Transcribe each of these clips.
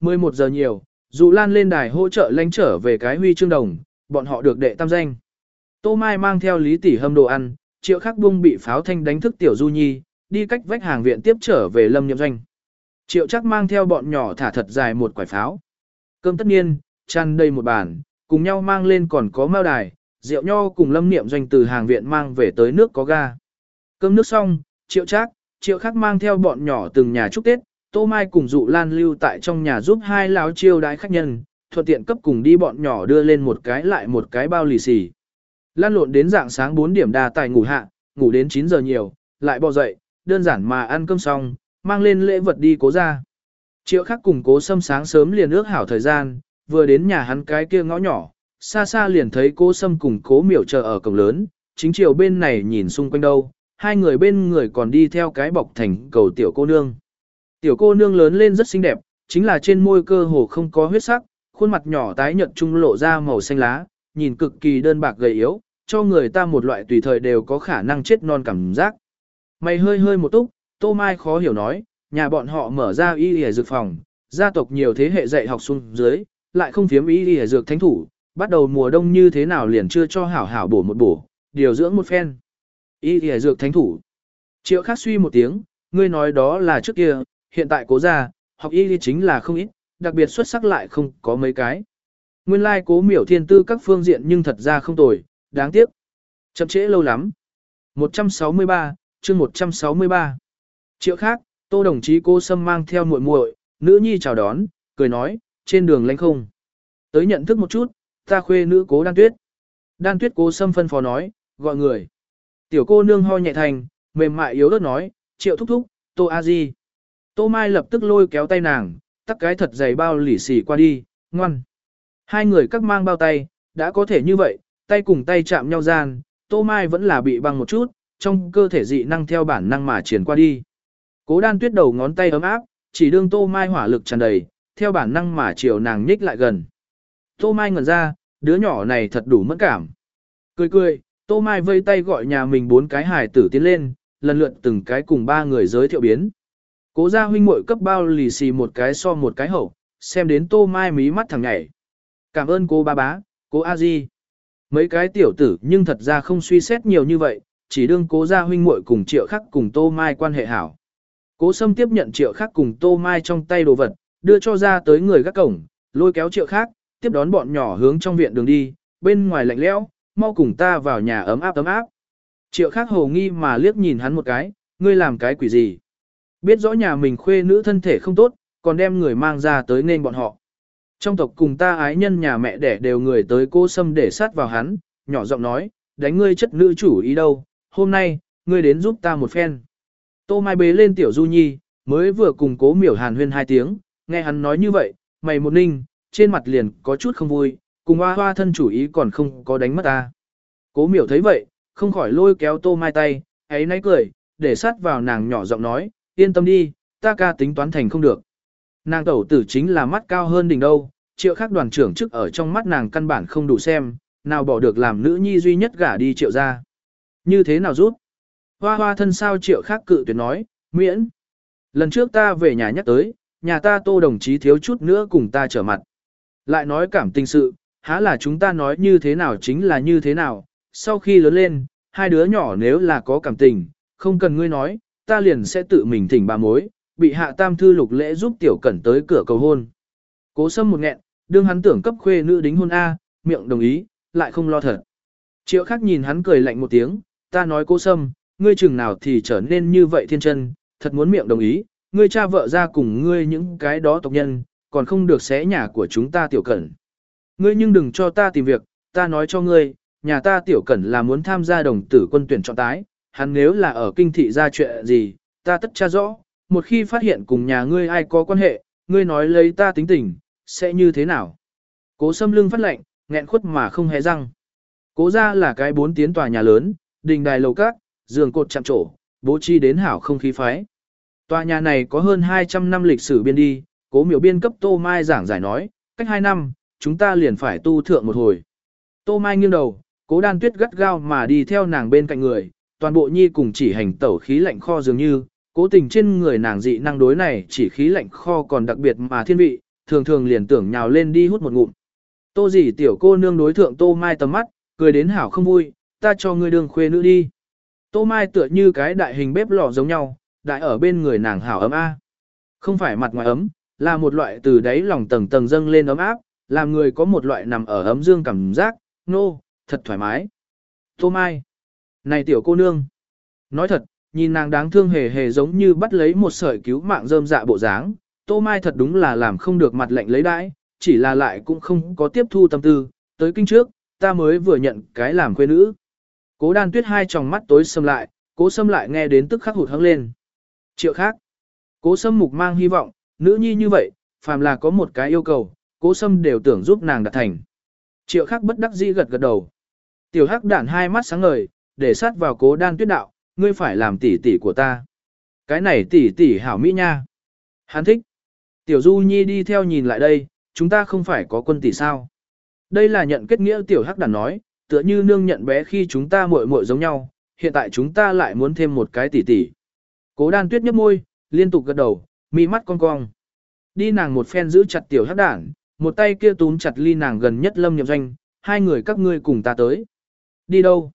11 giờ nhiều, dụ lan lên đài hỗ trợ lãnh trở về cái huy chương đồng, bọn họ được đệ tam danh. Tô Mai mang theo Lý Tỷ hâm đồ ăn, triệu khắc bung bị pháo thanh đánh thức tiểu du nhi, đi cách vách hàng viện tiếp trở về lâm Niệm doanh. Triệu chắc mang theo bọn nhỏ thả thật dài một quải pháo. Cơm tất nhiên, chăn đầy một bàn, cùng nhau mang lên còn có mao đài, rượu nho cùng lâm niệm doanh từ hàng viện mang về tới nước có ga. Cơm nước xong, triệu chắc, triệu khắc mang theo bọn nhỏ từng nhà chúc Tết, Tô Mai cùng dụ lan lưu tại trong nhà giúp hai lão chiêu đái khách nhân, thuận tiện cấp cùng đi bọn nhỏ đưa lên một cái lại một cái bao lì xì. Lan lộn đến dạng sáng 4 điểm đà tài ngủ hạ, ngủ đến 9 giờ nhiều, lại bò dậy, đơn giản mà ăn cơm xong, mang lên lễ vật đi cố ra. Triệu khắc cùng cố sâm sáng sớm liền ước hảo thời gian, vừa đến nhà hắn cái kia ngõ nhỏ, xa xa liền thấy cố sâm cùng cố miểu chờ ở cổng lớn, chính chiều bên này nhìn xung quanh đâu, hai người bên người còn đi theo cái bọc thành cầu tiểu cô nương. Tiểu cô nương lớn lên rất xinh đẹp, chính là trên môi cơ hồ không có huyết sắc, khuôn mặt nhỏ tái nhợt trung lộ ra màu xanh lá, nhìn cực kỳ đơn bạc gầy yếu, cho người ta một loại tùy thời đều có khả năng chết non cảm giác. Mày hơi hơi một túc, Tô Mai khó hiểu nói, nhà bọn họ mở ra y y dược phòng, gia tộc nhiều thế hệ dạy học xuống dưới, lại không phiếm y y dược thánh thủ, bắt đầu mùa đông như thế nào liền chưa cho hảo hảo bổ một bổ, điều dưỡng một phen. Y y dược thánh thủ. Triệu khắc suy một tiếng, ngươi nói đó là trước kia, hiện tại cố gia học y chính là không ít, đặc biệt xuất sắc lại không có mấy cái. Nguyên lai like cố miểu thiên tư các phương diện nhưng thật ra không tồi, đáng tiếc. Chậm trễ lâu lắm. 163, chương 163. Triệu khác, tô đồng chí cô Sâm mang theo muội muội, nữ nhi chào đón, cười nói, trên đường lánh không. Tới nhận thức một chút, ta khuê nữ cố đan tuyết. Đan tuyết cố Sâm phân phó nói, gọi người. Tiểu cô nương ho nhẹ thành, mềm mại yếu ớt nói, triệu thúc thúc, tô a di. Tô Mai lập tức lôi kéo tay nàng, tắt cái thật dày bao lỉ xỉ qua đi, ngoan. Hai người cắt mang bao tay, đã có thể như vậy, tay cùng tay chạm nhau gian, Tô Mai vẫn là bị băng một chút, trong cơ thể dị năng theo bản năng mà triển qua đi. Cố đan tuyết đầu ngón tay ấm áp, chỉ đương Tô Mai hỏa lực tràn đầy, theo bản năng mà chiều nàng nhích lại gần. Tô Mai ngẩn ra, đứa nhỏ này thật đủ mẫn cảm. Cười cười, Tô Mai vây tay gọi nhà mình bốn cái hài tử tiến lên, lần lượt từng cái cùng ba người giới thiệu biến. Cố gia huynh muội cấp bao lì xì một cái so một cái hậu, xem đến Tô Mai mí mắt thằng nhảy. Cảm ơn cô ba bá, cô A Di. Mấy cái tiểu tử nhưng thật ra không suy xét nhiều như vậy, chỉ đương cố gia huynh muội cùng triệu khắc cùng Tô Mai quan hệ hảo. Cố Sâm tiếp nhận triệu khắc cùng Tô Mai trong tay đồ vật, đưa cho ra tới người gác cổng, lôi kéo triệu khắc, tiếp đón bọn nhỏ hướng trong viện đường đi, bên ngoài lạnh lẽo, mau cùng ta vào nhà ấm áp ấm áp. Triệu khắc hồ nghi mà liếc nhìn hắn một cái, ngươi làm cái quỷ gì? Biết rõ nhà mình khuê nữ thân thể không tốt, còn đem người mang ra tới nên bọn họ. Trong tộc cùng ta ái nhân nhà mẹ đẻ đều người tới cô xâm để sát vào hắn, nhỏ giọng nói, đánh ngươi chất nữ chủ ý đâu, hôm nay, ngươi đến giúp ta một phen. Tô Mai bế lên tiểu du nhi, mới vừa cùng cố miểu hàn huyên hai tiếng, nghe hắn nói như vậy, mày một ninh, trên mặt liền có chút không vui, cùng hoa hoa thân chủ ý còn không có đánh mất ta. Cố miểu thấy vậy, không khỏi lôi kéo tô mai tay, ấy nấy cười, để sát vào nàng nhỏ giọng nói, yên tâm đi, ta ca tính toán thành không được. Nàng tẩu tử chính là mắt cao hơn đỉnh đâu, triệu khác đoàn trưởng chức ở trong mắt nàng căn bản không đủ xem, nào bỏ được làm nữ nhi duy nhất gả đi triệu ra. Như thế nào rút? Hoa hoa thân sao triệu khác cự tuyệt nói, miễn. Lần trước ta về nhà nhắc tới, nhà ta tô đồng chí thiếu chút nữa cùng ta trở mặt. Lại nói cảm tình sự, há là chúng ta nói như thế nào chính là như thế nào, sau khi lớn lên, hai đứa nhỏ nếu là có cảm tình, không cần ngươi nói, ta liền sẽ tự mình thỉnh bà mối, bị hạ tam thư lục lễ giúp tiểu cẩn tới cửa cầu hôn. Cố sâm một nghẹn, đương hắn tưởng cấp khuê nữ đính hôn A, miệng đồng ý, lại không lo thật. Triệu khắc nhìn hắn cười lạnh một tiếng, ta nói cố sâm, ngươi chừng nào thì trở nên như vậy thiên chân, thật muốn miệng đồng ý, ngươi cha vợ ra cùng ngươi những cái đó tộc nhân, còn không được xé nhà của chúng ta tiểu cẩn. Ngươi nhưng đừng cho ta tìm việc, ta nói cho ngươi, nhà ta tiểu cẩn là muốn tham gia đồng tử quân tuyển chọn tái, hắn nếu là ở kinh thị ra chuyện gì, ta tất tra rõ, một khi phát hiện cùng nhà ngươi ai có quan hệ, ngươi nói lấy ta tính tình, sẽ như thế nào? Cố xâm lưng phát lệnh, nghẹn khuất mà không hề răng. Cố ra là cái bốn tiến tòa nhà lớn, đình đài lầu các, giường cột chạm trổ, bố trí đến hảo không khí phái. Tòa nhà này có hơn 200 năm lịch sử biên đi, cố miểu biên cấp Tô Mai giảng giải nói, cách 2 năm, chúng ta liền phải tu thượng một hồi. Tô Mai nghiêng đầu, cố đan tuyết gắt gao mà đi theo nàng bên cạnh người, toàn bộ nhi cùng chỉ hành tẩu khí lạnh kho dường như, cố tình trên người nàng dị năng đối này chỉ khí lạnh kho còn đặc biệt mà thiên vị, thường thường liền tưởng nhào lên đi hút một ngụm. Tô gì tiểu cô nương đối thượng Tô Mai tầm mắt, cười đến hảo không vui, ta cho ngươi đường khuê nữ đi. Tô Mai tựa như cái đại hình bếp lò giống nhau, đại ở bên người nàng hảo ấm a. Không phải mặt ngoài ấm, là một loại từ đáy lòng tầng tầng dâng lên ấm áp, làm người có một loại nằm ở ấm dương cảm giác, nô, no, thật thoải mái. Tô Mai, này tiểu cô nương, nói thật, nhìn nàng đáng thương hề hề giống như bắt lấy một sợi cứu mạng rơm dạ bộ dáng, Tô Mai thật đúng là làm không được mặt lạnh lấy đãi, chỉ là lại cũng không có tiếp thu tâm tư, tới kinh trước, ta mới vừa nhận cái làm quê nữ. Cố đan tuyết hai tròng mắt tối sầm lại, cố sâm lại nghe đến tức khắc hụt hăng lên. Triệu khác, cố sâm mục mang hy vọng, nữ nhi như vậy, phàm là có một cái yêu cầu, cố sâm đều tưởng giúp nàng đạt thành. Triệu khác bất đắc dĩ gật gật đầu. Tiểu hắc đản hai mắt sáng ngời, để sát vào cố đan tuyết đạo, ngươi phải làm tỷ tỷ của ta. Cái này tỷ tỷ hảo mỹ nha. Hắn thích. Tiểu Du Nhi đi theo nhìn lại đây, chúng ta không phải có quân tỷ sao. Đây là nhận kết nghĩa tiểu hắc đàn nói, tựa như nương nhận bé khi chúng ta muội muội giống nhau, hiện tại chúng ta lại muốn thêm một cái tỷ tỷ. Cố đan tuyết nhấp môi, liên tục gật đầu, mi mắt cong cong. Đi nàng một phen giữ chặt tiểu hắc đản, một tay kia túm chặt ly nàng gần nhất lâm nhập doanh, hai người các ngươi cùng ta tới. Đi đâu?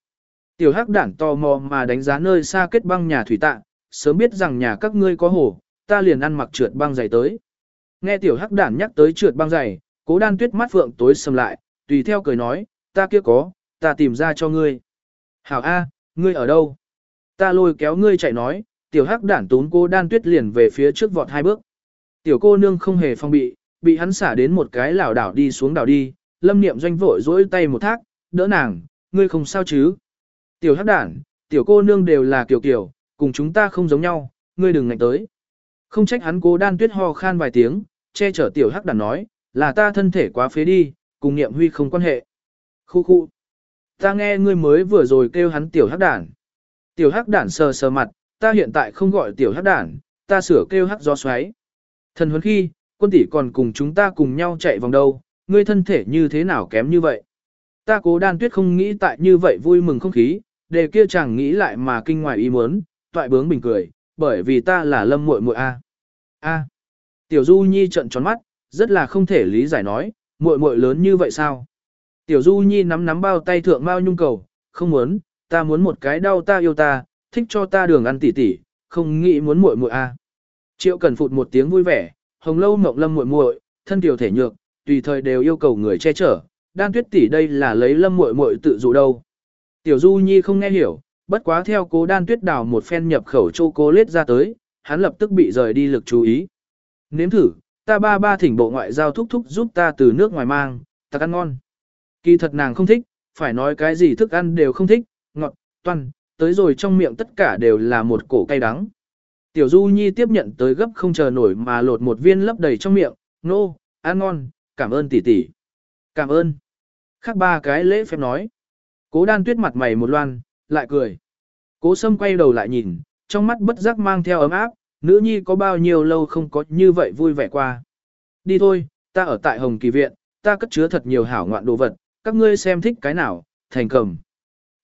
Tiểu hắc đản tò mò mà đánh giá nơi xa kết băng nhà thủy tạ, sớm biết rằng nhà các ngươi có hồ, ta liền ăn mặc trượt băng giày tới. Nghe tiểu hắc đản nhắc tới trượt băng giày, cố đan tuyết mắt phượng tối sầm lại, tùy theo cười nói, ta kia có, ta tìm ra cho ngươi. Hảo A, ngươi ở đâu? Ta lôi kéo ngươi chạy nói, tiểu hắc đản tún cô đan tuyết liền về phía trước vọt hai bước. Tiểu cô nương không hề phong bị, bị hắn xả đến một cái lảo đảo đi xuống đảo đi, lâm niệm doanh vội dỗi tay một thác, đỡ nàng, ngươi không sao chứ? Tiểu hắc đản, tiểu cô nương đều là kiểu kiểu, cùng chúng ta không giống nhau, ngươi đừng ngạnh tới. Không trách hắn cố đan tuyết ho khan vài tiếng, che chở tiểu hắc đản nói, là ta thân thể quá phế đi, cùng niệm huy không quan hệ. Khu khu. Ta nghe ngươi mới vừa rồi kêu hắn tiểu hắc đản. Tiểu hắc đản sờ sờ mặt, ta hiện tại không gọi tiểu hắc đản, ta sửa kêu hắc gió xoáy. Thần huấn khi, quân tỷ còn cùng chúng ta cùng nhau chạy vòng đâu, ngươi thân thể như thế nào kém như vậy. Ta cố đan tuyết không nghĩ tại như vậy vui mừng không khí, đề kia chẳng nghĩ lại mà kinh ngoài ý muốn, toại bướng bình cười, bởi vì ta là lâm muội muội a. A. Tiểu Du Nhi trợn tròn mắt, rất là không thể lý giải nói, muội muội lớn như vậy sao? Tiểu Du Nhi nắm nắm bao tay thượng bao nhung cầu, không muốn, ta muốn một cái đau ta yêu ta, thích cho ta đường ăn tỉ tỉ, không nghĩ muốn muội muội a. Triệu Cần phụt một tiếng vui vẻ, hồng lâu mộng lâm muội muội, thân tiểu thể nhược, tùy thời đều yêu cầu người che chở, đan tuyết tỷ đây là lấy lâm muội muội tự dụ đâu. Tiểu Du Nhi không nghe hiểu, bất quá theo cố đan tuyết đào một phen nhập khẩu châu cô lết ra tới, hắn lập tức bị rời đi lực chú ý. Nếm thử, ta ba ba thỉnh bộ ngoại giao thúc thúc giúp ta từ nước ngoài mang, ta ăn ngon. Kỳ thật nàng không thích, phải nói cái gì thức ăn đều không thích, ngọt, toan, tới rồi trong miệng tất cả đều là một cổ cay đắng. Tiểu Du Nhi tiếp nhận tới gấp không chờ nổi mà lột một viên lấp đầy trong miệng, nô, no, ăn ngon, cảm ơn tỷ tỷ. Cảm ơn. Khác ba cái lễ phép nói. Cố đan tuyết mặt mày một loan, lại cười. Cố sâm quay đầu lại nhìn, trong mắt bất giác mang theo ấm áp, nữ nhi có bao nhiêu lâu không có như vậy vui vẻ qua. Đi thôi, ta ở tại Hồng Kỳ Viện, ta cất chứa thật nhiều hảo ngoạn đồ vật, các ngươi xem thích cái nào, thành cầm.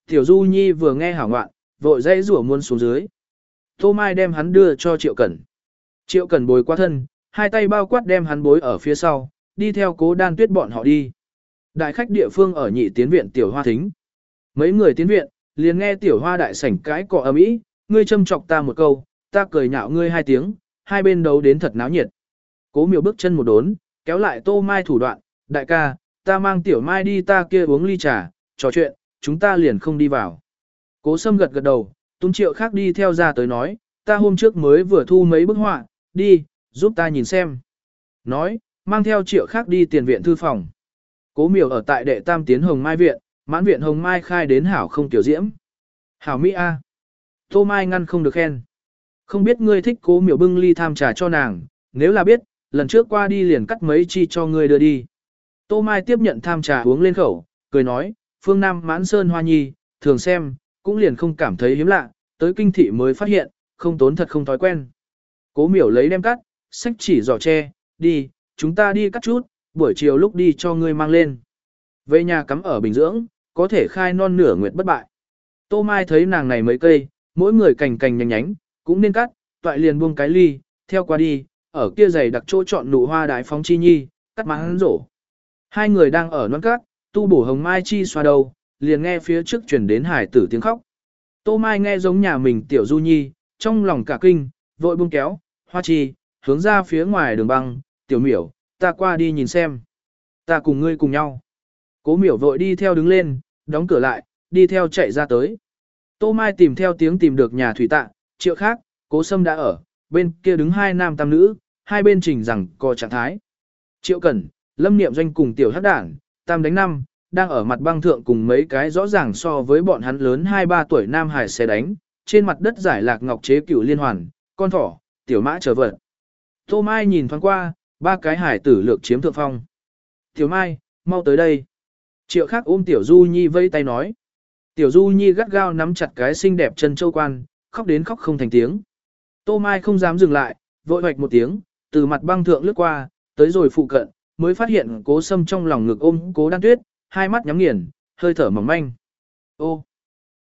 Tiểu Du Nhi vừa nghe hảo ngoạn, vội dây rủa muôn xuống dưới. Tô Mai đem hắn đưa cho Triệu Cẩn. Triệu Cẩn bồi qua thân, hai tay bao quát đem hắn bối ở phía sau, đi theo cố đan tuyết bọn họ đi. Đại khách địa phương ở nhị tiến viện Tiểu Hoa Thính. Mấy người tiến viện, liền nghe Tiểu Hoa đại sảnh cái cọ ầm ĩ, ngươi châm chọc ta một câu, ta cười nhạo ngươi hai tiếng, hai bên đấu đến thật náo nhiệt. Cố miều bước chân một đốn, kéo lại Tô Mai thủ đoạn, đại ca, ta mang Tiểu Mai đi ta kia uống ly trà, trò chuyện, chúng ta liền không đi vào. Cố Sâm gật gật đầu, Tung Triệu khác đi theo ra tới nói, ta hôm trước mới vừa thu mấy bức họa, đi, giúp ta nhìn xem. Nói, mang theo Triệu khác đi tiền viện thư phòng. Cố miểu ở tại đệ tam tiến Hồng Mai Viện, mãn viện Hồng Mai khai đến hảo không tiểu diễm. Hảo Mỹ A. Tô Mai ngăn không được khen. Không biết ngươi thích cố miểu bưng ly tham trà cho nàng, nếu là biết, lần trước qua đi liền cắt mấy chi cho ngươi đưa đi. Tô Mai tiếp nhận tham trà uống lên khẩu, cười nói, phương Nam mãn sơn hoa nhi, thường xem, cũng liền không cảm thấy hiếm lạ, tới kinh thị mới phát hiện, không tốn thật không thói quen. Cố miểu lấy đem cắt, sách chỉ giỏ tre, đi, chúng ta đi cắt chút, buổi chiều lúc đi cho ngươi mang lên. Về nhà cắm ở bình dưỡng, có thể khai non nửa nguyệt bất bại. Tô Mai thấy nàng này mấy cây, mỗi người cành cành nhánh nhánh, cũng nên cắt, toại liền buông cái ly, theo qua đi, ở kia giày đặc chỗ chọn nụ hoa đại phóng chi nhi, cắt má hắn rổ. Hai người đang ở non cắt, tu bổ hồng mai chi xoa đầu, liền nghe phía trước chuyển đến hải tử tiếng khóc. Tô Mai nghe giống nhà mình tiểu du nhi, trong lòng cả kinh, vội buông kéo, hoa chi, hướng ra phía ngoài đường băng, tiểu miểu, ta qua đi nhìn xem. Ta cùng ngươi cùng nhau. Cố miểu vội đi theo đứng lên, đóng cửa lại, đi theo chạy ra tới. Tô Mai tìm theo tiếng tìm được nhà thủy tạ, triệu khác, cố sâm đã ở, bên kia đứng hai nam tam nữ, hai bên trình rằng có trạng thái. Triệu Cẩn, Lâm Niệm Doanh cùng tiểu hắc đảng, tam đánh năm, đang ở mặt băng thượng cùng mấy cái rõ ràng so với bọn hắn lớn 2-3 tuổi nam hải xe đánh, trên mặt đất giải lạc ngọc chế cửu liên hoàn, con thỏ, tiểu mã trở vật. Tô Mai nhìn thoáng qua, ba cái hải tử lược chiếm thượng phong. Tiểu Mai, mau tới đây. Triệu khác ôm Tiểu Du Nhi vây tay nói. Tiểu Du Nhi gắt gao nắm chặt cái xinh đẹp chân châu quan, khóc đến khóc không thành tiếng. Tô Mai không dám dừng lại, vội hoạch một tiếng, từ mặt băng thượng lướt qua, tới rồi phụ cận, mới phát hiện cố sâm trong lòng ngực ôm cố đan tuyết, hai mắt nhắm nghiền, hơi thở mỏng manh. Ô,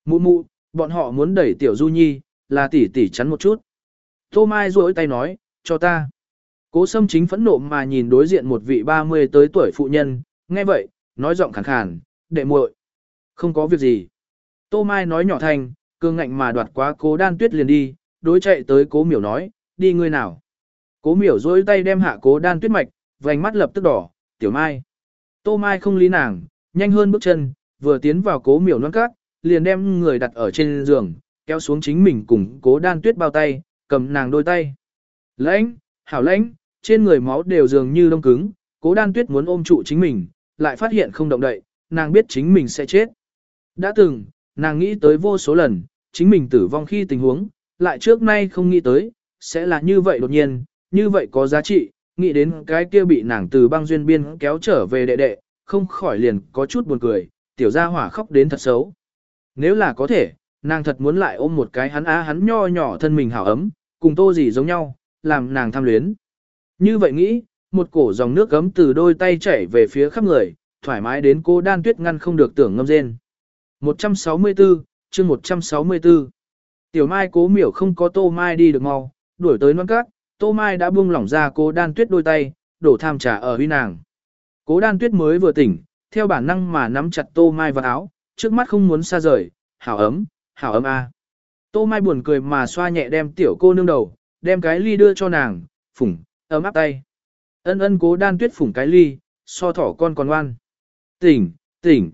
mụ mụ, bọn họ muốn đẩy tiểu du nhi, là tỷ tỷ chắn một chút. Tô Mai duỗi tay nói, cho ta. Cố sâm chính phẫn nộ mà nhìn đối diện một vị 30 tới tuổi phụ nhân, nghe vậy, nói giọng khàn khàn, đệ muội, Không có việc gì. Tô Mai nói nhỏ thanh, cương ngạnh mà đoạt quá cố đan tuyết liền đi, đối chạy tới cố miểu nói, đi ngươi nào. Cố miểu duỗi tay đem hạ cố đan tuyết mạch, vành mắt lập tức đỏ, tiểu mai. Tô Mai không lý nàng, nhanh hơn bước chân, vừa tiến vào cố miểu non cát, liền đem người đặt ở trên giường, kéo xuống chính mình cùng cố đan tuyết bao tay, cầm nàng đôi tay. Lãnh, hảo lãnh, trên người máu đều dường như đông cứng, cố đan tuyết muốn ôm trụ chính mình, lại phát hiện không động đậy, nàng biết chính mình sẽ chết. Đã từng, nàng nghĩ tới vô số lần, chính mình tử vong khi tình huống, lại trước nay không nghĩ tới, sẽ là như vậy đột nhiên, như vậy có giá trị, nghĩ đến cái kia bị nàng từ băng duyên biên kéo trở về đệ đệ, không khỏi liền có chút buồn cười, tiểu gia hỏa khóc đến thật xấu. Nếu là có thể, nàng thật muốn lại ôm một cái hắn á hắn nho nhỏ thân mình hảo ấm, cùng tô gì giống nhau, làm nàng tham luyến. Như vậy nghĩ, một cổ dòng nước gấm từ đôi tay chảy về phía khắp người, thoải mái đến cô đan tuyết ngăn không được tưởng ngâm rên. 164, chương 164. Tiểu mai cố miểu không có tô mai đi được mau, đuổi tới non cát, tô mai đã buông lỏng ra cô đan tuyết đôi tay, đổ tham trà ở huy nàng. Cố đan tuyết mới vừa tỉnh, theo bản năng mà nắm chặt tô mai vào áo, trước mắt không muốn xa rời, hảo ấm, hảo ấm a. Tô mai buồn cười mà xoa nhẹ đem tiểu cô nương đầu, đem cái ly đưa cho nàng, phủng, ấm áp tay. Ân ân cố đan tuyết phủng cái ly, so thỏ con còn ngoan. Tỉnh, tỉnh.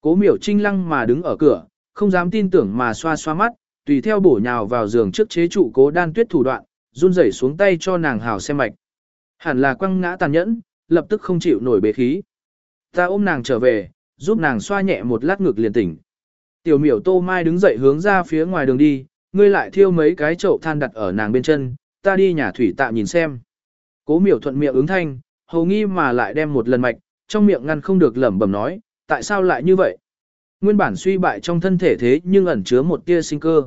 Cố miểu trinh lăng mà đứng ở cửa, không dám tin tưởng mà xoa xoa mắt, tùy theo bổ nhào vào giường trước chế trụ cố đan tuyết thủ đoạn, run rẩy xuống tay cho nàng hào xem mạch. Hẳn là quăng ngã tàn nhẫn, lập tức không chịu nổi bế khí. Ta ôm nàng trở về, giúp nàng xoa nhẹ một lát ngực liền tỉnh. Tiểu miểu tô mai đứng dậy hướng ra phía ngoài đường đi, ngươi lại thiêu mấy cái chậu than đặt ở nàng bên chân, ta đi nhà thủy tạ nhìn xem. Cố miểu thuận miệng ứng thanh, hầu nghi mà lại đem một lần mạch, trong miệng ngăn không được lẩm bẩm nói, tại sao lại như vậy? Nguyên bản suy bại trong thân thể thế nhưng ẩn chứa một tia sinh cơ.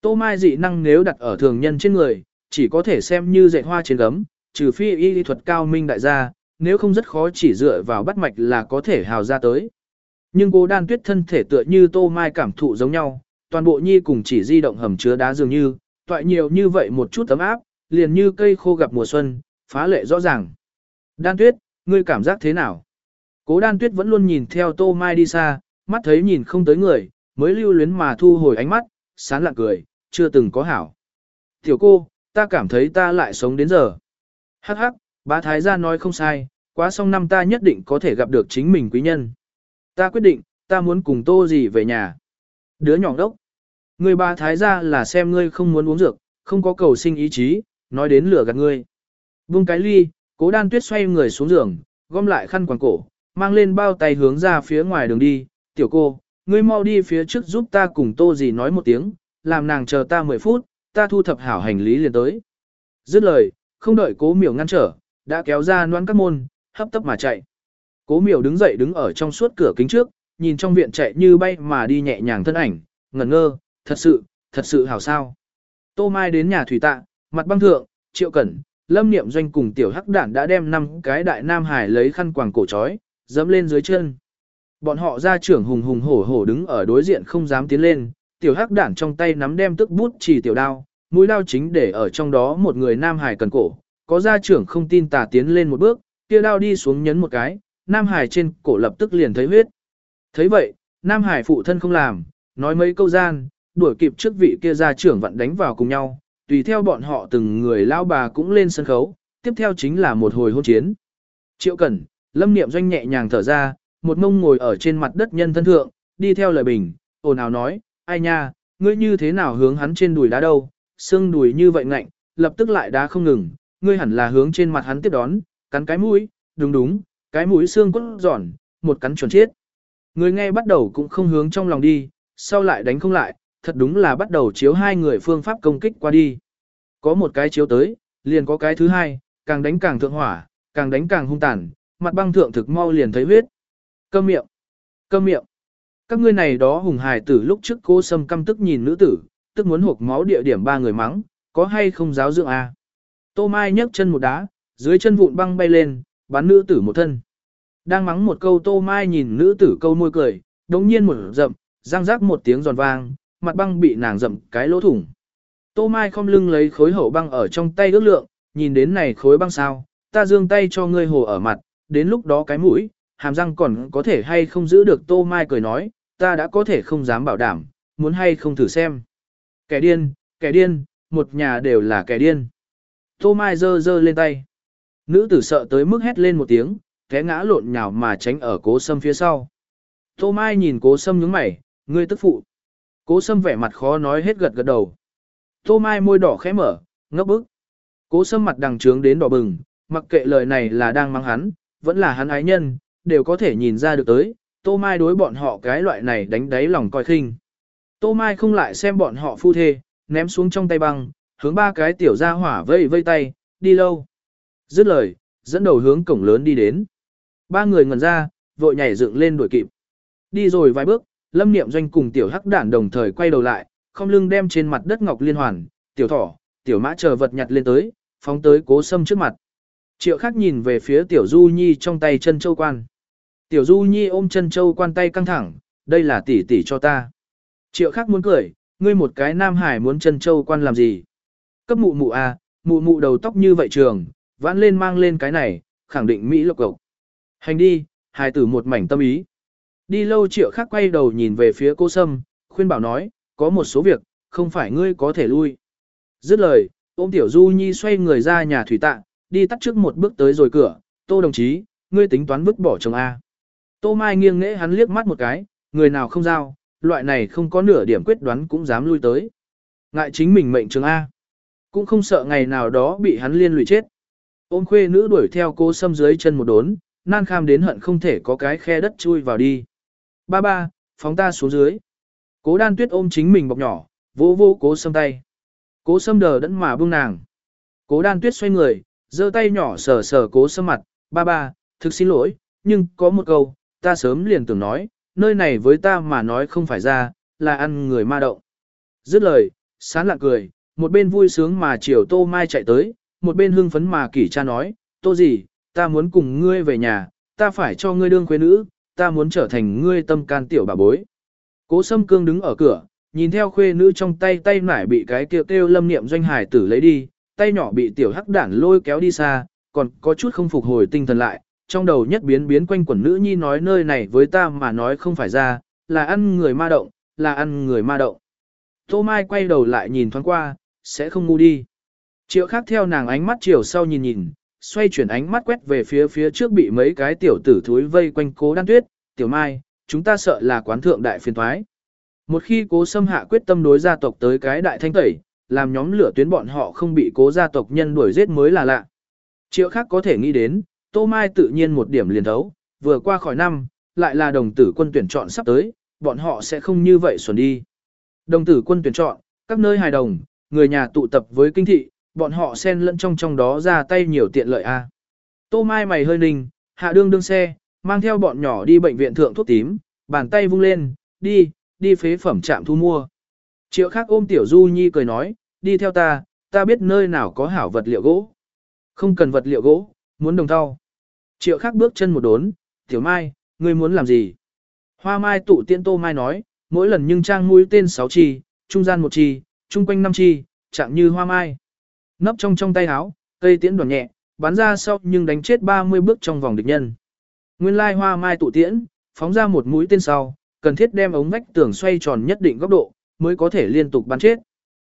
Tô mai dị năng nếu đặt ở thường nhân trên người, chỉ có thể xem như dạy hoa trên gấm, trừ phi y lý thuật cao minh đại gia, nếu không rất khó chỉ dựa vào bắt mạch là có thể hào ra tới. Nhưng cố đan tuyết thân thể tựa như tô mai cảm thụ giống nhau, toàn bộ nhi cùng chỉ di động hầm chứa đá dường như, toại nhiều như vậy một chút tấm áp, liền như cây khô gặp mùa xuân, phá lệ rõ ràng. Đan tuyết, ngươi cảm giác thế nào? Cố đan tuyết vẫn luôn nhìn theo tô mai đi xa, mắt thấy nhìn không tới người, mới lưu luyến mà thu hồi ánh mắt, sán lặng cười, chưa từng có hảo. Tiểu cô, ta cảm thấy ta lại sống đến giờ. Hắc hắc, bá thái gia nói không sai, quá xong năm ta nhất định có thể gặp được chính mình quý nhân. Ta quyết định, ta muốn cùng tô gì về nhà. Đứa nhỏ đốc. Người bà thái gia là xem ngươi không muốn uống dược, không có cầu sinh ý chí, nói đến lửa gạt ngươi. Vung cái ly, cố đan tuyết xoay người xuống giường, gom lại khăn quàng cổ, mang lên bao tay hướng ra phía ngoài đường đi. Tiểu cô, ngươi mau đi phía trước giúp ta cùng tô gì nói một tiếng, làm nàng chờ ta 10 phút, ta thu thập hảo hành lý liền tới. Dứt lời, không đợi cố miểu ngăn trở, đã kéo ra noan các môn, hấp tấp mà chạy. Cố miểu đứng dậy đứng ở trong suốt cửa kính trước, nhìn trong viện chạy như bay mà đi nhẹ nhàng thân ảnh, ngẩn ngơ, thật sự, thật sự hảo sao. Tô Mai đến nhà thủy tạ, mặt băng thượng, triệu cẩn, lâm niệm doanh cùng tiểu hắc đản đã đem năm cái đại nam hải lấy khăn quàng cổ trói, dẫm lên dưới chân. Bọn họ ra trưởng hùng hùng hổ hổ đứng ở đối diện không dám tiến lên, tiểu hắc đản trong tay nắm đem tức bút chỉ tiểu đao, mũi đao chính để ở trong đó một người nam hải cần cổ, có gia trưởng không tin tà tiến lên một bước, kia đao đi xuống nhấn một cái, Nam Hải trên cổ lập tức liền thấy huyết. thấy vậy, Nam Hải phụ thân không làm, nói mấy câu gian, đuổi kịp trước vị kia gia trưởng vặn đánh vào cùng nhau, tùy theo bọn họ từng người lao bà cũng lên sân khấu, tiếp theo chính là một hồi hôn chiến. Triệu Cẩn, Lâm Niệm Doanh nhẹ nhàng thở ra, một mông ngồi ở trên mặt đất nhân thân thượng, đi theo lời bình, ồn ào nói, ai nha, ngươi như thế nào hướng hắn trên đùi đá đâu, xương đùi như vậy ngạnh, lập tức lại đá không ngừng, ngươi hẳn là hướng trên mặt hắn tiếp đón, cắn cái mũi, đúng đúng, cái mũi xương cốt giòn, một cắn chuẩn chết. Người nghe bắt đầu cũng không hướng trong lòng đi, sau lại đánh không lại, thật đúng là bắt đầu chiếu hai người phương pháp công kích qua đi. Có một cái chiếu tới, liền có cái thứ hai, càng đánh càng thượng hỏa, càng đánh càng hung tàn, mặt băng thượng thực mau liền thấy huyết. Câm miệng, câm miệng. Các ngươi này đó hùng hài tử lúc trước cô sâm căm tức nhìn nữ tử, tức muốn hộp máu địa điểm ba người mắng, có hay không giáo dưỡng à? Tô Mai nhấc chân một đá, dưới chân vụn băng bay lên, bắn nữ tử một thân. Đang mắng một câu Tô Mai nhìn nữ tử câu môi cười, đống nhiên một rậm, răng rác một tiếng giòn vang, mặt băng bị nàng rậm cái lỗ thủng. Tô Mai không lưng lấy khối hậu băng ở trong tay ước lượng, nhìn đến này khối băng sao, ta dương tay cho ngươi hồ ở mặt, đến lúc đó cái mũi, hàm răng còn có thể hay không giữ được Tô Mai cười nói, ta đã có thể không dám bảo đảm, muốn hay không thử xem. Kẻ điên, kẻ điên, một nhà đều là kẻ điên. Tô Mai giơ giơ lên tay. Nữ tử sợ tới mức hét lên một tiếng, té ngã lộn nhào mà tránh ở cố sâm phía sau. Tô Mai nhìn cố sâm nhướng mày, ngươi tức phụ. Cố sâm vẻ mặt khó nói hết gật gật đầu. Tô Mai môi đỏ khẽ mở, ngấp bức. Cố sâm mặt đằng trướng đến đỏ bừng, mặc kệ lời này là đang mang hắn, vẫn là hắn ái nhân, đều có thể nhìn ra được tới. Tô Mai đối bọn họ cái loại này đánh đáy lòng coi khinh. Tô Mai không lại xem bọn họ phu thê, ném xuống trong tay băng, hướng ba cái tiểu ra hỏa vây vây tay, đi lâu. Dứt lời, dẫn đầu hướng cổng lớn đi đến. Ba người ngẩn ra, vội nhảy dựng lên đuổi kịp. Đi rồi vài bước, Lâm Niệm Doanh cùng tiểu hắc đản đồng thời quay đầu lại, không lưng đem trên mặt đất ngọc liên hoàn, tiểu thỏ, tiểu mã chờ vật nhặt lên tới, phóng tới cố sâm trước mặt. Triệu khắc nhìn về phía tiểu du nhi trong tay chân châu quan. Tiểu du nhi ôm chân châu quan tay căng thẳng, đây là tỷ tỷ cho ta. Triệu khắc muốn cười, ngươi một cái nam hải muốn chân châu quan làm gì? Cấp mụ mụ à, mụ mụ đầu tóc như vậy trường, vãn lên mang lên cái này, khẳng định Mỹ lộc cộc. Hành đi, hài tử một mảnh tâm ý. Đi lâu triệu khắc quay đầu nhìn về phía cô Sâm, khuyên bảo nói, có một số việc, không phải ngươi có thể lui. Dứt lời, ôm tiểu du nhi xoay người ra nhà thủy tạ, đi tắt trước một bước tới rồi cửa, tô đồng chí, ngươi tính toán vứt bỏ chồng A. Tô Mai nghiêng nghễ hắn liếc mắt một cái, người nào không giao, loại này không có nửa điểm quyết đoán cũng dám lui tới. Ngại chính mình mệnh trường A. Cũng không sợ ngày nào đó bị hắn liên lụy chết. Ôm khuê nữ đuổi theo cô xâm dưới chân một đốn, nan kham đến hận không thể có cái khe đất chui vào đi. Ba ba, phóng ta xuống dưới. Cố đan tuyết ôm chính mình bọc nhỏ, vô vô cố sâm tay. Cố sâm đờ đẫn mà buông nàng. Cố đan tuyết xoay người, giơ tay nhỏ sờ sờ cố sâm mặt, ba ba, thực xin lỗi, nhưng có một câu, ta sớm liền tưởng nói, nơi này với ta mà nói không phải ra, là ăn người ma động. Dứt lời, sán lạ cười, một bên vui sướng mà chiều tô mai chạy tới, một bên hưng phấn mà kỷ cha nói, tô gì, ta muốn cùng ngươi về nhà, ta phải cho ngươi đương quê nữ, ta muốn trở thành ngươi tâm can tiểu bà bối. Cố sâm cương đứng ở cửa, nhìn theo khuê nữ trong tay tay nải bị cái kêu kêu lâm niệm doanh hải tử lấy đi, tay nhỏ bị tiểu hắc đản lôi kéo đi xa, còn có chút không phục hồi tinh thần lại, trong đầu nhất biến biến quanh quẩn nữ nhi nói nơi này với ta mà nói không phải ra, là ăn người ma động, là ăn người ma động. Tô Mai quay đầu lại nhìn thoáng qua, sẽ không ngu đi. Triệu khác theo nàng ánh mắt chiều sau nhìn nhìn, xoay chuyển ánh mắt quét về phía phía trước bị mấy cái tiểu tử thúi vây quanh cố đan tuyết, tiểu mai, chúng ta sợ là quán thượng đại phiền thoái. Một khi cố xâm hạ quyết tâm đối gia tộc tới cái đại thanh tẩy, làm nhóm lửa tuyến bọn họ không bị cố gia tộc nhân đuổi giết mới là lạ. Triệu khác có thể nghĩ đến, Tô Mai tự nhiên một điểm liền thấu, vừa qua khỏi năm, lại là đồng tử quân tuyển chọn sắp tới, bọn họ sẽ không như vậy xuẩn đi. Đồng tử quân tuyển chọn, các nơi hài đồng, người nhà tụ tập với kinh thị, bọn họ xen lẫn trong trong đó ra tay nhiều tiện lợi a. Tô Mai mày hơi ninh, hạ đương đương xe, mang theo bọn nhỏ đi bệnh viện thượng thuốc tím, bàn tay vung lên, đi, đi phế phẩm trạm thu mua. Triệu khác ôm tiểu du nhi cười nói, đi theo ta, ta biết nơi nào có hảo vật liệu gỗ. Không cần vật liệu gỗ, muốn đồng thau. Triệu khác bước chân một đốn, tiểu mai, ngươi muốn làm gì? Hoa mai tụ tiên tô mai nói, mỗi lần nhưng trang mũi tên 6 chi, trung gian một chi, trung quanh 5 chi, chẳng như hoa mai. Nấp trong trong tay áo, cây tiễn đoàn nhẹ, bắn ra sau nhưng đánh chết 30 bước trong vòng địch nhân. Nguyên lai hoa mai tụ tiễn, phóng ra một mũi tên sau, cần thiết đem ống vách tường xoay tròn nhất định góc độ, mới có thể liên tục bắn chết.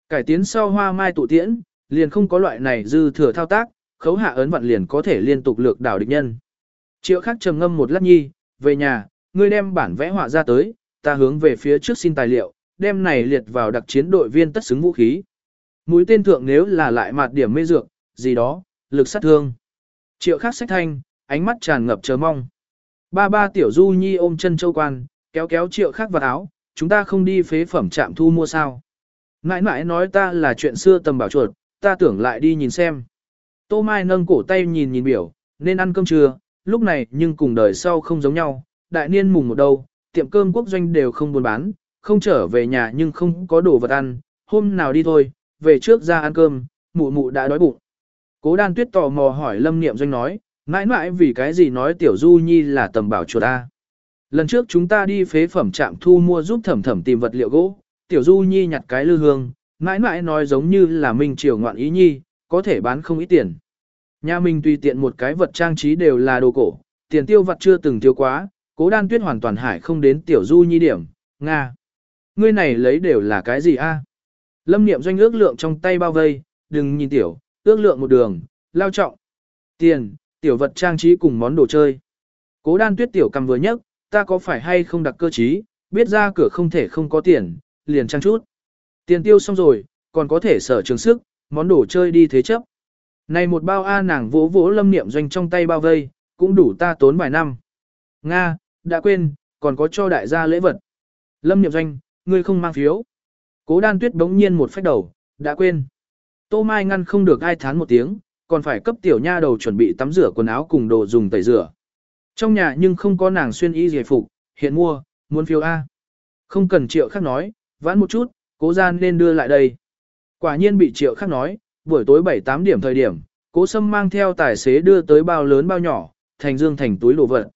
Cải tiến sau hoa mai tụ tiễn, liền không có loại này dư thừa thao tác, khấu hạ ấn vận liền có thể liên tục lược đảo địch nhân. Triệu khắc trầm ngâm một lát nhi, về nhà, ngươi đem bản vẽ họa ra tới, ta hướng về phía trước xin tài liệu, đem này liệt vào đặc chiến đội viên tất xứng vũ khí. Mũi tên thượng nếu là lại mặt điểm mê dược, gì đó, lực sát thương. Triệu khắc sách thanh, ánh mắt tràn ngập chờ mong. Ba ba tiểu du nhi ôm chân châu quan, kéo kéo triệu khắc vào áo, chúng ta không đi phế phẩm trạm thu mua sao. Mãi mãi nói ta là chuyện xưa tầm bảo chuột, ta tưởng lại đi nhìn xem. Tô Mai nâng cổ tay nhìn nhìn biểu, nên ăn cơm trưa, lúc này nhưng cùng đời sau không giống nhau, đại niên mùng một đầu tiệm cơm quốc doanh đều không buôn bán, không trở về nhà nhưng không có đồ vật ăn, hôm nào đi thôi, về trước ra ăn cơm, mụ mụ đã đói bụng. Cố đan tuyết tò mò hỏi lâm niệm doanh nói, mãi mãi vì cái gì nói tiểu du nhi là tầm bảo chuột ta. Lần trước chúng ta đi phế phẩm trạm thu mua giúp thẩm thẩm tìm vật liệu gỗ, tiểu du nhi nhặt cái lư hương, mãi mãi nói giống như là mình triều ngoạn ý nhi, có thể bán không ít tiền. Nhà mình tùy tiện một cái vật trang trí đều là đồ cổ, tiền tiêu vật chưa từng tiêu quá, cố đan tuyết hoàn toàn hải không đến tiểu du nhi điểm, Nga. Ngươi này lấy đều là cái gì a? Lâm niệm doanh ước lượng trong tay bao vây, đừng nhìn tiểu, ước lượng một đường, lao trọng. Tiền, tiểu vật trang trí cùng món đồ chơi. Cố đan tuyết tiểu cầm vừa nhất, ta có phải hay không đặc cơ trí, biết ra cửa không thể không có tiền, liền trang chút. Tiền tiêu xong rồi, còn có thể sở trường sức, món đồ chơi đi thế chấp. Này một bao A nàng vỗ vỗ lâm niệm doanh trong tay bao vây, cũng đủ ta tốn vài năm. Nga, đã quên, còn có cho đại gia lễ vật. Lâm niệm doanh, ngươi không mang phiếu. Cố đan tuyết bỗng nhiên một phách đầu, đã quên. Tô Mai ngăn không được ai thán một tiếng, còn phải cấp tiểu nha đầu chuẩn bị tắm rửa quần áo cùng đồ dùng tẩy rửa. Trong nhà nhưng không có nàng xuyên y giải phục, hiện mua, muốn phiếu A. Không cần triệu khác nói, vãn một chút, cố gian nên đưa lại đây. Quả nhiên bị triệu khác nói, buổi tối 7-8 điểm thời điểm, cố sâm mang theo tài xế đưa tới bao lớn bao nhỏ, thành dương thành túi đồ vật.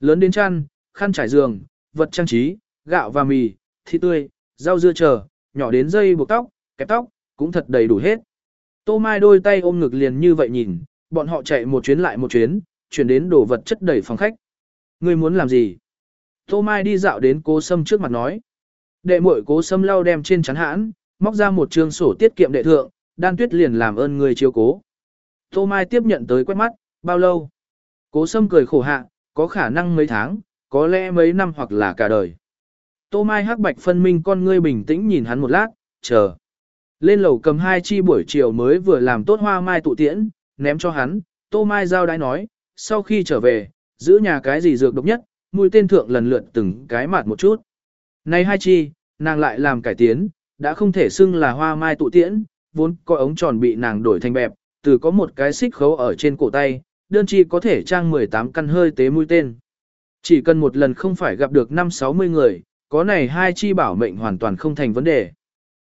Lớn đến chăn, khăn trải giường, vật trang trí, gạo và mì, thịt tươi, rau dưa chờ, nhỏ đến dây buộc tóc, kẹp tóc, cũng thật đầy đủ hết. Tô Mai đôi tay ôm ngực liền như vậy nhìn, bọn họ chạy một chuyến lại một chuyến, chuyển đến đồ vật chất đầy phòng khách. Ngươi muốn làm gì? Tô Mai đi dạo đến cố sâm trước mặt nói. Đệ muội cố sâm lau đem trên chắn hãn, móc ra một trương sổ tiết kiệm đệ thượng, đan tuyết liền làm ơn người chiếu cố. Tô Mai tiếp nhận tới quét mắt, bao lâu? Cố sâm cười khổ hạ, có khả năng mấy tháng, có lẽ mấy năm hoặc là cả đời. Tô Mai hắc bạch phân minh con ngươi bình tĩnh nhìn hắn một lát, chờ. Lên lầu cầm hai chi buổi chiều mới vừa làm tốt hoa mai tụ tiễn, ném cho hắn, Tô Mai giao đái nói, sau khi trở về, giữ nhà cái gì dược độc nhất, mũi tên thượng lần lượt từng cái mạt một chút. Này hai chi, nàng lại làm cải tiến, đã không thể xưng là hoa mai tụ tiễn, vốn có ống tròn bị nàng đổi thành bẹp, từ có một cái xích khấu ở trên cổ tay, đơn chi có thể trang 18 căn hơi tế mũi tên. Chỉ cần một lần không phải gặp được 5-60 người, có này hai chi bảo mệnh hoàn toàn không thành vấn đề.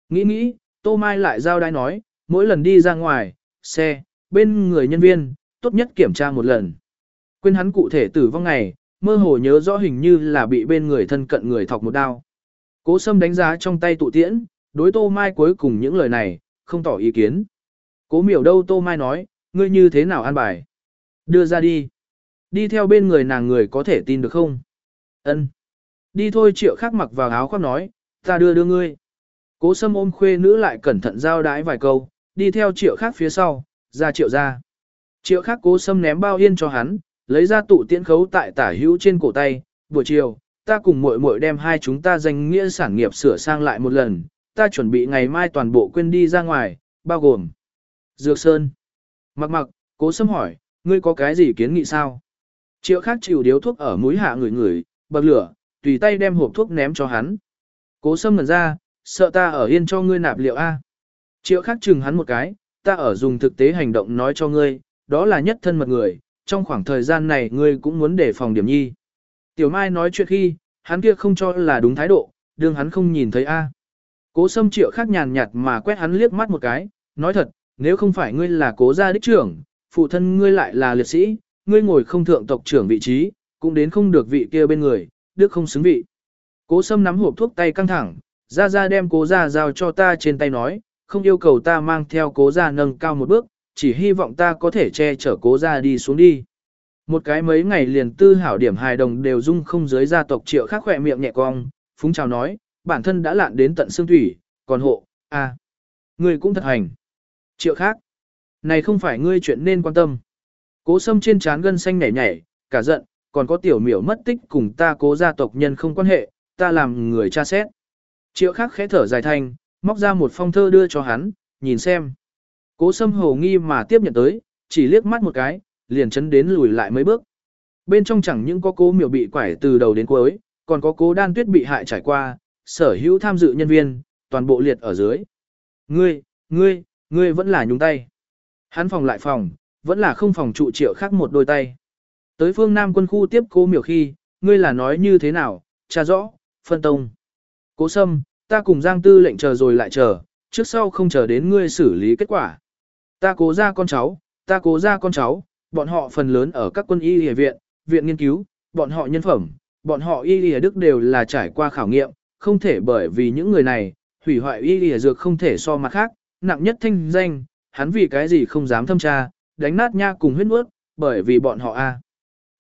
Nghĩ nghĩ, Tô Mai lại giao đai nói, mỗi lần đi ra ngoài, xe, bên người nhân viên, tốt nhất kiểm tra một lần. Quên hắn cụ thể tử vong ngày, mơ hồ nhớ rõ hình như là bị bên người thân cận người thọc một đao. Cố Sâm đánh giá trong tay tụ tiễn, đối Tô Mai cuối cùng những lời này, không tỏ ý kiến. Cố miểu đâu Tô Mai nói, ngươi như thế nào an bài? Đưa ra đi. Đi theo bên người nàng người có thể tin được không? Ân. Đi thôi triệu khắc mặc vào áo khoác nói, ta đưa đưa ngươi. Cố sâm ôm khuê nữ lại cẩn thận giao đái vài câu, đi theo triệu khác phía sau, ra triệu ra. Triệu khác cố sâm ném bao yên cho hắn, lấy ra tụ tiễn khấu tại tả hữu trên cổ tay, buổi chiều, ta cùng muội muội đem hai chúng ta danh nghĩa sản nghiệp sửa sang lại một lần, ta chuẩn bị ngày mai toàn bộ quên đi ra ngoài, bao gồm Dược Sơn. Mặc mặc, cố sâm hỏi, ngươi có cái gì kiến nghị sao? Triệu khác chịu điếu thuốc ở mũi hạ người người, bậc lửa, tùy tay đem hộp thuốc ném cho hắn. Cố sâm ngần ra, sợ ta ở yên cho ngươi nạp liệu A. Triệu khắc chừng hắn một cái, ta ở dùng thực tế hành động nói cho ngươi, đó là nhất thân mật người, trong khoảng thời gian này ngươi cũng muốn đề phòng điểm nhi. Tiểu Mai nói chuyện khi, hắn kia không cho là đúng thái độ, đương hắn không nhìn thấy A. Cố sâm triệu khắc nhàn nhạt mà quét hắn liếc mắt một cái, nói thật, nếu không phải ngươi là cố gia đích trưởng, phụ thân ngươi lại là liệt sĩ, ngươi ngồi không thượng tộc trưởng vị trí, cũng đến không được vị kia bên người, đức không xứng vị. Cố sâm nắm hộp thuốc tay căng thẳng, ra ra đem cố ra giao cho ta trên tay nói, không yêu cầu ta mang theo cố ra nâng cao một bước, chỉ hy vọng ta có thể che chở cố ra đi xuống đi. Một cái mấy ngày liền tư hảo điểm hài đồng đều dung không dưới gia tộc triệu khác khỏe miệng nhẹ cong, phúng chào nói, bản thân đã lạn đến tận xương thủy, còn hộ, à, ngươi cũng thật hành. Triệu khác, này không phải ngươi chuyện nên quan tâm. Cố sâm trên trán gân xanh nhảy nhảy, cả giận, còn có tiểu miểu mất tích cùng ta cố gia tộc nhân không quan hệ, ta làm người tra xét. Triệu khắc khẽ thở dài thanh, móc ra một phong thơ đưa cho hắn, nhìn xem. Cố sâm hồ nghi mà tiếp nhận tới, chỉ liếc mắt một cái, liền chấn đến lùi lại mấy bước. Bên trong chẳng những có cố miểu bị quải từ đầu đến cuối, còn có cố đan tuyết bị hại trải qua, sở hữu tham dự nhân viên, toàn bộ liệt ở dưới. Ngươi, ngươi, ngươi vẫn là nhúng tay. Hắn phòng lại phòng, vẫn là không phòng trụ triệu khác một đôi tay. Tới phương Nam quân khu tiếp cố miểu khi, ngươi là nói như thế nào, cha rõ, phân tông. Cố sâm, ta cùng Giang Tư lệnh chờ rồi lại chờ, trước sau không chờ đến ngươi xử lý kết quả. Ta cố ra con cháu, ta cố ra con cháu, bọn họ phần lớn ở các quân y y viện, viện nghiên cứu, bọn họ nhân phẩm, bọn họ y y đức đều là trải qua khảo nghiệm, không thể bởi vì những người này, hủy hoại y y dược không thể so mặt khác, nặng nhất thanh danh, hắn vì cái gì không dám thâm tra, đánh nát nha cùng huyết nuốt, bởi vì bọn họ a.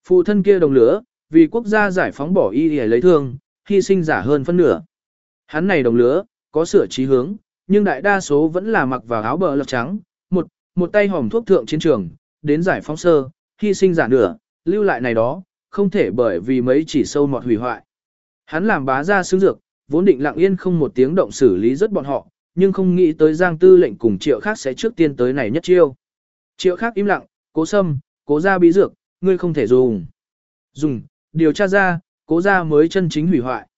Phụ thân kia đồng lửa, vì quốc gia giải phóng bỏ y để lấy thương, hy sinh giả hơn phân nửa. Hắn này đồng lửa, có sửa trí hướng, nhưng đại đa số vẫn là mặc vào áo bờ lọc trắng, một, một tay hòm thuốc thượng chiến trường, đến giải phóng sơ, hy sinh giả nửa, lưu lại này đó, không thể bởi vì mấy chỉ sâu mọt hủy hoại. Hắn làm bá ra xứng dược, vốn định lặng yên không một tiếng động xử lý rất bọn họ, nhưng không nghĩ tới Giang Tư lệnh cùng triệu khác sẽ trước tiên tới này nhất chiêu. Triệu khác im lặng, cố sâm, cố ra bí dược, ngươi không thể dùng. Dùng, điều tra ra, cố ra mới chân chính hủy hoại.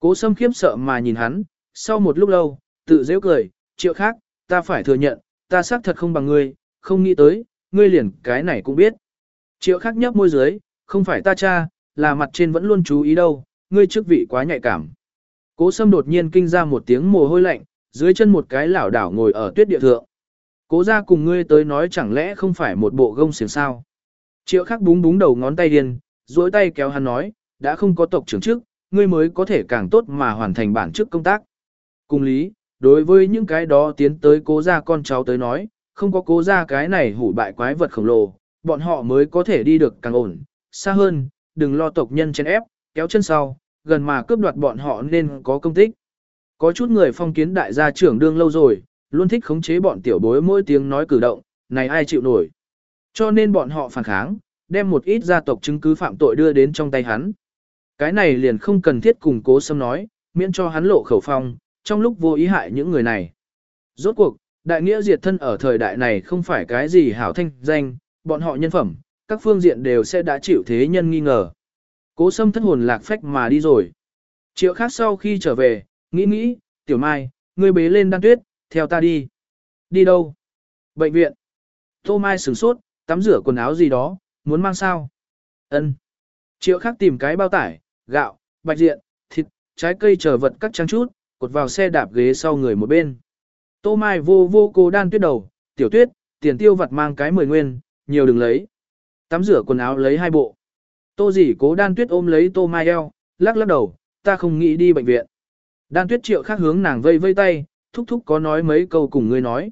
Cố sâm khiếp sợ mà nhìn hắn, sau một lúc lâu, tự dễ cười, triệu khác, ta phải thừa nhận, ta xác thật không bằng ngươi, không nghĩ tới, ngươi liền cái này cũng biết. Triệu khác nhấp môi dưới, không phải ta cha, là mặt trên vẫn luôn chú ý đâu, ngươi chức vị quá nhạy cảm. Cố sâm đột nhiên kinh ra một tiếng mồ hôi lạnh, dưới chân một cái lảo đảo ngồi ở tuyết địa thượng. Cố ra cùng ngươi tới nói chẳng lẽ không phải một bộ gông xiềng sao. Triệu khắc búng búng đầu ngón tay điên, duỗi tay kéo hắn nói, đã không có tộc trưởng trước, ngươi mới có thể càng tốt mà hoàn thành bản chức công tác. Cùng lý, đối với những cái đó tiến tới cố gia con cháu tới nói, không có cố gia cái này hủ bại quái vật khổng lồ, bọn họ mới có thể đi được càng ổn, xa hơn, đừng lo tộc nhân chen ép, kéo chân sau, gần mà cướp đoạt bọn họ nên có công tích. Có chút người phong kiến đại gia trưởng đương lâu rồi, luôn thích khống chế bọn tiểu bối mỗi tiếng nói cử động, này ai chịu nổi. Cho nên bọn họ phản kháng, đem một ít gia tộc chứng cứ phạm tội đưa đến trong tay hắn. Cái này liền không cần thiết cùng cố xâm nói, miễn cho hắn lộ khẩu phong, trong lúc vô ý hại những người này. Rốt cuộc, đại nghĩa diệt thân ở thời đại này không phải cái gì hảo thanh danh, bọn họ nhân phẩm, các phương diện đều sẽ đã chịu thế nhân nghi ngờ. Cố sâm thất hồn lạc phách mà đi rồi. Triệu khác sau khi trở về, nghĩ nghĩ, tiểu mai, ngươi bế lên đan tuyết, theo ta đi. Đi đâu? Bệnh viện. Tô mai sửng sốt, tắm rửa quần áo gì đó, muốn mang sao? Ân. Triệu khác tìm cái bao tải, gạo, bạch diện, thịt, trái cây chờ vật các trang chút, cột vào xe đạp ghế sau người một bên. Tô mai vô vô cô đan tuyết đầu, tiểu tuyết, tiền tiêu vật mang cái mười nguyên, nhiều đừng lấy. Tắm rửa quần áo lấy hai bộ. Tô dì cố đan tuyết ôm lấy tô mai eo, lắc lắc đầu, ta không nghĩ đi bệnh viện. Đan tuyết triệu khác hướng nàng vây vây tay, thúc thúc có nói mấy câu cùng ngươi nói.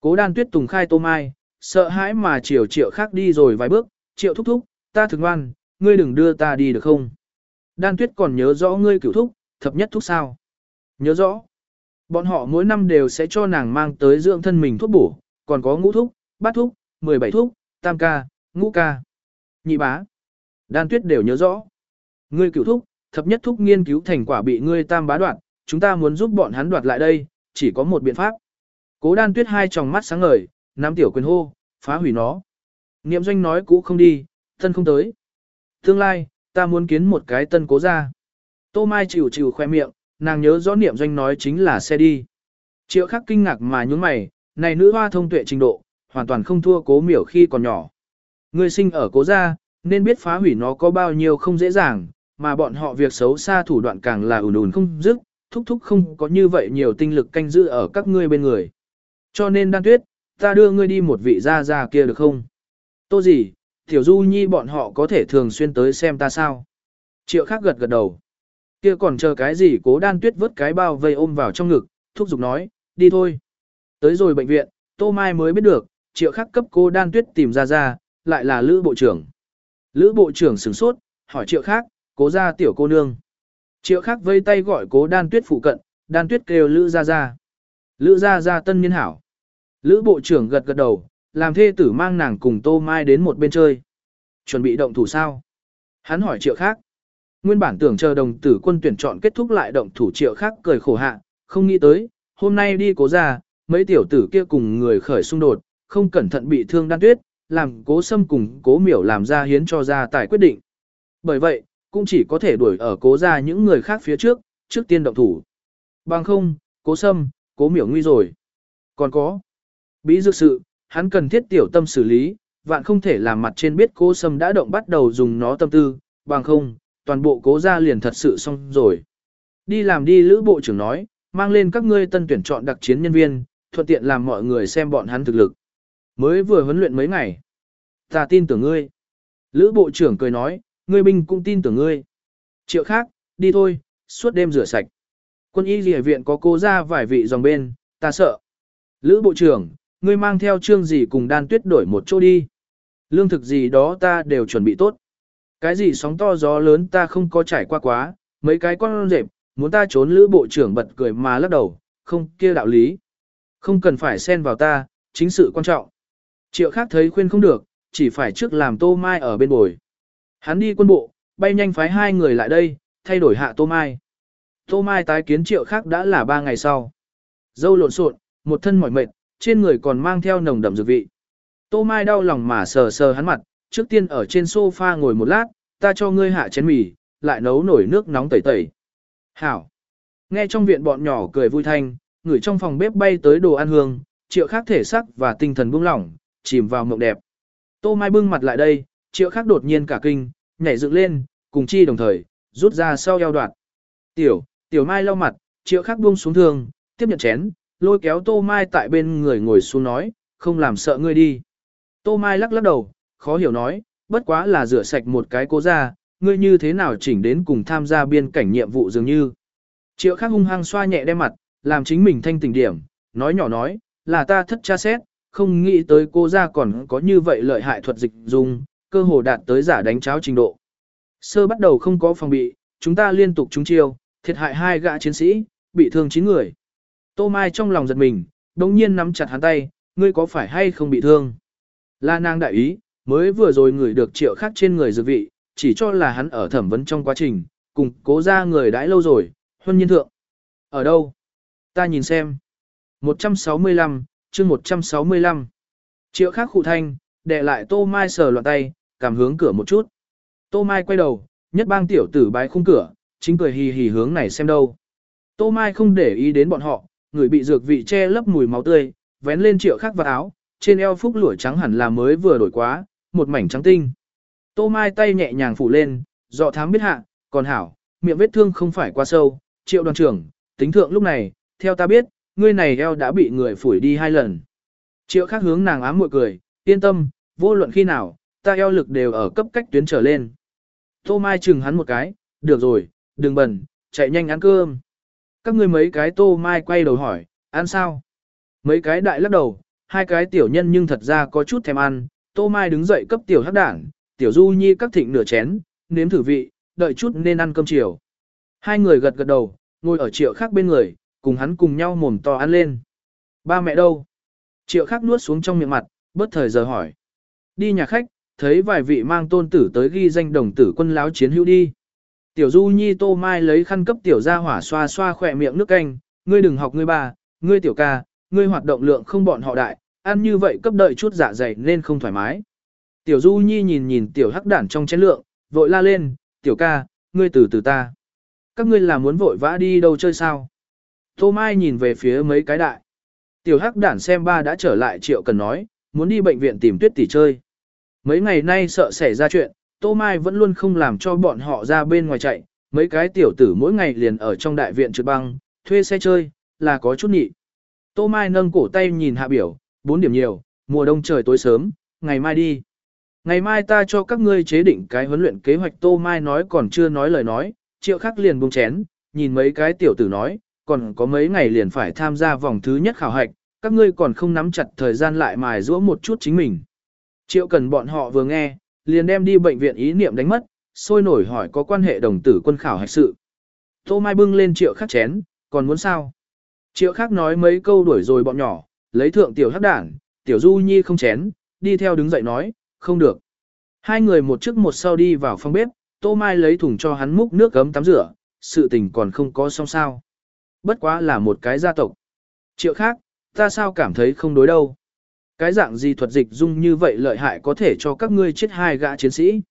Cố đan tuyết tùng khai tô mai, sợ hãi mà chiều triệu khác đi rồi vài bước, triệu thúc thúc, ta thường ngoan, ngươi đừng đưa ta đi được không? Đan tuyết còn nhớ rõ ngươi cửu thúc, thập nhất thúc sao? Nhớ rõ. Bọn họ mỗi năm đều sẽ cho nàng mang tới dưỡng thân mình thuốc bổ, còn có ngũ thúc, bát thúc, mười bảy thúc, tam ca, ngũ ca, nhị bá. Đan tuyết đều nhớ rõ. Ngươi cửu thúc, thập nhất thúc nghiên cứu thành quả bị ngươi tam bá đoạt, chúng ta muốn giúp bọn hắn đoạt lại đây, chỉ có một biện pháp. Cố đan tuyết hai tròng mắt sáng ngời, nắm tiểu quyền hô, phá hủy nó. Niệm doanh nói cũ không đi, thân không tới. Tương lai, ta muốn kiến một cái tân cố ra. Tô Mai chịu chịu khoe miệng, nàng nhớ rõ niệm doanh nói chính là xe đi. Triệu khắc kinh ngạc mà nhún mày, này nữ hoa thông tuệ trình độ, hoàn toàn không thua cố miểu khi còn nhỏ. Người sinh ở cố gia, nên biết phá hủy nó có bao nhiêu không dễ dàng, mà bọn họ việc xấu xa thủ đoạn càng là ùn ùn không dứt, thúc thúc không có như vậy nhiều tinh lực canh giữ ở các ngươi bên người. Cho nên đan tuyết, ta đưa ngươi đi một vị gia gia kia được không? Tô gì, tiểu du nhi bọn họ có thể thường xuyên tới xem ta sao? Triệu khác gật gật đầu. Kia còn chờ cái gì cố đan tuyết vớt cái bao vây ôm vào trong ngực, thúc giục nói, đi thôi. Tới rồi bệnh viện, Tô Mai mới biết được, triệu khắc cấp cô đan tuyết tìm ra ra, lại là Lữ Bộ trưởng. Lữ Bộ trưởng sửng sốt, hỏi triệu Khắc, cố ra tiểu cô nương. Triệu Khắc vây tay gọi cố đan tuyết phụ cận, đan tuyết kêu Lữ ra ra. Lữ ra ra tân niên hảo. Lữ Bộ trưởng gật gật đầu, làm thê tử mang nàng cùng Tô Mai đến một bên chơi. Chuẩn bị động thủ sao? Hắn hỏi triệu khác. Nguyên bản tưởng chờ đồng tử quân tuyển chọn kết thúc lại động thủ triệu khác cười khổ hạ, không nghĩ tới, hôm nay đi cố ra, mấy tiểu tử kia cùng người khởi xung đột, không cẩn thận bị thương đan tuyết, làm cố sâm cùng cố miểu làm ra hiến cho ra tài quyết định. Bởi vậy, cũng chỉ có thể đuổi ở cố ra những người khác phía trước, trước tiên động thủ. Bằng không, cố sâm, cố miểu nguy rồi. Còn có, bí dược sự, hắn cần thiết tiểu tâm xử lý, vạn không thể làm mặt trên biết cố sâm đã động bắt đầu dùng nó tâm tư, bằng không, toàn bộ cố gia liền thật sự xong rồi. Đi làm đi lữ bộ trưởng nói, mang lên các ngươi tân tuyển chọn đặc chiến nhân viên, thuận tiện làm mọi người xem bọn hắn thực lực. Mới vừa huấn luyện mấy ngày. Ta tin tưởng ngươi. Lữ bộ trưởng cười nói, ngươi binh cũng tin tưởng ngươi. Triệu khác, đi thôi, suốt đêm rửa sạch. Quân y lìa viện có cô ra vài vị dòng bên, ta sợ. Lữ bộ trưởng, ngươi mang theo trương gì cùng đan tuyết đổi một chỗ đi. Lương thực gì đó ta đều chuẩn bị tốt. Cái gì sóng to gió lớn ta không có trải qua quá, mấy cái con rệp, muốn ta trốn lữ bộ trưởng bật cười mà lắc đầu, không kia đạo lý. Không cần phải xen vào ta, chính sự quan trọng. Triệu khác thấy khuyên không được, chỉ phải trước làm tô mai ở bên bồi. Hắn đi quân bộ, bay nhanh phái hai người lại đây, thay đổi hạ tô mai. Tô mai tái kiến triệu khác đã là ba ngày sau. Dâu lộn xộn, một thân mỏi mệt, trên người còn mang theo nồng đậm dược vị. Tô mai đau lòng mà sờ sờ hắn mặt, trước tiên ở trên sofa ngồi một lát, ta cho ngươi hạ chén mì, lại nấu nổi nước nóng tẩy tẩy. Hảo. Nghe trong viện bọn nhỏ cười vui thanh, người trong phòng bếp bay tới đồ ăn hương, triệu khác thể sắc và tinh thần buông lỏng, chìm vào mộng đẹp. Tô Mai bưng mặt lại đây, triệu khác đột nhiên cả kinh, nhảy dựng lên, cùng chi đồng thời, rút ra sau eo đoạt. Tiểu, tiểu Mai lau mặt, triệu khác buông xuống thương, tiếp nhận chén, lôi kéo Tô Mai tại bên người ngồi xuống nói, không làm sợ ngươi đi. Tô Mai lắc lắc đầu, khó hiểu nói, bất quá là rửa sạch một cái cố ra, ngươi như thế nào chỉnh đến cùng tham gia biên cảnh nhiệm vụ dường như. Triệu khắc hung hăng xoa nhẹ đem mặt, làm chính mình thanh tỉnh điểm, nói nhỏ nói, là ta thất tra xét, không nghĩ tới cô ra còn có như vậy lợi hại thuật dịch dùng, cơ hồ đạt tới giả đánh cháo trình độ. Sơ bắt đầu không có phòng bị, chúng ta liên tục trúng chiêu, thiệt hại hai gã chiến sĩ, bị thương 9 người. Tô Mai trong lòng giật mình, đồng nhiên nắm chặt hắn tay, ngươi có phải hay không bị thương? La nàng đại ý, mới vừa rồi người được triệu khác trên người dược vị, chỉ cho là hắn ở thẩm vấn trong quá trình, cùng cố ra người đãi lâu rồi, huân nhiên thượng. Ở đâu? Ta nhìn xem. 165, chương 165. Triệu khác khụ thanh, đệ lại Tô Mai sờ loạn tay, cảm hướng cửa một chút. Tô Mai quay đầu, nhất bang tiểu tử bái khung cửa, chính cười hì hì hướng này xem đâu. Tô Mai không để ý đến bọn họ, người bị dược vị che lấp mùi máu tươi, vén lên triệu khắc vào áo, trên eo phúc lũa trắng hẳn là mới vừa đổi quá, một mảnh trắng tinh. Tô Mai tay nhẹ nhàng phủ lên, dọ thám biết hạ, còn hảo, miệng vết thương không phải quá sâu, triệu đoàn trưởng, tính thượng lúc này, theo ta biết, ngươi này eo đã bị người phủi đi hai lần. Triệu khắc hướng nàng ám mội cười, yên tâm, vô luận khi nào, ta eo lực đều ở cấp cách tuyến trở lên. Tô Mai chừng hắn một cái, được rồi, đừng bẩn, chạy nhanh ăn cơm. Các ngươi mấy cái Tô Mai quay đầu hỏi, ăn sao? Mấy cái đại lắc đầu, hai cái tiểu nhân nhưng thật ra có chút thèm ăn. Tô Mai đứng dậy cấp tiểu hắc đảng, tiểu du nhi các thịnh nửa chén, nếm thử vị, đợi chút nên ăn cơm chiều. Hai người gật gật đầu, ngồi ở triệu khác bên người, cùng hắn cùng nhau mồm to ăn lên. Ba mẹ đâu? Triệu khác nuốt xuống trong miệng mặt, bất thời giờ hỏi. Đi nhà khách, thấy vài vị mang tôn tử tới ghi danh đồng tử quân láo chiến hữu đi. Tiểu Du Nhi Tô Mai lấy khăn cấp tiểu ra hỏa xoa xoa khỏe miệng nước canh, ngươi đừng học ngươi ba, ngươi tiểu ca, ngươi hoạt động lượng không bọn họ đại, ăn như vậy cấp đợi chút dạ dày nên không thoải mái. Tiểu Du Nhi nhìn nhìn tiểu hắc đản trong chén lượng, vội la lên, tiểu ca, ngươi từ từ ta. Các ngươi là muốn vội vã đi đâu chơi sao? Tô Mai nhìn về phía mấy cái đại. Tiểu hắc đản xem ba đã trở lại triệu cần nói, muốn đi bệnh viện tìm tuyết tỷ chơi. Mấy ngày nay sợ xảy ra chuyện, Tô Mai vẫn luôn không làm cho bọn họ ra bên ngoài chạy, mấy cái tiểu tử mỗi ngày liền ở trong đại viện trượt băng, thuê xe chơi, là có chút nhị. Tô Mai nâng cổ tay nhìn hạ biểu, bốn điểm nhiều, mùa đông trời tối sớm, ngày mai đi. Ngày mai ta cho các ngươi chế định cái huấn luyện kế hoạch Tô Mai nói còn chưa nói lời nói, triệu khắc liền buông chén, nhìn mấy cái tiểu tử nói, còn có mấy ngày liền phải tham gia vòng thứ nhất khảo hạch, các ngươi còn không nắm chặt thời gian lại mài giũa một chút chính mình. Triệu cần bọn họ vừa nghe, liền đem đi bệnh viện ý niệm đánh mất, sôi nổi hỏi có quan hệ đồng tử quân khảo hạch sự. Tô Mai bưng lên triệu khắc chén, còn muốn sao? Triệu khắc nói mấy câu đuổi rồi bọn nhỏ, lấy thượng tiểu hắc đảng, tiểu du nhi không chén, đi theo đứng dậy nói, không được. Hai người một trước một sau đi vào phòng bếp, Tô Mai lấy thùng cho hắn múc nước gấm tắm rửa, sự tình còn không có xong sao. Bất quá là một cái gia tộc. Triệu khác, ta sao cảm thấy không đối đâu. Cái dạng gì thuật dịch dung như vậy lợi hại có thể cho các ngươi chết hai gã chiến sĩ.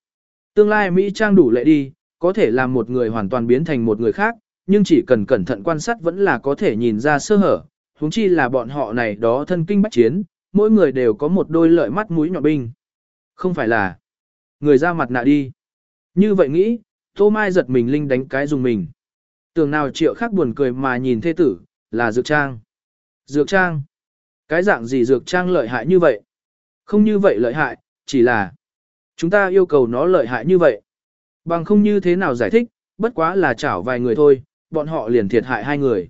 Tương lai Mỹ Trang đủ lệ đi, có thể làm một người hoàn toàn biến thành một người khác, nhưng chỉ cần cẩn thận quan sát vẫn là có thể nhìn ra sơ hở, huống chi là bọn họ này đó thân kinh bách chiến, mỗi người đều có một đôi lợi mắt mũi nhọn binh. Không phải là người ra mặt nạ đi. Như vậy nghĩ, Tô Mai giật mình linh đánh cái dùng mình. Tưởng nào triệu khác buồn cười mà nhìn thê tử, là dược trang. Dược trang. Cái dạng gì dược trang lợi hại như vậy? Không như vậy lợi hại, chỉ là chúng ta yêu cầu nó lợi hại như vậy. Bằng không như thế nào giải thích, bất quá là chảo vài người thôi, bọn họ liền thiệt hại hai người.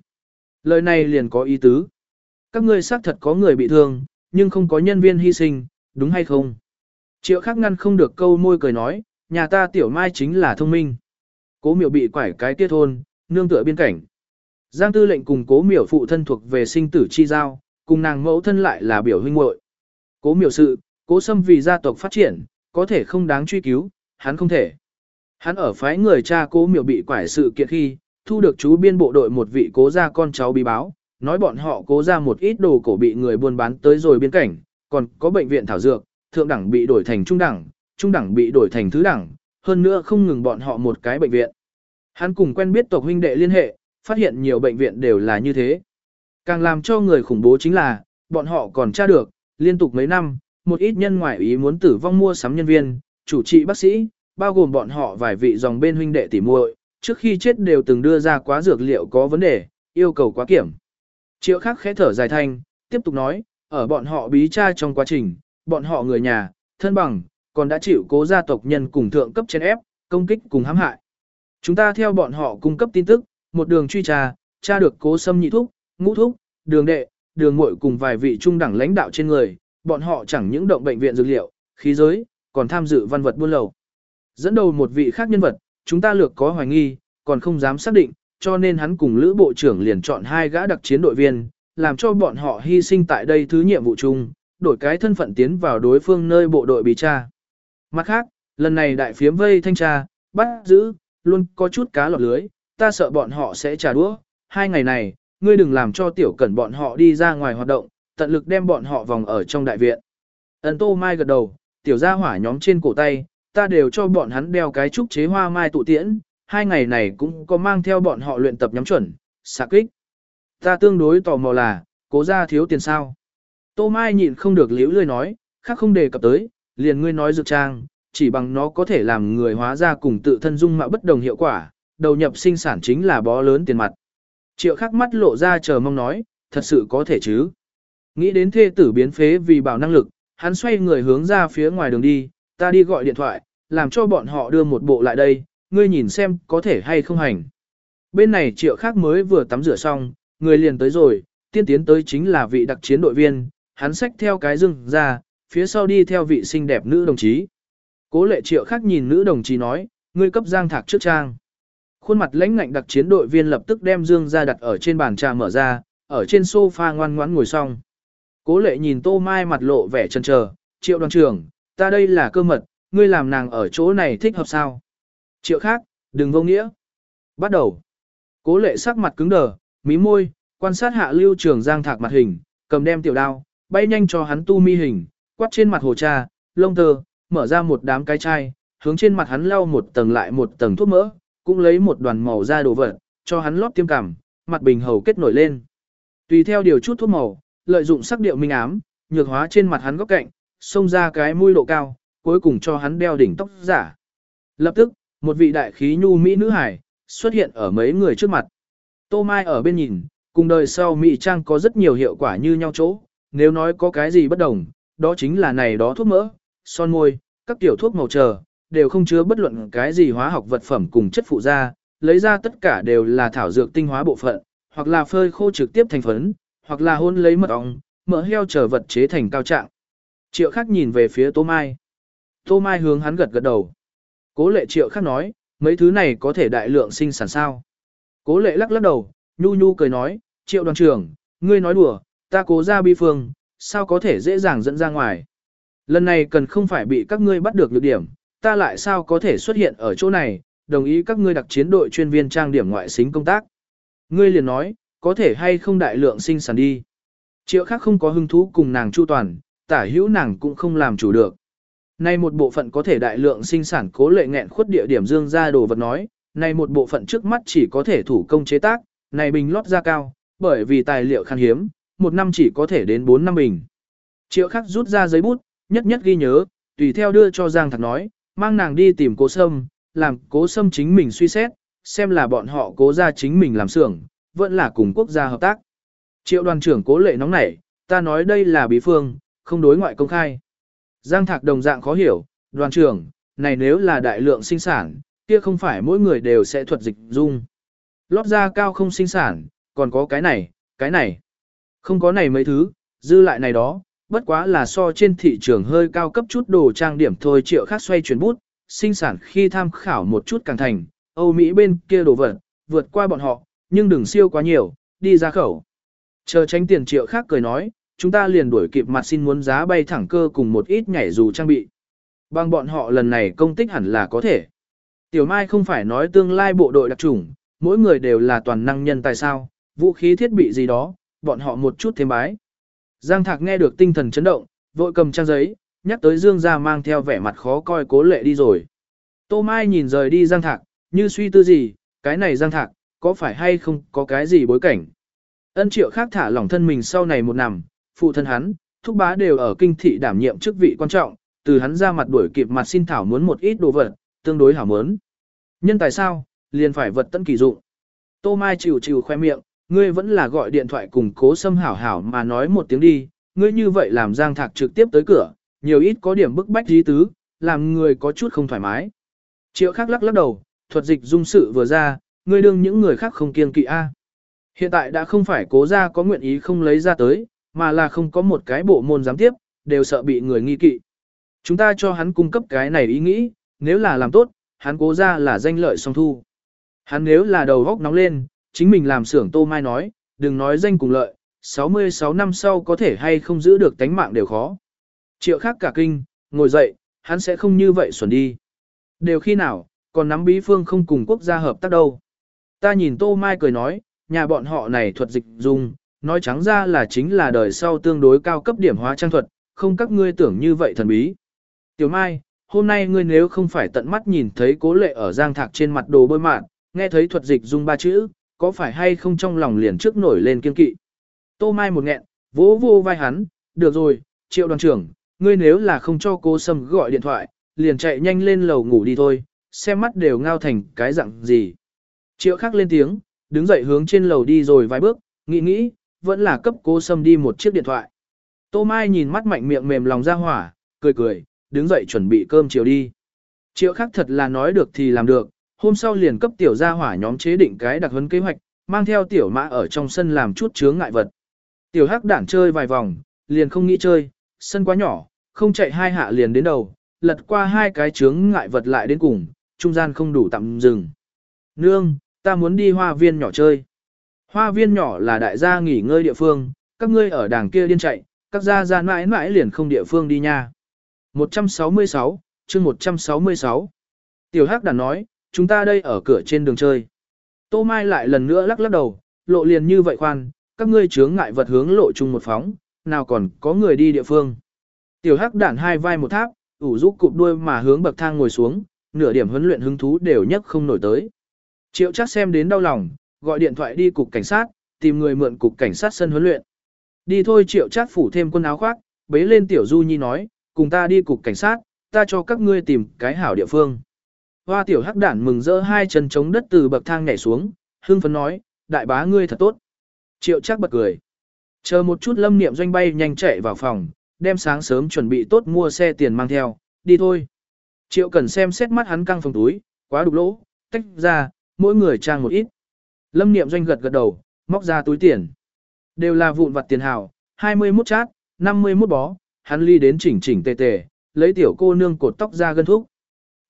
Lời này liền có ý tứ. Các ngươi xác thật có người bị thương, nhưng không có nhân viên hy sinh, đúng hay không? Triệu khắc ngăn không được câu môi cười nói, nhà ta tiểu mai chính là thông minh. Cố miểu bị quải cái tiết thôn, nương tựa biên cảnh. Giang tư lệnh cùng cố miểu phụ thân thuộc về sinh tử chi giao, cùng nàng mẫu thân lại là biểu huynh muội. Cố miểu sự, cố xâm vì gia tộc phát triển, có thể không đáng truy cứu, hắn không thể. Hắn ở phái người cha cố miểu bị quải sự kiện khi, thu được chú biên bộ đội một vị cố gia con cháu bí báo, nói bọn họ cố ra một ít đồ cổ bị người buôn bán tới rồi biên cảnh, còn có bệnh viện thảo dược, thượng đẳng bị đổi thành trung đẳng, trung đẳng bị đổi thành thứ đẳng, hơn nữa không ngừng bọn họ một cái bệnh viện. Hắn cùng quen biết tộc huynh đệ liên hệ, phát hiện nhiều bệnh viện đều là như thế. Càng làm cho người khủng bố chính là, bọn họ còn tra được, liên tục mấy năm, một ít nhân ngoại ý muốn tử vong mua sắm nhân viên, chủ trị bác sĩ, bao gồm bọn họ vài vị dòng bên huynh đệ tỉ muội, trước khi chết đều từng đưa ra quá dược liệu có vấn đề, yêu cầu quá kiểm. Triệu khắc khẽ thở dài thanh, tiếp tục nói, ở bọn họ bí tra trong quá trình, bọn họ người nhà, thân bằng, còn đã chịu cố gia tộc nhân cùng thượng cấp trên ép, công kích cùng hãm hại. Chúng ta theo bọn họ cung cấp tin tức, một đường truy tra, tra được cố xâm nhị thúc, ngũ thúc, đường đệ, đường muội cùng vài vị trung đẳng lãnh đạo trên người, bọn họ chẳng những động bệnh viện dược liệu, khí giới, còn tham dự văn vật buôn lậu. Dẫn đầu một vị khác nhân vật, chúng ta lược có hoài nghi, còn không dám xác định, cho nên hắn cùng Lữ Bộ trưởng liền chọn hai gã đặc chiến đội viên, làm cho bọn họ hy sinh tại đây thứ nhiệm vụ chung, đổi cái thân phận tiến vào đối phương nơi bộ đội bị tra. Mặt khác, lần này đại phiếm vây thanh tra, bắt giữ, luôn có chút cá lọt lưới, ta sợ bọn họ sẽ trả đũa. Hai ngày này, ngươi đừng làm cho tiểu cẩn bọn họ đi ra ngoài hoạt động, tận lực đem bọn họ vòng ở trong đại viện. Ấn tô mai gật đầu, tiểu gia hỏa nhóm trên cổ tay, ta đều cho bọn hắn đeo cái trúc chế hoa mai tụ tiễn, hai ngày này cũng có mang theo bọn họ luyện tập nhắm chuẩn, xạ kích. Ta tương đối tò mò là, cố ra thiếu tiền sao. Tô Mai nhịn không được liễu lươi nói, khác không đề cập tới, liền ngươi nói dược trang, chỉ bằng nó có thể làm người hóa ra cùng tự thân dung mạo bất đồng hiệu quả, đầu nhập sinh sản chính là bó lớn tiền mặt. Triệu khắc mắt lộ ra chờ mong nói, thật sự có thể chứ. Nghĩ đến thê tử biến phế vì bảo năng lực, hắn xoay người hướng ra phía ngoài đường đi, ta đi gọi điện thoại, làm cho bọn họ đưa một bộ lại đây, ngươi nhìn xem có thể hay không hành. Bên này triệu khác mới vừa tắm rửa xong, người liền tới rồi, tiên tiến tới chính là vị đặc chiến đội viên, hắn xách theo cái rừng ra, phía sau đi theo vị xinh đẹp nữ đồng chí. Cố lệ triệu khác nhìn nữ đồng chí nói, ngươi cấp giang thạc trước trang. Khuôn mặt lãnh ngạnh đặc chiến đội viên lập tức đem dương ra đặt ở trên bàn trà mở ra, ở trên sofa ngoan ngoãn ngồi xong. Cố lệ nhìn tô mai mặt lộ vẻ chần chờ, triệu đoàn trưởng, ta đây là cơ mật, ngươi làm nàng ở chỗ này thích hợp sao? Triệu khác, đừng vô nghĩa. Bắt đầu. Cố lệ sắc mặt cứng đờ, mí môi, quan sát hạ lưu trường giang thạc mặt hình, cầm đem tiểu đao, bay nhanh cho hắn tu mi hình, quát trên mặt hồ cha, lông tơ, mở ra một đám cái chai, hướng trên mặt hắn lau một tầng lại một tầng thuốc mỡ, cũng lấy một đoàn màu ra đồ vật, cho hắn lót tiêm cảm, mặt bình hầu kết nổi lên. Tùy theo điều chút thuốc màu, lợi dụng sắc điệu minh ám, nhược hóa trên mặt hắn góc cạnh, xông ra cái mũi độ cao, cuối cùng cho hắn đeo đỉnh tóc giả. Lập tức, một vị đại khí nhu mỹ nữ hải, xuất hiện ở mấy người trước mặt. Tô Mai ở bên nhìn, cùng đời sau Mỹ Trang có rất nhiều hiệu quả như nhau chỗ, nếu nói có cái gì bất đồng, đó chính là này đó thuốc mỡ, son môi, các tiểu thuốc màu chờ, đều không chứa bất luận cái gì hóa học vật phẩm cùng chất phụ gia, lấy ra tất cả đều là thảo dược tinh hóa bộ phận, hoặc là phơi khô trực tiếp thành phấn, hoặc là hôn lấy mật ong, mỡ heo trở vật chế thành cao trạng. Triệu khắc nhìn về phía Tô Mai. Tô Mai hướng hắn gật gật đầu. Cố lệ triệu khắc nói, mấy thứ này có thể đại lượng sinh sản sao. Cố lệ lắc lắc đầu, nhu nhu cười nói, triệu đoàn trưởng, ngươi nói đùa, ta cố ra bi phương, sao có thể dễ dàng dẫn ra ngoài. Lần này cần không phải bị các ngươi bắt được lược điểm, ta lại sao có thể xuất hiện ở chỗ này, đồng ý các ngươi đặc chiến đội chuyên viên trang điểm ngoại xính công tác. Ngươi liền nói, có thể hay không đại lượng sinh sản đi. Triệu khác không có hứng thú cùng nàng chu toàn, tả hữu nàng cũng không làm chủ được. Nay một bộ phận có thể đại lượng sinh sản cố lệ nghẹn khuất địa điểm dương ra đồ vật nói, này một bộ phận trước mắt chỉ có thể thủ công chế tác, này bình lót ra cao, bởi vì tài liệu khan hiếm, một năm chỉ có thể đến 4 năm bình. Triệu khắc rút ra giấy bút, nhất nhất ghi nhớ, tùy theo đưa cho Giang Thạc nói, mang nàng đi tìm cố sâm, làm cố sâm chính mình suy xét, xem là bọn họ cố ra chính mình làm xưởng, vẫn là cùng quốc gia hợp tác. Triệu đoàn trưởng cố lệ nóng nảy, ta nói đây là bí phương, không đối ngoại công khai. Giang Thạc đồng dạng khó hiểu, đoàn trưởng, này nếu là đại lượng sinh sản, kia không phải mỗi người đều sẽ thuật dịch dung. Lót da cao không sinh sản, còn có cái này, cái này. Không có này mấy thứ, dư lại này đó, bất quá là so trên thị trường hơi cao cấp chút đồ trang điểm thôi triệu khác xoay chuyển bút, sinh sản khi tham khảo một chút càng thành, Âu Mỹ bên kia đồ vật, vượt qua bọn họ, nhưng đừng siêu quá nhiều, đi ra khẩu. Chờ tránh tiền triệu khác cười nói, chúng ta liền đuổi kịp mặt xin muốn giá bay thẳng cơ cùng một ít nhảy dù trang bị. Bằng bọn họ lần này công tích hẳn là có thể. Tiểu Mai không phải nói tương lai bộ đội đặc chủng, mỗi người đều là toàn năng nhân tại sao, vũ khí thiết bị gì đó, bọn họ một chút thêm bái. Giang Thạc nghe được tinh thần chấn động, vội cầm trang giấy, nhắc tới Dương gia mang theo vẻ mặt khó coi cố lệ đi rồi. Tô Mai nhìn rời đi Giang Thạc, như suy tư gì, cái này Giang Thạc, có phải hay không có cái gì bối cảnh. Ân triệu khác thả lỏng thân mình sau này một nằm, phụ thân hắn, thúc bá đều ở kinh thị đảm nhiệm chức vị quan trọng, từ hắn ra mặt đuổi kịp mặt xin thảo muốn một ít đồ vật, tương đối hảo mớn. Nhân tài sao, liền phải vật tận kỳ dụng. Tô Mai chịu chịu khoe miệng, ngươi vẫn là gọi điện thoại cùng cố xâm hảo hảo mà nói một tiếng đi, ngươi như vậy làm giang thạc trực tiếp tới cửa, nhiều ít có điểm bức bách dí tứ, làm người có chút không thoải mái. Triệu khắc lắc lắc đầu, thuật dịch dung sự vừa ra, ngươi đương những người khác không kiên kỵ a. Hiện tại đã không phải cố ra có nguyện ý không lấy ra tới, mà là không có một cái bộ môn giám tiếp, đều sợ bị người nghi kỵ. Chúng ta cho hắn cung cấp cái này ý nghĩ, nếu là làm tốt, hắn cố ra là danh lợi song thu. Hắn nếu là đầu góc nóng lên, chính mình làm xưởng tô mai nói, đừng nói danh cùng lợi, 66 năm sau có thể hay không giữ được tánh mạng đều khó. Triệu khác cả kinh, ngồi dậy, hắn sẽ không như vậy xuẩn đi. Đều khi nào, còn nắm bí phương không cùng quốc gia hợp tác đâu. Ta nhìn tô mai cười nói, nhà bọn họ này thuật dịch dùng, nói trắng ra là chính là đời sau tương đối cao cấp điểm hóa trang thuật, không các ngươi tưởng như vậy thần bí. Tiểu Mai, hôm nay ngươi nếu không phải tận mắt nhìn thấy cố lệ ở giang thạc trên mặt đồ bôi mạn, nghe thấy thuật dịch dung ba chữ, có phải hay không trong lòng liền trước nổi lên kiên kỵ. Tô Mai một nghẹn, vỗ vô vai hắn, được rồi, triệu đoàn trưởng, ngươi nếu là không cho cô Sâm gọi điện thoại, liền chạy nhanh lên lầu ngủ đi thôi, xem mắt đều ngao thành cái dạng gì. Triệu khắc lên tiếng, đứng dậy hướng trên lầu đi rồi vài bước, nghĩ nghĩ, vẫn là cấp cô Sâm đi một chiếc điện thoại. Tô Mai nhìn mắt mạnh miệng mềm lòng ra hỏa, cười cười, đứng dậy chuẩn bị cơm chiều đi. Triệu khắc thật là nói được thì làm được, hôm sau liền cấp tiểu gia hỏa nhóm chế định cái đặc huấn kế hoạch, mang theo tiểu mã ở trong sân làm chút chướng ngại vật. Tiểu hắc đản chơi vài vòng, liền không nghĩ chơi, sân quá nhỏ, không chạy hai hạ liền đến đầu, lật qua hai cái chướng ngại vật lại đến cùng, trung gian không đủ tạm dừng. Nương, ta muốn đi hoa viên nhỏ chơi. Hoa viên nhỏ là đại gia nghỉ ngơi địa phương, các ngươi ở đàng kia điên chạy, các gia gia mãi mãi liền không địa phương đi nha. 166, chương 166. Tiểu Hắc đã nói, chúng ta đây ở cửa trên đường chơi. Tô Mai lại lần nữa lắc lắc đầu, lộ liền như vậy khoan, các ngươi chướng ngại vật hướng lộ chung một phóng, nào còn có người đi địa phương. Tiểu Hắc đản hai vai một tháp, ủ rũ cụp đuôi mà hướng bậc thang ngồi xuống, nửa điểm huấn luyện hứng thú đều nhất không nổi tới. Triệu chắc xem đến đau lòng, gọi điện thoại đi cục cảnh sát, tìm người mượn cục cảnh sát sân huấn luyện. Đi thôi triệu chắc phủ thêm quần áo khoác, bế lên tiểu du nhi nói, cùng ta đi cục cảnh sát, ta cho các ngươi tìm cái hảo địa phương. Hoa tiểu hắc đản mừng rỡ hai chân chống đất từ bậc thang nhảy xuống, hưng phấn nói, đại bá ngươi thật tốt. Triệu chắc bật cười. Chờ một chút lâm niệm doanh bay nhanh chạy vào phòng, đem sáng sớm chuẩn bị tốt mua xe tiền mang theo, đi thôi. Triệu cần xem xét mắt hắn căng phòng túi, quá đục lỗ, tách ra, mỗi người trang một ít. Lâm niệm doanh gật gật đầu, móc ra túi tiền. Đều là vụn vặt tiền hào, 21 chát, 51 bó, hắn ly đến chỉnh chỉnh tề tề, lấy tiểu cô nương cột tóc ra gân thúc.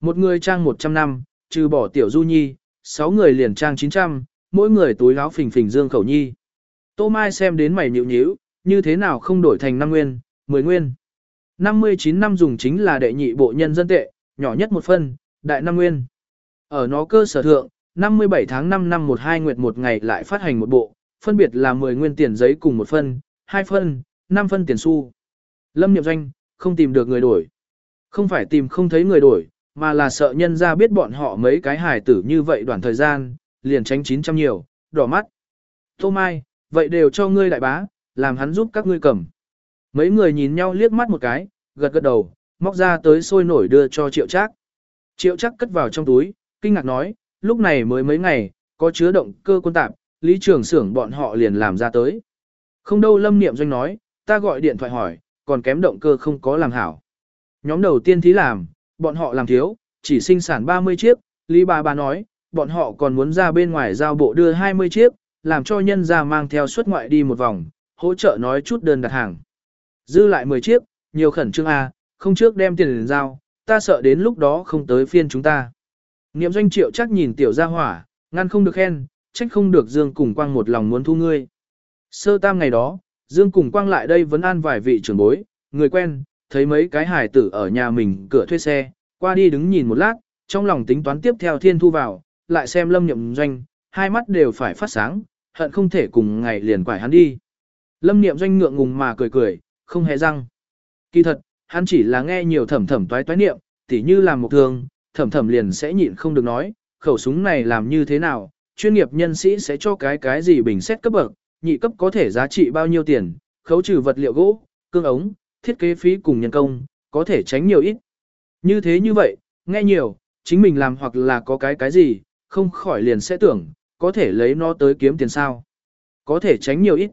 Một người trang 100 năm, trừ bỏ tiểu du nhi, 6 người liền trang 900, mỗi người túi áo phình phình dương khẩu nhi. Tô Mai xem đến mày nhịu nhíu, như thế nào không đổi thành năm nguyên, 10 nguyên. 59 năm dùng chính là đệ nhị bộ nhân dân tệ, nhỏ nhất một phân, đại năm nguyên. Ở nó cơ sở thượng, 57 tháng 5 năm 12 nguyệt một ngày lại phát hành một bộ, phân biệt là 10 nguyên tiền giấy cùng một phân, hai phân, 5 phân tiền xu. Lâm Niệm Doanh, không tìm được người đổi. Không phải tìm không thấy người đổi, mà là sợ nhân ra biết bọn họ mấy cái hài tử như vậy đoạn thời gian, liền tránh 900 nhiều, đỏ mắt. Tô Mai, vậy đều cho ngươi đại bá, làm hắn giúp các ngươi cầm. Mấy người nhìn nhau liếc mắt một cái, gật gật đầu, móc ra tới sôi nổi đưa cho triệu trác. Triệu trác cất vào trong túi, kinh ngạc nói, lúc này mới mấy ngày, có chứa động cơ quân tạp, lý trưởng xưởng bọn họ liền làm ra tới. Không đâu lâm niệm doanh nói, ta gọi điện thoại hỏi, còn kém động cơ không có làm hảo. Nhóm đầu tiên thí làm, bọn họ làm thiếu, chỉ sinh sản 30 chiếc, Lý bà bà nói, bọn họ còn muốn ra bên ngoài giao bộ đưa 20 chiếc, làm cho nhân ra mang theo xuất ngoại đi một vòng, hỗ trợ nói chút đơn đặt hàng. Dư lại 10 chiếc, nhiều khẩn trương A, không trước đem tiền đến giao, ta sợ đến lúc đó không tới phiên chúng ta. Niệm doanh triệu chắc nhìn tiểu gia hỏa, ngăn không được khen, trách không được Dương cùng quang một lòng muốn thu ngươi. Sơ tam ngày đó, Dương cùng quang lại đây vẫn an vài vị trưởng bối, người quen, thấy mấy cái hải tử ở nhà mình cửa thuê xe, qua đi đứng nhìn một lát, trong lòng tính toán tiếp theo thiên thu vào, lại xem lâm nhậm doanh, hai mắt đều phải phát sáng, hận không thể cùng ngày liền quải hắn đi. Lâm niệm doanh ngượng ngùng mà cười cười, không hề răng. Kỳ thật, hắn chỉ là nghe nhiều thẩm thẩm toái toái niệm, tỉ như làm một thường, thẩm thẩm liền sẽ nhịn không được nói, khẩu súng này làm như thế nào, chuyên nghiệp nhân sĩ sẽ cho cái cái gì bình xét cấp bậc, nhị cấp có thể giá trị bao nhiêu tiền, khấu trừ vật liệu gỗ, cương ống, thiết kế phí cùng nhân công, có thể tránh nhiều ít. Như thế như vậy, nghe nhiều, chính mình làm hoặc là có cái cái gì, không khỏi liền sẽ tưởng, có thể lấy nó tới kiếm tiền sao. Có thể tránh nhiều ít.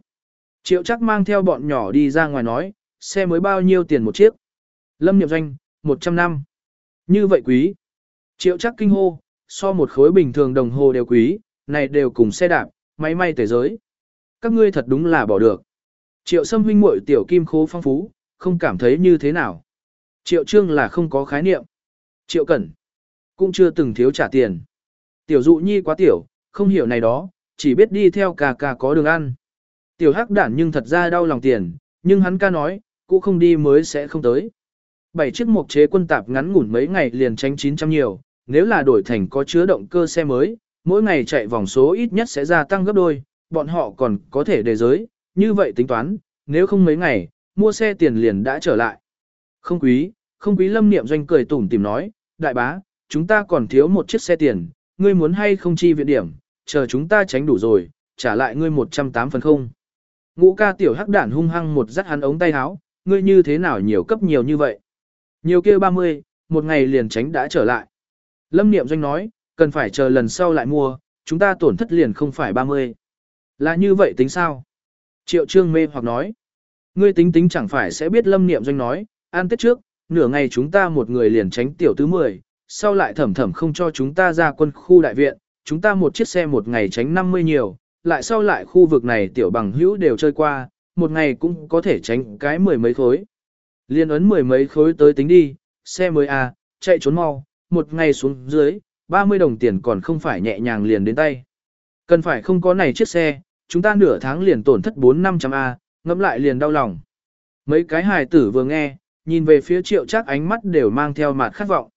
Triệu chắc mang theo bọn nhỏ đi ra ngoài nói, xe mới bao nhiêu tiền một chiếc. Lâm Niệm Doanh, 100 năm. Như vậy quý. Triệu chắc kinh hô, so một khối bình thường đồng hồ đều quý, này đều cùng xe đạp, máy may tể giới. Các ngươi thật đúng là bỏ được. Triệu Sâm huynh muội tiểu kim khố phong phú, không cảm thấy như thế nào. Triệu Trương là không có khái niệm. Triệu Cẩn cũng chưa từng thiếu trả tiền. Tiểu dụ nhi quá tiểu, không hiểu này đó, chỉ biết đi theo cà cà có đường ăn. Tiểu hắc đản nhưng thật ra đau lòng tiền, nhưng hắn ca nói, cũng không đi mới sẽ không tới. Bảy chiếc mộc chế quân tạp ngắn ngủn mấy ngày liền tránh 900 nhiều, nếu là đổi thành có chứa động cơ xe mới, mỗi ngày chạy vòng số ít nhất sẽ gia tăng gấp đôi, bọn họ còn có thể đề giới, như vậy tính toán, nếu không mấy ngày, mua xe tiền liền đã trở lại. Không quý, không quý lâm niệm doanh cười tủm tìm nói, đại bá, chúng ta còn thiếu một chiếc xe tiền, ngươi muốn hay không chi viện điểm, chờ chúng ta tránh đủ rồi, trả lại ngươi 108 phần không. Ngũ ca tiểu hắc đản hung hăng một dắt hắn ống tay áo, ngươi như thế nào nhiều cấp nhiều như vậy. Nhiều kia 30, một ngày liền tránh đã trở lại. Lâm Niệm Doanh nói, cần phải chờ lần sau lại mua, chúng ta tổn thất liền không phải 30. Là như vậy tính sao? Triệu Trương mê hoặc nói, ngươi tính tính chẳng phải sẽ biết Lâm Niệm Doanh nói, an tết trước, nửa ngày chúng ta một người liền tránh tiểu tứ 10, sau lại thẩm thẩm không cho chúng ta ra quân khu đại viện, chúng ta một chiếc xe một ngày tránh 50 nhiều, lại sau lại khu vực này tiểu bằng hữu đều chơi qua, một ngày cũng có thể tránh cái mười mấy khối. Liên ấn mười mấy khối tới tính đi, xe mới à, chạy trốn mau, một ngày xuống dưới, 30 đồng tiền còn không phải nhẹ nhàng liền đến tay. Cần phải không có này chiếc xe, chúng ta nửa tháng liền tổn thất 4-500 A, ngẫm lại liền đau lòng. Mấy cái hài tử vừa nghe, nhìn về phía triệu chắc ánh mắt đều mang theo mặt khát vọng.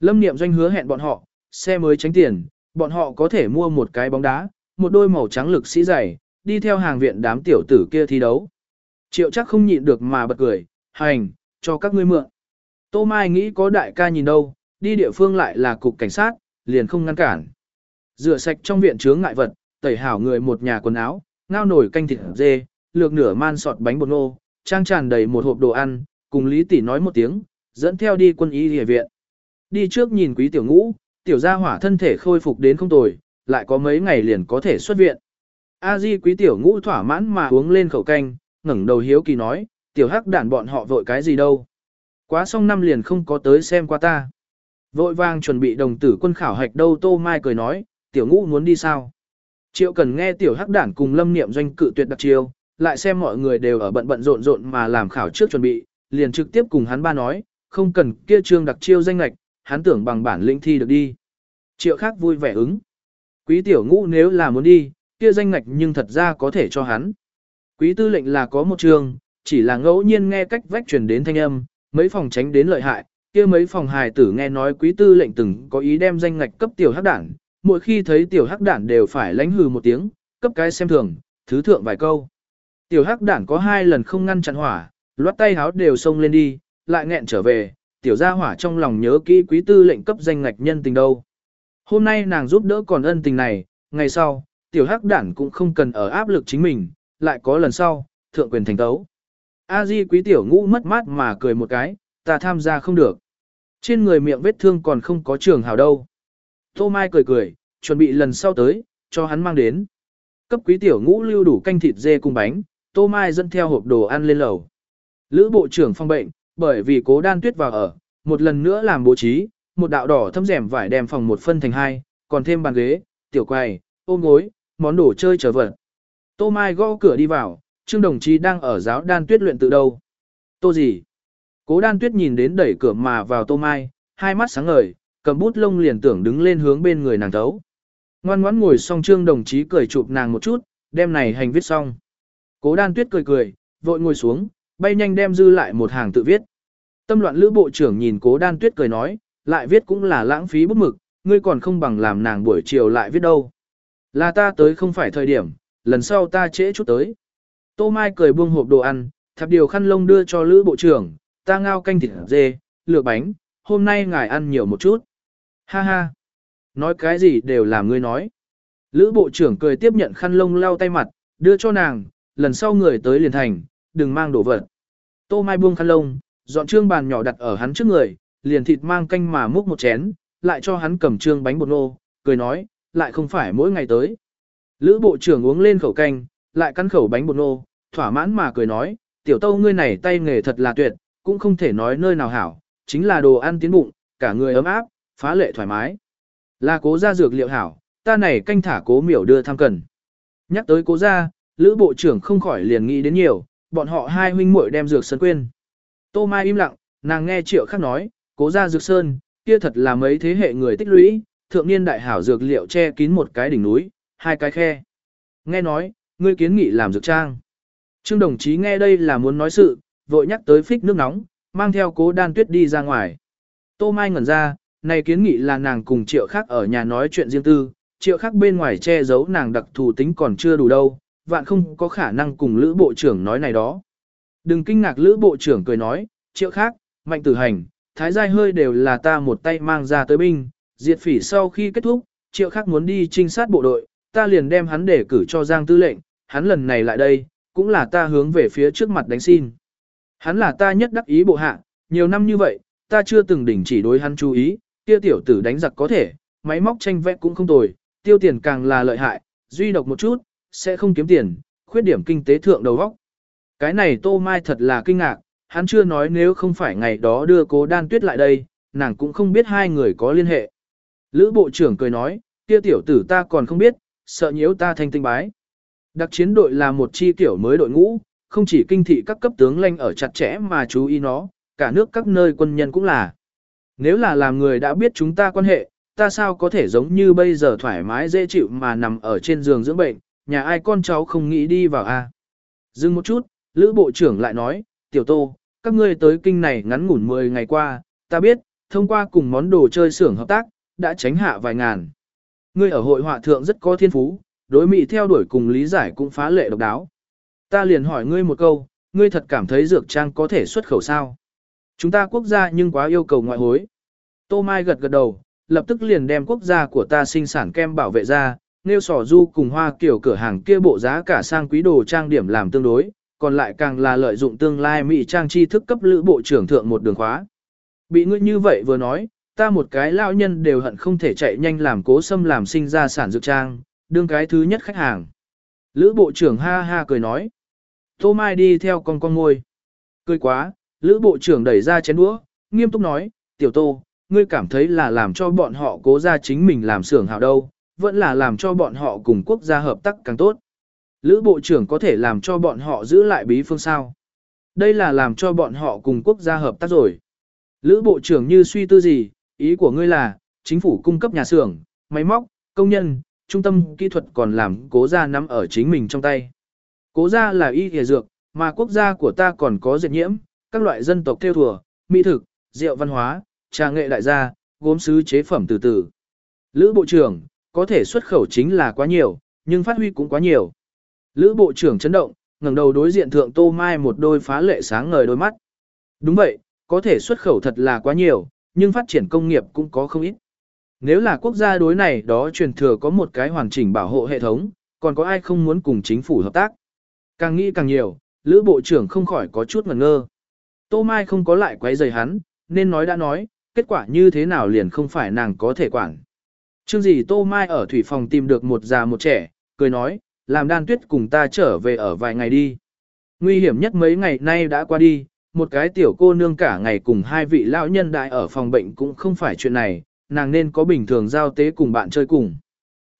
Lâm Niệm Doanh hứa hẹn bọn họ, xe mới tránh tiền, bọn họ có thể mua một cái bóng đá, một đôi màu trắng lực sĩ giày, đi theo hàng viện đám tiểu tử kia thi đấu. Triệu chắc không nhịn được mà bật cười, hành, cho các ngươi mượn. Tô Mai nghĩ có đại ca nhìn đâu, đi địa phương lại là cục cảnh sát, liền không ngăn cản. Rửa sạch trong viện chướng ngại vật, tẩy hảo người một nhà quần áo, ngao nổi canh thịt dê, lược nửa man sọt bánh bột ngô, trang tràn đầy một hộp đồ ăn, cùng Lý Tỷ nói một tiếng, dẫn theo đi quân y địa viện. Đi trước nhìn quý tiểu ngũ, tiểu gia hỏa thân thể khôi phục đến không tồi, lại có mấy ngày liền có thể xuất viện. A Di quý tiểu ngũ thỏa mãn mà uống lên khẩu canh, ngẩng đầu hiếu kỳ nói, tiểu hắc đản bọn họ vội cái gì đâu. Quá xong năm liền không có tới xem qua ta. Vội vàng chuẩn bị đồng tử quân khảo hạch đâu Tô Mai cười nói, tiểu ngũ muốn đi sao? Triệu cần nghe tiểu hắc đản cùng lâm niệm doanh cự tuyệt đặc chiêu, lại xem mọi người đều ở bận bận rộn rộn mà làm khảo trước chuẩn bị, liền trực tiếp cùng hắn ba nói, không cần kia trương đặc chiêu danh lạch, hắn tưởng bằng bản lĩnh thi được đi. Triệu khác vui vẻ ứng. Quý tiểu ngũ nếu là muốn đi, kia danh ngạch nhưng thật ra có thể cho hắn. Quý tư lệnh là có một trường, chỉ là ngẫu nhiên nghe cách vách truyền đến thanh âm, mấy phòng tránh đến lợi hại, kia mấy phòng hài tử nghe nói quý tư lệnh từng có ý đem danh ngạch cấp tiểu hắc đản mỗi khi thấy tiểu hắc đản đều phải lánh hừ một tiếng, cấp cái xem thường, thứ thượng vài câu. Tiểu hắc Đản có hai lần không ngăn chặn hỏa, loát tay háo đều xông lên đi, lại nghẹn trở về, tiểu gia hỏa trong lòng nhớ kỹ quý tư lệnh cấp danh ngạch nhân tình đâu. Hôm nay nàng giúp đỡ còn ân tình này, ngày sau, tiểu hắc Đản cũng không cần ở áp lực chính mình, lại có lần sau, thượng quyền thành tấu. A Di quý tiểu ngũ mất mát mà cười một cái, ta tham gia không được. Trên người miệng vết thương còn không có trường hào đâu. Tô Mai cười cười, chuẩn bị lần sau tới, cho hắn mang đến. Cấp quý tiểu ngũ lưu đủ canh thịt dê cùng bánh, Tô Mai dẫn theo hộp đồ ăn lên lầu. Lữ bộ trưởng phong bệnh, bởi vì cố đan tuyết vào ở, một lần nữa làm bố trí, một đạo đỏ thâm rèm vải đem phòng một phân thành hai, còn thêm bàn ghế, tiểu quầy, ôm gối, món đồ chơi trở vật. Tô Mai gõ cửa đi vào, Trương đồng chí đang ở giáo đan tuyết luyện tự đâu. Tô gì? Cố đan tuyết nhìn đến đẩy cửa mà vào Tô Mai, hai mắt sáng ngời, cầm bút lông liền tưởng đứng lên hướng bên người nàng thấu. Ngoan ngoãn ngồi xong Trương đồng chí cười chụp nàng một chút, đem này hành viết xong. Cố đan tuyết cười cười, vội ngồi xuống, bay nhanh đem dư lại một hàng tự viết. Tâm loạn lữ bộ trưởng nhìn cố đan tuyết cười nói, lại viết cũng là lãng phí bút mực, ngươi còn không bằng làm nàng buổi chiều lại viết đâu. Là ta tới không phải thời điểm, lần sau ta trễ chút tới. Tô Mai cười buông hộp đồ ăn, thập điều khăn lông đưa cho lữ bộ trưởng, ta ngao canh thịt dê, lược bánh, hôm nay ngài ăn nhiều một chút. Ha ha, nói cái gì đều làm ngươi nói. Lữ bộ trưởng cười tiếp nhận khăn lông lau tay mặt, đưa cho nàng, lần sau người tới liền thành, đừng mang đồ vật. Tô Mai buông khăn lông, dọn trương bàn nhỏ đặt ở hắn trước người, liền thịt mang canh mà múc một chén, lại cho hắn cầm trương bánh bột nô, cười nói, lại không phải mỗi ngày tới. Lữ bộ trưởng uống lên khẩu canh, lại căn khẩu bánh bột nô, thỏa mãn mà cười nói, tiểu tâu ngươi này tay nghề thật là tuyệt, cũng không thể nói nơi nào hảo, chính là đồ ăn tiến bụng, cả người ấm áp, phá lệ thoải mái. Là cố ra dược liệu hảo, ta này canh thả cố miểu đưa tham cần. Nhắc tới cố ra, lữ bộ trưởng không khỏi liền nghĩ đến nhiều, bọn họ hai huynh muội đem dược sơn quên. Tô Mai im lặng, nàng nghe triệu khắc nói, cố ra dược sơn, kia thật là mấy thế hệ người tích lũy, thượng niên đại hảo dược liệu che kín một cái đỉnh núi, hai cái khe. Nghe nói, ngươi kiến nghị làm dược trang. Trương đồng chí nghe đây là muốn nói sự, vội nhắc tới phích nước nóng, mang theo cố đan tuyết đi ra ngoài. Tô Mai ngẩn ra, này kiến nghị là nàng cùng triệu khắc ở nhà nói chuyện riêng tư, triệu khắc bên ngoài che giấu nàng đặc thù tính còn chưa đủ đâu, vạn không có khả năng cùng Lữ Bộ trưởng nói này đó. Đừng kinh ngạc Lữ Bộ trưởng cười nói, triệu khác, mạnh tử hành, thái giai hơi đều là ta một tay mang ra tới binh, diệt phỉ sau khi kết thúc, triệu khác muốn đi trinh sát bộ đội, ta liền đem hắn để cử cho Giang Tư lệnh, hắn lần này lại đây, cũng là ta hướng về phía trước mặt đánh xin. Hắn là ta nhất đắc ý bộ hạ, nhiều năm như vậy, ta chưa từng đỉnh chỉ đối hắn chú ý, kia tiểu tử đánh giặc có thể, máy móc tranh vẽ cũng không tồi, tiêu tiền càng là lợi hại, duy độc một chút, sẽ không kiếm tiền, khuyết điểm kinh tế thượng đầu góc. Cái này Tô Mai thật là kinh ngạc, hắn chưa nói nếu không phải ngày đó đưa cố đan tuyết lại đây, nàng cũng không biết hai người có liên hệ. Lữ bộ trưởng cười nói, kia tiểu tử ta còn không biết, sợ nhiễu ta thanh tinh bái. Đặc chiến đội là một chi tiểu mới đội ngũ, không chỉ kinh thị các cấp tướng lanh ở chặt chẽ mà chú ý nó, cả nước các nơi quân nhân cũng là. Nếu là làm người đã biết chúng ta quan hệ, ta sao có thể giống như bây giờ thoải mái dễ chịu mà nằm ở trên giường dưỡng bệnh, nhà ai con cháu không nghĩ đi vào a? Dừng một chút, Lữ Bộ trưởng lại nói, tiểu tô, các ngươi tới kinh này ngắn ngủn 10 ngày qua, ta biết, thông qua cùng món đồ chơi xưởng hợp tác, đã tránh hạ vài ngàn. Ngươi ở hội họa thượng rất có thiên phú, đối mị theo đuổi cùng lý giải cũng phá lệ độc đáo. Ta liền hỏi ngươi một câu, ngươi thật cảm thấy dược trang có thể xuất khẩu sao? Chúng ta quốc gia nhưng quá yêu cầu ngoại hối. Tô Mai gật gật đầu, lập tức liền đem quốc gia của ta sinh sản kem bảo vệ ra, nêu sỏ du cùng hoa kiểu cửa hàng kia bộ giá cả sang quý đồ trang điểm làm tương đối, còn lại càng là lợi dụng tương lai mỹ trang tri thức cấp lữ bộ trưởng thượng một đường khóa. Bị ngươi như vậy vừa nói, ta một cái lão nhân đều hận không thể chạy nhanh làm cố xâm làm sinh ra sản dược trang, đương cái thứ nhất khách hàng. Lữ bộ trưởng ha ha cười nói. Tô Mai đi theo con con ngôi. Cười quá, Lữ bộ trưởng đẩy ra chén đũa, nghiêm túc nói, tiểu tô, ngươi cảm thấy là làm cho bọn họ cố ra chính mình làm xưởng hào đâu, vẫn là làm cho bọn họ cùng quốc gia hợp tác càng tốt. Lữ Bộ trưởng có thể làm cho bọn họ giữ lại bí phương sao. Đây là làm cho bọn họ cùng quốc gia hợp tác rồi. Lữ Bộ trưởng như suy tư gì, ý của ngươi là, chính phủ cung cấp nhà xưởng, máy móc, công nhân, trung tâm kỹ thuật còn làm cố gia nắm ở chính mình trong tay. Cố gia là y hề dược, mà quốc gia của ta còn có diệt nhiễm, các loại dân tộc theo thùa, mỹ thực, rượu văn hóa, trà nghệ đại gia, gốm sứ chế phẩm từ từ. Lữ Bộ trưởng, có thể xuất khẩu chính là quá nhiều, nhưng phát huy cũng quá nhiều. Lữ Bộ trưởng chấn động, ngẩng đầu đối diện thượng Tô Mai một đôi phá lệ sáng ngời đôi mắt. Đúng vậy, có thể xuất khẩu thật là quá nhiều, nhưng phát triển công nghiệp cũng có không ít. Nếu là quốc gia đối này đó truyền thừa có một cái hoàn chỉnh bảo hộ hệ thống, còn có ai không muốn cùng chính phủ hợp tác. Càng nghĩ càng nhiều, Lữ Bộ trưởng không khỏi có chút ngẩn ngơ. Tô Mai không có lại quấy rầy hắn, nên nói đã nói, kết quả như thế nào liền không phải nàng có thể quản. Chương gì Tô Mai ở thủy phòng tìm được một già một trẻ, cười nói, làm đan tuyết cùng ta trở về ở vài ngày đi. Nguy hiểm nhất mấy ngày nay đã qua đi, một cái tiểu cô nương cả ngày cùng hai vị lão nhân đại ở phòng bệnh cũng không phải chuyện này, nàng nên có bình thường giao tế cùng bạn chơi cùng.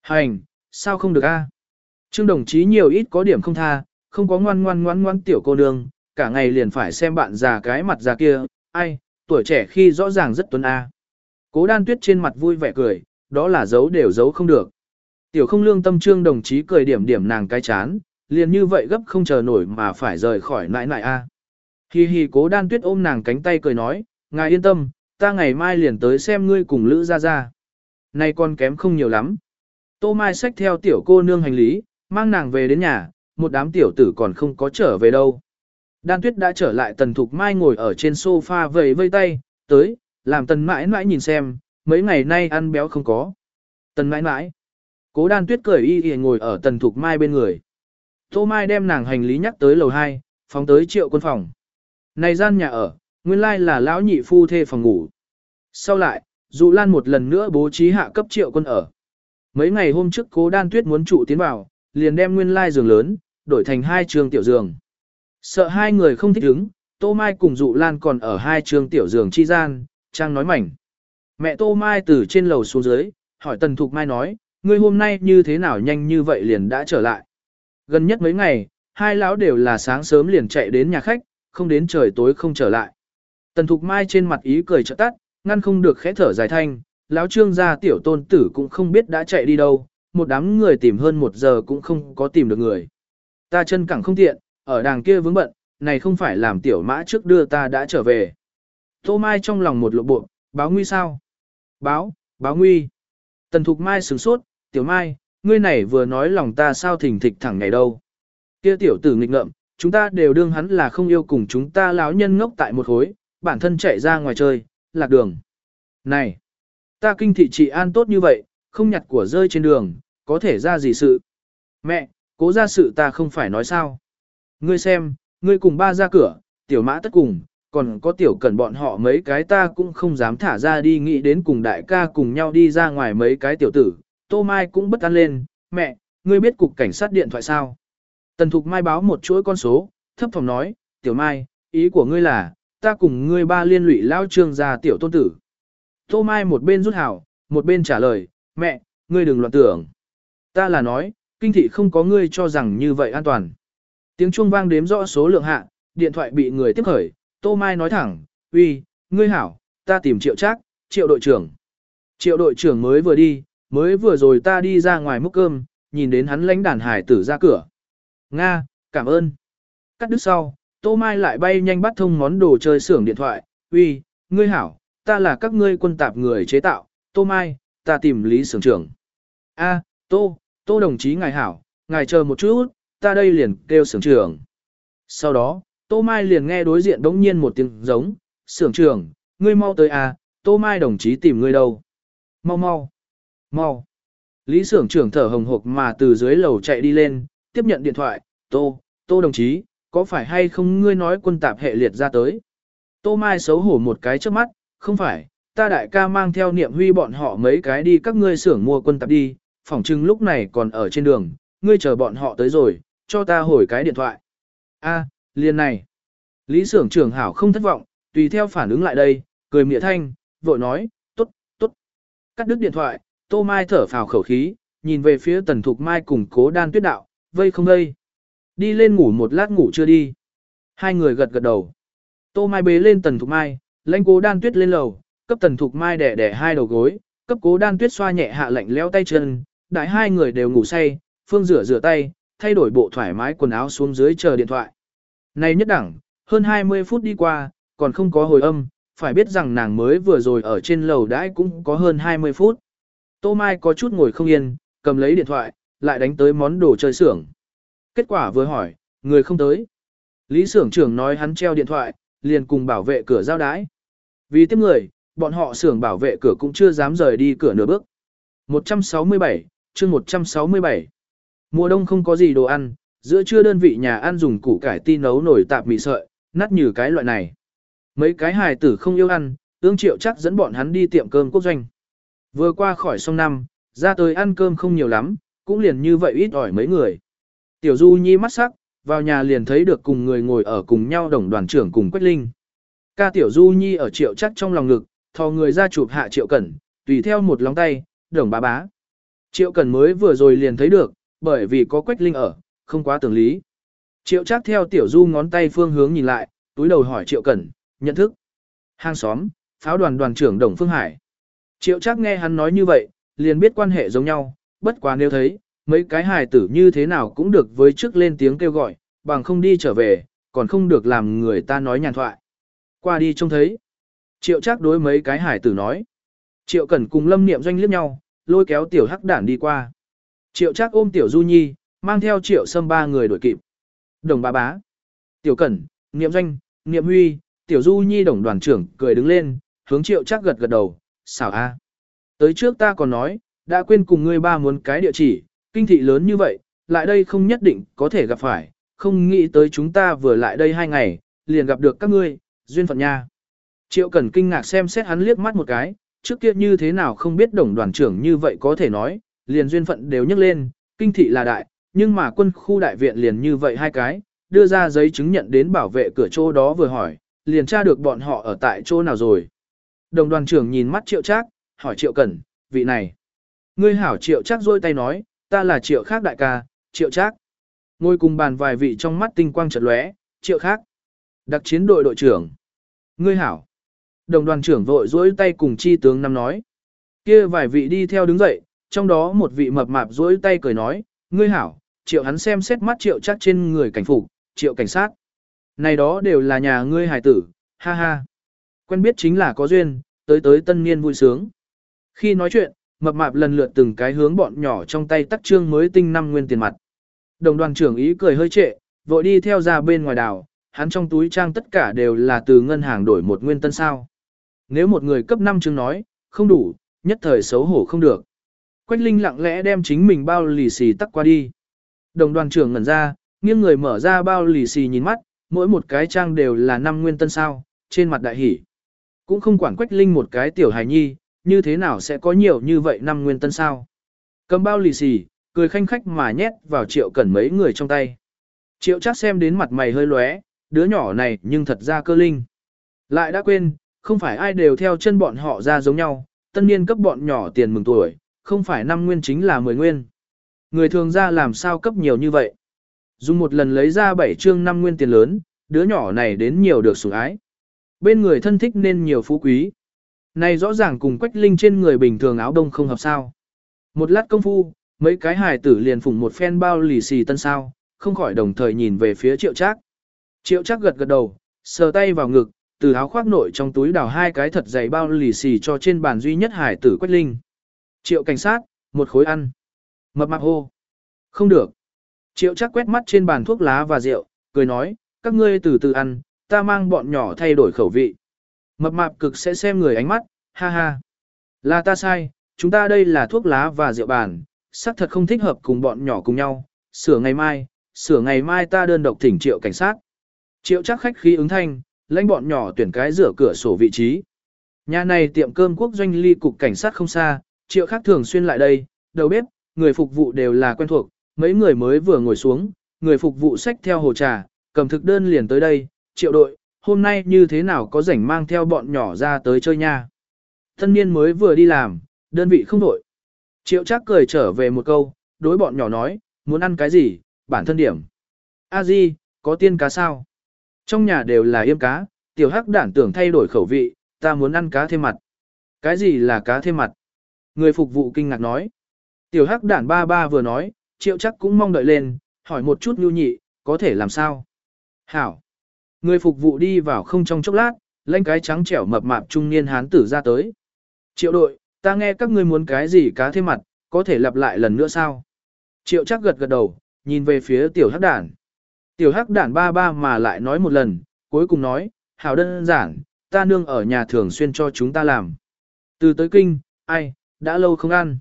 Hành, sao không được a? Trương đồng chí nhiều ít có điểm không tha, không có ngoan ngoan ngoan ngoan tiểu cô nương, cả ngày liền phải xem bạn già cái mặt già kia, ai, tuổi trẻ khi rõ ràng rất tuấn a. Cố đan tuyết trên mặt vui vẻ cười, đó là giấu đều giấu không được. Tiểu không lương tâm trương đồng chí cười điểm điểm nàng cái chán, liền như vậy gấp không chờ nổi mà phải rời khỏi nãi nãi a. Hi hi cố đan tuyết ôm nàng cánh tay cười nói, ngài yên tâm, ta ngày mai liền tới xem ngươi cùng Lữ ra ra. Nay con kém không nhiều lắm. Tô Mai xách theo tiểu cô nương hành lý, mang nàng về đến nhà, một đám tiểu tử còn không có trở về đâu. Đan tuyết đã trở lại tần thục mai ngồi ở trên sofa vầy vây tay, tới, làm tần mãi mãi nhìn xem, mấy ngày nay ăn béo không có. Tần mãi mãi. Cố đan tuyết cười y y ngồi ở tần thục mai bên người. Tô Mai đem nàng hành lý nhắc tới lầu 2, phóng tới triệu quân phòng. Này gian nhà ở, nguyên lai là lão nhị phu thê phòng ngủ. Sau lại, dụ lan một lần nữa bố trí hạ cấp triệu quân ở. Mấy ngày hôm trước cố đan tuyết muốn trụ tiến vào, liền đem nguyên lai giường lớn, đổi thành hai trường tiểu giường. Sợ hai người không thích ứng, Tô Mai cùng dụ lan còn ở hai trường tiểu giường chi gian, trang nói mảnh. Mẹ Tô Mai từ trên lầu xuống dưới, hỏi Tần Thục Mai nói, ngươi hôm nay như thế nào nhanh như vậy liền đã trở lại. Gần nhất mấy ngày, hai lão đều là sáng sớm liền chạy đến nhà khách, không đến trời tối không trở lại. Tần Thục Mai trên mặt ý cười trợ tắt, ngăn không được khẽ thở dài thanh, lão trương gia tiểu tôn tử cũng không biết đã chạy đi đâu, một đám người tìm hơn một giờ cũng không có tìm được người. Ta chân cẳng không tiện, ở đàng kia vướng bận, này không phải làm tiểu mã trước đưa ta đã trở về. Tô Mai trong lòng một lộ bộ, báo nguy sao? Báo, báo nguy. Tần Thục Mai sửng sốt, tiểu Mai, ngươi này vừa nói lòng ta sao thỉnh thịch thẳng ngày đâu. Kia tiểu tử nghịch ngợm, chúng ta đều đương hắn là không yêu cùng chúng ta lão nhân ngốc tại một khối, bản thân chạy ra ngoài chơi, lạc đường. Này, ta kinh thị trị an tốt như vậy, không nhặt của rơi trên đường, có thể ra gì sự. Mẹ, cố ra sự ta không phải nói sao. Ngươi xem, ngươi cùng ba ra cửa, tiểu mã tất cùng, còn có tiểu cẩn bọn họ mấy cái ta cũng không dám thả ra đi nghĩ đến cùng đại ca cùng nhau đi ra ngoài mấy cái tiểu tử. Tô Mai cũng bất an lên, mẹ, ngươi biết cục cảnh sát điện thoại sao? Tần Thục Mai báo một chuỗi con số, thấp phòng nói, tiểu Mai, ý của ngươi là, ta cùng ngươi ba liên lụy lao trương ra tiểu tôn tử. Tô Mai một bên rút hảo, một bên trả lời, mẹ, ngươi đừng loạn tưởng. Ta là nói, kinh thị không có ngươi cho rằng như vậy an toàn. Tiếng chuông vang đếm rõ số lượng hạ, điện thoại bị người tiếp khởi, Tô Mai nói thẳng, uy, ngươi hảo, ta tìm triệu trác, triệu đội trưởng. Triệu đội trưởng mới vừa đi, mới vừa rồi ta đi ra ngoài múc cơm, nhìn đến hắn lãnh đàn hải tử ra cửa. Nga, cảm ơn. Cắt đứt sau, Tô Mai lại bay nhanh bắt thông món đồ chơi xưởng điện thoại, uy, ngươi hảo, ta là các ngươi quân tạp người chế tạo, Tô Mai, ta tìm Lý xưởng trưởng. A, Tô, Tô đồng chí ngài hảo, ngài chờ một chút, ta đây liền kêu xưởng trưởng. Sau đó, Tô Mai liền nghe đối diện đống nhiên một tiếng giống, Sưởng trưởng, ngươi mau tới à, Tô Mai đồng chí tìm ngươi đâu. Mau mau, mau. Lý Sưởng trưởng thở hồng hộc mà từ dưới lầu chạy đi lên, tiếp nhận điện thoại, Tô, Tô đồng chí, có phải hay không ngươi nói quân tạp hệ liệt ra tới? Tô Mai xấu hổ một cái trước mắt, không phải, ta đại ca mang theo niệm huy bọn họ mấy cái đi các ngươi xưởng mua quân tạp đi, phỏng chừng lúc này còn ở trên đường, ngươi chờ bọn họ tới rồi, cho ta hồi cái điện thoại. A, liền này. Lý sưởng trưởng hảo không thất vọng, tùy theo phản ứng lại đây, cười mỉa thanh, vội nói, tốt, tốt. Cắt đứt điện thoại, Tô Mai thở phào khẩu khí, nhìn về phía tần thục Mai cùng cố đan tuyết đạo, vây không đây. Đi lên ngủ một lát ngủ chưa đi. Hai người gật gật đầu. Tô Mai bế lên tần thục mai, lãnh cố đan tuyết lên lầu, cấp tần thục mai đẻ đẻ hai đầu gối, cấp cố đan tuyết xoa nhẹ hạ lạnh leo tay chân, đại hai người đều ngủ say, phương rửa rửa tay, thay đổi bộ thoải mái quần áo xuống dưới chờ điện thoại. Này nhất đẳng, hơn 20 phút đi qua, còn không có hồi âm, phải biết rằng nàng mới vừa rồi ở trên lầu đãi cũng có hơn 20 phút. Tô Mai có chút ngồi không yên, cầm lấy điện thoại, lại đánh tới món đồ chơi xưởng. Kết quả vừa hỏi, người không tới. Lý xưởng trưởng nói hắn treo điện thoại, liền cùng bảo vệ cửa giao đái. Vì tiếp người, bọn họ xưởng bảo vệ cửa cũng chưa dám rời đi cửa nửa bước. 167, chương 167. Mùa đông không có gì đồ ăn, giữa trưa đơn vị nhà ăn dùng củ cải ti nấu nổi tạp mì sợi, nát như cái loại này. Mấy cái hài tử không yêu ăn, ương triệu chắc dẫn bọn hắn đi tiệm cơm quốc doanh. Vừa qua khỏi sông năm, ra tới ăn cơm không nhiều lắm, cũng liền như vậy ít ỏi mấy người. Tiểu Du Nhi mắt sắc, vào nhà liền thấy được cùng người ngồi ở cùng nhau đồng đoàn trưởng cùng Quách Linh. Ca Tiểu Du Nhi ở triệu chắc trong lòng ngực, thò người ra chụp hạ triệu cẩn, tùy theo một lóng tay, đồng bá bá. Triệu cẩn mới vừa rồi liền thấy được, bởi vì có Quách Linh ở, không quá tưởng lý. Triệu chắc theo Tiểu Du ngón tay phương hướng nhìn lại, túi đầu hỏi Triệu cẩn, nhận thức. Hàng xóm, pháo đoàn đoàn trưởng Đồng Phương Hải. Triệu chắc nghe hắn nói như vậy, liền biết quan hệ giống nhau, bất quá nếu thấy, mấy cái hài tử như thế nào cũng được với trước lên tiếng kêu gọi, bằng không đi trở về, còn không được làm người ta nói nhàn thoại. Qua đi trông thấy. Triệu chắc đối mấy cái hải tử nói. Triệu Cẩn cùng Lâm Niệm doanh liếc nhau, lôi kéo tiểu hắc đản đi qua. Triệu chắc ôm tiểu Du Nhi, mang theo triệu sâm ba người đuổi kịp. Đồng bá bá. Tiểu Cẩn, Niệm doanh, Niệm huy, tiểu Du Nhi đồng đoàn trưởng cười đứng lên, hướng triệu chắc gật gật đầu, xảo a. Tới trước ta còn nói, đã quên cùng ngươi ba muốn cái địa chỉ, kinh thị lớn như vậy, lại đây không nhất định có thể gặp phải, không nghĩ tới chúng ta vừa lại đây hai ngày, liền gặp được các ngươi, duyên phận nha. Triệu Cẩn kinh ngạc xem xét hắn liếc mắt một cái, trước kia như thế nào không biết đồng đoàn trưởng như vậy có thể nói, liền duyên phận đều nhắc lên, kinh thị là đại, nhưng mà quân khu đại viện liền như vậy hai cái, đưa ra giấy chứng nhận đến bảo vệ cửa chỗ đó vừa hỏi, liền tra được bọn họ ở tại chỗ nào rồi. Đồng đoàn trưởng nhìn mắt Triệu Trác, hỏi Triệu Cẩn, vị này. Ngươi hảo Triệu Trác rôi tay nói, ta là Triệu khác đại ca, Triệu Trác. Ngồi cùng bàn vài vị trong mắt tinh quang chợt lóe, Triệu khác. Đặc chiến đội đội trưởng. Ngươi hảo. Đồng đoàn trưởng vội rỗi tay cùng chi tướng năm nói. kia vài vị đi theo đứng dậy, trong đó một vị mập mạp rỗi tay cười nói, ngươi hảo, triệu hắn xem xét mắt triệu chắc trên người cảnh phục, triệu cảnh sát. Này đó đều là nhà ngươi hài tử, ha ha. Quen biết chính là có duyên, tới tới tân niên vui sướng. Khi nói chuyện, mập mạp lần lượt từng cái hướng bọn nhỏ trong tay tắc trương mới tinh năm nguyên tiền mặt. Đồng đoàn trưởng ý cười hơi trệ, vội đi theo ra bên ngoài đảo, hắn trong túi trang tất cả đều là từ ngân hàng đổi một nguyên tân sao. Nếu một người cấp 5 chương nói, không đủ, nhất thời xấu hổ không được. Quách Linh lặng lẽ đem chính mình bao lì xì tắc qua đi. Đồng đoàn trưởng ngẩn ra, nghiêng người mở ra bao lì xì nhìn mắt, mỗi một cái trang đều là năm nguyên tân sao, trên mặt đại hỉ. Cũng không quản Quách Linh một cái tiểu hài nhi, như thế nào sẽ có nhiều như vậy năm nguyên tân sao. Cầm bao lì xì, cười khanh khách mà nhét vào triệu cẩn mấy người trong tay. Triệu chắc xem đến mặt mày hơi lóe, đứa nhỏ này nhưng thật ra cơ linh. Lại đã quên, không phải ai đều theo chân bọn họ ra giống nhau, tân niên cấp bọn nhỏ tiền mừng tuổi, không phải năm nguyên chính là 10 nguyên. Người thường ra làm sao cấp nhiều như vậy. Dùng một lần lấy ra 7 chương năm nguyên tiền lớn, đứa nhỏ này đến nhiều được sủng ái. Bên người thân thích nên nhiều phú quý. Này rõ ràng cùng quách linh trên người bình thường áo đông không hợp sao. Một lát công phu, mấy cái hài tử liền phủng một phen bao lì xì tân sao, không khỏi đồng thời nhìn về phía triệu trác. Triệu trác gật gật đầu, sờ tay vào ngực, từ áo khoác nội trong túi đào hai cái thật dày bao lì xì cho trên bàn duy nhất hải tử Quách Linh. Triệu cảnh sát, một khối ăn. Mập mạp hô. Không được. Triệu chắc quét mắt trên bàn thuốc lá và rượu, cười nói, các ngươi từ từ ăn, ta mang bọn nhỏ thay đổi khẩu vị. Mập mạp cực sẽ xem người ánh mắt, ha ha. Là ta sai, chúng ta đây là thuốc lá và rượu bàn, xác thật không thích hợp cùng bọn nhỏ cùng nhau, sửa ngày mai, sửa ngày mai ta đơn độc thỉnh triệu cảnh sát. Triệu chắc khách khí ứng thanh, lãnh bọn nhỏ tuyển cái rửa cửa sổ vị trí. Nhà này tiệm cơm quốc doanh ly cục cảnh sát không xa, triệu khác thường xuyên lại đây, đầu bếp, người phục vụ đều là quen thuộc, mấy người mới vừa ngồi xuống, người phục vụ xách theo hồ trà, cầm thực đơn liền tới đây, triệu đội, hôm nay như thế nào có rảnh mang theo bọn nhỏ ra tới chơi nha. Thân niên mới vừa đi làm, đơn vị không đổi. Triệu chắc cười trở về một câu, đối bọn nhỏ nói, muốn ăn cái gì, bản thân điểm. A Di, có tiên cá sao? Trong nhà đều là yêm cá, tiểu hắc đản tưởng thay đổi khẩu vị, ta muốn ăn cá thêm mặt. Cái gì là cá thêm mặt? Người phục vụ kinh ngạc nói. Tiểu hắc đản ba ba vừa nói, triệu chắc cũng mong đợi lên, hỏi một chút nhu nhị, có thể làm sao? Hảo. Người phục vụ đi vào không trong chốc lát, lên cái trắng trẻo mập mạp trung niên hán tử ra tới. Triệu đội, ta nghe các ngươi muốn cái gì cá thêm mặt, có thể lặp lại lần nữa sao? Triệu chắc gật gật đầu, nhìn về phía tiểu hắc đản. Tiểu hắc đản ba ba mà lại nói một lần, cuối cùng nói, hảo đơn giản, ta nương ở nhà thường xuyên cho chúng ta làm. Từ tới kinh, ai, đã lâu không ăn.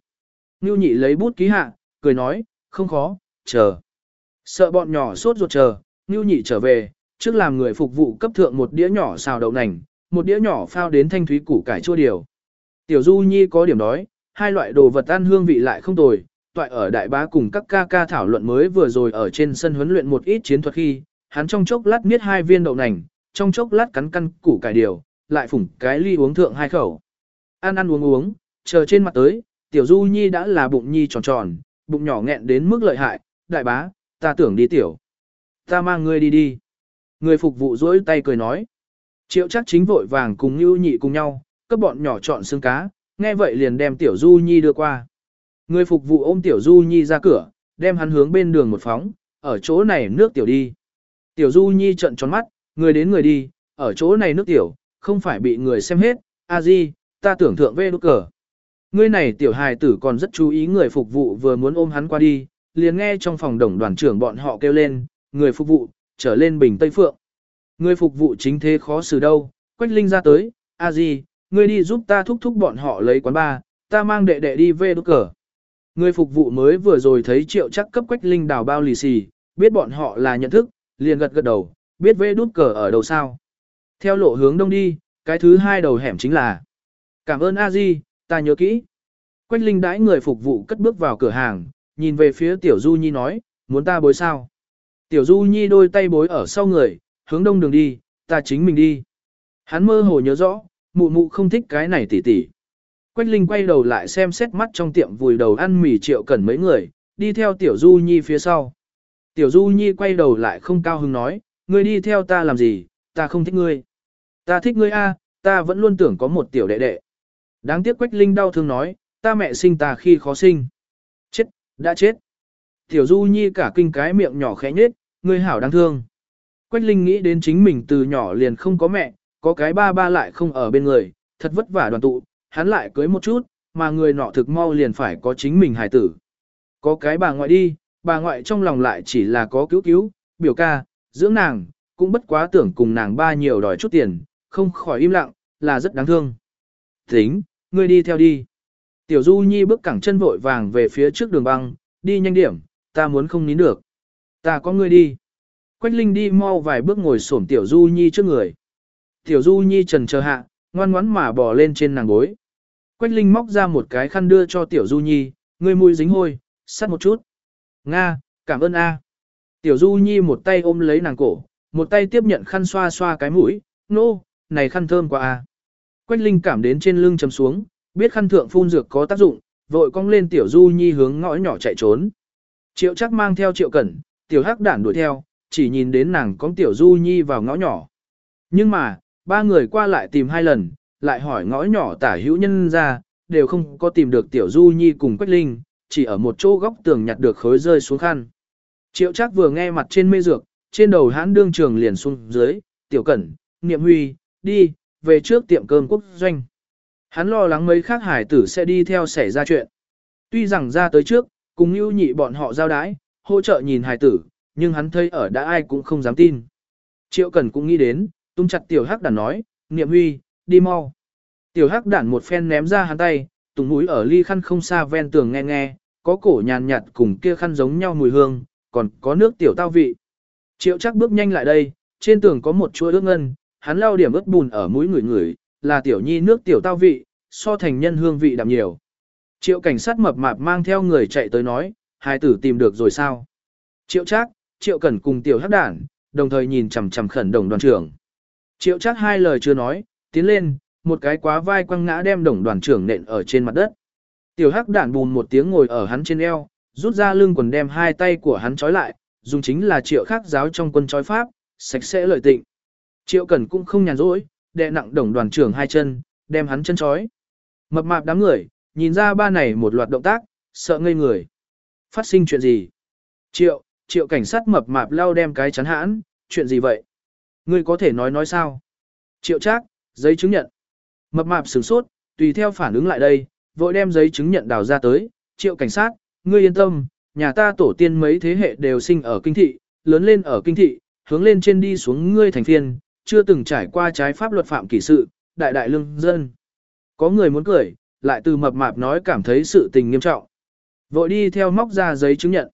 Ngưu nhị lấy bút ký hạ, cười nói, không khó, chờ. Sợ bọn nhỏ sốt ruột chờ, Ngưu nhị trở về, trước làm người phục vụ cấp thượng một đĩa nhỏ xào đậu nành, một đĩa nhỏ phao đến thanh thúy củ cải chua điều. Tiểu Du Nhi có điểm đói, hai loại đồ vật ăn hương vị lại không tồi, toại ở đại bá cùng các ca ca thảo luận mới vừa rồi ở trên sân huấn luyện một ít chiến thuật khi, hắn trong chốc lát miết hai viên đậu nành, trong chốc lát cắn căn củ cải điều, lại phủng cái ly uống thượng hai khẩu. Ăn ăn uống uống, chờ trên mặt tới, tiểu du nhi đã là bụng nhi tròn tròn, bụng nhỏ nghẹn đến mức lợi hại, đại bá, ta tưởng đi tiểu. Ta mang ngươi đi đi. Người phục vụ dỗi tay cười nói. Triệu chắc chính vội vàng cùng như nhị cùng nhau, các bọn nhỏ chọn xương cá, nghe vậy liền đem tiểu du nhi đưa qua. Người phục vụ ôm tiểu du nhi ra cửa, đem hắn hướng bên đường một phóng, ở chỗ này nước tiểu đi. Tiểu du nhi trận tròn mắt, người đến người đi, ở chỗ này nước tiểu, không phải bị người xem hết, a di, ta tưởng thượng về đúc cờ. Ngươi này tiểu hài tử còn rất chú ý người phục vụ vừa muốn ôm hắn qua đi, liền nghe trong phòng đồng đoàn trưởng bọn họ kêu lên, người phục vụ, trở lên bình Tây Phượng. Người phục vụ chính thế khó xử đâu, Quách Linh ra tới, a di, ngươi đi giúp ta thúc thúc bọn họ lấy quán ba, ta mang đệ đệ đi về đốt cờ. Người phục vụ mới vừa rồi thấy triệu chắc cấp Quách Linh đào bao lì xì, biết bọn họ là nhận thức, liền gật gật đầu, biết về đút cờ ở đầu sao. Theo lộ hướng đông đi, cái thứ hai đầu hẻm chính là Cảm ơn a di, ta nhớ kỹ. Quách Linh đãi người phục vụ cất bước vào cửa hàng, nhìn về phía Tiểu Du Nhi nói, muốn ta bối sao? Tiểu Du Nhi đôi tay bối ở sau người, hướng đông đường đi, ta chính mình đi. Hắn mơ hồ nhớ rõ, mụ mụ không thích cái này tỉ tỉ. Quách Linh quay đầu lại xem xét mắt trong tiệm vùi đầu ăn mì triệu cần mấy người, đi theo Tiểu Du Nhi phía sau. Tiểu Du Nhi quay đầu lại không cao hứng nói, ngươi đi theo ta làm gì, ta không thích ngươi. Ta thích ngươi a, ta vẫn luôn tưởng có một tiểu đệ đệ. Đáng tiếc Quách Linh đau thương nói, ta mẹ sinh ta khi khó sinh. Chết, đã chết. Tiểu Du Nhi cả kinh cái miệng nhỏ khẽ nhết, ngươi hảo đáng thương. Quách Linh nghĩ đến chính mình từ nhỏ liền không có mẹ, có cái ba ba lại không ở bên người, thật vất vả đoàn tụ, hắn lại cưới một chút, mà người nọ thực mau liền phải có chính mình hài tử. Có cái bà ngoại đi, bà ngoại trong lòng lại chỉ là có cứu cứu, biểu ca, dưỡng nàng, cũng bất quá tưởng cùng nàng ba nhiều đòi chút tiền, không khỏi im lặng, là rất đáng thương. Tính, ngươi đi theo đi. Tiểu Du Nhi bước cẳng chân vội vàng về phía trước đường băng, đi nhanh điểm, ta muốn không nín được. Ta có ngươi đi. Quách Linh đi mau vài bước ngồi xổm Tiểu Du Nhi trước người. Tiểu Du Nhi trần chờ hạ, ngoan ngoắn mà bò lên trên nàng gối. Quách Linh móc ra một cái khăn đưa cho Tiểu Du Nhi, ngươi mũi dính hôi, sắt một chút. Nga, cảm ơn A. Tiểu Du Nhi một tay ôm lấy nàng cổ, một tay tiếp nhận khăn xoa xoa cái mũi, nô, no, này khăn thơm quá A. Quách Linh cảm đến trên lưng chấm xuống, biết khăn thượng phun dược có tác dụng, vội cong lên Tiểu Du Nhi hướng ngõ nhỏ chạy trốn. Triệu chắc mang theo Triệu Cẩn, Tiểu Hắc đản đuổi theo, chỉ nhìn đến nàng cong Tiểu Du Nhi vào ngõ nhỏ. Nhưng mà, ba người qua lại tìm hai lần, lại hỏi ngõ nhỏ tả hữu nhân ra, đều không có tìm được Tiểu Du Nhi cùng Quách Linh, chỉ ở một chỗ góc tường nhặt được khối rơi xuống khăn. Triệu chắc vừa nghe mặt trên mê dược, trên đầu hãn đương trường liền xuống dưới, Tiểu Cẩn, Niệm Huy, đi, về trước tiệm cơm quốc doanh. Hắn lo lắng mấy khác hải tử sẽ đi theo xảy ra chuyện. Tuy rằng ra tới trước, cùng ưu nhị bọn họ giao đái, hỗ trợ nhìn hải tử, nhưng hắn thấy ở đã ai cũng không dám tin. Triệu Cẩn cũng nghĩ đến, tung chặt tiểu hắc đản nói, niệm huy, đi mau. Tiểu hắc đản một phen ném ra hắn tay, tùng mũi ở ly khăn không xa ven tường nghe nghe, có cổ nhàn nhạt cùng kia khăn giống nhau mùi hương, còn có nước tiểu tao vị. Triệu chắc bước nhanh lại đây, trên tường có một chuỗi ước ngân, hắn lau điểm ướt bùn ở mũi người người, là tiểu nhi nước tiểu tao vị, so thành nhân hương vị đậm nhiều. Triệu cảnh sát mập mạp mang theo người chạy tới nói, hai tử tìm được rồi sao? Triệu trác, triệu cẩn cùng tiểu hắc đản, đồng thời nhìn chằm chằm khẩn đồng đoàn trưởng. Triệu trác hai lời chưa nói, tiến lên, một cái quá vai quăng ngã đem đồng đoàn trưởng nện ở trên mặt đất. Tiểu hắc đản bùn một tiếng ngồi ở hắn trên eo, rút ra lưng quần đem hai tay của hắn trói lại, dùng chính là triệu khác giáo trong quân trói pháp, sạch sẽ lợi tịnh. Triệu Cẩn cũng không nhàn rỗi, đè nặng đồng đoàn trưởng hai chân, đem hắn chân trói. Mập mạp đám người, nhìn ra ba này một loạt động tác, sợ ngây người. Phát sinh chuyện gì? Triệu, triệu cảnh sát mập mạp lao đem cái chắn hãn, chuyện gì vậy? Ngươi có thể nói nói sao? Triệu trác, giấy chứng nhận. Mập mạp sửng sốt, tùy theo phản ứng lại đây, vội đem giấy chứng nhận đào ra tới. Triệu cảnh sát, ngươi yên tâm, nhà ta tổ tiên mấy thế hệ đều sinh ở kinh thị, lớn lên ở kinh thị, hướng lên trên đi xuống ngươi thành phiên, chưa từng trải qua trái pháp luật phạm kỷ sự, đại đại lương dân. Có người muốn cười, lại từ mập mạp nói cảm thấy sự tình nghiêm trọng. Vội đi theo móc ra giấy chứng nhận.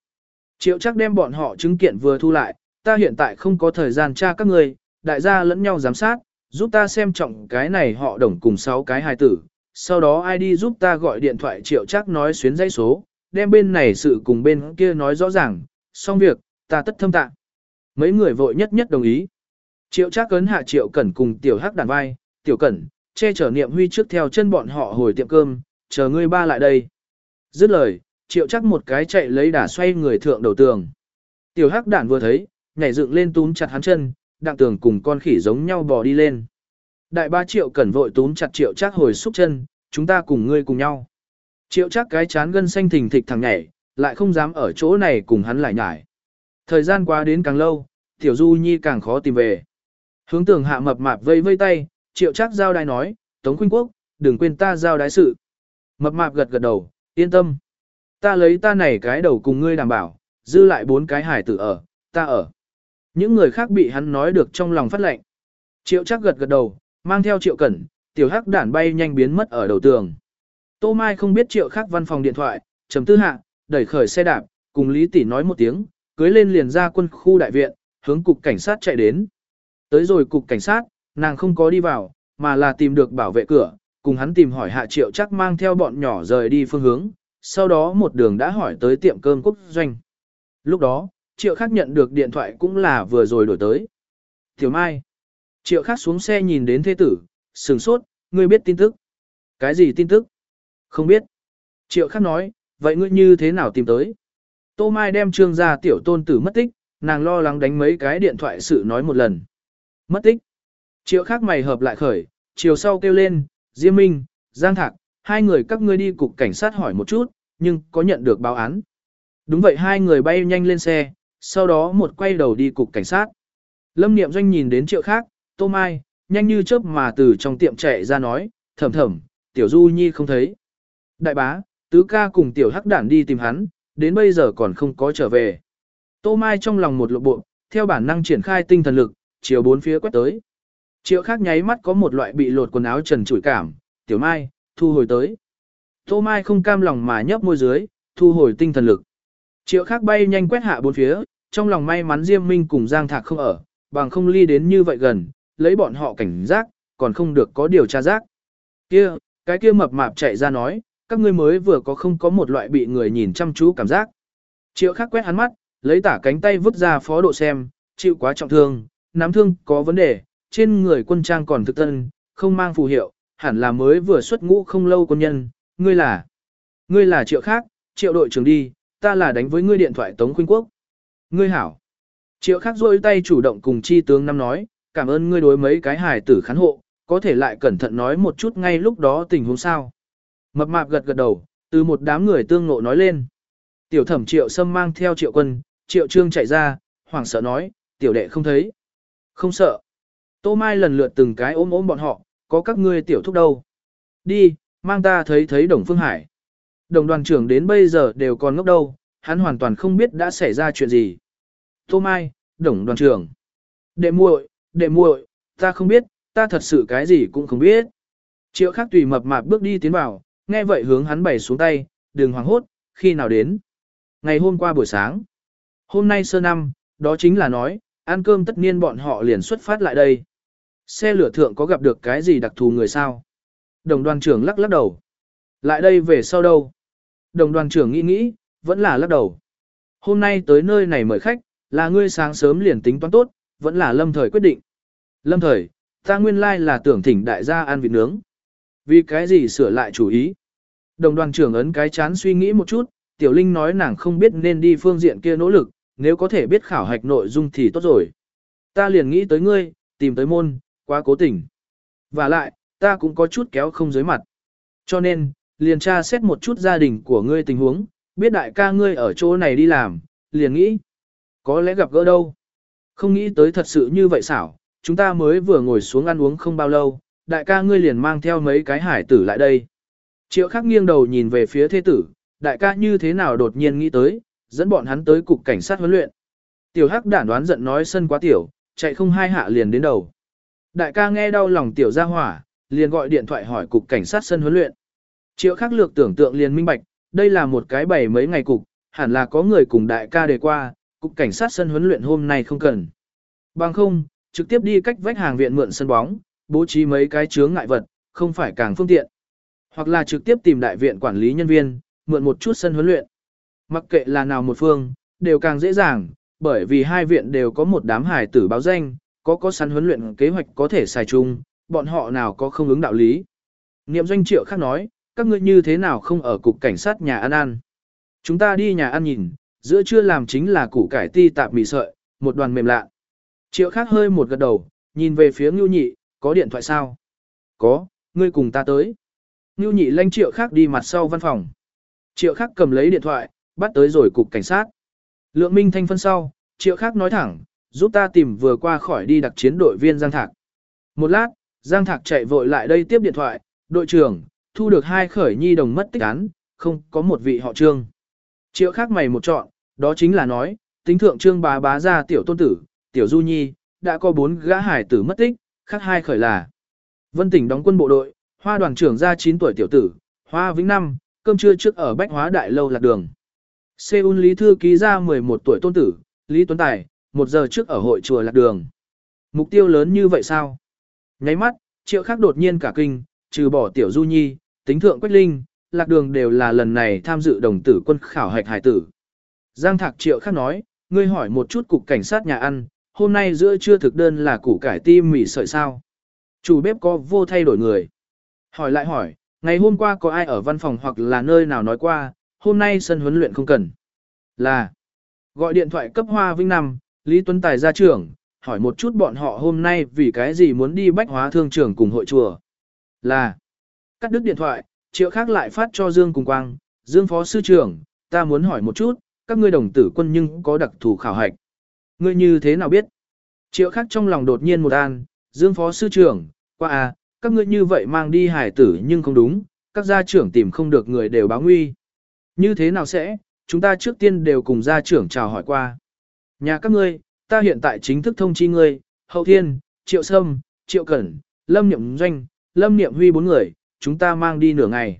Triệu chắc đem bọn họ chứng kiện vừa thu lại, ta hiện tại không có thời gian tra các người, đại gia lẫn nhau giám sát, giúp ta xem trọng cái này họ đồng cùng 6 cái hài tử. Sau đó ai đi giúp ta gọi điện thoại triệu chắc nói xuyến dây số, đem bên này sự cùng bên kia nói rõ ràng, xong việc, ta tất thâm tạ. Mấy người vội nhất nhất đồng ý. Triệu Trác cấn hạ triệu cẩn cùng tiểu hắc đàn vai, tiểu cẩn, che chở niệm huy trước theo chân bọn họ hồi tiệm cơm, chờ ngươi ba lại đây. Dứt lời, triệu Trác một cái chạy lấy đà xoay người thượng đầu tường. Tiểu hắc đản vừa thấy, nhảy dựng lên túm chặt hắn chân, đặng tường cùng con khỉ giống nhau bò đi lên. Đại ba triệu cẩn vội túm chặt triệu Trác hồi xúc chân, chúng ta cùng ngươi cùng nhau. Triệu Trác cái chán gân xanh thình thịch thẳng nhảy, lại không dám ở chỗ này cùng hắn lại nhải. Thời gian qua đến càng lâu, tiểu du nhi càng khó tìm về. Hướng tường hạ mập mạp vây vây tay, triệu chắc giao đai nói, Tống Khuynh Quốc, đừng quên ta giao đái sự. Mập mạp gật gật đầu, yên tâm. Ta lấy ta này cái đầu cùng ngươi đảm bảo, dư lại bốn cái hải tử ở, ta ở. Những người khác bị hắn nói được trong lòng phát lệnh. Triệu chắc gật gật đầu, mang theo triệu cẩn, tiểu hắc đản bay nhanh biến mất ở đầu tường. Tô Mai không biết triệu khác văn phòng điện thoại, trầm tư hạ, đẩy khởi xe đạp, cùng Lý Tỷ nói một tiếng, cưới lên liền ra quân khu đại viện, hướng cục cảnh sát chạy đến. Tới rồi cục cảnh sát, nàng không có đi vào, mà là tìm được bảo vệ cửa, cùng hắn tìm hỏi hạ triệu chắc mang theo bọn nhỏ rời đi phương hướng, sau đó một đường đã hỏi tới tiệm cơm quốc doanh. Lúc đó, triệu khác nhận được điện thoại cũng là vừa rồi đổi tới. Tiểu Mai. Triệu khác xuống xe nhìn đến thế tử, sừng sốt, ngươi biết tin tức. Cái gì tin tức? Không biết. Triệu khác nói, vậy ngươi như thế nào tìm tới? Tô Mai đem trương ra tiểu tôn tử mất tích, nàng lo lắng đánh mấy cái điện thoại sự nói một lần. Mất tích. Triệu khác mày hợp lại khởi, chiều sau kêu lên, Diêm Minh, Giang Thạc, hai người các ngươi đi cục cảnh sát hỏi một chút, nhưng có nhận được báo án. Đúng vậy hai người bay nhanh lên xe, sau đó một quay đầu đi cục cảnh sát. Lâm Niệm Doanh nhìn đến triệu khác, Tô Mai, nhanh như chớp mà từ trong tiệm chạy ra nói, thầm thầm, Tiểu Du Nhi không thấy. Đại bá, tứ ca cùng Tiểu Hắc Đản đi tìm hắn, đến bây giờ còn không có trở về. Tô Mai trong lòng một lộ bộ, theo bản năng triển khai tinh thần lực, chiều bốn phía quét tới. Triệu khác nháy mắt có một loại bị lột quần áo trần trụi cảm, Tiểu Mai, thu hồi tới. Tô Mai không cam lòng mà nhấp môi dưới, thu hồi tinh thần lực. Triệu khác bay nhanh quét hạ bốn phía, trong lòng may mắn Diêm Minh cùng Giang Thạc không ở, bằng không ly đến như vậy gần, lấy bọn họ cảnh giác, còn không được có điều tra giác. Kia, cái kia mập mạp chạy ra nói, các ngươi mới vừa có không có một loại bị người nhìn chăm chú cảm giác. Triệu khác quét hắn mắt, lấy tả cánh tay vứt ra phó độ xem, chịu quá trọng thương, nắm thương có vấn đề, trên người quân trang còn thực tân, không mang phù hiệu, hẳn là mới vừa xuất ngũ không lâu quân nhân, ngươi là, ngươi là triệu khác, triệu đội trưởng đi, ta là đánh với ngươi điện thoại Tống Khuynh Quốc. Ngươi hảo. Triệu khác rôi tay chủ động cùng chi tướng năm nói, cảm ơn ngươi đối mấy cái hài tử khán hộ, có thể lại cẩn thận nói một chút ngay lúc đó tình huống sao. Mập mạp gật gật đầu, từ một đám người tương ngộ nói lên. Tiểu thẩm triệu sâm mang theo triệu quân, triệu trương chạy ra, hoảng sợ nói, tiểu đệ không thấy. Không sợ. Tô Mai lần lượt từng cái ôm ôm bọn họ, có các ngươi tiểu thúc đâu. Đi, mang ta thấy thấy Đồng Phương Hải. Đồng đoàn trưởng đến bây giờ đều còn ngốc đâu, hắn hoàn toàn không biết đã xảy ra chuyện gì. Tô Mai, Đồng đoàn trưởng. Đệ muội, đệ muội, ta không biết, ta thật sự cái gì cũng không biết. Triệu khắc tùy mập mạp bước đi tiến vào, nghe vậy hướng hắn bày xuống tay, đừng hoảng hốt, khi nào đến. Ngày hôm qua buổi sáng. Hôm nay sơ năm, đó chính là nói, ăn cơm tất niên bọn họ liền xuất phát lại đây. Xe lửa thượng có gặp được cái gì đặc thù người sao? Đồng đoàn trưởng lắc lắc đầu. Lại đây về sau đâu? Đồng đoàn trưởng nghĩ nghĩ, vẫn là lắc đầu. Hôm nay tới nơi này mời khách, là ngươi sáng sớm liền tính toán tốt, vẫn là lâm thời quyết định. Lâm thời, ta nguyên lai là tưởng thỉnh đại gia ăn vịt nướng. Vì cái gì sửa lại chủ ý? Đồng đoàn trưởng ấn cái chán suy nghĩ một chút, Tiểu Linh nói nàng không biết nên đi phương diện kia nỗ lực, nếu có thể biết khảo hạch nội dung thì tốt rồi. Ta liền nghĩ tới ngươi, tìm tới môn, quá cố tình. Và lại, ta cũng có chút kéo không dưới mặt. Cho nên, liền tra xét một chút gia đình của ngươi tình huống, biết đại ca ngươi ở chỗ này đi làm, liền nghĩ. Có lẽ gặp gỡ đâu. Không nghĩ tới thật sự như vậy xảo, chúng ta mới vừa ngồi xuống ăn uống không bao lâu, đại ca ngươi liền mang theo mấy cái hải tử lại đây. Triệu khắc nghiêng đầu nhìn về phía thế tử, đại ca như thế nào đột nhiên nghĩ tới, dẫn bọn hắn tới cục cảnh sát huấn luyện. Tiểu hắc đản đoán giận nói sân quá tiểu, chạy không hai hạ liền đến đầu. Đại ca nghe đau lòng tiểu ra hỏa, liền gọi điện thoại hỏi cục cảnh sát sân huấn luyện. Triệu khắc lược tưởng tượng liền minh bạch, đây là một cái bảy mấy ngày cục, hẳn là có người cùng đại ca đề qua, cục cảnh sát sân huấn luyện hôm nay không cần. Bằng không, trực tiếp đi cách vách hàng viện mượn sân bóng, bố trí mấy cái chướng ngại vật, không phải càng phương tiện. Hoặc là trực tiếp tìm đại viện quản lý nhân viên, mượn một chút sân huấn luyện. Mặc kệ là nào một phương, đều càng dễ dàng, bởi vì hai viện đều có một đám hải tử báo danh, có có sẵn huấn luyện kế hoạch có thể xài chung, bọn họ nào có không ứng đạo lý. Niệm doanh triệu khác nói, các ngươi như thế nào không ở cục cảnh sát nhà ăn ăn. Chúng ta đi nhà ăn nhìn, giữa trưa làm chính là củ cải ti tạp mì sợi, một đoàn mềm lạ. Triệu khác hơi một gật đầu, nhìn về phía ngưu nhị, có điện thoại sao? Có, ngươi cùng ta tới. Ngưu nhị lanh triệu khác đi mặt sau văn phòng. Triệu khác cầm lấy điện thoại, bắt tới rồi cục cảnh sát. Lượng minh thanh phân sau, triệu khác nói thẳng, giúp ta tìm vừa qua khỏi đi đặc chiến đội viên Giang Thạc. Một lát, Giang Thạc chạy vội lại đây tiếp điện thoại, đội trưởng, thu được hai khởi nhi đồng mất tích án, không có một vị họ trương. Triệu khác mày một chọn, đó chính là nói, tính thượng trương bá bá ra tiểu tôn tử, tiểu du nhi, đã có bốn gã hải tử mất tích, khác hai khởi là. Vân tỉnh đóng quân bộ đội, hoa đoàn trưởng ra 9 tuổi tiểu tử, hoa vĩnh năm, cơm trưa trước ở bách hóa đại lâu lạc đường. Seoul Lý Thư ký ra 11 tuổi tôn tử, Lý Tuấn Tài, một giờ trước ở hội chùa lạc đường. Mục tiêu lớn như vậy sao? Nháy mắt, triệu khác đột nhiên cả kinh, trừ bỏ tiểu du nhi, tính thượng quách linh, lạc đường đều là lần này tham dự đồng tử quân khảo hạch hải tử. Giang Thạc Triệu khác nói, ngươi hỏi một chút cục cảnh sát nhà ăn, hôm nay giữa trưa thực đơn là củ cải tim mì sợi sao. Chủ bếp có vô thay đổi người. Hỏi lại hỏi, ngày hôm qua có ai ở văn phòng hoặc là nơi nào nói qua, hôm nay sân huấn luyện không cần. Là, gọi điện thoại cấp hoa vinh năm, Lý Tuấn Tài ra trưởng, hỏi một chút bọn họ hôm nay vì cái gì muốn đi bách hóa thương trưởng cùng hội chùa. Là, cắt đứt điện thoại, triệu khác lại phát cho Dương cùng Quang, Dương Phó Sư trưởng, ta muốn hỏi một chút, các ngươi đồng tử quân nhưng có đặc thù khảo hạch. Ngươi như thế nào biết? Triệu khác trong lòng đột nhiên một an, Dương Phó Sư trưởng, qua à, các ngươi như vậy mang đi hải tử nhưng không đúng, các gia trưởng tìm không được người đều báo nguy. Như thế nào sẽ, chúng ta trước tiên đều cùng gia trưởng chào hỏi qua. Nhà các ngươi, ta hiện tại chính thức thông chi ngươi, Hậu Thiên, Triệu Sâm, Triệu Cẩn, Lâm niệm Doanh, Lâm Niệm Huy bốn người, chúng ta mang đi nửa ngày.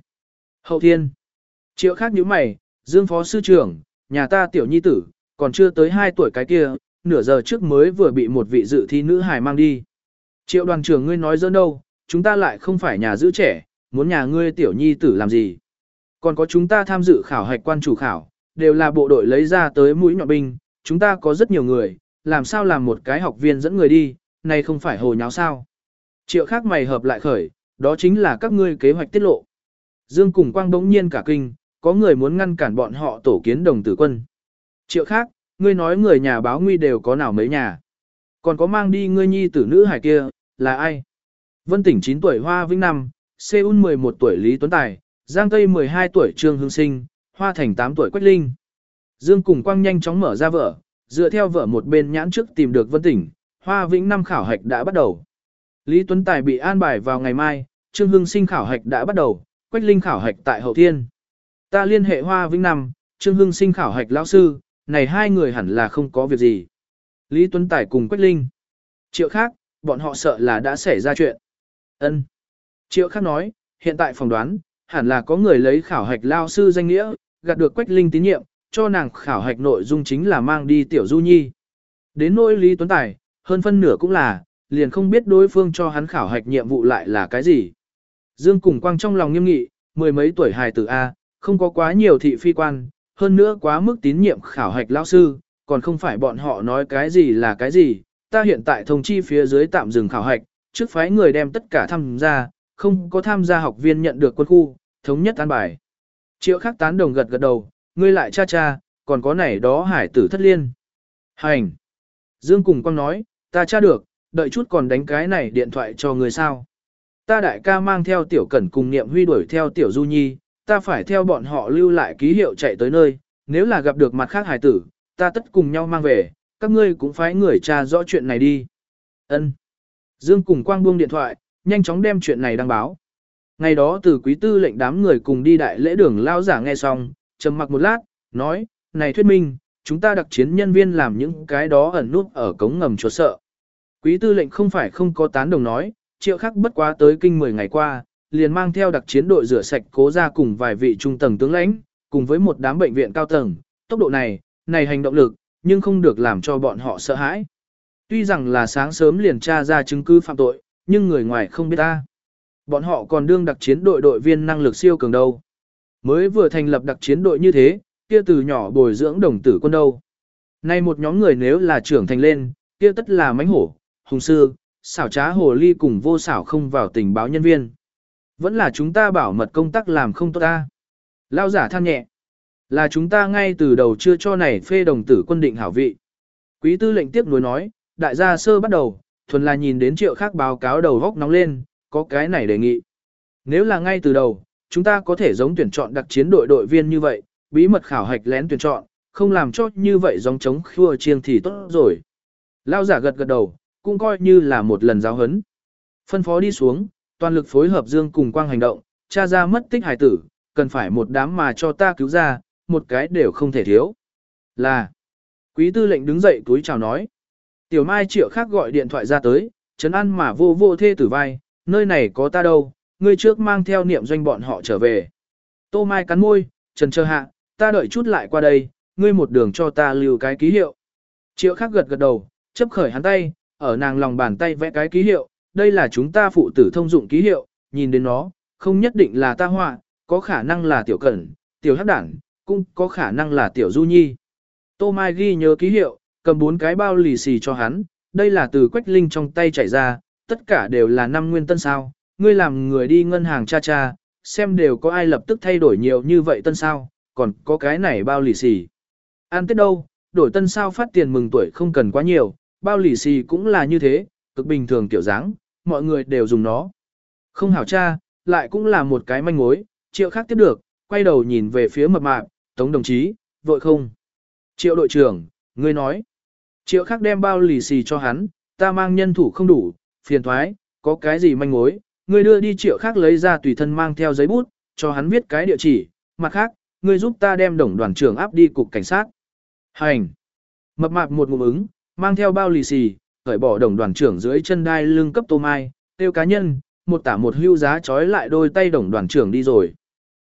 Hậu Thiên, Triệu khác như mày, Dương Phó Sư trưởng, nhà ta tiểu nhi tử, còn chưa tới 2 tuổi cái kia, nửa giờ trước mới vừa bị một vị dự thi nữ hài mang đi. Triệu đoàn trưởng ngươi nói dỡ đâu, chúng ta lại không phải nhà giữ trẻ, muốn nhà ngươi tiểu nhi tử làm gì. Còn có chúng ta tham dự khảo hạch quan chủ khảo, đều là bộ đội lấy ra tới mũi nhọn binh, chúng ta có rất nhiều người, làm sao làm một cái học viên dẫn người đi, này không phải hồ nháo sao. Triệu khác mày hợp lại khởi, đó chính là các ngươi kế hoạch tiết lộ. Dương cùng quang bỗng nhiên cả kinh, có người muốn ngăn cản bọn họ tổ kiến đồng tử quân. Triệu khác, ngươi nói người nhà báo nguy đều có nào mấy nhà. Còn có mang đi ngươi nhi tử nữ hải kia, là ai? Vân tỉnh 9 tuổi Hoa Vĩnh Năm, Seoul 11 tuổi Lý Tuấn Tài, Giang Tây 12 tuổi Trương Hương Sinh, Hoa Thành 8 tuổi Quách Linh. Dương cùng quang nhanh chóng mở ra vở, dựa theo vở một bên nhãn trước tìm được Vân tỉnh, Hoa Vĩnh Năm khảo hạch đã bắt đầu. Lý Tuấn Tài bị an bài vào ngày mai, Trương Hưng Sinh khảo hạch đã bắt đầu, Quách Linh khảo hạch tại Hậu Thiên. Ta liên hệ Hoa Vĩnh Năm, Trương Hưng Sinh khảo hạch lão sư, này hai người hẳn là không có việc gì. Lý Tuấn Tài cùng Quách Linh. Triệu khác, bọn họ sợ là đã xảy ra chuyện. Ân. Triệu khác nói, hiện tại phỏng đoán, hẳn là có người lấy khảo hạch lao sư danh nghĩa, gạt được Quách Linh tín nhiệm, cho nàng khảo hạch nội dung chính là mang đi tiểu du nhi. Đến nỗi Lý Tuấn Tài, hơn phân nửa cũng là, liền không biết đối phương cho hắn khảo hạch nhiệm vụ lại là cái gì. Dương Cùng Quang trong lòng nghiêm nghị, mười mấy tuổi hài tử A, không có quá nhiều thị phi quan, hơn nữa quá mức tín nhiệm khảo hạch lao sư, còn không phải bọn họ nói cái gì là cái gì, ta hiện tại thông chi phía dưới tạm dừng khảo hạch, trước phái người đem tất cả tham gia, không có tham gia học viên nhận được quân khu, thống nhất an bài. Triệu khắc tán đồng gật gật đầu, ngươi lại cha cha, còn có này đó hải tử thất liên. Hành. Dương cùng quang nói, ta tra được, đợi chút còn đánh cái này điện thoại cho người sao. Ta đại ca mang theo tiểu cẩn cùng niệm huy đuổi theo tiểu du nhi, ta phải theo bọn họ lưu lại ký hiệu chạy tới nơi, nếu là gặp được mặt khác hải tử, ta tất cùng nhau mang về, các ngươi cũng phải người tra rõ chuyện này đi. Ân. Dương cùng quang buông điện thoại, nhanh chóng đem chuyện này đăng báo. Ngày đó từ quý tư lệnh đám người cùng đi đại lễ đường lao giả nghe xong, trầm mặc một lát, nói, này thuyết minh, chúng ta đặc chiến nhân viên làm những cái đó ẩn nút ở cống ngầm chuột sợ. Quý tư lệnh không phải không có tán đồng nói, triệu khắc bất quá tới kinh 10 ngày qua, liền mang theo đặc chiến đội rửa sạch cố ra cùng vài vị trung tầng tướng lãnh, cùng với một đám bệnh viện cao tầng, tốc độ này, này hành động lực, nhưng không được làm cho bọn họ sợ hãi. Tuy rằng là sáng sớm liền tra ra chứng cứ phạm tội, nhưng người ngoài không biết ta. Bọn họ còn đương đặc chiến đội đội viên năng lực siêu cường đâu. Mới vừa thành lập đặc chiến đội như thế, kia từ nhỏ bồi dưỡng đồng tử quân đâu. Nay một nhóm người nếu là trưởng thành lên, kia tất là mánh hổ, hùng sư, xảo trá hồ ly cùng vô xảo không vào tình báo nhân viên. Vẫn là chúng ta bảo mật công tác làm không tốt ta. Lao giả than nhẹ. Là chúng ta ngay từ đầu chưa cho này phê đồng tử quân định hảo vị. Quý tư lệnh tiếp nối nói, đại gia sơ bắt đầu, thuần là nhìn đến triệu khác báo cáo đầu góc nóng lên, có cái này đề nghị. Nếu là ngay từ đầu, chúng ta có thể giống tuyển chọn đặc chiến đội đội viên như vậy, bí mật khảo hạch lén tuyển chọn, không làm cho như vậy giống chống khua chiêng thì tốt rồi. Lao giả gật gật đầu, cũng coi như là một lần giáo hấn. Phân phó đi xuống, toàn lực phối hợp dương cùng quang hành động, cha ra mất tích hải tử, cần phải một đám mà cho ta cứu ra, một cái đều không thể thiếu. Là, quý tư lệnh đứng dậy túi chào nói. Tiểu Mai triệu khác gọi điện thoại ra tới, chấn ăn mà vô vô thê tử vai, nơi này có ta đâu, ngươi trước mang theo niệm doanh bọn họ trở về. Tô Mai cắn môi, trần chờ hạ, ta đợi chút lại qua đây, ngươi một đường cho ta lưu cái ký hiệu. Triệu khác gật gật đầu, chấp khởi hắn tay, ở nàng lòng bàn tay vẽ cái ký hiệu, đây là chúng ta phụ tử thông dụng ký hiệu, nhìn đến nó, không nhất định là ta họa, có khả năng là tiểu cẩn, tiểu hắc đảng, cũng có khả năng là tiểu du nhi. Tô Mai ghi nhớ ký hiệu, cầm bốn cái bao lì xì cho hắn, đây là từ quách linh trong tay chảy ra, tất cả đều là năm nguyên tân sao, ngươi làm người đi ngân hàng cha cha, xem đều có ai lập tức thay đổi nhiều như vậy tân sao, còn có cái này bao lì xì. An tết đâu, đổi tân sao phát tiền mừng tuổi không cần quá nhiều, bao lì xì cũng là như thế, cực bình thường kiểu dáng, mọi người đều dùng nó. Không hảo cha, lại cũng là một cái manh mối, triệu khác tiếp được, quay đầu nhìn về phía mập mạp, tống đồng chí, vội không. Triệu đội trưởng, ngươi nói. Triệu khác đem bao lì xì cho hắn, ta mang nhân thủ không đủ, phiền thoái, có cái gì manh mối, ngươi đưa đi triệu khác lấy ra tùy thân mang theo giấy bút, cho hắn viết cái địa chỉ, mặt khác, ngươi giúp ta đem đồng đoàn trưởng áp đi cục cảnh sát. Hành. Mập mạp một ngụm ứng, mang theo bao lì xì, khởi bỏ đồng đoàn trưởng dưới chân đai lưng cấp tô mai, tiêu cá nhân, một tả một hưu giá trói lại đôi tay đồng đoàn trưởng đi rồi.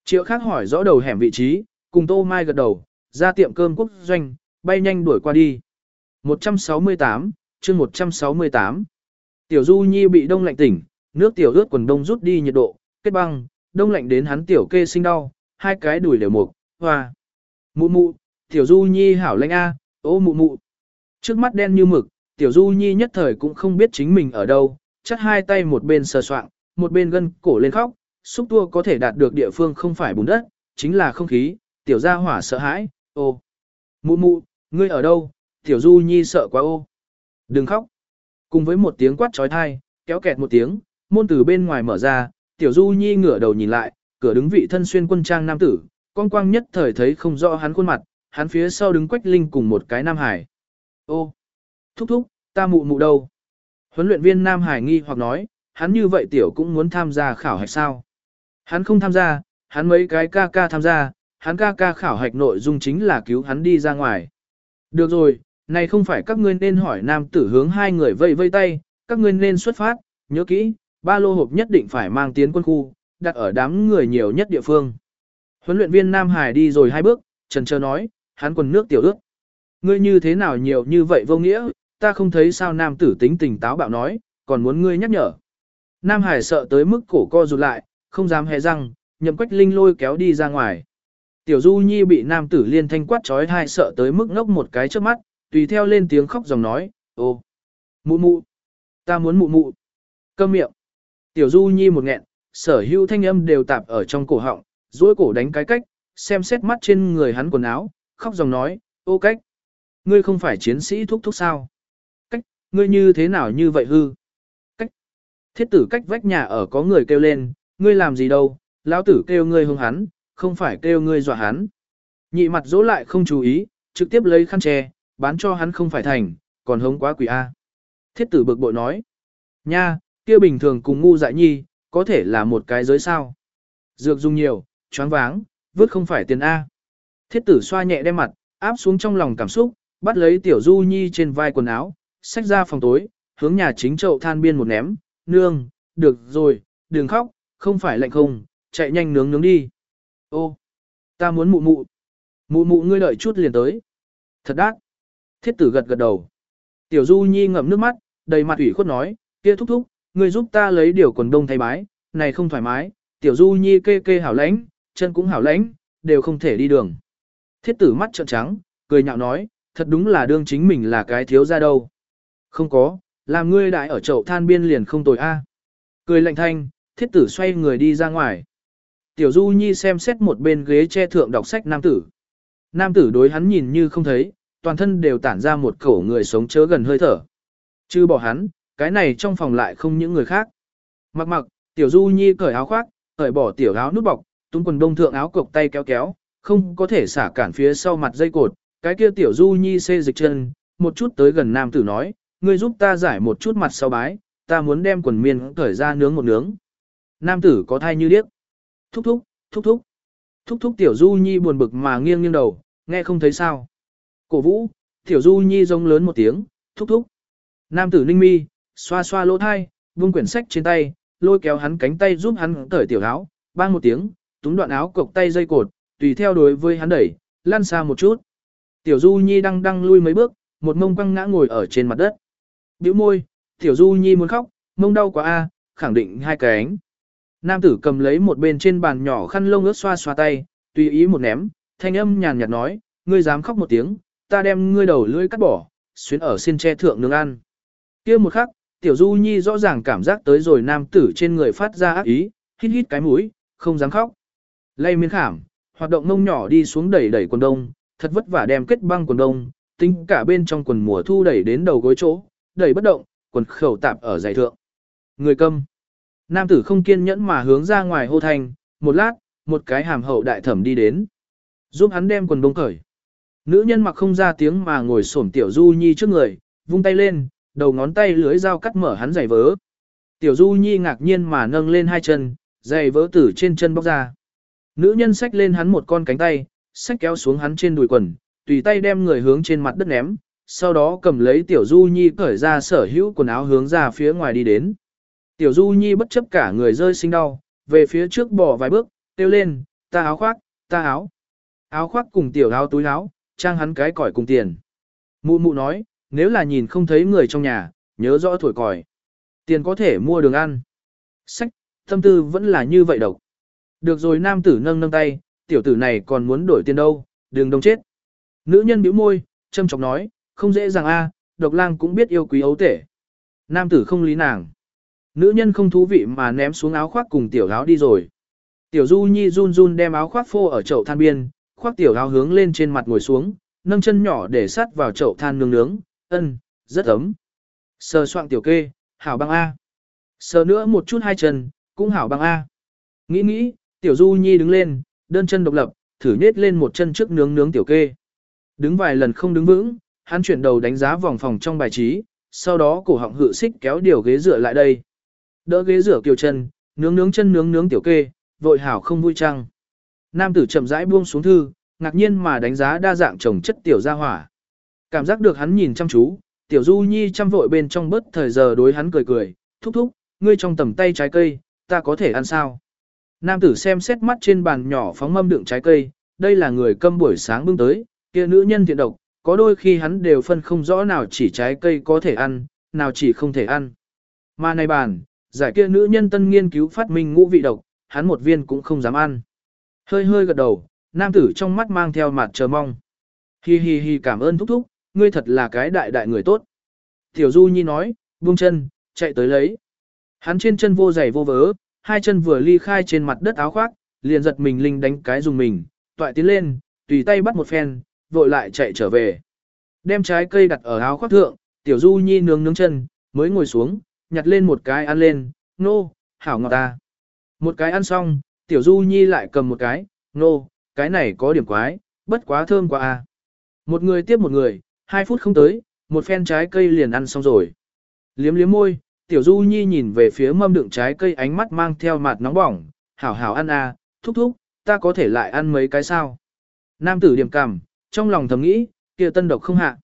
Triệu khác hỏi rõ đầu hẻm vị trí, cùng tô mai gật đầu, ra tiệm cơm quốc doanh, bay nhanh đuổi qua đi. 168, chương 168. Tiểu Du Nhi bị đông lạnh tỉnh, nước tiểu ướt quần đông rút đi nhiệt độ, kết băng, đông lạnh đến hắn tiểu kê sinh đau, hai cái đùi đều mục, hoa. Mụ mụ, tiểu Du Nhi hảo lanh a, ô mụ mụ. Trước mắt đen như mực, tiểu Du Nhi nhất thời cũng không biết chính mình ở đâu, chắc hai tay một bên sờ soạng, một bên gân cổ lên khóc, xúc tua có thể đạt được địa phương không phải bùn đất, chính là không khí, tiểu gia hỏa sợ hãi, ô. Mụ mụ, ngươi ở đâu, tiểu Du Nhi sợ quá ô. Đừng khóc. Cùng với một tiếng quát trói thai, kéo kẹt một tiếng, môn từ bên ngoài mở ra, tiểu Du Nhi ngửa đầu nhìn lại, cửa đứng vị thân xuyên quân trang nam tử, con quang nhất thời thấy không rõ hắn khuôn mặt, hắn phía sau đứng Quách Linh cùng một cái nam hải. Ô, thúc thúc, ta mụ mụ đâu? Huấn luyện viên nam hải nghi hoặc nói, hắn như vậy tiểu cũng muốn tham gia khảo hạch sao? Hắn không tham gia, hắn mấy cái ca ca tham gia, hắn ca ca khảo hạch nội dung chính là cứu hắn đi ra ngoài. Được rồi, này không phải các ngươi nên hỏi nam tử hướng hai người vây vây tay, các ngươi nên xuất phát, nhớ kỹ, ba lô hộp nhất định phải mang tiến quân khu, đặt ở đám người nhiều nhất địa phương. Huấn luyện viên Nam Hải đi rồi hai bước, trần chờ nói, hắn quần nước tiểu ước. Ngươi như thế nào nhiều như vậy vô nghĩa, ta không thấy sao nam tử tính tình táo bạo nói, còn muốn ngươi nhắc nhở. Nam Hải sợ tới mức cổ co rụt lại, không dám hé răng, nhậm quách linh lôi kéo đi ra ngoài. Tiểu Du Nhi bị nam tử liên thanh quát trói hai sợ tới mức ngốc một cái trước mắt, tùy theo lên tiếng khóc dòng nói, ô, mụ mụ, ta muốn mụ mụ, cơm miệng. Tiểu Du Nhi một nghẹn, sở hữu thanh âm đều tạp ở trong cổ họng, duỗi cổ đánh cái cách, xem xét mắt trên người hắn quần áo, khóc dòng nói, ô cách. ngươi không phải chiến sĩ thúc thúc sao? Cách, ngươi như thế nào như vậy hư? Cách, thiết tử cách vách nhà ở có người kêu lên, ngươi làm gì đâu, lão tử kêu ngươi hung hắn, không phải kêu ngươi dọa hắn. Nhị mặt dỗ lại không chú ý, trực tiếp lấy khăn che, bán cho hắn không phải thành, còn hống quá quỷ A. Thiết tử bực bội nói, nha, kia bình thường cùng ngu dại nhi, có thể là một cái giới sao. Dược dùng nhiều, choáng váng, vứt không phải tiền A. Thiết tử xoa nhẹ đem mặt, áp xuống trong lòng cảm xúc, bắt lấy tiểu du nhi trên vai quần áo, xách ra phòng tối, hướng nhà chính chậu than biên một ném, nương, được rồi, đừng khóc, không phải lạnh không, chạy nhanh nướng nướng đi. Ô, ta muốn mụ mụ. Mụ mụ ngươi đợi chút liền tới. Thật đắt. Thiết tử gật gật đầu. Tiểu Du Nhi ngậm nước mắt, đầy mặt ủy khuất nói, kia thúc thúc, ngươi giúp ta lấy điều quần đông thay bái, này không thoải mái. Tiểu Du Nhi kê kê hảo lãnh, chân cũng hảo lãnh, đều không thể đi đường. Thiết tử mắt trợn trắng, cười nhạo nói, thật đúng là đương chính mình là cái thiếu ra đâu. Không có, làm ngươi đại ở chậu than biên liền không tồi a. Cười lạnh thanh, thiết tử xoay người đi ra ngoài. Tiểu Du Nhi xem xét một bên ghế che thượng đọc sách nam tử. Nam tử đối hắn nhìn như không thấy, toàn thân đều tản ra một khẩu người sống chớ gần hơi thở. Chứ bỏ hắn, cái này trong phòng lại không những người khác. Mặc mặc, Tiểu Du Nhi cởi áo khoác, cởi bỏ tiểu áo nút bọc, tung quần đông thượng áo cộc tay kéo kéo, không có thể xả cản phía sau mặt dây cột. Cái kia Tiểu Du Nhi xê dịch chân, một chút tới gần nam tử nói, ngươi giúp ta giải một chút mặt sau bái, ta muốn đem quần miên cởi ra nướng một nướng. Nam tử có thai như điếc. Thúc thúc, thúc thúc. Thúc thúc tiểu du nhi buồn bực mà nghiêng nghiêng đầu, nghe không thấy sao. Cổ vũ, tiểu du nhi rông lớn một tiếng, thúc thúc. Nam tử ninh mi, xoa xoa lỗ thai, vung quyển sách trên tay, lôi kéo hắn cánh tay giúp hắn cởi tiểu áo, bang một tiếng, túm đoạn áo cộc tay dây cột, tùy theo đối với hắn đẩy, lăn xa một chút. Tiểu du nhi đang đang lui mấy bước, một mông quăng ngã ngồi ở trên mặt đất. Biểu môi, tiểu du nhi muốn khóc, mông đau quá a, khẳng định hai cánh. Nam tử cầm lấy một bên trên bàn nhỏ khăn lông ướt xoa xoa tay, tùy ý một ném, thanh âm nhàn nhạt nói, ngươi dám khóc một tiếng, ta đem ngươi đầu lưỡi cắt bỏ, xuyến ở xin tre thượng nướng ăn. kia một khắc, tiểu du nhi rõ ràng cảm giác tới rồi nam tử trên người phát ra ác ý, hít hít cái mũi, không dám khóc. Lây miên khảm, hoạt động nông nhỏ đi xuống đẩy đẩy quần đông, thật vất vả đem kết băng quần đông, tính cả bên trong quần mùa thu đẩy đến đầu gối chỗ, đẩy bất động, quần khẩu tạp ở giày thượng. Người câm. Nam tử không kiên nhẫn mà hướng ra ngoài hô thành, một lát, một cái hàm hậu đại thẩm đi đến. Giúp hắn đem quần đông cởi. Nữ nhân mặc không ra tiếng mà ngồi xổm tiểu du nhi trước người, vung tay lên, đầu ngón tay lưới dao cắt mở hắn giày vớ. Tiểu du nhi ngạc nhiên mà nâng lên hai chân, giày vớ tử trên chân bóc ra. Nữ nhân xách lên hắn một con cánh tay, xách kéo xuống hắn trên đùi quần, tùy tay đem người hướng trên mặt đất ném, sau đó cầm lấy tiểu du nhi cởi ra sở hữu quần áo hướng ra phía ngoài đi đến. Tiểu Du Nhi bất chấp cả người rơi sinh đau, về phía trước bỏ vài bước, kêu lên, ta áo khoác, ta áo. Áo khoác cùng tiểu áo túi áo, trang hắn cái còi cùng tiền. Mụ mụ nói, nếu là nhìn không thấy người trong nhà, nhớ rõ thổi còi. Tiền có thể mua đường ăn. Sách, tâm tư vẫn là như vậy độc. Được rồi nam tử nâng nâng tay, tiểu tử này còn muốn đổi tiền đâu, đừng đông chết. Nữ nhân bĩu môi, châm chọc nói, không dễ dàng a, độc lang cũng biết yêu quý ấu tể. Nam tử không lý nàng. Nữ nhân không thú vị mà ném xuống áo khoác cùng tiểu áo đi rồi. Tiểu Du Nhi run run đem áo khoác phô ở chậu than biên, khoác tiểu áo hướng lên trên mặt ngồi xuống, nâng chân nhỏ để sát vào chậu than nướng nướng, ân, rất ấm. Sờ soạn tiểu kê, hảo băng A. Sờ nữa một chút hai chân, cũng hảo băng A. Nghĩ nghĩ, tiểu Du Nhi đứng lên, đơn chân độc lập, thử nết lên một chân trước nướng nướng tiểu kê. Đứng vài lần không đứng vững, hắn chuyển đầu đánh giá vòng phòng trong bài trí, sau đó cổ họng hự xích kéo điều ghế dựa lại đây. Đỡ ghế rửa kiều chân, nướng nướng chân nướng nướng tiểu kê, vội hảo không vui trăng. Nam tử chậm rãi buông xuống thư, ngạc nhiên mà đánh giá đa dạng trồng chất tiểu gia hỏa. Cảm giác được hắn nhìn chăm chú, tiểu du nhi chăm vội bên trong bớt thời giờ đối hắn cười cười, thúc thúc, ngươi trong tầm tay trái cây, ta có thể ăn sao? Nam tử xem xét mắt trên bàn nhỏ phóng mâm đựng trái cây, đây là người câm buổi sáng bưng tới, kia nữ nhân thiện độc, có đôi khi hắn đều phân không rõ nào chỉ trái cây có thể ăn, nào chỉ không thể ăn. Mà này bàn, giải kia nữ nhân tân nghiên cứu phát minh ngũ vị độc, hắn một viên cũng không dám ăn. Hơi hơi gật đầu, nam tử trong mắt mang theo mặt chờ mong. Hi hi hi cảm ơn thúc thúc, ngươi thật là cái đại đại người tốt. Tiểu Du Nhi nói, buông chân, chạy tới lấy. Hắn trên chân vô giày vô vớ, hai chân vừa ly khai trên mặt đất áo khoác, liền giật mình linh đánh cái dùng mình, toại tiến lên, tùy tay bắt một phen, vội lại chạy trở về. Đem trái cây đặt ở áo khoác thượng, tiểu du nhi nướng nướng chân, mới ngồi xuống, nhặt lên một cái ăn lên, nô, hảo ngọt ta. Một cái ăn xong, tiểu du nhi lại cầm một cái, nô, cái này có điểm quái, bất quá thơm quá à. Một người tiếp một người, hai phút không tới, một phen trái cây liền ăn xong rồi. Liếm liếm môi, tiểu du nhi nhìn về phía mâm đựng trái cây ánh mắt mang theo mặt nóng bỏng, hảo hảo ăn à, thúc thúc, ta có thể lại ăn mấy cái sao. Nam tử điểm cằm, trong lòng thầm nghĩ, kia tân độc không hạ.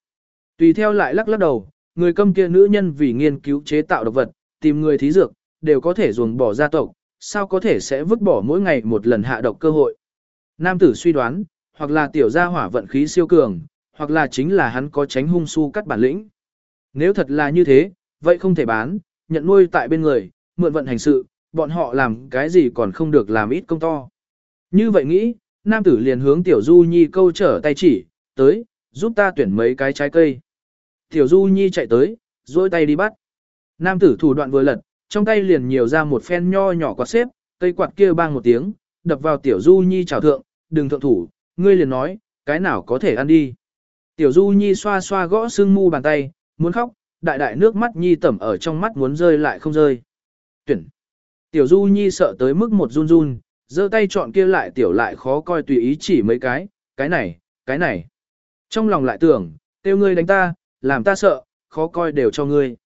Tùy theo lại lắc lắc đầu, người câm kia nữ nhân vì nghiên cứu chế tạo độc vật, tìm người thí dược, đều có thể ruồng bỏ gia tộc, sao có thể sẽ vứt bỏ mỗi ngày một lần hạ độc cơ hội. Nam tử suy đoán, hoặc là tiểu gia hỏa vận khí siêu cường, hoặc là chính là hắn có tránh hung su cắt bản lĩnh. Nếu thật là như thế, vậy không thể bán, nhận nuôi tại bên người, mượn vận hành sự, bọn họ làm cái gì còn không được làm ít công to. Như vậy nghĩ, nam tử liền hướng tiểu du nhi câu trở tay chỉ, tới, giúp ta tuyển mấy cái trái cây. Tiểu du nhi chạy tới, duỗi tay đi bắt. Nam tử thủ đoạn vừa lật, trong tay liền nhiều ra một phen nho nhỏ quạt xếp, cây quạt kia bang một tiếng, đập vào tiểu du nhi chào thượng, đừng thượng thủ, ngươi liền nói, cái nào có thể ăn đi. Tiểu du nhi xoa xoa gõ xương mu bàn tay, muốn khóc, đại đại nước mắt nhi tẩm ở trong mắt muốn rơi lại không rơi. Tuyển. Tiểu du nhi sợ tới mức một run run, giơ tay chọn kia lại tiểu lại khó coi tùy ý chỉ mấy cái, cái này, cái này. Trong lòng lại tưởng, tiêu ngươi đánh ta, làm ta sợ, khó coi đều cho ngươi.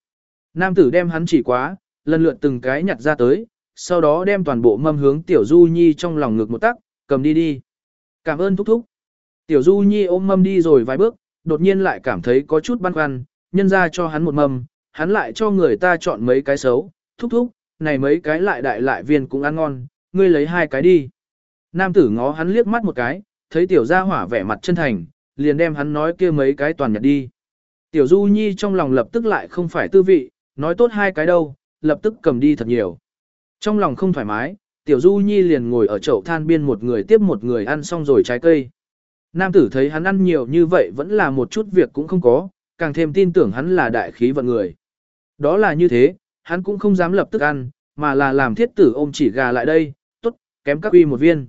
Nam tử đem hắn chỉ quá, lần lượt từng cái nhặt ra tới, sau đó đem toàn bộ mâm hướng tiểu du nhi trong lòng ngực một tắc, cầm đi đi. Cảm ơn thúc thúc. Tiểu du nhi ôm mâm đi rồi vài bước, đột nhiên lại cảm thấy có chút băn khoăn, nhân ra cho hắn một mâm, hắn lại cho người ta chọn mấy cái xấu, thúc thúc, này mấy cái lại đại lại viên cũng ăn ngon, ngươi lấy hai cái đi. Nam tử ngó hắn liếc mắt một cái, thấy tiểu gia hỏa vẻ mặt chân thành, liền đem hắn nói kia mấy cái toàn nhặt đi. Tiểu du nhi trong lòng lập tức lại không phải tư vị, nói tốt hai cái đâu, lập tức cầm đi thật nhiều. Trong lòng không thoải mái, tiểu du nhi liền ngồi ở chậu than biên một người tiếp một người ăn xong rồi trái cây. Nam tử thấy hắn ăn nhiều như vậy vẫn là một chút việc cũng không có, càng thêm tin tưởng hắn là đại khí vận người. Đó là như thế, hắn cũng không dám lập tức ăn, mà là làm thiết tử ôm chỉ gà lại đây, tốt, kém các uy một viên.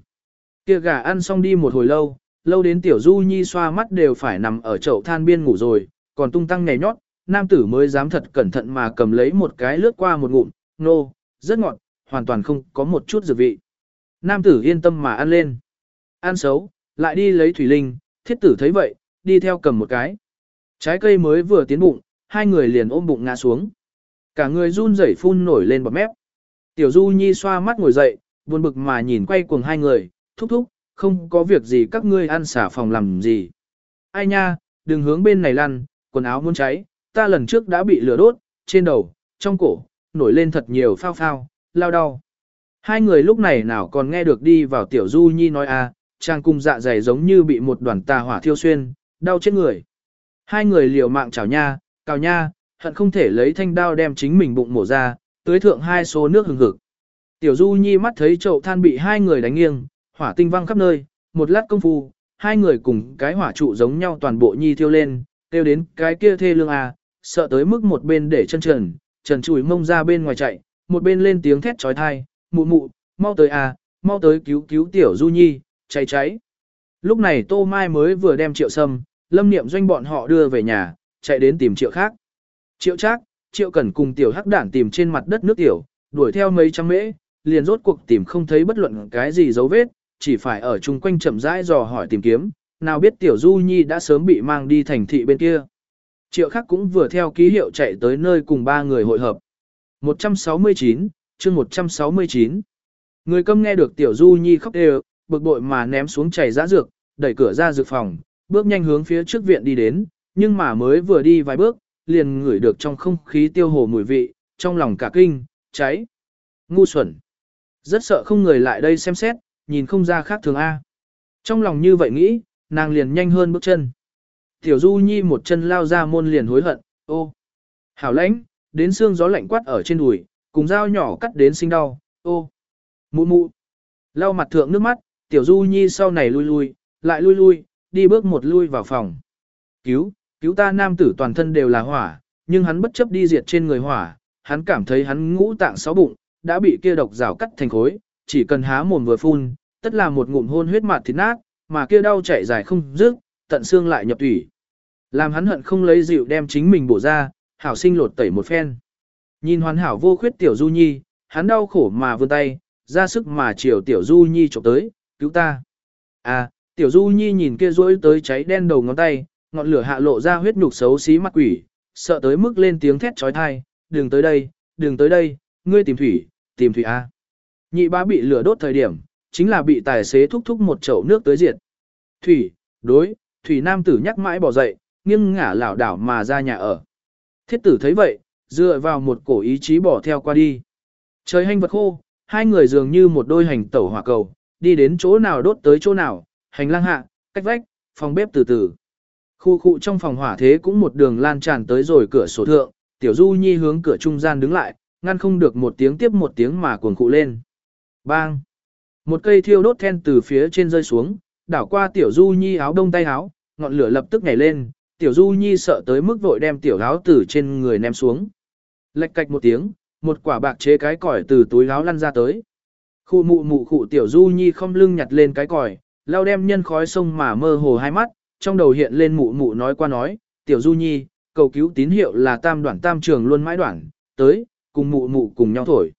Kia gà ăn xong đi một hồi lâu, lâu đến tiểu du nhi xoa mắt đều phải nằm ở chậu than biên ngủ rồi, còn tung tăng nhảy nhót, nam tử mới dám thật cẩn thận mà cầm lấy một cái lướt qua một ngụm, nô, no, rất ngọt, hoàn toàn không có một chút dược vị. Nam tử yên tâm mà ăn lên. Ăn xấu, lại đi lấy thủy linh, thiết tử thấy vậy, đi theo cầm một cái. Trái cây mới vừa tiến bụng, hai người liền ôm bụng ngã xuống. Cả người run rẩy phun nổi lên bọt mép. Tiểu Du Nhi xoa mắt ngồi dậy, buồn bực mà nhìn quay cuồng hai người, thúc thúc, không có việc gì các ngươi ăn xả phòng làm gì. Ai nha, đừng hướng bên này lăn, quần áo muốn cháy, ta lần trước đã bị lửa đốt, trên đầu, trong cổ, nổi lên thật nhiều phao phao, lao đau. Hai người lúc này nào còn nghe được đi vào tiểu du nhi nói a, à, trang cung dạ dày giống như bị một đoàn tà hỏa thiêu xuyên, đau chết người. Hai người liều mạng chảo nha, cào nha, hận không thể lấy thanh đao đem chính mình bụng mổ ra, tưới thượng hai số nước hừng hực. Tiểu du nhi mắt thấy chậu than bị hai người đánh nghiêng, hỏa tinh văng khắp nơi, một lát công phu, hai người cùng cái hỏa trụ giống nhau toàn bộ nhi thiêu lên, tiêu đến cái kia thê lương à, sợ tới mức một bên để chân trần, trần chùi mông ra bên ngoài chạy, một bên lên tiếng thét trói thai, mụ mụ, mau tới à, mau tới cứu cứu tiểu du nhi, cháy cháy. Lúc này Tô Mai mới vừa đem triệu sâm, lâm niệm doanh bọn họ đưa về nhà, chạy đến tìm triệu khác. Triệu trác, triệu cần cùng tiểu hắc đản tìm trên mặt đất nước tiểu, đuổi theo mấy trăm mễ, liền rốt cuộc tìm không thấy bất luận cái gì dấu vết, chỉ phải ở chung quanh chậm rãi dò hỏi tìm kiếm, nào biết tiểu du nhi đã sớm bị mang đi thành thị bên kia. Triệu khắc cũng vừa theo ký hiệu chạy tới nơi cùng ba người hội hợp. 169, chương 169. Người câm nghe được tiểu du nhi khóc đều, bực bội mà ném xuống chảy giã dược, đẩy cửa ra dược phòng, bước nhanh hướng phía trước viện đi đến, nhưng mà mới vừa đi vài bước, liền ngửi được trong không khí tiêu hồ mùi vị, trong lòng cả kinh, cháy. Ngu xuẩn. Rất sợ không người lại đây xem xét, nhìn không ra khác thường A. Trong lòng như vậy nghĩ, nàng liền nhanh hơn bước chân. Tiểu Du Nhi một chân lao ra môn liền hối hận, ô. Hảo lãnh, đến xương gió lạnh quát ở trên đùi, cùng dao nhỏ cắt đến sinh đau, ô. Mụ mụ. Lau mặt thượng nước mắt, Tiểu Du Nhi sau này lui lui, lại lui lui, đi bước một lui vào phòng. Cứu, cứu ta nam tử toàn thân đều là hỏa, nhưng hắn bất chấp đi diệt trên người hỏa, hắn cảm thấy hắn ngũ tạng sáu bụng, đã bị kia độc rào cắt thành khối, chỉ cần há mồm vừa phun, tất là một ngụm hôn huyết mạt thịt nát, mà kia đau chảy dài không dứt, tận xương lại nhập thủy. Làm hắn hận không lấy dịu đem chính mình bổ ra, hảo sinh lột tẩy một phen. Nhìn hoàn hảo vô khuyết tiểu du nhi, hắn đau khổ mà vươn tay, ra sức mà chiều tiểu du nhi chụp tới, cứu ta. À, tiểu du nhi nhìn kia rỗi tới cháy đen đầu ngón tay, ngọn lửa hạ lộ ra huyết nhục xấu xí mặt quỷ, sợ tới mức lên tiếng thét trói thai, đừng tới đây, đừng tới đây, ngươi tìm thủy, tìm thủy A. Nhị bá bị lửa đốt thời điểm, chính là bị tài xế thúc thúc một chậu nước tới diệt. Thủy, đối, thủy nam tử nhắc mãi bỏ dậy, nghiêng ngả lảo đảo mà ra nhà ở. Thiết tử thấy vậy, dựa vào một cổ ý chí bỏ theo qua đi. Trời hành vật khô, hai người dường như một đôi hành tẩu hỏa cầu, đi đến chỗ nào đốt tới chỗ nào, hành lang hạ, cách vách, phòng bếp từ từ. Khu khu trong phòng hỏa thế cũng một đường lan tràn tới rồi cửa sổ thượng, tiểu du nhi hướng cửa trung gian đứng lại, ngăn không được một tiếng tiếp một tiếng mà cuồng cụ lên. Bang! Một cây thiêu đốt then từ phía trên rơi xuống, đảo qua tiểu du nhi áo đông tay áo, ngọn lửa lập tức nhảy lên, tiểu du nhi sợ tới mức vội đem tiểu áo từ trên người ném xuống. Lệch cạch một tiếng, một quả bạc chế cái còi từ túi áo lăn ra tới. Khu mụ mụ khụ tiểu du nhi không lưng nhặt lên cái còi, lao đem nhân khói sông mà mơ hồ hai mắt, trong đầu hiện lên mụ mụ nói qua nói, tiểu du nhi, cầu cứu tín hiệu là tam đoạn tam trường luôn mãi đoạn, tới, cùng mụ mụ cùng nhau thổi.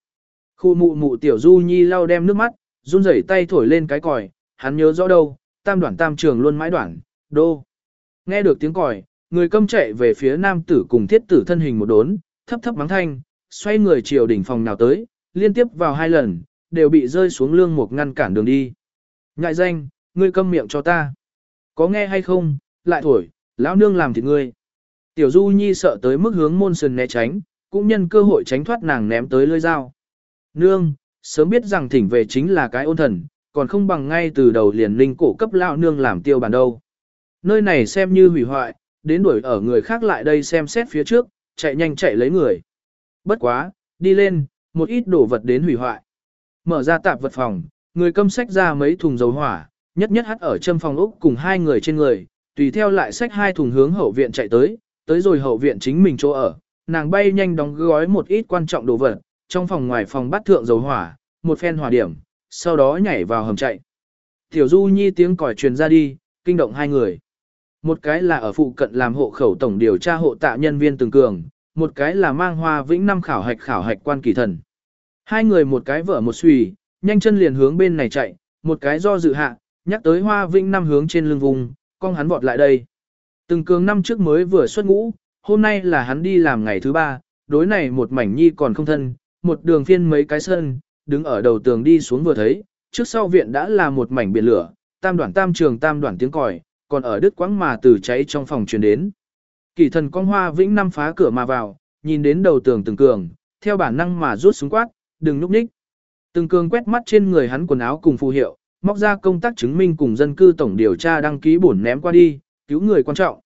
Khu mụ mụ tiểu du nhi lao đem nước mắt, run rẩy tay thổi lên cái còi, hắn nhớ rõ đâu, tam đoạn tam trường luôn mãi đoạn, đô. Nghe được tiếng còi, người câm chạy về phía nam tử cùng thiết tử thân hình một đốn, thấp thấp mắng thanh, xoay người chiều đỉnh phòng nào tới, liên tiếp vào hai lần, đều bị rơi xuống lương một ngăn cản đường đi. Ngại danh, ngươi câm miệng cho ta. Có nghe hay không, lại thổi, lão nương làm thịt ngươi. Tiểu Du Nhi sợ tới mức hướng môn sườn né tránh, cũng nhân cơ hội tránh thoát nàng ném tới lưỡi dao. Nương, sớm biết rằng thỉnh về chính là cái ôn thần, còn không bằng ngay từ đầu liền linh cổ cấp lão nương làm tiêu bản đâu. Nơi này xem như hủy hoại, đến đuổi ở người khác lại đây xem xét phía trước, chạy nhanh chạy lấy người. Bất quá, đi lên, một ít đồ vật đến hủy hoại. Mở ra tạp vật phòng, người câm sách ra mấy thùng dầu hỏa, nhất nhất hắt ở châm phòng úc cùng hai người trên người, tùy theo lại sách hai thùng hướng hậu viện chạy tới, tới rồi hậu viện chính mình chỗ ở, nàng bay nhanh đóng gói một ít quan trọng đồ vật, trong phòng ngoài phòng bắt thượng dầu hỏa, một phen hỏa điểm, sau đó nhảy vào hầm chạy. Tiểu Du Nhi tiếng còi truyền ra đi, kinh động hai người. Một cái là ở phụ cận làm hộ khẩu tổng điều tra hộ tạ nhân viên từng cường, một cái là mang hoa vĩnh năm khảo hạch khảo hạch quan kỳ thần. Hai người một cái vợ một suy, nhanh chân liền hướng bên này chạy, một cái do dự hạ, nhắc tới hoa vĩnh năm hướng trên lưng vùng, con hắn vọt lại đây. Từng cường năm trước mới vừa xuất ngũ, hôm nay là hắn đi làm ngày thứ ba, đối này một mảnh nhi còn không thân, một đường phiên mấy cái sân, đứng ở đầu tường đi xuống vừa thấy, trước sau viện đã là một mảnh biển lửa, tam đoạn tam trường tam đoạn tiếng còi, còn ở đứt quãng mà từ cháy trong phòng truyền đến. Kỳ thần con hoa vĩnh năm phá cửa mà vào, nhìn đến đầu tường từng cường, theo bản năng mà rút súng quát, đừng núp ních. Từng cường quét mắt trên người hắn quần áo cùng phù hiệu, móc ra công tác chứng minh cùng dân cư tổng điều tra đăng ký bổn ném qua đi, cứu người quan trọng.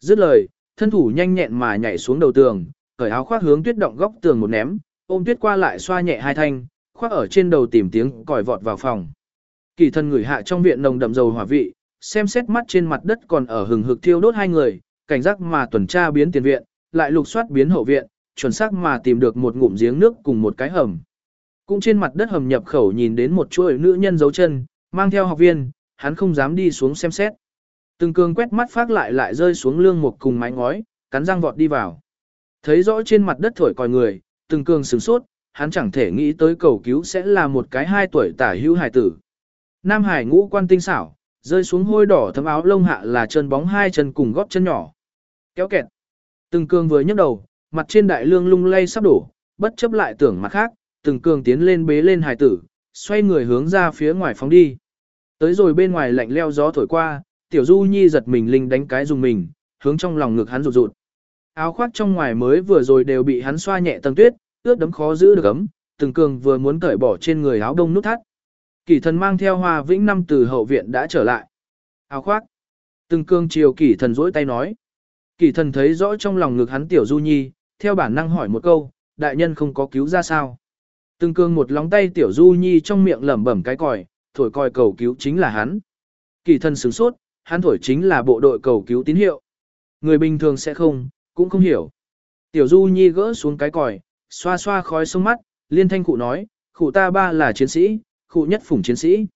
Dứt lời, thân thủ nhanh nhẹn mà nhảy xuống đầu tường, cởi áo khoác hướng tuyết động góc tường một ném, ôm tuyết qua lại xoa nhẹ hai thanh, khoác ở trên đầu tìm tiếng còi vọt vào phòng. Kỳ thân người hạ trong viện nồng đậm dầu hỏa vị, xem xét mắt trên mặt đất còn ở hừng hực thiêu đốt hai người, cảnh giác mà tuần tra biến tiền viện, lại lục soát biến hậu viện, chuẩn xác mà tìm được một ngụm giếng nước cùng một cái hầm. Cũng trên mặt đất hầm nhập khẩu nhìn đến một chuỗi nữ nhân dấu chân, mang theo học viên, hắn không dám đi xuống xem xét. Từng cường quét mắt phát lại lại rơi xuống lương một cùng mái ngói, cắn răng vọt đi vào. Thấy rõ trên mặt đất thổi còi người, từng cường sửng sốt, hắn chẳng thể nghĩ tới cầu cứu sẽ là một cái hai tuổi tả hữu hải tử. Nam hải ngũ quan tinh xảo, rơi xuống hôi đỏ thấm áo lông hạ là chân bóng hai chân cùng góp chân nhỏ. Kéo kẹt. Từng cường vừa nhấc đầu, mặt trên đại lương lung lay sắp đổ, bất chấp lại tưởng mặt khác, từng cường tiến lên bế lên hải tử, xoay người hướng ra phía ngoài phóng đi. Tới rồi bên ngoài lạnh leo gió thổi qua, tiểu du nhi giật mình linh đánh cái dùng mình, hướng trong lòng ngực hắn rụt rụt. Áo khoác trong ngoài mới vừa rồi đều bị hắn xoa nhẹ tầng tuyết, ướt đấm khó giữ được ấm, từng cường vừa muốn cởi bỏ trên người áo đông nút thắt. Kỷ thần mang theo hoa vĩnh năm từ hậu viện đã trở lại. Áo khoác. Từng Cương chiều kỷ thần rỗi tay nói. Kỷ thần thấy rõ trong lòng ngực hắn tiểu du nhi, theo bản năng hỏi một câu, đại nhân không có cứu ra sao. Từng Cương một lóng tay tiểu du nhi trong miệng lẩm bẩm cái còi, thổi còi cầu cứu chính là hắn. Kỷ thần sửng sốt, hắn thổi chính là bộ đội cầu cứu tín hiệu. Người bình thường sẽ không, cũng không hiểu. Tiểu Du Nhi gỡ xuống cái còi, xoa xoa khói sông mắt, liên thanh cụ nói, cụ ta ba là chiến sĩ, cụ nhất phủng chiến sĩ.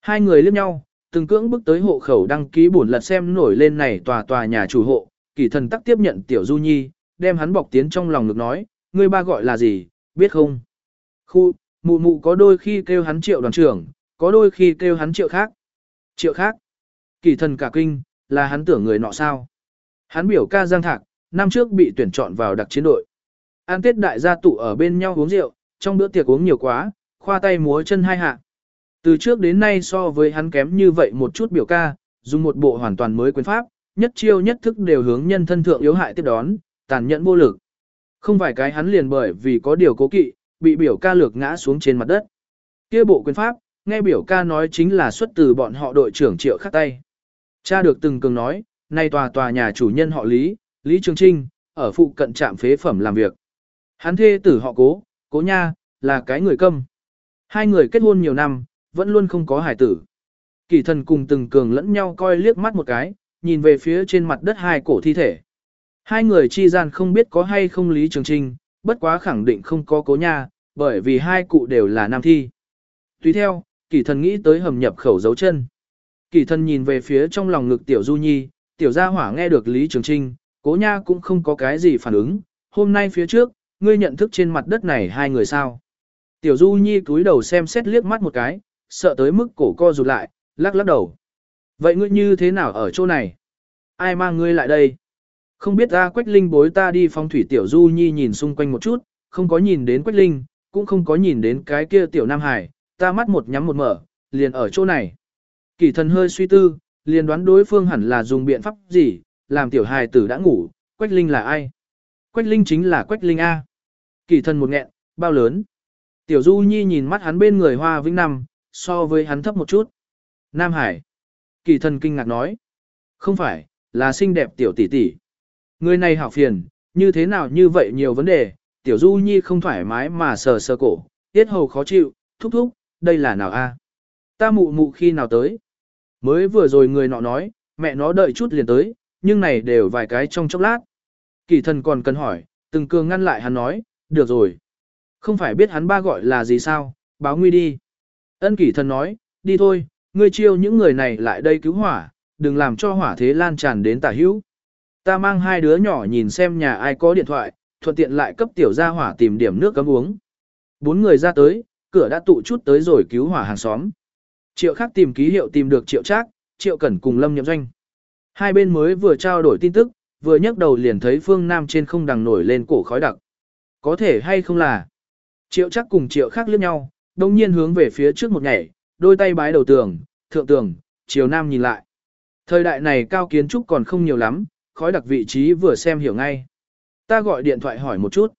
Hai người liếc nhau, từng cưỡng bước tới hộ khẩu đăng ký buồn lật xem nổi lên này tòa tòa nhà chủ hộ, kỳ thần tắc tiếp nhận tiểu du nhi, đem hắn bọc tiến trong lòng ngực nói, ngươi ba gọi là gì, biết không? Khu, mụ mụ có đôi khi kêu hắn triệu đoàn trưởng, có đôi khi kêu hắn triệu khác. Triệu khác. Kỳ thần cả kinh, là hắn tưởng người nọ sao? Hắn biểu ca giang thạc, năm trước bị tuyển chọn vào đặc chiến đội. An tết đại gia tụ ở bên nhau uống rượu, trong bữa tiệc uống nhiều quá, khoa tay múa chân hai hạ. Từ trước đến nay so với hắn kém như vậy một chút biểu ca, dùng một bộ hoàn toàn mới quyền pháp, nhất chiêu nhất thức đều hướng nhân thân thượng yếu hại tiếp đón, tàn nhẫn vô lực. Không phải cái hắn liền bởi vì có điều cố kỵ, bị biểu ca lược ngã xuống trên mặt đất. Kia bộ quyền pháp, nghe biểu ca nói chính là xuất từ bọn họ đội trưởng triệu khắc tay. Cha được từng cường nói, nay tòa tòa nhà chủ nhân họ Lý, Lý Trường Trinh, ở phụ cận trạm phế phẩm làm việc. Hắn thê tử họ cố, cố nha, là cái người câm. Hai người kết hôn nhiều năm, vẫn luôn không có hải tử. Kỳ thần cùng từng cường lẫn nhau coi liếc mắt một cái, nhìn về phía trên mặt đất hai cổ thi thể. Hai người chi gian không biết có hay không Lý Trường Trinh, bất quá khẳng định không có cố nha, bởi vì hai cụ đều là nam thi. Tùy theo, kỳ thần nghĩ tới hầm nhập khẩu dấu chân. Kỳ thần nhìn về phía trong lòng ngực tiểu du nhi, tiểu gia hỏa nghe được Lý Trường Trinh, cố nha cũng không có cái gì phản ứng. Hôm nay phía trước, ngươi nhận thức trên mặt đất này hai người sao. Tiểu du nhi cúi đầu xem xét liếc mắt một cái, sợ tới mức cổ co rụt lại, lắc lắc đầu. Vậy ngươi như thế nào ở chỗ này? Ai mang ngươi lại đây? Không biết ta Quách Linh bối ta đi phong thủy Tiểu Du Nhi nhìn xung quanh một chút, không có nhìn đến Quách Linh, cũng không có nhìn đến cái kia Tiểu Nam Hải, ta mắt một nhắm một mở, liền ở chỗ này. Kỳ thần hơi suy tư, liền đoán đối phương hẳn là dùng biện pháp gì, làm Tiểu Hải tử đã ngủ, Quách Linh là ai? Quách Linh chính là Quách Linh A. Kỳ thần một nghẹn, bao lớn? Tiểu Du Nhi nhìn mắt hắn bên người Hoa Vĩnh Nam, so với hắn thấp một chút. Nam Hải. Kỳ thần kinh ngạc nói. Không phải, là xinh đẹp tiểu tỷ tỷ. Người này hảo phiền, như thế nào như vậy nhiều vấn đề, tiểu du nhi không thoải mái mà sờ sờ cổ, tiết hầu khó chịu, thúc thúc, đây là nào a? Ta mụ mụ khi nào tới? Mới vừa rồi người nọ nói, mẹ nó đợi chút liền tới, nhưng này đều vài cái trong chốc lát. Kỳ thần còn cần hỏi, từng cường ngăn lại hắn nói, được rồi. Không phải biết hắn ba gọi là gì sao, báo nguy đi. Ân kỷ thần nói, đi thôi, ngươi chiêu những người này lại đây cứu hỏa, đừng làm cho hỏa thế lan tràn đến tả hữu. Ta mang hai đứa nhỏ nhìn xem nhà ai có điện thoại, thuận tiện lại cấp tiểu gia hỏa tìm điểm nước cấm uống. Bốn người ra tới, cửa đã tụ chút tới rồi cứu hỏa hàng xóm. Triệu khác tìm ký hiệu tìm được triệu trác, triệu cẩn cùng lâm nhậm doanh. Hai bên mới vừa trao đổi tin tức, vừa nhấc đầu liền thấy phương Nam trên không đằng nổi lên cổ khói đặc. Có thể hay không là. Triệu chắc cùng triệu khác liếc nhau, đồng nhiên hướng về phía trước một nhảy, đôi tay bái đầu tường, thượng tường, chiều Nam nhìn lại. Thời đại này cao kiến trúc còn không nhiều lắm, khói đặc vị trí vừa xem hiểu ngay. Ta gọi điện thoại hỏi một chút.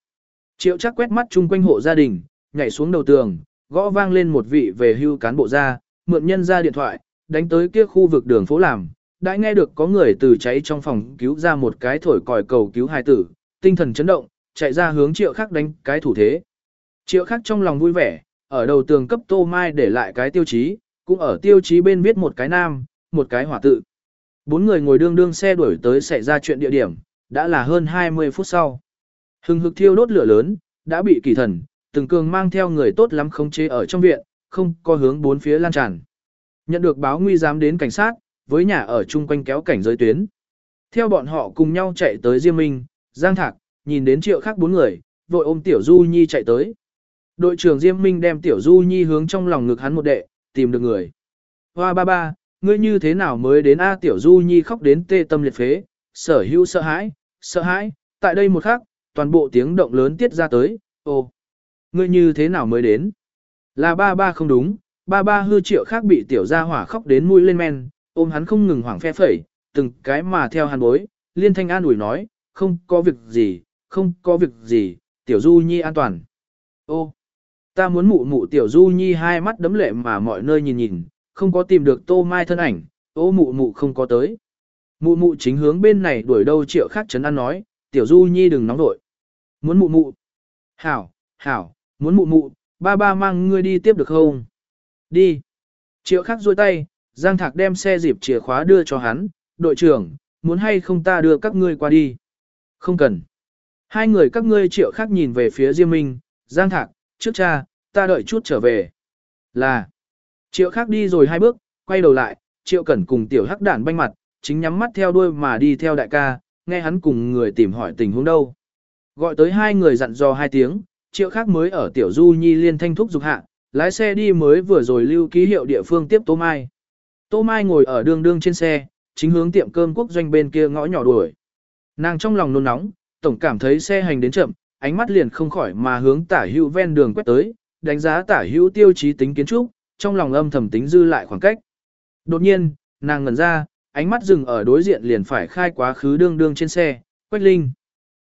Triệu chắc quét mắt chung quanh hộ gia đình, nhảy xuống đầu tường, gõ vang lên một vị về hưu cán bộ ra, mượn nhân ra điện thoại, đánh tới kia khu vực đường phố làm. Đã nghe được có người từ cháy trong phòng cứu ra một cái thổi còi cầu cứu hai tử, tinh thần chấn động, chạy ra hướng triệu khắc đánh cái thủ thế. Triệu khắc trong lòng vui vẻ, ở đầu tường cấp tô mai để lại cái tiêu chí, cũng ở tiêu chí bên viết một cái nam, một cái hỏa tự. Bốn người ngồi đương đương xe đuổi tới xảy ra chuyện địa điểm, đã là hơn 20 phút sau. Hừng hực thiêu đốt lửa lớn, đã bị kỳ thần, từng cường mang theo người tốt lắm khống chế ở trong viện, không có hướng bốn phía lan tràn. Nhận được báo nguy giám đến cảnh sát, với nhà ở chung quanh kéo cảnh giới tuyến. Theo bọn họ cùng nhau chạy tới Diêm Minh, Giang Thạc, nhìn đến triệu khác bốn người, vội ôm Tiểu Du Nhi chạy tới. Đội trưởng Diêm Minh đem Tiểu Du Nhi hướng trong lòng ngực hắn một đệ, tìm được người. Hoa ba ba, ngươi như thế nào mới đến A Tiểu Du Nhi khóc đến tê tâm liệt phế, sở hữu sợ hãi, sợ hãi, tại đây một khắc, toàn bộ tiếng động lớn tiết ra tới, ô, ngươi như thế nào mới đến? Là ba ba không đúng, ba ba hư triệu khác bị tiểu gia hỏa khóc đến mũi lên men, ôm hắn không ngừng hoảng phe phẩy, từng cái mà theo hắn bối, liên thanh an ủi nói, không có việc gì, không có việc gì, tiểu du nhi an toàn. Ô, ta muốn mụ mụ tiểu du nhi hai mắt đấm lệ mà mọi nơi nhìn nhìn, không có tìm được tô mai thân ảnh, ô mụ mụ không có tới. Mụ mụ chính hướng bên này đuổi đâu triệu khác chấn ăn nói, tiểu du nhi đừng nóng nội. Muốn mụ mụ. Hảo, hảo, muốn mụ mụ, ba ba mang ngươi đi tiếp được không? Đi. Triệu khắc duỗi tay, Giang Thạc đem xe dịp chìa khóa đưa cho hắn, đội trưởng, muốn hay không ta đưa các ngươi qua đi? Không cần. Hai người các ngươi triệu khắc nhìn về phía Diêm Minh, Giang Thạc, trước cha, ta đợi chút trở về. Là. Triệu khác đi rồi hai bước, quay đầu lại, triệu cẩn cùng tiểu hắc đản banh mặt, chính nhắm mắt theo đuôi mà đi theo đại ca, nghe hắn cùng người tìm hỏi tình huống đâu. Gọi tới hai người dặn dò hai tiếng, triệu khác mới ở tiểu du nhi liên thanh thúc dục hạ, lái xe đi mới vừa rồi lưu ký hiệu địa phương tiếp Tô Mai. Tô Mai ngồi ở đường đương trên xe, chính hướng tiệm cơm quốc doanh bên kia ngõ nhỏ đuổi. Nàng trong lòng nôn nóng, tổng cảm thấy xe hành đến chậm, ánh mắt liền không khỏi mà hướng tả hữu ven đường quét tới, đánh giá tả hữu tiêu chí tính kiến trúc, trong lòng âm thầm tính dư lại khoảng cách. Đột nhiên, nàng ngẩn ra, ánh mắt dừng ở đối diện liền phải khai quá khứ đương đương trên xe, Quách Linh.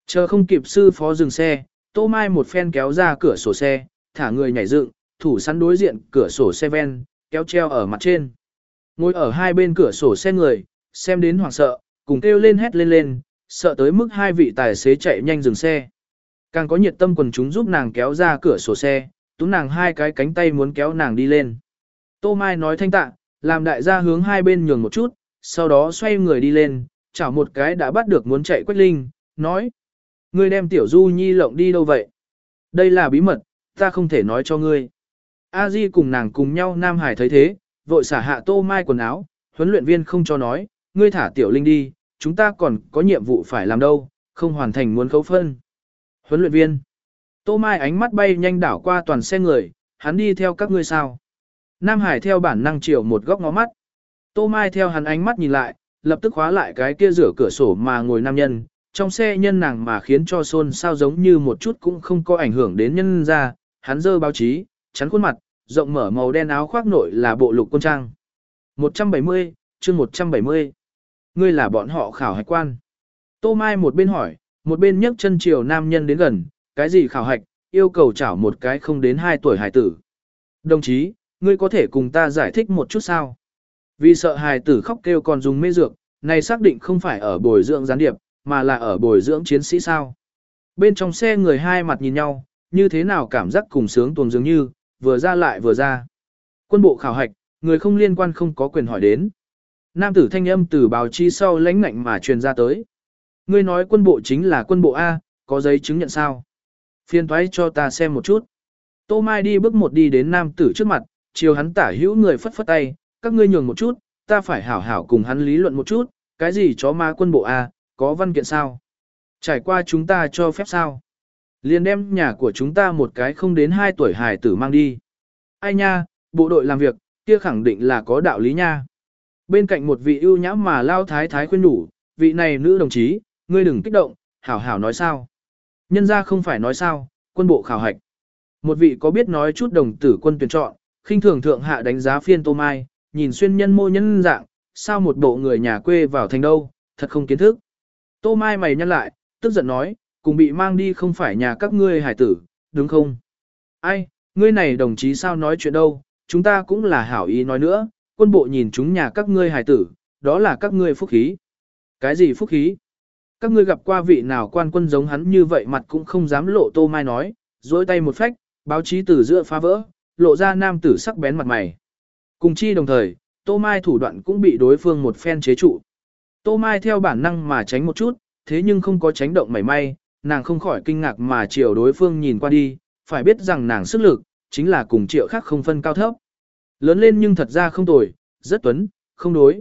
Chờ không kịp sư phó dừng xe, Tô Mai một phen kéo ra cửa sổ xe, thả người nhảy dựng, thủ sẵn đối diện cửa sổ xe ven, kéo treo ở mặt trên. Ngồi ở hai bên cửa sổ xe người, xem đến hoảng sợ, cùng kêu lên hét lên lên, sợ tới mức hai vị tài xế chạy nhanh dừng xe. Càng có nhiệt tâm quần chúng giúp nàng kéo ra cửa sổ xe, tú nàng hai cái cánh tay muốn kéo nàng đi lên. Tô Mai nói thanh tạ, làm đại gia hướng hai bên nhường một chút, sau đó xoay người đi lên, chảo một cái đã bắt được muốn chạy Quách Linh, nói. Ngươi đem tiểu du nhi lộng đi đâu vậy? Đây là bí mật, ta không thể nói cho ngươi. A Di cùng nàng cùng nhau Nam Hải thấy thế, vội xả hạ tô mai quần áo, huấn luyện viên không cho nói, ngươi thả tiểu linh đi, chúng ta còn có nhiệm vụ phải làm đâu, không hoàn thành muốn khấu phân. Huấn luyện viên. Tô Mai ánh mắt bay nhanh đảo qua toàn xe người, hắn đi theo các ngươi sao. Nam Hải theo bản năng chiều một góc ngó mắt. Tô Mai theo hắn ánh mắt nhìn lại, lập tức khóa lại cái kia rửa cửa sổ mà ngồi nam nhân, trong xe nhân nàng mà khiến cho xôn sao giống như một chút cũng không có ảnh hưởng đến nhân ra, hắn dơ báo chí, chắn khuôn mặt, rộng mở màu đen áo khoác nội là bộ lục quân trang. 170, chương 170. Ngươi là bọn họ khảo hạch quan. Tô Mai một bên hỏi, một bên nhấc chân chiều nam nhân đến gần, cái gì khảo hạch, yêu cầu chảo một cái không đến 2 tuổi hài tử. Đồng chí, ngươi có thể cùng ta giải thích một chút sao? Vì sợ hài tử khóc kêu còn dùng mê dược, này xác định không phải ở bồi dưỡng gián điệp, mà là ở bồi dưỡng chiến sĩ sao. Bên trong xe người hai mặt nhìn nhau, như thế nào cảm giác cùng sướng tuồng dường như, vừa ra lại vừa ra. Quân bộ khảo hạch, người không liên quan không có quyền hỏi đến. Nam tử thanh âm từ báo chí sau lãnh ngạnh mà truyền ra tới. Ngươi nói quân bộ chính là quân bộ A, có giấy chứng nhận sao? Phiền thoái cho ta xem một chút. Tô Mai đi bước một đi đến nam tử trước mặt, chiều hắn tả hữu người phất phất tay, các ngươi nhường một chút, ta phải hảo hảo cùng hắn lý luận một chút, cái gì chó ma quân bộ A, có văn kiện sao? Trải qua chúng ta cho phép sao? Liền đem nhà của chúng ta một cái không đến 2 tuổi hài tử mang đi. Ai nha, bộ đội làm việc, kia khẳng định là có đạo lý nha. Bên cạnh một vị ưu nhã mà lao thái thái khuyên đủ, vị này nữ đồng chí, ngươi đừng kích động, hảo hảo nói sao. Nhân ra không phải nói sao, quân bộ khảo hạch. Một vị có biết nói chút đồng tử quân tuyển chọn, khinh thường thượng hạ đánh giá phiên tô mai, nhìn xuyên nhân mô nhân dạng, sao một bộ người nhà quê vào thành đâu, thật không kiến thức. Tô mai mày nhăn lại, tức giận nói, cùng bị mang đi không phải nhà các ngươi hải tử, đúng không? Ai, ngươi này đồng chí sao nói chuyện đâu, chúng ta cũng là hảo ý nói nữa, quân bộ nhìn chúng nhà các ngươi hải tử, đó là các ngươi phúc khí. Cái gì phúc khí? Các ngươi gặp qua vị nào quan quân giống hắn như vậy mặt cũng không dám lộ tô mai nói, dối tay một phách, báo chí từ giữa phá vỡ, lộ ra nam tử sắc bén mặt mày. Cùng chi đồng thời, tô mai thủ đoạn cũng bị đối phương một phen chế trụ. Tô mai theo bản năng mà tránh một chút, thế nhưng không có tránh động mảy may, nàng không khỏi kinh ngạc mà chiều đối phương nhìn qua đi, phải biết rằng nàng sức lực, chính là cùng triệu khác không phân cao thấp. Lớn lên nhưng thật ra không tồi, rất tuấn, không đối.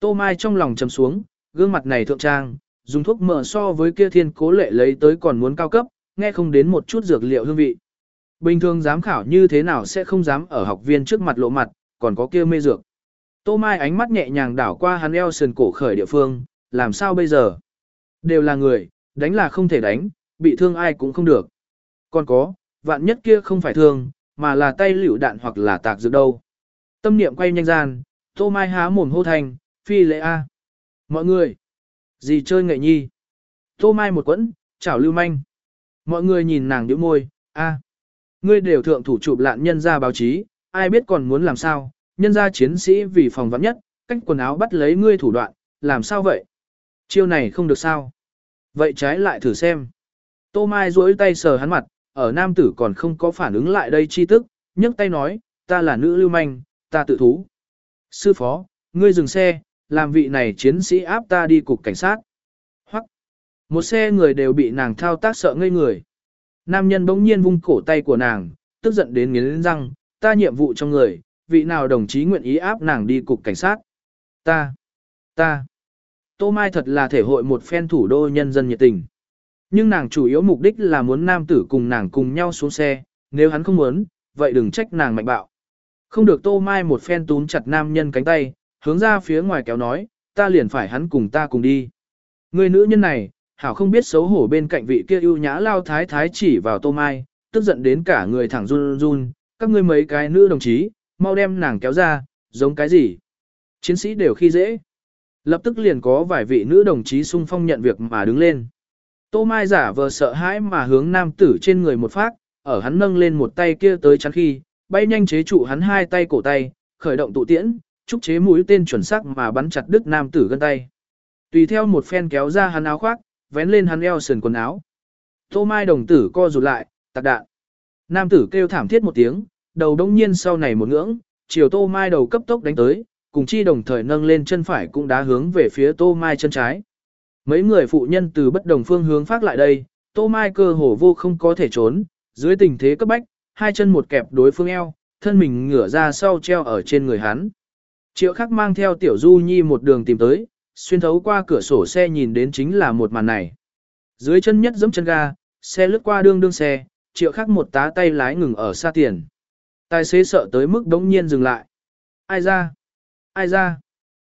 Tô Mai trong lòng trầm xuống, gương mặt này thượng trang, dùng thuốc mỡ so với kia thiên cố lệ lấy tới còn muốn cao cấp, nghe không đến một chút dược liệu hương vị. Bình thường giám khảo như thế nào sẽ không dám ở học viên trước mặt lộ mặt, còn có kia mê dược. Tô Mai ánh mắt nhẹ nhàng đảo qua hắn eo sườn cổ khởi địa phương, làm sao bây giờ? Đều là người, đánh là không thể đánh, bị thương ai cũng không được. Còn có, vạn nhất kia không phải thương, mà là tay liễu đạn hoặc là tạc dược đâu. Tâm niệm quay nhanh gian, Tô Mai há mồm hô thành, phi lệ A. Mọi người, gì chơi nghệ nhi? Tô Mai một quẫn, chảo lưu manh. Mọi người nhìn nàng nhíu môi, A. Ngươi đều thượng thủ chụp lạn nhân ra báo chí, ai biết còn muốn làm sao, nhân ra chiến sĩ vì phòng vắng nhất, cách quần áo bắt lấy ngươi thủ đoạn, làm sao vậy? Chiêu này không được sao? Vậy trái lại thử xem. Tô Mai duỗi tay sờ hắn mặt, ở nam tử còn không có phản ứng lại đây chi tức, nhấc tay nói, ta là nữ lưu manh, ta tự thú. Sư phó, ngươi dừng xe, làm vị này chiến sĩ áp ta đi cục cảnh sát. Hoặc, một xe người đều bị nàng thao tác sợ ngây người. Nam nhân bỗng nhiên vung cổ tay của nàng, tức giận đến nghiến răng, ta nhiệm vụ trong người, vị nào đồng chí nguyện ý áp nàng đi cục cảnh sát. Ta, ta. Tô Mai thật là thể hội một phen thủ đô nhân dân nhiệt tình. Nhưng nàng chủ yếu mục đích là muốn nam tử cùng nàng cùng nhau xuống xe, nếu hắn không muốn, vậy đừng trách nàng mạnh bạo. Không được Tô Mai một phen túm chặt nam nhân cánh tay, hướng ra phía ngoài kéo nói, ta liền phải hắn cùng ta cùng đi. Người nữ nhân này, hảo không biết xấu hổ bên cạnh vị kia ưu nhã lao thái thái chỉ vào Tô Mai, tức giận đến cả người thẳng run run, các ngươi mấy cái nữ đồng chí, mau đem nàng kéo ra, giống cái gì? Chiến sĩ đều khi dễ. Lập tức liền có vài vị nữ đồng chí sung phong nhận việc mà đứng lên. Tô Mai giả vờ sợ hãi mà hướng nam tử trên người một phát, ở hắn nâng lên một tay kia tới chắn khi, bay nhanh chế trụ hắn hai tay cổ tay, khởi động tụ tiễn, trúc chế mũi tên chuẩn xác mà bắn chặt đứt nam tử gân tay. Tùy theo một phen kéo ra hắn áo khoác, vén lên hắn eo sườn quần áo. Tô Mai đồng tử co rụt lại, tạc đạn. Nam tử kêu thảm thiết một tiếng, đầu đông nhiên sau này một ngưỡng, chiều Tô Mai đầu cấp tốc đánh tới, cùng chi đồng thời nâng lên chân phải cũng đá hướng về phía Tô Mai chân trái. Mấy người phụ nhân từ bất đồng phương hướng phát lại đây, Tô Mai cơ hồ vô không có thể trốn, dưới tình thế cấp bách, hai chân một kẹp đối phương eo, thân mình ngửa ra sau treo ở trên người hắn. Triệu khắc mang theo tiểu du nhi một đường tìm tới, xuyên thấu qua cửa sổ xe nhìn đến chính là một màn này. Dưới chân nhất giẫm chân ga, xe lướt qua đương đương xe, triệu khắc một tá tay lái ngừng ở xa tiền. Tài xế sợ tới mức đống nhiên dừng lại. Ai ra? Ai ra?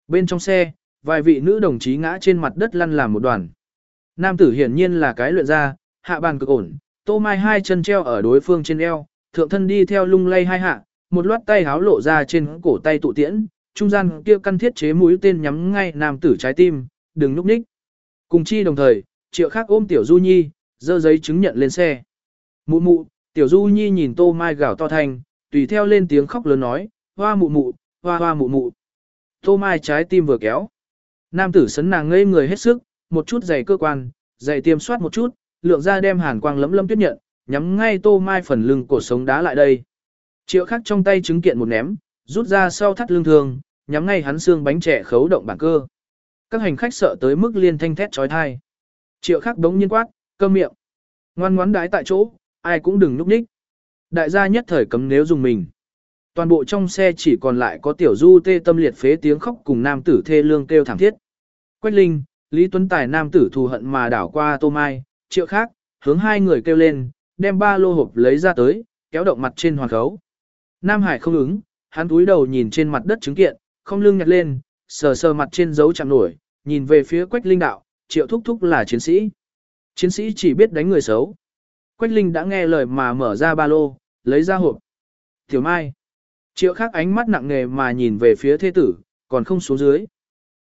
Bên trong xe, vài vị nữ đồng chí ngã trên mặt đất lăn làm một đoàn. Nam tử hiển nhiên là cái luyện ra, hạ bàn cực ổn, tô mai hai chân treo ở đối phương trên eo, thượng thân đi theo lung lay hai hạ, một loát tay háo lộ ra trên cổ tay tụ tiễn, trung gian kia căn thiết chế mũi tên nhắm ngay nam tử trái tim, đừng núp ních. Cùng chi đồng thời, triệu khác ôm tiểu du nhi, dơ giấy chứng nhận lên xe. Mụ mụ, tiểu du nhi nhìn tô mai gào to thành, tùy theo lên tiếng khóc lớn nói, hoa mụ mụ, hoa hoa mụ mụ. Tô mai trái tim vừa kéo. Nam tử sấn nàng ngây người hết sức, một chút giày cơ quan, giày tiêm soát một chút, lượng ra đem hàn quang lấm lấm tuyết nhận, nhắm ngay tô mai phần lưng cổ sống đá lại đây. Triệu khắc trong tay chứng kiện một ném, rút ra sau thắt lưng thường, nhắm ngay hắn xương bánh trẻ khấu động bản cơ. Các hành khách sợ tới mức liên thanh thét trói thai. Triệu khắc đống nhiên quát, cơm miệng. Ngoan ngoãn đái tại chỗ, ai cũng đừng núp ních. Đại gia nhất thời cấm nếu dùng mình. Toàn bộ trong xe chỉ còn lại có tiểu du tê tâm liệt phế tiếng khóc cùng nam tử thê lương kêu thảm thiết. Quách Linh, Lý Tuấn Tài nam tử thù hận mà đảo qua Tô Mai, triệu khác, hướng hai người kêu lên, đem ba lô hộp lấy ra tới, kéo động mặt trên hoàn khấu. Nam Hải không ứng, hắn túi đầu nhìn trên mặt đất chứng kiện, không lưng nhặt lên, sờ sờ mặt trên dấu chạm nổi, nhìn về phía Quách Linh đạo, triệu thúc thúc là chiến sĩ. Chiến sĩ chỉ biết đánh người xấu. Quách Linh đã nghe lời mà mở ra ba lô, lấy ra hộp. Tiểu Mai. Triệu khác ánh mắt nặng nề mà nhìn về phía thế tử, còn không xuống dưới.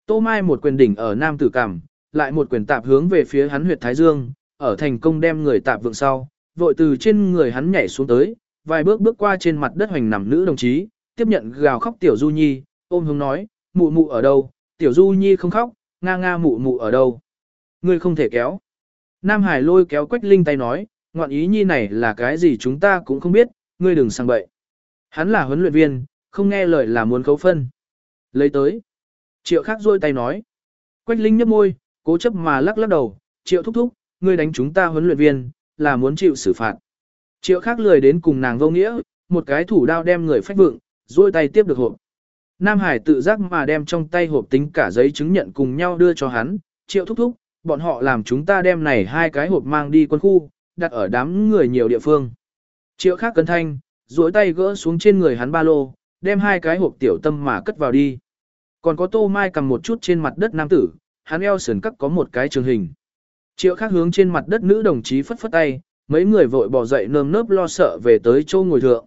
Tô Mai một quyền đỉnh ở nam tử cằm, lại một quyền tạp hướng về phía hắn huyệt thái dương, ở thành công đem người tạp vượng sau, vội từ trên người hắn nhảy xuống tới, vài bước bước qua trên mặt đất hoành nằm nữ đồng chí, tiếp nhận gào khóc tiểu du nhi, ôm hướng nói, mụ mụ ở đâu, tiểu du nhi không khóc, nga nga mụ mụ ở đâu. Ngươi không thể kéo. Nam Hải lôi kéo Quách Linh tay nói, ngọn ý nhi này là cái gì chúng ta cũng không biết, ngươi đừng sang bậy. Hắn là huấn luyện viên, không nghe lời là muốn khấu phân. Lấy tới. Triệu khác rôi tay nói. Quách Linh nhấp môi, cố chấp mà lắc lắc đầu, triệu thúc thúc, ngươi đánh chúng ta huấn luyện viên, là muốn chịu xử phạt. Triệu khác lười đến cùng nàng vô nghĩa, một cái thủ đao đem người phách vượng, duỗi tay tiếp được hộp. Nam Hải tự giác mà đem trong tay hộp tính cả giấy chứng nhận cùng nhau đưa cho hắn, triệu thúc thúc, bọn họ làm chúng ta đem này hai cái hộp mang đi quân khu, đặt ở đám người nhiều địa phương. Triệu khác cân thanh, duỗi tay gỡ xuống trên người hắn ba lô, đem hai cái hộp tiểu tâm mà cất vào đi. Còn có tô mai cầm một chút trên mặt đất nam tử, hắn eo sườn cắt có một cái trường hình. Triệu khác hướng trên mặt đất nữ đồng chí phất phất tay, mấy người vội bỏ dậy nơm nớp lo sợ về tới châu ngồi thượng.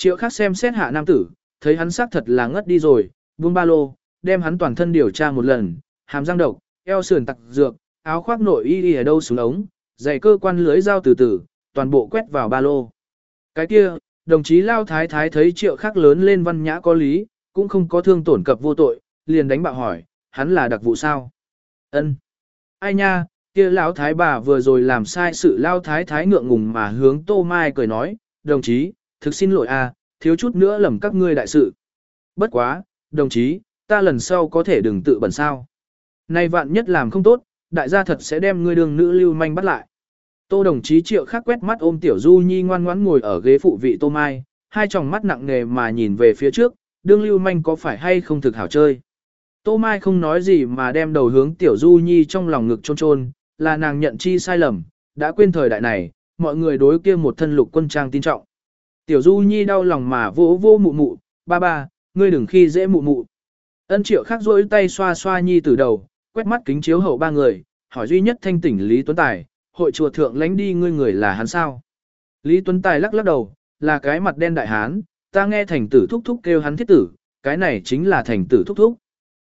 Triệu khác xem xét hạ nam tử, thấy hắn xác thật là ngất đi rồi, buông ba lô, đem hắn toàn thân điều tra một lần, hàm răng độc, eo sườn tặc dược, áo khoác nội y y ở đâu xuống ống, giày cơ quan lưới dao từ từ, toàn bộ quét vào ba lô. Cái kia, đồng chí Lao Thái Thái thấy triệu khác lớn lên văn nhã có lý, cũng không có thương tổn cập vô tội, liền đánh bạo hỏi, hắn là đặc vụ sao? Ân. Ai nha, kia lão thái bà vừa rồi làm sai sự Lao Thái Thái ngượng ngùng mà hướng Tô Mai cười nói, đồng chí, thực xin lỗi a, thiếu chút nữa lầm các ngươi đại sự. Bất quá, đồng chí, ta lần sau có thể đừng tự bẩn sao. Nay vạn nhất làm không tốt, đại gia thật sẽ đem ngươi đường nữ lưu manh bắt lại. Tô đồng chí triệu khắc quét mắt ôm tiểu du nhi ngoan ngoãn ngồi ở ghế phụ vị tô mai, hai tròng mắt nặng nề mà nhìn về phía trước, đương lưu manh có phải hay không thực hảo chơi. Tô Mai không nói gì mà đem đầu hướng Tiểu Du Nhi trong lòng ngực trôn trôn, là nàng nhận chi sai lầm, đã quên thời đại này, mọi người đối kia một thân lục quân trang tin trọng. Tiểu Du Nhi đau lòng mà vỗ vỗ mụ mụ, ba ba, ngươi đừng khi dễ mụ mụ. Ân triệu khác rôi tay xoa xoa Nhi từ đầu, quét mắt kính chiếu hậu ba người, hỏi duy nhất thanh tỉnh Lý Tuấn Tài, hội chùa thượng lánh đi ngươi người là hắn sao. Lý Tuấn Tài lắc lắc đầu, là cái mặt đen đại hán, ta nghe thành tử thúc thúc kêu hắn thiết tử, cái này chính là thành tử thúc thúc.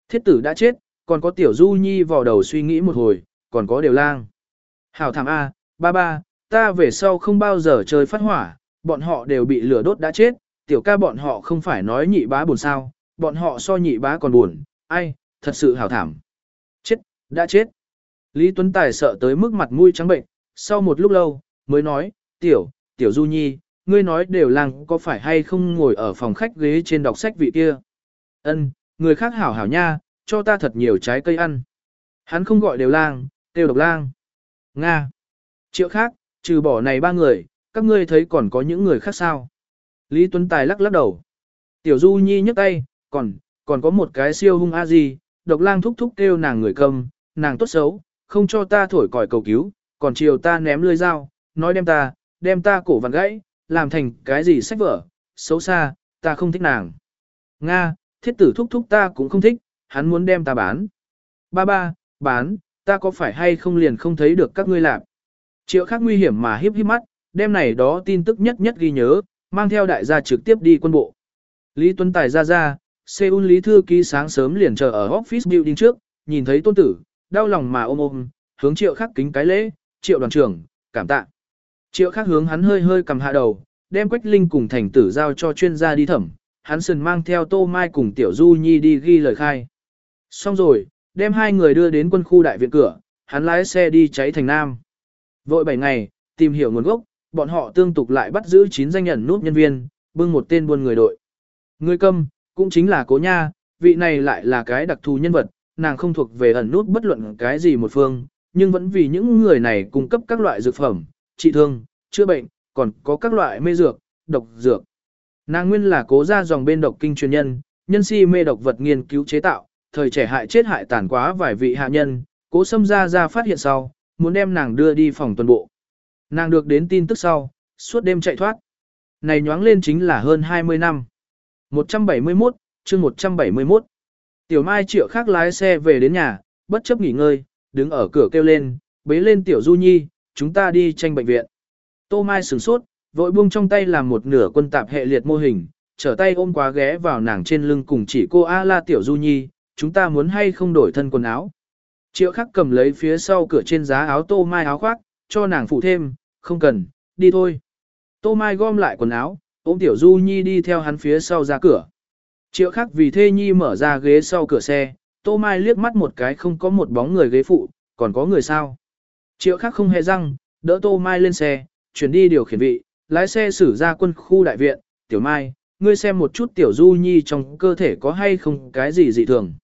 Thiết tử đã chết, còn có tiểu du nhi vò đầu suy nghĩ một hồi, còn có điều lang. Hảo thảm A, ba ba, ta về sau không bao giờ chơi phát hỏa, bọn họ đều bị lửa đốt đã chết, tiểu ca bọn họ không phải nói nhị bá buồn sao, bọn họ so nhị bá còn buồn, ai, thật sự hảo thảm. Chết, đã chết. Lý Tuấn Tài sợ tới mức mặt mũi trắng bệnh, sau một lúc lâu, mới nói, tiểu, tiểu du nhi, ngươi nói đều lang có phải hay không ngồi ở phòng khách ghế trên đọc sách vị kia. Ân, người khác hảo hảo nha, cho ta thật nhiều trái cây ăn. Hắn không gọi đều lang, đều độc lang. Nga. Triệu khác, trừ bỏ này ba người, các ngươi thấy còn có những người khác sao? Lý Tuấn Tài lắc lắc đầu. Tiểu Du Nhi nhấc tay, còn, còn có một cái siêu hung a gì, độc lang thúc thúc kêu nàng người cầm, nàng tốt xấu, không cho ta thổi còi cầu cứu, còn chiều ta ném lưỡi dao, nói đem ta, đem ta cổ vặn gãy, làm thành cái gì sách vở, xấu xa, ta không thích nàng. Nga, thiết tử thúc thúc ta cũng không thích, hắn muốn đem ta bán. Ba ba, bán, ta có phải hay không liền không thấy được các ngươi làm. Triệu khác nguy hiểm mà hiếp hiếp mắt, đem này đó tin tức nhất nhất ghi nhớ, mang theo đại gia trực tiếp đi quân bộ. Lý Tuấn Tài ra ra, Seoul Lý Thư Ký sáng sớm liền chờ ở office building trước, nhìn thấy tôn tử, đau lòng mà ôm ôm, hướng triệu khắc kính cái lễ, triệu đoàn trưởng, cảm tạ. Triệu khắc hướng hắn hơi hơi cầm hạ đầu, đem Quách Linh cùng thành tử giao cho chuyên gia đi thẩm, hắn sần mang theo Tô Mai cùng Tiểu Du Nhi đi ghi lời khai. Xong rồi, đem hai người đưa đến quân khu đại viện cửa, hắn lái xe đi cháy thành Nam. Vội 7 ngày, tìm hiểu nguồn gốc, bọn họ tương tục lại bắt giữ 9 danh ẩn nút nhân viên, bưng một tên buôn người đội. Người câm, cũng chính là cố nha, vị này lại là cái đặc thù nhân vật, nàng không thuộc về ẩn nút bất luận cái gì một phương, nhưng vẫn vì những người này cung cấp các loại dược phẩm, trị thương, chữa bệnh, còn có các loại mê dược, độc dược. Nàng nguyên là cố ra dòng bên độc kinh truyền nhân, nhân si mê độc vật nghiên cứu chế tạo, thời trẻ hại chết hại tàn quá vài vị hạ nhân, cố xâm ra ra phát hiện sau, muốn đem nàng đưa đi phòng tuần bộ. Nàng được đến tin tức sau, suốt đêm chạy thoát. Này nhoáng lên chính là hơn 20 năm. 171, chương 171. Tiểu Mai triệu khác lái xe về đến nhà, bất chấp nghỉ ngơi, đứng ở cửa kêu lên, bế lên Tiểu Du Nhi, chúng ta đi tranh bệnh viện. Tô Mai sửng sốt, vội buông trong tay làm một nửa quân tạp hệ liệt mô hình, trở tay ôm quá ghé vào nàng trên lưng cùng chỉ cô A La Tiểu Du Nhi, chúng ta muốn hay không đổi thân quần áo. Triệu khắc cầm lấy phía sau cửa trên giá áo Tô Mai áo khoác, cho nàng phụ thêm, không cần, đi thôi. Tô Mai gom lại quần áo, ôm Tiểu Du Nhi đi theo hắn phía sau ra cửa. Triệu khắc vì thê Nhi mở ra ghế sau cửa xe, Tô Mai liếc mắt một cái không có một bóng người ghế phụ, còn có người sao. Triệu khắc không hề răng, đỡ Tô Mai lên xe, chuyển đi điều khiển vị, lái xe xử ra quân khu đại viện, Tiểu Mai, ngươi xem một chút Tiểu Du Nhi trong cơ thể có hay không cái gì dị thường.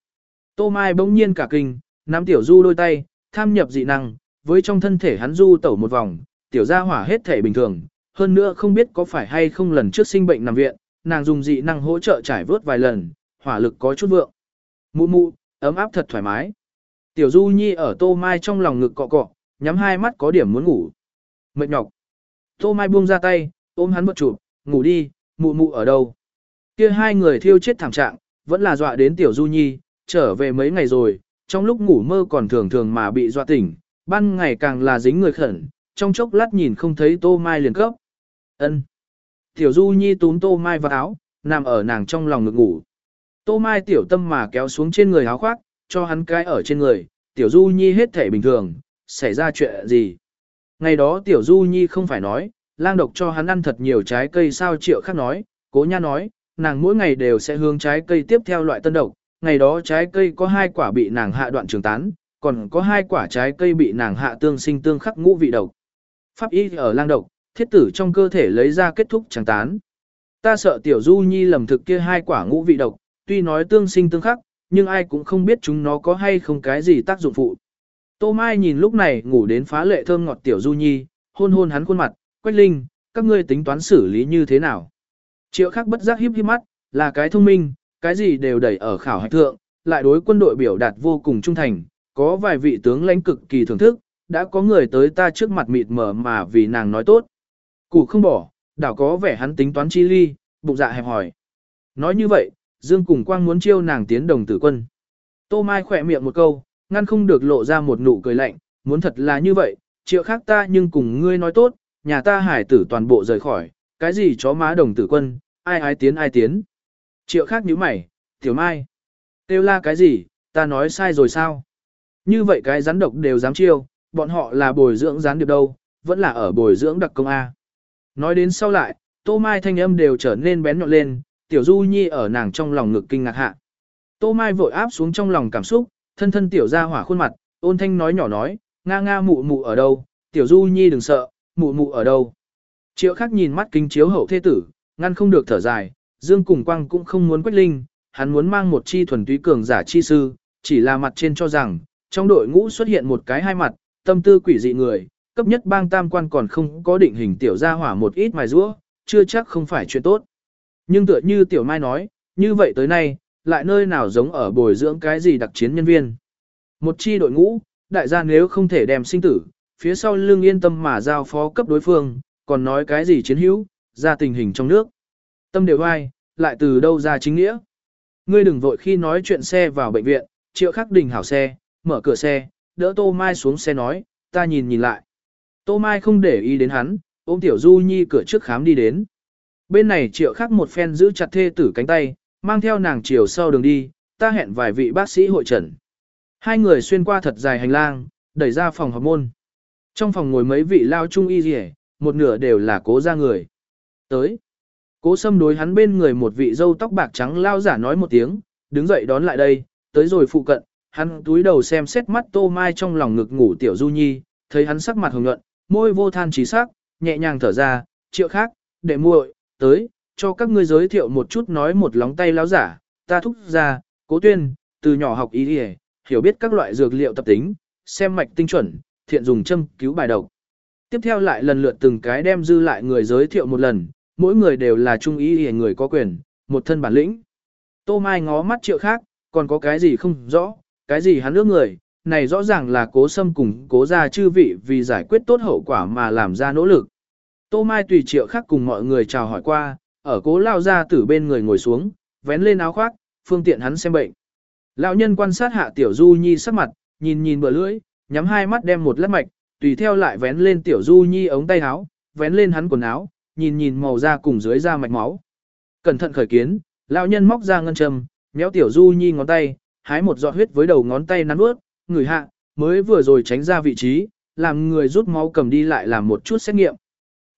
Tô Mai bỗng nhiên cả kinh, nắm Tiểu Du đôi tay, tham nhập dị năng, với trong thân thể hắn du tẩu một vòng, Tiểu gia hỏa hết thể bình thường, hơn nữa không biết có phải hay không lần trước sinh bệnh nằm viện, nàng dùng dị năng hỗ trợ trải vớt vài lần, hỏa lực có chút vượng. Mụ mụ, ấm áp thật thoải mái. Tiểu Du Nhi ở Tô Mai trong lòng ngực cọ cọ, nhắm hai mắt có điểm muốn ngủ. Mệt nhọc. Tô Mai buông ra tay, ôm hắn một chụp, ngủ đi, mụ mụ ở đâu. Kia hai người thiêu chết thảm trạng, vẫn là dọa đến Tiểu Du Nhi, trở về mấy ngày rồi, trong lúc ngủ mơ còn thường thường mà bị dọa tỉnh, ban ngày càng là dính người khẩn, trong chốc lát nhìn không thấy Tô Mai liền cấp. Ân. Tiểu Du Nhi túm Tô Mai vào áo, nằm ở nàng trong lòng ngực ngủ. Tô Mai tiểu tâm mà kéo xuống trên người áo khoác, cho hắn cái ở trên người, Tiểu Du Nhi hết thể bình thường, xảy ra chuyện gì. Ngày đó Tiểu Du Nhi không phải nói, lang độc cho hắn ăn thật nhiều trái cây sao triệu khác nói, cố nha nói, nàng mỗi ngày đều sẽ hướng trái cây tiếp theo loại tân độc, ngày đó trái cây có hai quả bị nàng hạ đoạn trường tán, còn có hai quả trái cây bị nàng hạ tương sinh tương khắc ngũ vị độc. Pháp y ở lang độc, thiết tử trong cơ thể lấy ra kết thúc chẳng tán. Ta sợ tiểu du nhi lầm thực kia hai quả ngũ vị độc, tuy nói tương sinh tương khắc, nhưng ai cũng không biết chúng nó có hay không cái gì tác dụng phụ. Tô Mai nhìn lúc này ngủ đến phá lệ thơm ngọt tiểu du nhi, hôn hôn hắn khuôn mặt, quách linh, các ngươi tính toán xử lý như thế nào. Triệu khắc bất giác hiếp hiếp mắt, là cái thông minh, cái gì đều đẩy ở khảo hạch thượng, lại đối quân đội biểu đạt vô cùng trung thành, có vài vị tướng lãnh cực kỳ thưởng thức, đã có người tới ta trước mặt mịt mờ mà vì nàng nói tốt. củ không bỏ, đảo có vẻ hắn tính toán chi ly, bụng dạ hẹp hỏi. Nói như vậy, Dương cùng Quang muốn chiêu nàng tiến đồng tử quân. Tô Mai khỏe miệng một câu, ngăn không được lộ ra một nụ cười lạnh, muốn thật là như vậy, triệu khác ta nhưng cùng ngươi nói tốt, nhà ta hải tử toàn bộ rời khỏi, cái gì chó má đồng tử quân, ai ai tiến ai tiến. Triệu khác nhíu mày, tiểu mai. Tiêu la cái gì, ta nói sai rồi sao? Như vậy cái rắn độc đều dám chiêu, bọn họ là bồi dưỡng gián điệp đâu, vẫn là ở bồi dưỡng đặc công A. Nói đến sau lại, tô mai thanh âm đều trở nên bén nhọn lên, tiểu du nhi ở nàng trong lòng ngực kinh ngạc hạ. Tô mai vội áp xuống trong lòng cảm xúc, thân thân tiểu ra hỏa khuôn mặt, ôn thanh nói nhỏ nói, nga nga mụ mụ ở đâu, tiểu du nhi đừng sợ, mụ mụ ở đâu. Triệu khắc nhìn mắt kinh chiếu hậu thế tử, ngăn không được thở dài, Dương Cùng Quang cũng không muốn quách linh, hắn muốn mang một chi thuần túy cường giả chi sư, chỉ là mặt trên cho rằng, trong đội ngũ xuất hiện một cái hai mặt, tâm tư quỷ dị người, cấp nhất bang tam quan còn không có định hình tiểu gia hỏa một ít mài rũa, chưa chắc không phải chuyện tốt. Nhưng tựa như tiểu mai nói, như vậy tới nay, lại nơi nào giống ở bồi dưỡng cái gì đặc chiến nhân viên. Một chi đội ngũ, đại gia nếu không thể đem sinh tử, phía sau lưng yên tâm mà giao phó cấp đối phương, còn nói cái gì chiến hữu, ra tình hình trong nước. Tâm đều ai, lại từ đâu ra chính nghĩa. Ngươi đừng vội khi nói chuyện xe vào bệnh viện, triệu khắc đình hảo xe, mở cửa xe, đỡ Tô Mai xuống xe nói, ta nhìn nhìn lại. Tô Mai không để ý đến hắn, ôm Tiểu Du Nhi cửa trước khám đi đến. Bên này triệu khắc một phen giữ chặt thê tử cánh tay, mang theo nàng chiều sau đường đi, ta hẹn vài vị bác sĩ hội trần. Hai người xuyên qua thật dài hành lang, đẩy ra phòng họp môn. Trong phòng ngồi mấy vị lao trung y rỉ, một nửa đều là cố ra người. Tới. Cố sâm đối hắn bên người một vị dâu tóc bạc trắng lao giả nói một tiếng, đứng dậy đón lại đây, tới rồi phụ cận, hắn túi đầu xem xét mắt tô mai trong lòng ngực ngủ tiểu du nhi, thấy hắn sắc mặt hồng nhuận, môi vô than trí sắc, nhẹ nhàng thở ra, triệu khác, đệ muội, tới, cho các ngươi giới thiệu một chút nói một lóng tay láo giả, ta thúc ra, cố tuyên, từ nhỏ học ý đi hiểu biết các loại dược liệu tập tính, xem mạch tinh chuẩn, thiện dùng châm cứu bài độc. Tiếp theo lại lần lượt từng cái đem dư lại người giới thiệu một lần, mỗi người đều là trung ý hề người có quyền, một thân bản lĩnh. Tô Mai ngó mắt triệu khác, còn có cái gì không rõ, cái gì hắn ước người, này rõ ràng là cố xâm cùng cố ra chư vị vì giải quyết tốt hậu quả mà làm ra nỗ lực. Tô Mai tùy triệu khác cùng mọi người chào hỏi qua, ở cố lao ra từ bên người ngồi xuống, vén lên áo khoác, phương tiện hắn xem bệnh. Lão nhân quan sát hạ tiểu du nhi sắc mặt, nhìn nhìn bờ lưỡi, nhắm hai mắt đem một lát mạch, tùy theo lại vén lên tiểu du nhi ống tay áo, vén lên hắn quần áo, nhìn nhìn màu da cùng dưới da mạch máu. Cẩn thận khởi kiến, lão nhân móc ra ngân châm, méo tiểu du nhi ngón tay, hái một giọt huyết với đầu ngón tay nắn ướt, người hạ, mới vừa rồi tránh ra vị trí, làm người rút máu cầm đi lại làm một chút xét nghiệm.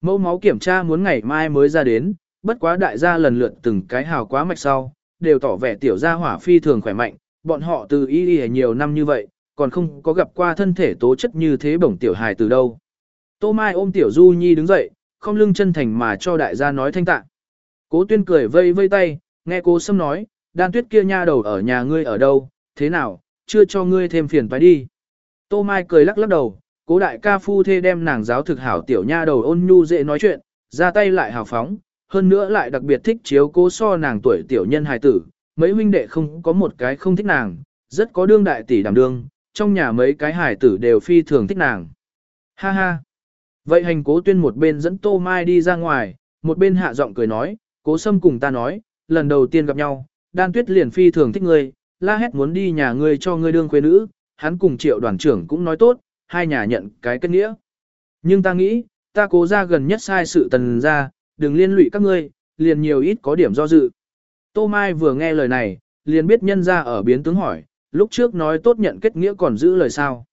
Mẫu máu kiểm tra muốn ngày mai mới ra đến, bất quá đại gia lần lượt từng cái hào quá mạch sau, đều tỏ vẻ tiểu gia hỏa phi thường khỏe mạnh, bọn họ từ y y nhiều năm như vậy, còn không có gặp qua thân thể tố chất như thế bổng tiểu hài từ đâu. Tô Mai ôm tiểu Du Nhi đứng dậy, không lưng chân thành mà cho đại gia nói thanh tạ. Cố tuyên cười vây vây tay, nghe cô sâm nói, đan tuyết kia nha đầu ở nhà ngươi ở đâu, thế nào, chưa cho ngươi thêm phiền phải đi. Tô Mai cười lắc lắc đầu, cố đại ca phu thê đem nàng giáo thực hảo tiểu nha đầu ôn nhu dễ nói chuyện, ra tay lại hào phóng, hơn nữa lại đặc biệt thích chiếu cố so nàng tuổi tiểu nhân hài tử, mấy huynh đệ không có một cái không thích nàng, rất có đương đại tỷ đảm đương, trong nhà mấy cái hài tử đều phi thường thích nàng. Ha ha! Vậy hành cố tuyên một bên dẫn Tô Mai đi ra ngoài, một bên hạ giọng cười nói, cố sâm cùng ta nói, lần đầu tiên gặp nhau, đan tuyết liền phi thường thích ngươi, la hét muốn đi nhà ngươi cho ngươi đương quê nữ, hắn cùng triệu đoàn trưởng cũng nói tốt, hai nhà nhận cái kết nghĩa. Nhưng ta nghĩ, ta cố ra gần nhất sai sự tần ra, đừng liên lụy các ngươi, liền nhiều ít có điểm do dự. Tô Mai vừa nghe lời này, liền biết nhân ra ở biến tướng hỏi, lúc trước nói tốt nhận kết nghĩa còn giữ lời sao.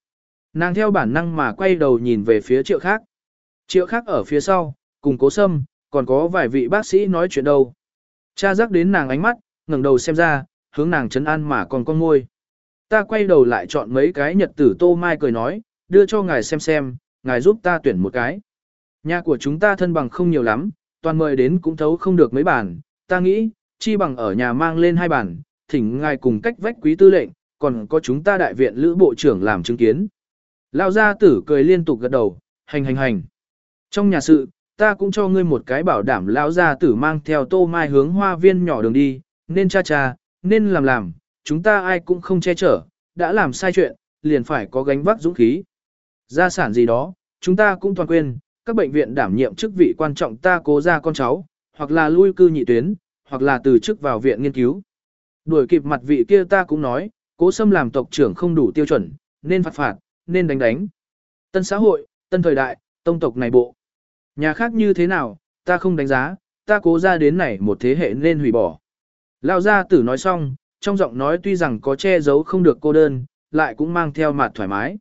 Nàng theo bản năng mà quay đầu nhìn về phía triệu khác. Triệu khác ở phía sau, cùng cố sâm, còn có vài vị bác sĩ nói chuyện đâu. Cha rắc đến nàng ánh mắt, ngẩng đầu xem ra, hướng nàng chấn an mà còn con ngôi. Ta quay đầu lại chọn mấy cái nhật tử tô mai cười nói, đưa cho ngài xem xem, ngài giúp ta tuyển một cái. Nhà của chúng ta thân bằng không nhiều lắm, toàn mời đến cũng thấu không được mấy bản, ta nghĩ, chi bằng ở nhà mang lên hai bản, thỉnh ngài cùng cách vách quý tư lệnh, còn có chúng ta đại viện lữ bộ trưởng làm chứng kiến. Lao gia tử cười liên tục gật đầu, hành hành hành. Trong nhà sự, ta cũng cho ngươi một cái bảo đảm lão gia tử mang theo tô mai hướng hoa viên nhỏ đường đi, nên cha cha, nên làm làm, chúng ta ai cũng không che chở, đã làm sai chuyện, liền phải có gánh vác dũng khí. Gia sản gì đó, chúng ta cũng toàn quên, các bệnh viện đảm nhiệm chức vị quan trọng ta cố ra con cháu, hoặc là lui cư nhị tuyến, hoặc là từ chức vào viện nghiên cứu. Đuổi kịp mặt vị kia ta cũng nói, cố xâm làm tộc trưởng không đủ tiêu chuẩn, nên phạt phạt, nên đánh đánh. Tân xã hội, tân thời đại, tông tộc này bộ. Nhà khác như thế nào, ta không đánh giá, ta cố ra đến này một thế hệ nên hủy bỏ. Lao gia tử nói xong, trong giọng nói tuy rằng có che giấu không được cô đơn, lại cũng mang theo mặt thoải mái.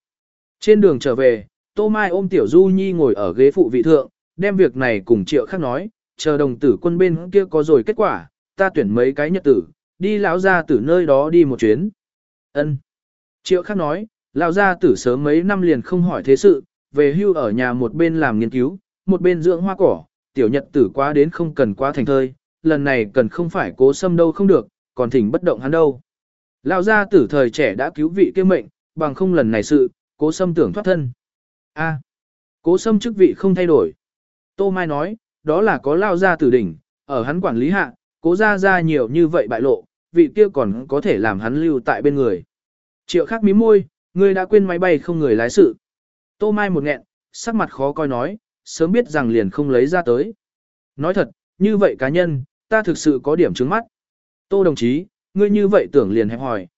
Trên đường trở về, Tô Mai ôm Tiểu Du Nhi ngồi ở ghế phụ vị thượng, đem việc này cùng triệu khác nói, chờ đồng tử quân bên kia có rồi kết quả, ta tuyển mấy cái nhật tử, đi lão gia tử nơi đó đi một chuyến. Ân. Triệu khác nói, lão gia tử sớm mấy năm liền không hỏi thế sự, về hưu ở nhà một bên làm nghiên cứu, một bên dưỡng hoa cỏ, tiểu nhật tử quá đến không cần quá thành thơi, lần này cần không phải cố xâm đâu không được, còn thỉnh bất động hắn đâu. Lão gia tử thời trẻ đã cứu vị kia mệnh, bằng không lần này sự, cố xâm tưởng thoát thân. A, cố xâm chức vị không thay đổi. Tô Mai nói, đó là có Lão gia tử đỉnh, ở hắn quản lý hạ, cố gia gia nhiều như vậy bại lộ, vị kia còn có thể làm hắn lưu tại bên người. Triệu khắc mí môi, ngươi đã quên máy bay không người lái sự. Tô Mai một nghẹn, sắc mặt khó coi nói, sớm biết rằng liền không lấy ra tới. Nói thật, như vậy cá nhân, ta thực sự có điểm trứng mắt. Tô đồng chí, ngươi như vậy tưởng liền hẹp hỏi.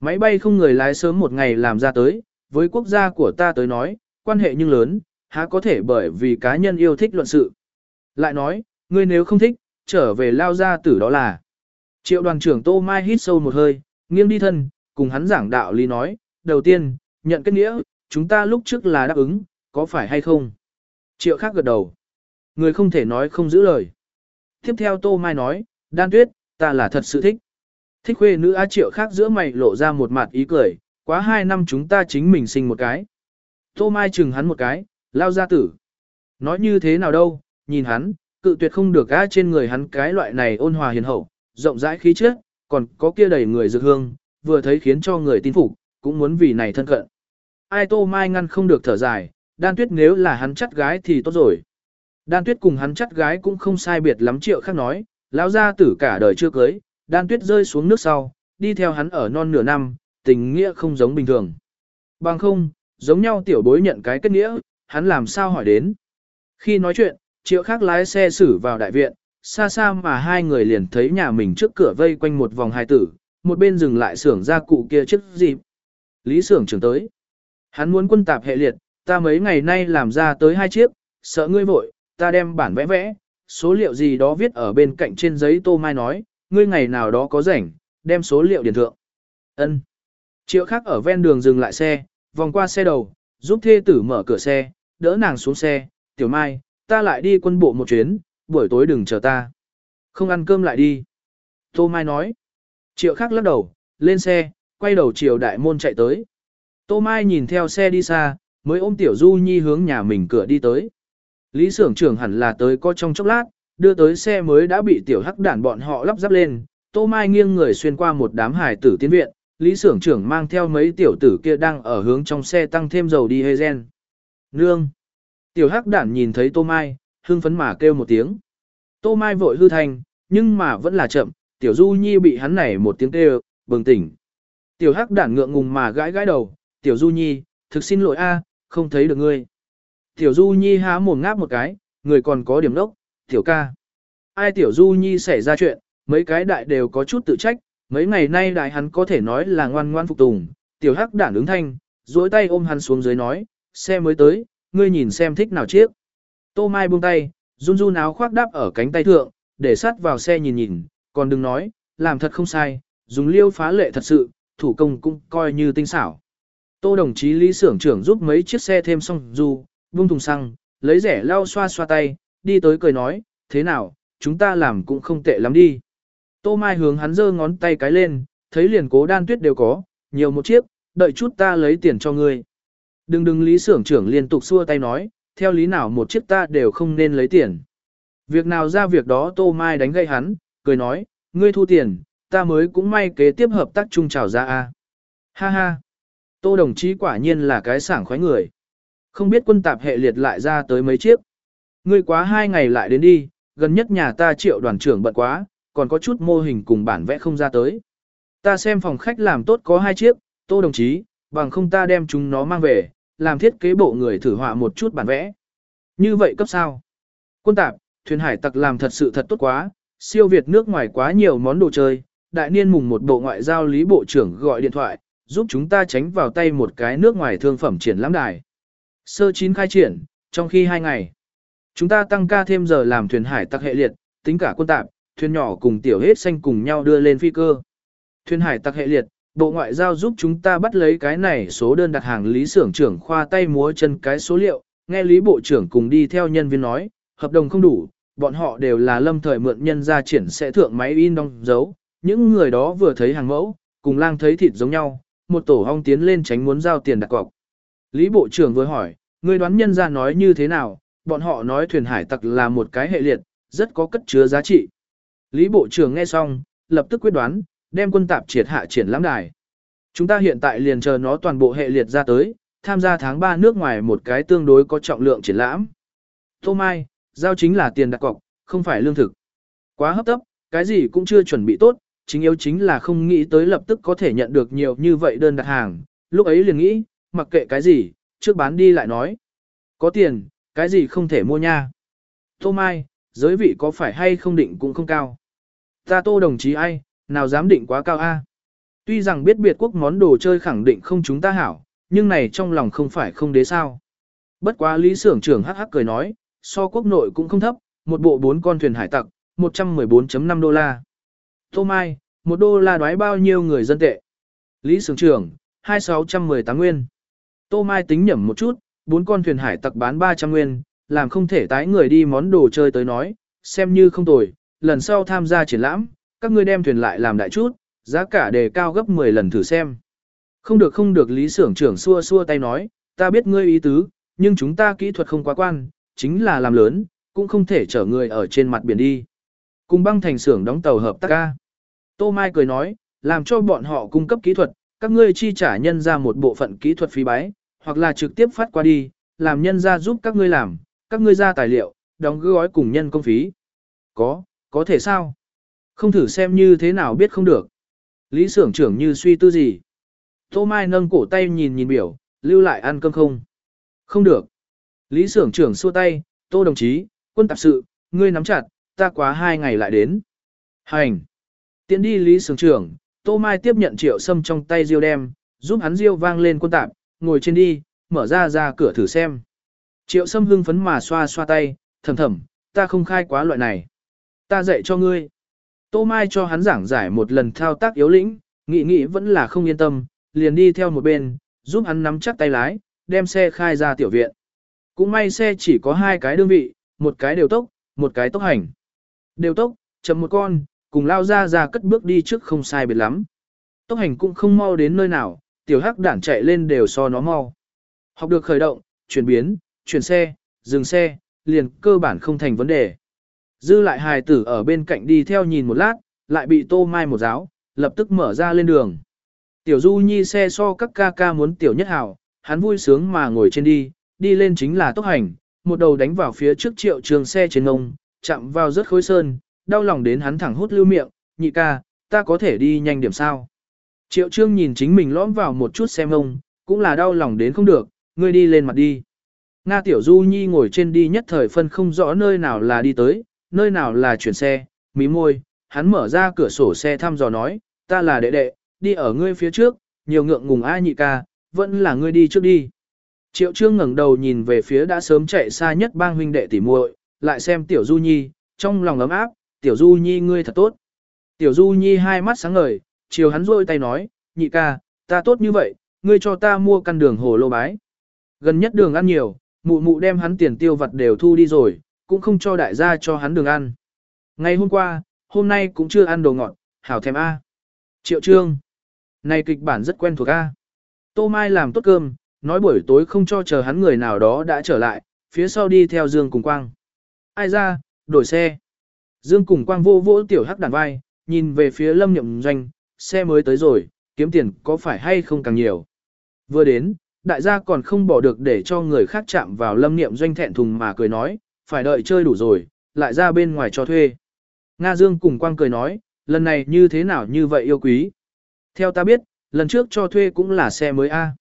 Máy bay không người lái sớm một ngày làm ra tới, với quốc gia của ta tới nói, quan hệ nhưng lớn, há có thể bởi vì cá nhân yêu thích luận sự. Lại nói, ngươi nếu không thích, trở về lao ra tử đó là. Triệu đoàn trưởng Tô Mai hít sâu một hơi, nghiêng đi thân, cùng hắn giảng đạo lý nói, đầu tiên, nhận kết nghĩa, chúng ta lúc trước là đáp ứng, có phải hay không? Triệu khác gật đầu. Người không thể nói không giữ lời. Tiếp theo Tô Mai nói, đan tuyết, ta là thật sự thích. Thích khuê nữ á triệu khác giữa mày lộ ra một mặt ý cười, quá hai năm chúng ta chính mình sinh một cái. Tô Mai chừng hắn một cái, lao ra tử. Nói như thế nào đâu, nhìn hắn, cự tuyệt không được A trên người hắn cái loại này ôn hòa hiền hậu, rộng rãi khí chất, còn có kia đầy người dược hương, vừa thấy khiến cho người tin phục, cũng muốn vì này thân cận. Ai Tô Mai ngăn không được thở dài, đan tuyết nếu là hắn chắt gái thì tốt rồi. Đan tuyết cùng hắn chắt gái cũng không sai biệt lắm triệu khác nói, lão gia tử cả đời chưa cưới, đan tuyết rơi xuống nước sau, đi theo hắn ở non nửa năm, tình nghĩa không giống bình thường. Bằng không, giống nhau tiểu bối nhận cái kết nghĩa, hắn làm sao hỏi đến. Khi nói chuyện, triệu khác lái xe xử vào đại viện, xa xa mà hai người liền thấy nhà mình trước cửa vây quanh một vòng hai tử, một bên dừng lại xưởng ra cụ kia chiếc dịp. Lý xưởng trưởng tới. Hắn muốn quân tạp hệ liệt, ta mấy ngày nay làm ra tới hai chiếc, sợ ngươi vội, ta đem bản vẽ vẽ, số liệu gì đó viết ở bên cạnh trên giấy tô mai nói, ngươi ngày nào đó có rảnh, đem số liệu điền thượng. Ân. Triệu khác ở ven đường dừng lại xe, vòng qua xe đầu, giúp thê tử mở cửa xe, đỡ nàng xuống xe, tiểu mai, ta lại đi quân bộ một chuyến, buổi tối đừng chờ ta. Không ăn cơm lại đi. Tô Mai nói. Triệu khác lắc đầu, lên xe, quay đầu chiều đại môn chạy tới. Tô Mai nhìn theo xe đi xa, mới ôm tiểu du nhi hướng nhà mình cửa đi tới. Lý xưởng trưởng hẳn là tới có trong chốc lát, đưa tới xe mới đã bị tiểu hắc đản bọn họ lắp ráp lên. Tô Mai nghiêng người xuyên qua một đám hải tử tiến viện, Lý xưởng trưởng mang theo mấy tiểu tử kia đang ở hướng trong xe tăng thêm dầu đi hê gen. Nương! Tiểu hắc đản nhìn thấy Tô Mai, hưng phấn mà kêu một tiếng. Tô Mai vội hư thành, nhưng mà vẫn là chậm, tiểu du nhi bị hắn này một tiếng kêu, bừng tỉnh. Tiểu hắc đản ngượng ngùng mà gãi gãi đầu, tiểu du nhi, thực xin lỗi a, không thấy được ngươi. Tiểu du nhi há mồm ngáp một cái, người còn có điểm đốc, tiểu ca. Ai tiểu du nhi xảy ra chuyện, mấy cái đại đều có chút tự trách, mấy ngày nay đại hắn có thể nói là ngoan ngoan phục tùng. Tiểu hắc đản ứng thanh, duỗi tay ôm hắn xuống dưới nói, xe mới tới, ngươi nhìn xem thích nào chiếc. Tô Mai buông tay, run run áo khoác đáp ở cánh tay thượng, để sát vào xe nhìn nhìn, còn đừng nói, làm thật không sai, dùng liêu phá lệ thật sự, thủ công cũng coi như tinh xảo. Tô đồng chí Lý xưởng trưởng giúp mấy chiếc xe thêm xong du, buông thùng xăng, lấy rẻ lau xoa xoa tay, đi tới cười nói, thế nào, chúng ta làm cũng không tệ lắm đi. Tô Mai hướng hắn giơ ngón tay cái lên, thấy liền cố đan tuyết đều có, nhiều một chiếc, đợi chút ta lấy tiền cho ngươi. Đừng đừng lý xưởng trưởng liên tục xua tay nói, theo lý nào một chiếc ta đều không nên lấy tiền. Việc nào ra việc đó Tô Mai đánh gây hắn, cười nói, ngươi thu tiền, ta mới cũng may kế tiếp hợp tác chung chào ra a. Ha ha. Tô đồng chí quả nhiên là cái sảng khoái người. Không biết quân tạp hệ liệt lại ra tới mấy chiếc. Ngươi quá hai ngày lại đến đi, gần nhất nhà ta triệu đoàn trưởng bận quá, còn có chút mô hình cùng bản vẽ không ra tới. Ta xem phòng khách làm tốt có hai chiếc, tô đồng chí, bằng không ta đem chúng nó mang về, làm thiết kế bộ người thử họa một chút bản vẽ. Như vậy cấp sao? Quân tạp, thuyền hải tặc làm thật sự thật tốt quá, siêu Việt nước ngoài quá nhiều món đồ chơi. Đại niên mùng một bộ ngoại giao lý bộ trưởng gọi điện thoại, giúp chúng ta tránh vào tay một cái nước ngoài thương phẩm triển lãm đài. Sơ chín khai triển, trong khi hai ngày, chúng ta tăng ca thêm giờ làm thuyền hải tặc hệ liệt, tính cả quân tạp, thuyền nhỏ cùng tiểu hết xanh cùng nhau đưa lên phi cơ. Thuyền hải tặc hệ liệt, Bộ Ngoại giao giúp chúng ta bắt lấy cái này số đơn đặt hàng Lý Sưởng trưởng khoa tay múa chân cái số liệu, nghe Lý Bộ trưởng cùng đi theo nhân viên nói, hợp đồng không đủ, bọn họ đều là lâm thời mượn nhân ra triển sẽ thượng máy in đong dấu, những người đó vừa thấy hàng mẫu, cùng lang thấy thịt giống nhau, một tổ hong tiến lên tránh muốn giao tiền đặt cọc. Lý Bộ trưởng vừa hỏi, người đoán nhân ra nói như thế nào, bọn họ nói thuyền hải tặc là một cái hệ liệt, rất có cất chứa giá trị. Lý Bộ trưởng nghe xong, lập tức quyết đoán, đem quân tạp triệt hạ triển lãm đài. Chúng ta hiện tại liền chờ nó toàn bộ hệ liệt ra tới, tham gia tháng 3 nước ngoài một cái tương đối có trọng lượng triển lãm. Tô Mai, giao chính là tiền đặt cọc, không phải lương thực. Quá hấp tấp, cái gì cũng chưa chuẩn bị tốt, chính yếu chính là không nghĩ tới lập tức có thể nhận được nhiều như vậy đơn đặt hàng. Lúc ấy liền nghĩ, mặc kệ cái gì, trước bán đi lại nói. Có tiền, cái gì không thể mua nha. Tô Mai, giới vị có phải hay không định cũng không cao. Ta tô đồng chí ai, nào dám định quá cao a? Tuy rằng biết biệt quốc món đồ chơi khẳng định không chúng ta hảo, nhưng này trong lòng không phải không đế sao. Bất quá lý sưởng trưởng hắc hắc cười nói, so quốc nội cũng không thấp, một bộ bốn con thuyền hải tặc, 114.5 đô la. Tô Mai, một đô la đoái bao nhiêu người dân tệ? Lý sưởng trưởng, 2618 nguyên. Tô Mai tính nhẩm một chút, bốn con thuyền hải tặc bán 300 nguyên, làm không thể tái người đi món đồ chơi tới nói, xem như không tồi, lần sau tham gia triển lãm, các ngươi đem thuyền lại làm đại chút, giá cả đề cao gấp 10 lần thử xem. Không được không được lý sưởng trưởng xua xua tay nói, ta biết ngươi ý tứ, nhưng chúng ta kỹ thuật không quá quan, chính là làm lớn, cũng không thể chở người ở trên mặt biển đi. Cùng băng thành xưởng đóng tàu hợp tác ca. Tô Mai cười nói, làm cho bọn họ cung cấp kỹ thuật, các ngươi chi trả nhân ra một bộ phận kỹ thuật phí bái, hoặc là trực tiếp phát qua đi, làm nhân ra giúp các ngươi làm, các ngươi ra tài liệu, đóng gói cùng nhân công phí. Có, có thể sao? Không thử xem như thế nào biết không được. Lý sưởng trưởng như suy tư gì. Tô Mai nâng cổ tay nhìn nhìn biểu, lưu lại ăn cơm không? Không được. Lý sưởng trưởng xua tay, tô đồng chí, quân tạp sự, ngươi nắm chặt, ta quá hai ngày lại đến. Hành. Tiến đi Lý sưởng trưởng, Tô Mai tiếp nhận triệu sâm trong tay diêu đem, giúp hắn diêu vang lên quân tạp, ngồi trên đi, mở ra ra cửa thử xem. Triệu sâm hưng phấn mà xoa xoa tay, thầm thầm, ta không khai quá loại này. Ta dạy cho ngươi. Tô Mai cho hắn giảng giải một lần thao tác yếu lĩnh, nghĩ nghĩ vẫn là không yên tâm, liền đi theo một bên, giúp hắn nắm chắc tay lái, đem xe khai ra tiểu viện. Cũng may xe chỉ có hai cái đơn vị, một cái đều tốc, một cái tốc hành. Đều tốc, chậm một con, cùng lao ra ra cất bước đi trước không sai biệt lắm. Tốc hành cũng không mau đến nơi nào, tiểu hắc đản chạy lên đều so nó mau. Học được khởi động, chuyển biến, chuyển xe, dừng xe, liền cơ bản không thành vấn đề. Dư lại hài tử ở bên cạnh đi theo nhìn một lát, lại bị tô mai một giáo, lập tức mở ra lên đường. Tiểu Du Nhi xe so các ca ca muốn tiểu nhất hảo, hắn vui sướng mà ngồi trên đi, đi lên chính là tốc hành, một đầu đánh vào phía trước triệu trường xe trên ngông, chạm vào rất khối sơn, đau lòng đến hắn thẳng hút lưu miệng, nhị ca, ta có thể đi nhanh điểm sao. Triệu trương nhìn chính mình lõm vào một chút xem ông, cũng là đau lòng đến không được, ngươi đi lên mặt đi. Nga tiểu Du Nhi ngồi trên đi nhất thời phân không rõ nơi nào là đi tới, nơi nào là chuyển xe, mí môi, hắn mở ra cửa sổ xe thăm dò nói, ta là đệ đệ, đi ở ngươi phía trước, nhiều ngượng ngùng ai nhị ca, vẫn là ngươi đi trước đi. Triệu trương ngẩng đầu nhìn về phía đã sớm chạy xa nhất bang huynh đệ tỉ muội, lại xem tiểu du nhi, trong lòng ấm áp, tiểu du nhi ngươi thật tốt. Tiểu du nhi hai mắt sáng ngời, chiều hắn rôi tay nói, nhị ca, ta tốt như vậy, ngươi cho ta mua căn đường hồ lô bái. Gần nhất đường ăn nhiều, mụ mụ đem hắn tiền tiêu vặt đều thu đi rồi, cũng không cho đại gia cho hắn đường ăn. Ngày hôm qua, hôm nay cũng chưa ăn đồ ngọt, hảo thèm A. Triệu trương. Này kịch bản rất quen thuộc A. Tô Mai làm tốt cơm, nói buổi tối không cho chờ hắn người nào đó đã trở lại, phía sau đi theo Dương Cùng Quang. Ai ra, đổi xe. Dương Cùng Quang vô vỗ tiểu hắc đàn vai, nhìn về phía lâm nhậm doanh, xe mới tới rồi, kiếm tiền có phải hay không càng nhiều. Vừa đến, đại gia còn không bỏ được để cho người khác chạm vào lâm niệm doanh thẹn thùng mà cười nói, phải đợi chơi đủ rồi, lại ra bên ngoài cho thuê. Nga Dương cùng Quang cười nói, lần này như thế nào như vậy yêu quý. Theo ta biết, lần trước cho thuê cũng là xe mới A.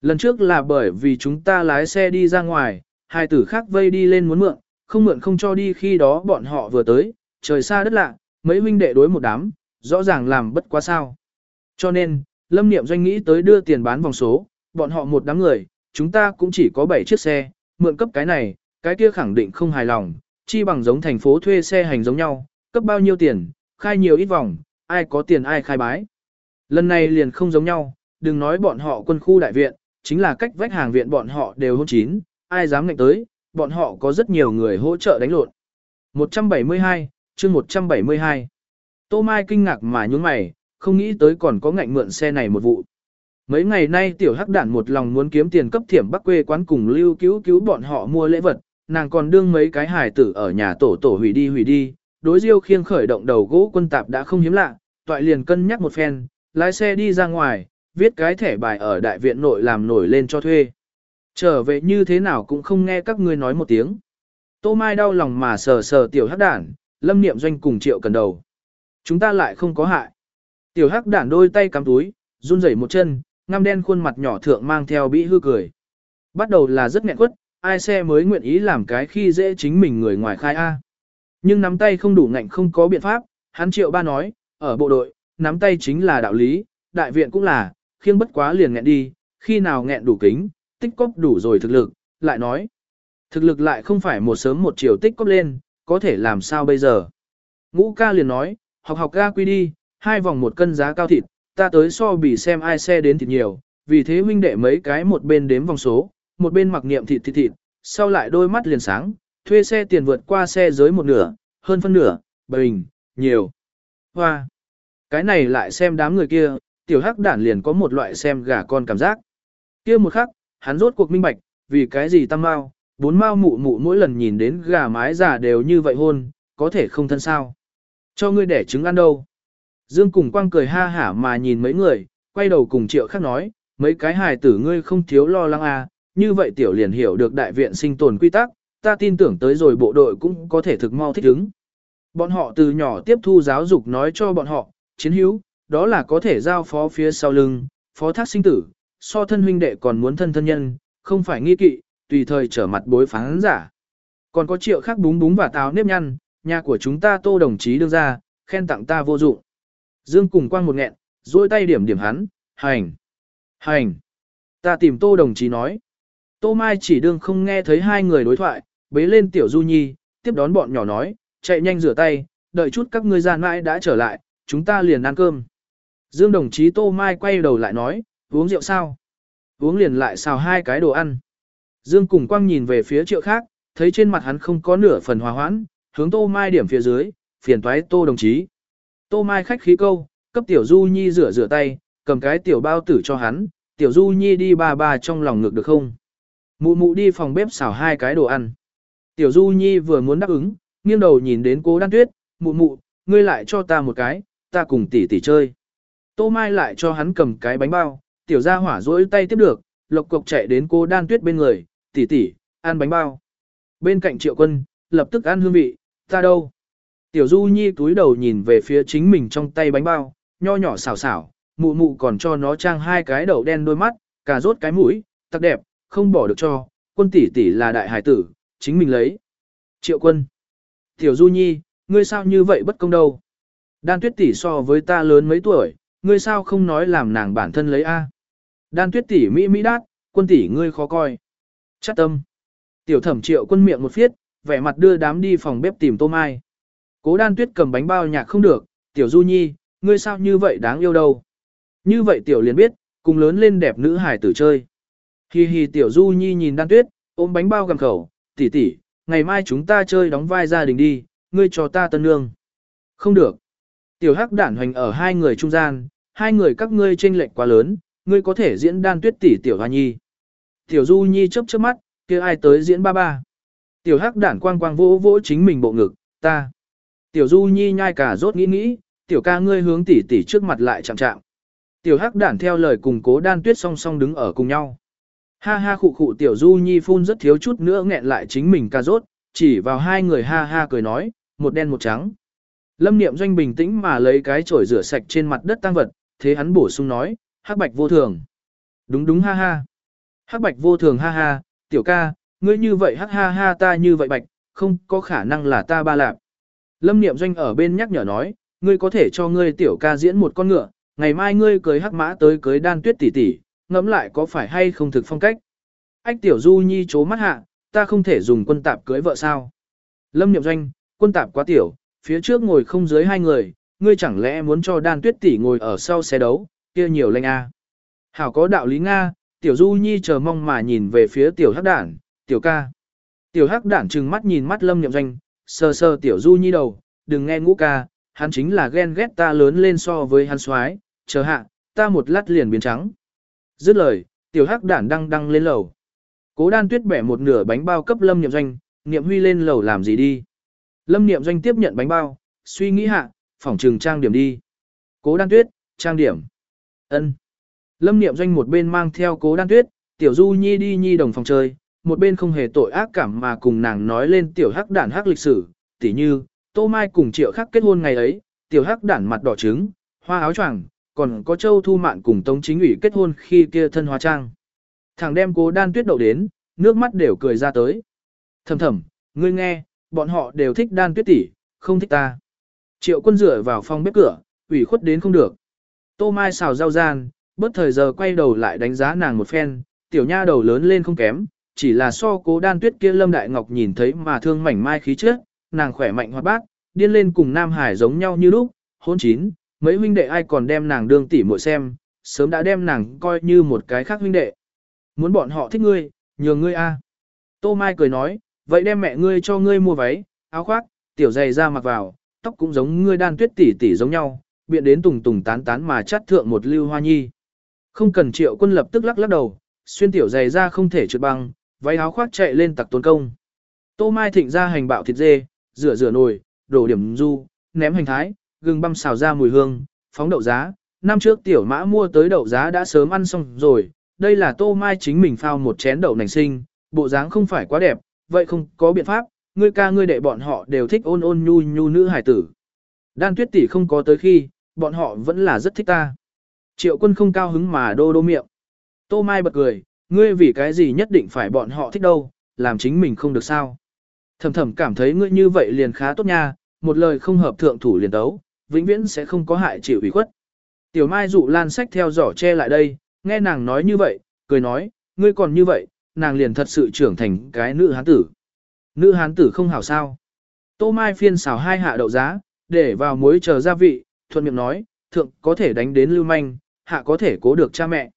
Lần trước là bởi vì chúng ta lái xe đi ra ngoài, hai tử khác vây đi lên muốn mượn, không mượn không cho đi khi đó bọn họ vừa tới, trời xa đất lạ, mấy huynh đệ đối một đám, rõ ràng làm bất quá sao. Cho nên, Lâm Niệm Doanh nghĩ tới đưa tiền bán vòng số, bọn họ một đám người, chúng ta cũng chỉ có 7 chiếc xe, mượn cấp cái này, cái kia khẳng định không hài lòng, chi bằng giống thành phố thuê xe hành giống nhau, cấp bao nhiêu tiền, khai nhiều ít vòng, ai có tiền ai khai bái. Lần này liền không giống nhau, đừng nói bọn họ quân khu đại viện, chính là cách vách hàng viện bọn họ đều hôn chín, ai dám ngạnh tới, bọn họ có rất nhiều người hỗ trợ đánh lộn. 172, chương 172. Tô Mai kinh ngạc mà nhún mày, không nghĩ tới còn có ngạnh mượn xe này một vụ. Mấy ngày nay tiểu hắc đản một lòng muốn kiếm tiền cấp thiểm bắc quê quán cùng lưu cứu cứu bọn họ mua lễ vật, nàng còn đương mấy cái hài tử ở nhà tổ tổ hủy đi hủy đi, đối diêu khiêng khởi động đầu gỗ quân tạp đã không hiếm lạ, toại liền cân nhắc một phen, lái xe đi ra ngoài, viết cái thẻ bài ở đại viện nội làm nổi lên cho thuê. Trở về như thế nào cũng không nghe các ngươi nói một tiếng. Tô Mai đau lòng mà sờ sờ tiểu hắc đản, lâm niệm doanh cùng triệu cần đầu. Chúng ta lại không có hại. Tiểu hắc đản đôi tay cắm túi, run rẩy một chân, ngăm đen khuôn mặt nhỏ thượng mang theo bĩ hư cười. Bắt đầu là rất nghẹn quất, ai xe mới nguyện ý làm cái khi dễ chính mình người ngoài khai A. Nhưng nắm tay không đủ ngạnh không có biện pháp, hắn triệu ba nói, ở bộ đội, nắm tay chính là đạo lý, đại viện cũng là, khiêng bất quá liền nghẹn đi, khi nào nghẹn đủ kính, tích cóp đủ rồi thực lực, lại nói. Thực lực lại không phải một sớm một chiều tích cóp lên, có thể làm sao bây giờ. Ngũ ca liền nói, học học ga quy đi, hai vòng một cân giá cao thịt, ta tới so bì xem ai xe đến thịt nhiều, vì thế huynh đệ mấy cái một bên đếm vòng số, một bên mặc niệm thịt thịt thịt, sau lại đôi mắt liền sáng, thuê xe tiền vượt qua xe dưới một nửa, hơn phân nửa, bình, nhiều. Hoa! Cái này lại xem đám người kia, tiểu hắc đản liền có một loại xem gà con cảm giác. Kia một khắc, hắn rốt cuộc minh bạch, vì cái gì tâm mau, bốn mao mụ mụ mỗi lần nhìn đến gà mái già đều như vậy hôn, có thể không thân sao. Cho ngươi đẻ trứng ăn đâu. Dương cùng quang cười ha hả mà nhìn mấy người, quay đầu cùng triệu khác nói, mấy cái hài tử ngươi không thiếu lo lắng à, như vậy tiểu liền hiểu được đại viện sinh tồn quy tắc, ta tin tưởng tới rồi bộ đội cũng có thể thực mau thích ứng. Bọn họ từ nhỏ tiếp thu giáo dục nói cho bọn họ, chiến hữu, đó là có thể giao phó phía sau lưng, phó thác sinh tử, so thân huynh đệ còn muốn thân thân nhân, không phải nghi kỵ, tùy thời trở mặt bối phán giả. Còn có triệu khác búng búng và táo nếp nhăn, nhà của chúng ta tô đồng chí đương ra, khen tặng ta vô dụng. Dương cùng quang một nghẹn, duỗi tay điểm điểm hắn, hành, hành. Ta tìm tô đồng chí nói. Tô Mai chỉ đương không nghe thấy hai người đối thoại, bế lên tiểu du nhi, tiếp đón bọn nhỏ nói, chạy nhanh rửa tay, đợi chút các ngươi gian mãi đã trở lại, chúng ta liền ăn cơm. Dương đồng chí Tô Mai quay đầu lại nói, uống rượu sao? Uống liền lại xào hai cái đồ ăn. Dương cùng quang nhìn về phía triệu khác, thấy trên mặt hắn không có nửa phần hòa hoãn, hướng Tô Mai điểm phía dưới, phiền toái Tô đồng chí. Tô Mai khách khí câu, cấp tiểu Du Nhi rửa rửa tay, cầm cái tiểu bao tử cho hắn, tiểu Du Nhi đi ba ba trong lòng ngực được không? Mụ mụ đi phòng bếp xào hai cái đồ ăn. Tiểu Du Nhi vừa muốn đáp ứng, nghiêng đầu nhìn đến cố đan tuyết, mụ mụ, ngươi lại cho ta một cái, ta cùng tỷ tỷ chơi. Tô Mai lại cho hắn cầm cái bánh bao, tiểu gia hỏa rỗi tay tiếp được, lộc cộc chạy đến cô đan tuyết bên người, tỷ tỷ, ăn bánh bao. Bên cạnh triệu quân, lập tức ăn hương vị, ta đâu? Tiểu Du Nhi túi đầu nhìn về phía chính mình trong tay bánh bao, nho nhỏ xảo xảo, mụ mụ còn cho nó trang hai cái đầu đen đôi mắt, cà rốt cái mũi, tắc đẹp, không bỏ được cho, quân tỷ tỷ là đại hải tử, chính mình lấy. Triệu quân. Tiểu Du Nhi, ngươi sao như vậy bất công đâu? Đan tuyết tỷ so với ta lớn mấy tuổi, ngươi sao không nói làm nàng bản thân lấy A? Đan tuyết tỷ mỹ mỹ đát, quân tỷ ngươi khó coi. Chắc tâm. Tiểu thẩm triệu quân miệng một phiết, vẻ mặt đưa đám đi phòng bếp tìm tô mai. Cố đan tuyết cầm bánh bao nhạc không được, tiểu du nhi, ngươi sao như vậy đáng yêu đâu. Như vậy tiểu liền biết, cùng lớn lên đẹp nữ hải tử chơi. Hi hi tiểu du nhi nhìn đan tuyết, ôm bánh bao gầm khẩu, tỷ tỷ, ngày mai chúng ta chơi đóng vai gia đình đi, ngươi cho ta tân nương. Không được. Tiểu hắc đản hoành ở hai người trung gian, hai người các ngươi tranh lệch quá lớn, ngươi có thể diễn đan tuyết tỷ tiểu hoa nhi. Tiểu du nhi chớp chớp mắt, kia ai tới diễn ba ba. Tiểu hắc đản quang quang vỗ vỗ chính mình bộ ngực, ta. Tiểu du nhi nhai cả rốt nghĩ nghĩ, tiểu ca ngươi hướng tỷ tỷ trước mặt lại chạm chạm. Tiểu hắc đản theo lời cùng cố đan tuyết song song đứng ở cùng nhau. Ha ha khụ khụ tiểu du nhi phun rất thiếu chút nữa nghẹn lại chính mình ca rốt, chỉ vào hai người ha ha cười nói, một đen một trắng. Lâm niệm doanh bình tĩnh mà lấy cái chổi rửa sạch trên mặt đất tăng vật, thế hắn bổ sung nói, hắc bạch vô thường. Đúng đúng ha ha. Hắc bạch vô thường ha ha, tiểu ca, ngươi như vậy hắc ha ha ta như vậy bạch, không có khả năng là ta ba lạp. Lâm Niệm Doanh ở bên nhắc nhở nói, ngươi có thể cho ngươi tiểu ca diễn một con ngựa, ngày mai ngươi cưới hắc mã tới cưới đan tuyết tỷ tỷ, ngẫm lại có phải hay không thực phong cách. Ách tiểu du nhi chố mắt hạ, ta không thể dùng quân tạp cưới vợ sao. Lâm Niệm Doanh, quân tạp quá tiểu, phía trước ngồi không dưới hai người, ngươi chẳng lẽ muốn cho đan tuyết tỷ ngồi ở sau xe đấu, kia nhiều lanh a. Hảo có đạo lý Nga, tiểu du nhi chờ mong mà nhìn về phía tiểu hắc đản, tiểu ca. Tiểu hắc đản trừng mắt nhìn mắt lâm nhậm doanh, sờ sờ tiểu du nhi đầu, đừng nghe ngũ ca, hắn chính là ghen ghét ta lớn lên so với hắn soái chờ hạ, ta một lát liền biến trắng. Dứt lời, tiểu hắc đản đăng đăng lên lầu. Cố đan tuyết bẻ một nửa bánh bao cấp lâm nhậm doanh, niệm huy lên lầu làm gì đi. Lâm niệm doanh tiếp nhận bánh bao, suy nghĩ hạ, phỏng trừng trang điểm đi. Cố đan tuyết, trang điểm. ân Lâm niệm doanh một bên mang theo cố đan tuyết, tiểu du nhi đi nhi đồng phòng chơi, một bên không hề tội ác cảm mà cùng nàng nói lên tiểu hắc đản hắc lịch sử, tỉ như, tô mai cùng triệu khắc kết hôn ngày ấy, tiểu hắc đản mặt đỏ trứng, hoa áo choàng, còn có châu thu mạn cùng tống chính ủy kết hôn khi kia thân hóa trang. Thằng đem cố đan tuyết đậu đến, nước mắt đều cười ra tới. Thầm thầm, ngươi nghe, bọn họ đều thích đan tuyết tỷ, không thích ta. Triệu quân rửa vào phòng bếp cửa, ủy khuất đến không được. Tô Mai xào rau gian, bất thời giờ quay đầu lại đánh giá nàng một phen, tiểu nha đầu lớn lên không kém, chỉ là so cố đan tuyết kia lâm đại ngọc nhìn thấy mà thương mảnh mai khí trước, nàng khỏe mạnh hoạt bát, điên lên cùng Nam Hải giống nhau như lúc, hôn chín, mấy huynh đệ ai còn đem nàng đương tỉ muội xem, sớm đã đem nàng coi như một cái khác huynh đệ. Muốn bọn họ thích ngươi, nhường ngươi a. Tô Mai cười nói, vậy đem mẹ ngươi cho ngươi mua váy, áo khoác, tiểu giày ra mặc vào, tóc cũng giống ngươi đan tuyết tỉ tỉ giống nhau, biện đến tùng tùng tán tán mà chắt thượng một lưu hoa nhi. Không cần triệu quân lập tức lắc lắc đầu, xuyên tiểu giày ra không thể trượt băng, váy áo khoác chạy lên tặc tốn công. Tô Mai thịnh ra hành bạo thịt dê, rửa rửa nồi, đổ điểm du, ném hành thái, gừng băm xào ra mùi hương, phóng đậu giá. Năm trước tiểu mã mua tới đậu giá đã sớm ăn xong rồi, đây là Tô Mai chính mình phao một chén đậu nành sinh, bộ dáng không phải quá đẹp, vậy không có biện pháp, ngươi ca ngươi đệ bọn họ đều thích ôn ôn nhu nhu nữ hải tử. Đan tuyết tỷ không có tới khi, bọn họ vẫn là rất thích ta. Triệu quân không cao hứng mà đô đô miệng. Tô Mai bật cười, ngươi vì cái gì nhất định phải bọn họ thích đâu, làm chính mình không được sao. Thầm thầm cảm thấy ngươi như vậy liền khá tốt nha, một lời không hợp thượng thủ liền đấu, vĩnh viễn sẽ không có hại chịu ủy khuất. Tiểu Mai dụ lan sách theo giỏ che lại đây, nghe nàng nói như vậy, cười nói, ngươi còn như vậy, nàng liền thật sự trưởng thành cái nữ hán tử. Nữ hán tử không hảo sao. Tô Mai phiên xào hai hạ đậu giá, để vào muối chờ gia vị, thuận miệng nói, thượng có thể đánh đến lưu manh, hạ có thể cố được cha mẹ.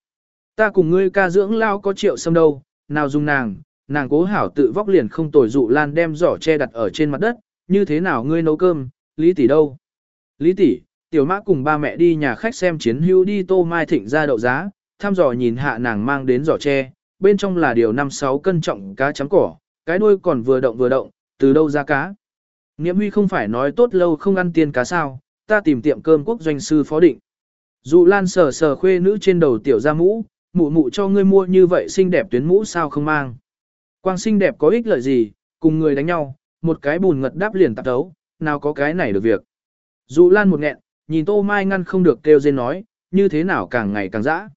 Ta cùng ngươi ca dưỡng lao có triệu xâm đâu, nào dùng nàng, nàng cố hảo tự vóc liền không tồi dụ lan đem giỏ che đặt ở trên mặt đất, như thế nào ngươi nấu cơm, Lý tỷ đâu? Lý tỷ, tiểu mã cùng ba mẹ đi nhà khách xem chiến hữu đi tô mai thịnh ra đậu giá, thăm dò nhìn hạ nàng mang đến giỏ tre, bên trong là điều 5-6 cân trọng cá chấm cỏ, cái đuôi còn vừa động vừa động, từ đâu ra cá. Niệm huy không phải nói tốt lâu không ăn tiên cá sao, ta tìm tiệm cơm quốc doanh sư phó định. Dụ lan sờ sờ khuê nữ trên đầu tiểu ra mũ, mụ mụ cho ngươi mua như vậy xinh đẹp tuyến mũ sao không mang. Quang xinh đẹp có ích lợi gì, cùng người đánh nhau, một cái bùn ngật đáp liền tạp đấu, nào có cái này được việc. Dụ lan một nghẹn, nhìn tô mai ngăn không được kêu dên nói, như thế nào càng ngày càng dã.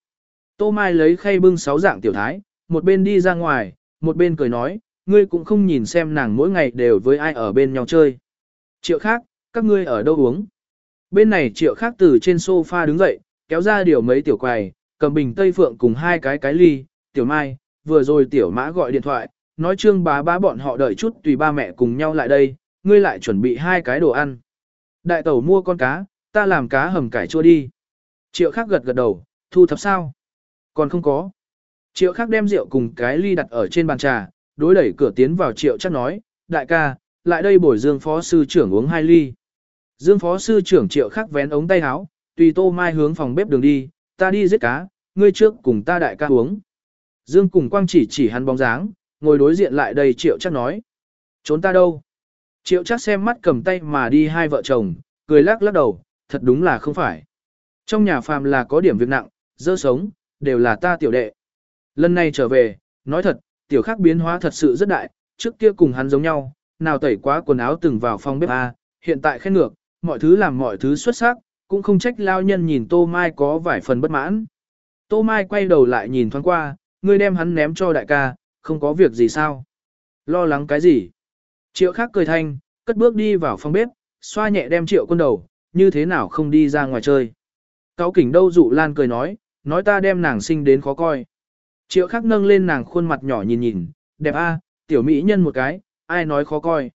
Tô mai lấy khay bưng sáu dạng tiểu thái, một bên đi ra ngoài, một bên cười nói, ngươi cũng không nhìn xem nàng mỗi ngày đều với ai ở bên nhau chơi. Triệu khác, các ngươi ở đâu uống? Bên này triệu khác từ trên sofa đứng dậy, kéo ra điều mấy tiểu quầy, cầm bình tây phượng cùng hai cái cái ly, tiểu mai, vừa rồi tiểu mã gọi điện thoại, nói trương bá bá bọn họ đợi chút tùy ba mẹ cùng nhau lại đây, ngươi lại chuẩn bị hai cái đồ ăn. Đại tẩu mua con cá, ta làm cá hầm cải chua đi. Triệu khác gật gật đầu, thu thập sao? Còn không có. Triệu khác đem rượu cùng cái ly đặt ở trên bàn trà, đối đẩy cửa tiến vào triệu chắc nói, đại ca, lại đây bồi dương phó sư trưởng uống hai ly. Dương phó sư trưởng triệu khắc vén ống tay áo, tùy tô mai hướng phòng bếp đường đi, ta đi giết cá, ngươi trước cùng ta đại ca uống. Dương cùng quang chỉ chỉ hắn bóng dáng, ngồi đối diện lại đây triệu chắc nói. Trốn ta đâu? Triệu chắc xem mắt cầm tay mà đi hai vợ chồng, cười lắc lắc đầu, thật đúng là không phải. Trong nhà phàm là có điểm việc nặng, dơ sống, đều là ta tiểu đệ. Lần này trở về, nói thật, tiểu khắc biến hóa thật sự rất đại, trước kia cùng hắn giống nhau, nào tẩy quá quần áo từng vào phòng bếp A, hiện tại khen ngược, mọi thứ làm mọi thứ xuất sắc, cũng không trách lao nhân nhìn Tô Mai có vài phần bất mãn. Tô Mai quay đầu lại nhìn thoáng qua, ngươi đem hắn ném cho đại ca, không có việc gì sao? Lo lắng cái gì? Triệu khác cười thanh, cất bước đi vào phòng bếp, xoa nhẹ đem triệu quân đầu, như thế nào không đi ra ngoài chơi. Cáo kỉnh đâu dụ lan cười nói, nói ta đem nàng sinh đến khó coi. Triệu khắc nâng lên nàng khuôn mặt nhỏ nhìn nhìn, đẹp a, tiểu mỹ nhân một cái, ai nói khó coi.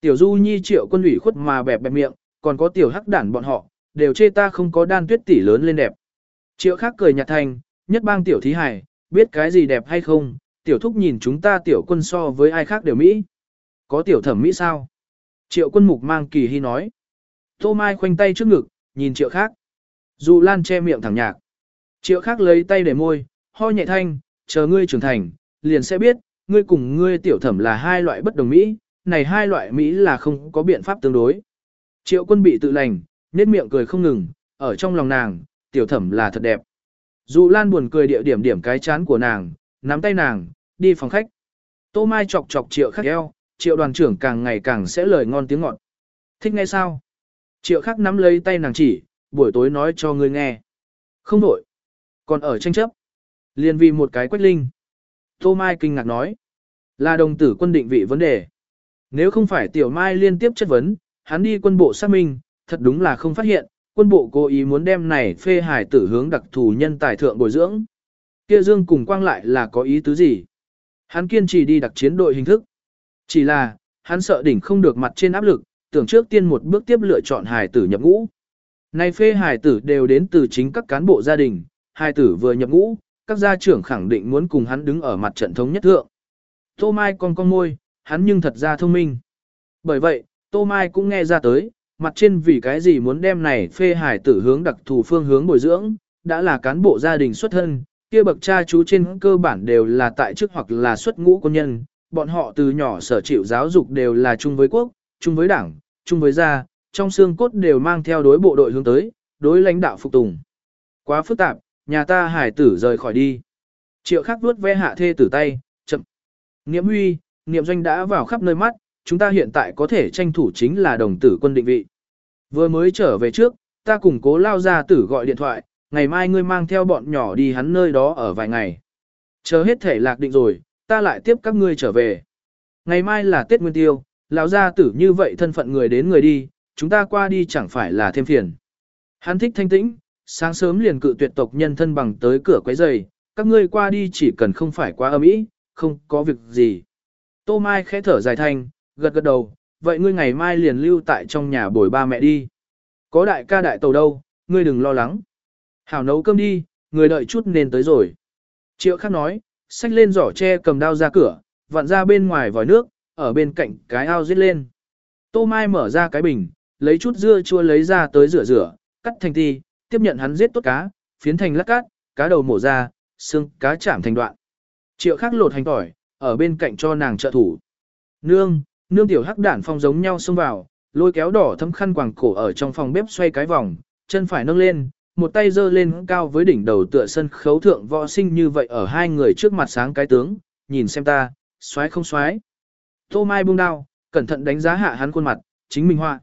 Tiểu du nhi triệu quân ủy khuất mà bẹp bẹp miệng, còn có tiểu hắc đản bọn họ, đều chê ta không có đan tuyết tỷ lớn lên đẹp. Triệu khắc cười nhạt thành, nhất bang tiểu thí hải, biết cái gì đẹp hay không, tiểu thúc nhìn chúng ta tiểu quân so với ai khác đều Mỹ. Có tiểu thẩm Mỹ sao? Triệu quân mục mang kỳ hy nói. Tô Mai khoanh tay trước ngực, nhìn triệu khác. Dụ lan che miệng thẳng nhạc. Triệu khác lấy tay để môi, ho nhẹ thanh, chờ ngươi trưởng thành, liền sẽ biết, ngươi cùng ngươi tiểu thẩm là hai loại bất đồng Mỹ, này hai loại Mỹ là không có biện pháp tương đối. Triệu quân bị tự lành, nét miệng cười không ngừng, ở trong lòng nàng, tiểu thẩm là thật đẹp. Dụ lan buồn cười địa điểm điểm cái chán của nàng, nắm tay nàng, đi phòng khách. Tô Mai chọc chọc triệu khắc eo, triệu đoàn trưởng càng ngày càng sẽ lời ngon tiếng ngọt. Thích nghe sao? Triệu khắc nắm lấy tay nàng chỉ, buổi tối nói cho ngươi nghe. Không đổi. Còn ở tranh chấp. Liên vì một cái quách linh. Tô Mai kinh ngạc nói. Là đồng tử quân định vị vấn đề. Nếu không phải tiểu Mai liên tiếp chất vấn, hắn đi quân bộ xác minh, thật đúng là không phát hiện, quân bộ cố ý muốn đem này phê hải tử hướng đặc thù nhân tài thượng bồi dưỡng. Kia Dương cùng quang lại là có ý tứ gì? Hắn kiên trì đi đặc chiến đội hình thức. Chỉ là, hắn sợ đỉnh không được mặt trên áp lực, tưởng trước tiên một bước tiếp lựa chọn hài tử nhập ngũ. Này phê hài tử đều đến từ chính các cán bộ gia đình, hài tử vừa nhập ngũ, các gia trưởng khẳng định muốn cùng hắn đứng ở mặt trận thống nhất thượng. Tô Mai con con môi, hắn nhưng thật ra thông minh. Bởi vậy, Tô Mai cũng nghe ra tới, mặt trên vì cái gì muốn đem này phê hải tử hướng đặc thù phương hướng bồi dưỡng, đã là cán bộ gia đình xuất thân, kia bậc cha chú trên cơ bản đều là tại chức hoặc là xuất ngũ quân nhân, bọn họ từ nhỏ sở chịu giáo dục đều là chung với quốc, chung với đảng, chung với gia, trong xương cốt đều mang theo đối bộ đội hướng tới, đối lãnh đạo phục tùng. Quá phức tạp, nhà ta hải tử rời khỏi đi. Triệu khắc vuốt ve hạ thê tử tay, chậm. Niệm huy, niệm doanh đã vào khắp nơi mắt, chúng ta hiện tại có thể tranh thủ chính là đồng tử quân định vị. Vừa mới trở về trước, ta cùng cố lao ra tử gọi điện thoại, ngày mai ngươi mang theo bọn nhỏ đi hắn nơi đó ở vài ngày. Chờ hết thể lạc định rồi, ta lại tiếp các ngươi trở về. Ngày mai là Tết Nguyên Tiêu, lão gia tử như vậy thân phận người đến người đi, chúng ta qua đi chẳng phải là thêm phiền. Hắn thích thanh tĩnh, sáng sớm liền cự tuyệt tộc nhân thân bằng tới cửa quấy giày, các ngươi qua đi chỉ cần không phải quá âm ý, không có việc gì. Tô Mai khẽ thở dài thanh, gật gật đầu, vậy ngươi ngày mai liền lưu tại trong nhà bồi ba mẹ đi. Có đại ca đại tàu đâu, ngươi đừng lo lắng. Hảo nấu cơm đi, người đợi chút nên tới rồi. Triệu khắc nói, xách lên giỏ tre cầm đao ra cửa, vặn ra bên ngoài vòi nước, ở bên cạnh cái ao giết lên. Tô Mai mở ra cái bình, lấy chút dưa chua lấy ra tới rửa rửa, cắt thành ti, tiếp nhận hắn giết tốt cá, phiến thành lát cát, cá đầu mổ ra, xương cá chạm thành đoạn. Triệu khắc lột hành tỏi, ở bên cạnh cho nàng trợ thủ. Nương, nương tiểu hắc đản phong giống nhau xông vào, lôi kéo đỏ thấm khăn quàng cổ ở trong phòng bếp xoay cái vòng, chân phải nâng lên, một tay giơ lên cao với đỉnh đầu tựa sân khấu thượng võ sinh như vậy ở hai người trước mặt sáng cái tướng, nhìn xem ta, xoái không xoái. Tô Mai buông đao, cẩn thận đánh giá hạ hắn khuôn mặt, chính minh họa.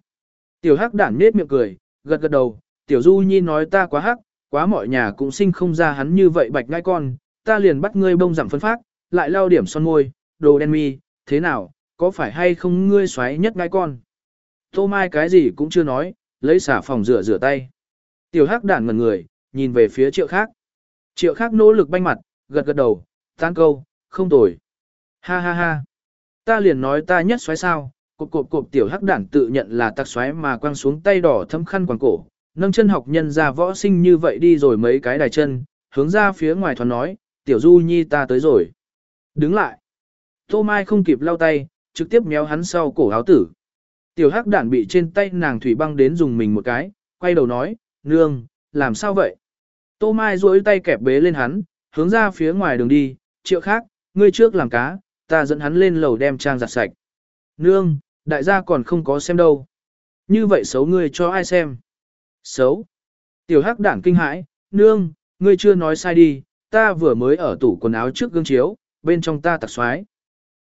Tiểu hắc đản nết miệng cười, gật gật đầu, tiểu du nhi nói ta quá hắc, quá mọi nhà cũng sinh không ra hắn như vậy bạch ngai con, ta liền bắt ngươi bông giảm phân phát, lại lao điểm son môi, đồ đen mi, thế nào, có phải hay không ngươi xoáy nhất ngai con. Tô Mai cái gì cũng chưa nói, lấy xả phòng rửa rửa tay. Tiểu hắc đản ngần người, nhìn về phía triệu khác. Triệu khác nỗ lực banh mặt, gật gật đầu, tan câu, không tồi. Ha ha ha. Ta liền nói ta nhất xoáy sao, cộp cộp cộp tiểu hắc đản tự nhận là tặc xoáy mà quăng xuống tay đỏ thấm khăn quàng cổ, nâng chân học nhân ra võ sinh như vậy đi rồi mấy cái đài chân, hướng ra phía ngoài thoáng nói, tiểu du nhi ta tới rồi. Đứng lại. Tô Mai không kịp lau tay, trực tiếp méo hắn sau cổ áo tử. Tiểu hắc đản bị trên tay nàng thủy băng đến dùng mình một cái, quay đầu nói, nương, làm sao vậy? Tô Mai duỗi tay kẹp bế lên hắn, hướng ra phía ngoài đường đi, triệu khác, ngươi trước làm cá, ta dẫn hắn lên lầu đem trang giặt sạch. Nương, đại gia còn không có xem đâu. Như vậy xấu ngươi cho ai xem? Xấu. Tiểu hắc đản kinh hãi, nương, ngươi chưa nói sai đi, ta vừa mới ở tủ quần áo trước gương chiếu, bên trong ta tạc xoái.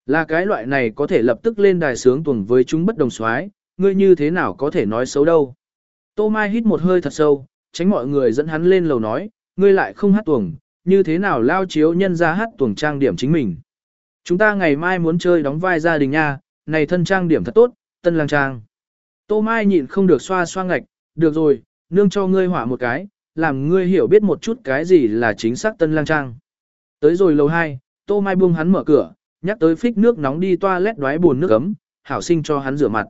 Là cái loại này có thể lập tức lên đài sướng tuần với chúng bất đồng xoái, ngươi như thế nào có thể nói xấu đâu. Tô Mai hít một hơi thật sâu, tránh mọi người dẫn hắn lên lầu nói, ngươi lại không hát tuồng, như thế nào lao chiếu nhân ra hát tuồng trang điểm chính mình. Chúng ta ngày mai muốn chơi đóng vai gia đình nha, này thân trang điểm thật tốt, tân lang trang. Tô Mai nhịn không được xoa xoa ngạch, được rồi, nương cho ngươi hỏa một cái, làm ngươi hiểu biết một chút cái gì là chính xác tân lang trang. Tới rồi lầu 2, Tô Mai buông hắn mở cửa, nhắc tới phích nước nóng đi toilet đoái buồn nước ấm, hảo sinh cho hắn rửa mặt.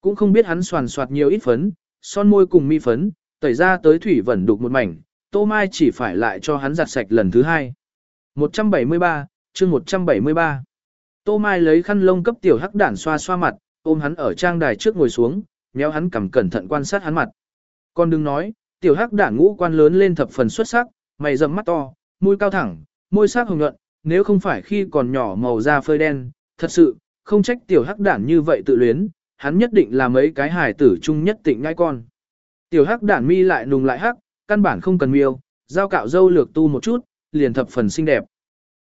Cũng không biết hắn soàn soạt nhiều ít phấn, son môi cùng mi phấn, tẩy ra tới thủy vẫn đục một mảnh, Tô Mai chỉ phải lại cho hắn giặt sạch lần thứ hai. 173, chương 173. Tô Mai lấy khăn lông cấp tiểu hắc đản xoa xoa mặt, ôm hắn ở trang đài trước ngồi xuống, méo hắn cầm cẩn thận quan sát hắn mặt. Còn đừng nói, tiểu hắc đản ngũ quan lớn lên thập phần xuất sắc, mày rậm mắt to, mũi cao thẳng, môi sắc hồng nhuận, nếu không phải khi còn nhỏ màu da phơi đen, thật sự, không trách tiểu hắc đản như vậy tự luyến, hắn nhất định là mấy cái hài tử chung nhất tịnh ngai con. Tiểu hắc đản mi lại nùng lại hắc, căn bản không cần miêu, dao cạo dâu lược tu một chút, liền thập phần xinh đẹp.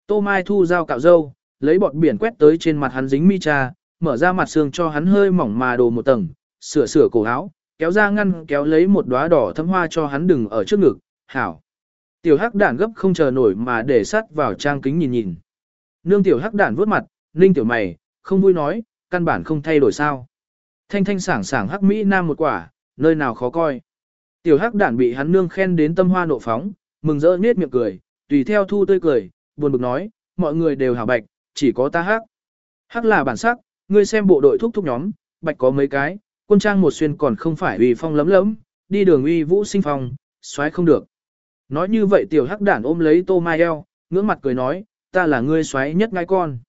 Tô Mai thu dao cạo dâu, lấy bọt biển quét tới trên mặt hắn dính mi cha, mở ra mặt xương cho hắn hơi mỏng mà đồ một tầng, sửa sửa cổ áo, kéo ra ngăn kéo lấy một đóa đỏ thấm hoa cho hắn đừng ở trước ngực, hảo. Tiểu hắc đản gấp không chờ nổi mà để sát vào trang kính nhìn nhìn. Nương tiểu hắc đản vuốt mặt, ninh tiểu mày, không vui nói, căn bản không thay đổi sao. Thanh thanh sảng sảng hắc Mỹ nam một quả, nơi nào khó coi. Tiểu hắc đản bị hắn nương khen đến tâm hoa nộ phóng, mừng rỡ nết miệng cười, tùy theo thu tươi cười, buồn bực nói, mọi người đều hảo bạch, chỉ có ta hắc. Hắc là bản sắc, ngươi xem bộ đội thúc thúc nhóm, bạch có mấy cái, quân trang một xuyên còn không phải uy phong lấm lấm, đi đường uy vũ sinh phong, xoáy không được. Nói như vậy tiểu hắc đản ôm lấy tô mai eo, ngưỡng mặt cười nói, ta là ngươi xoáy nhất ngai con.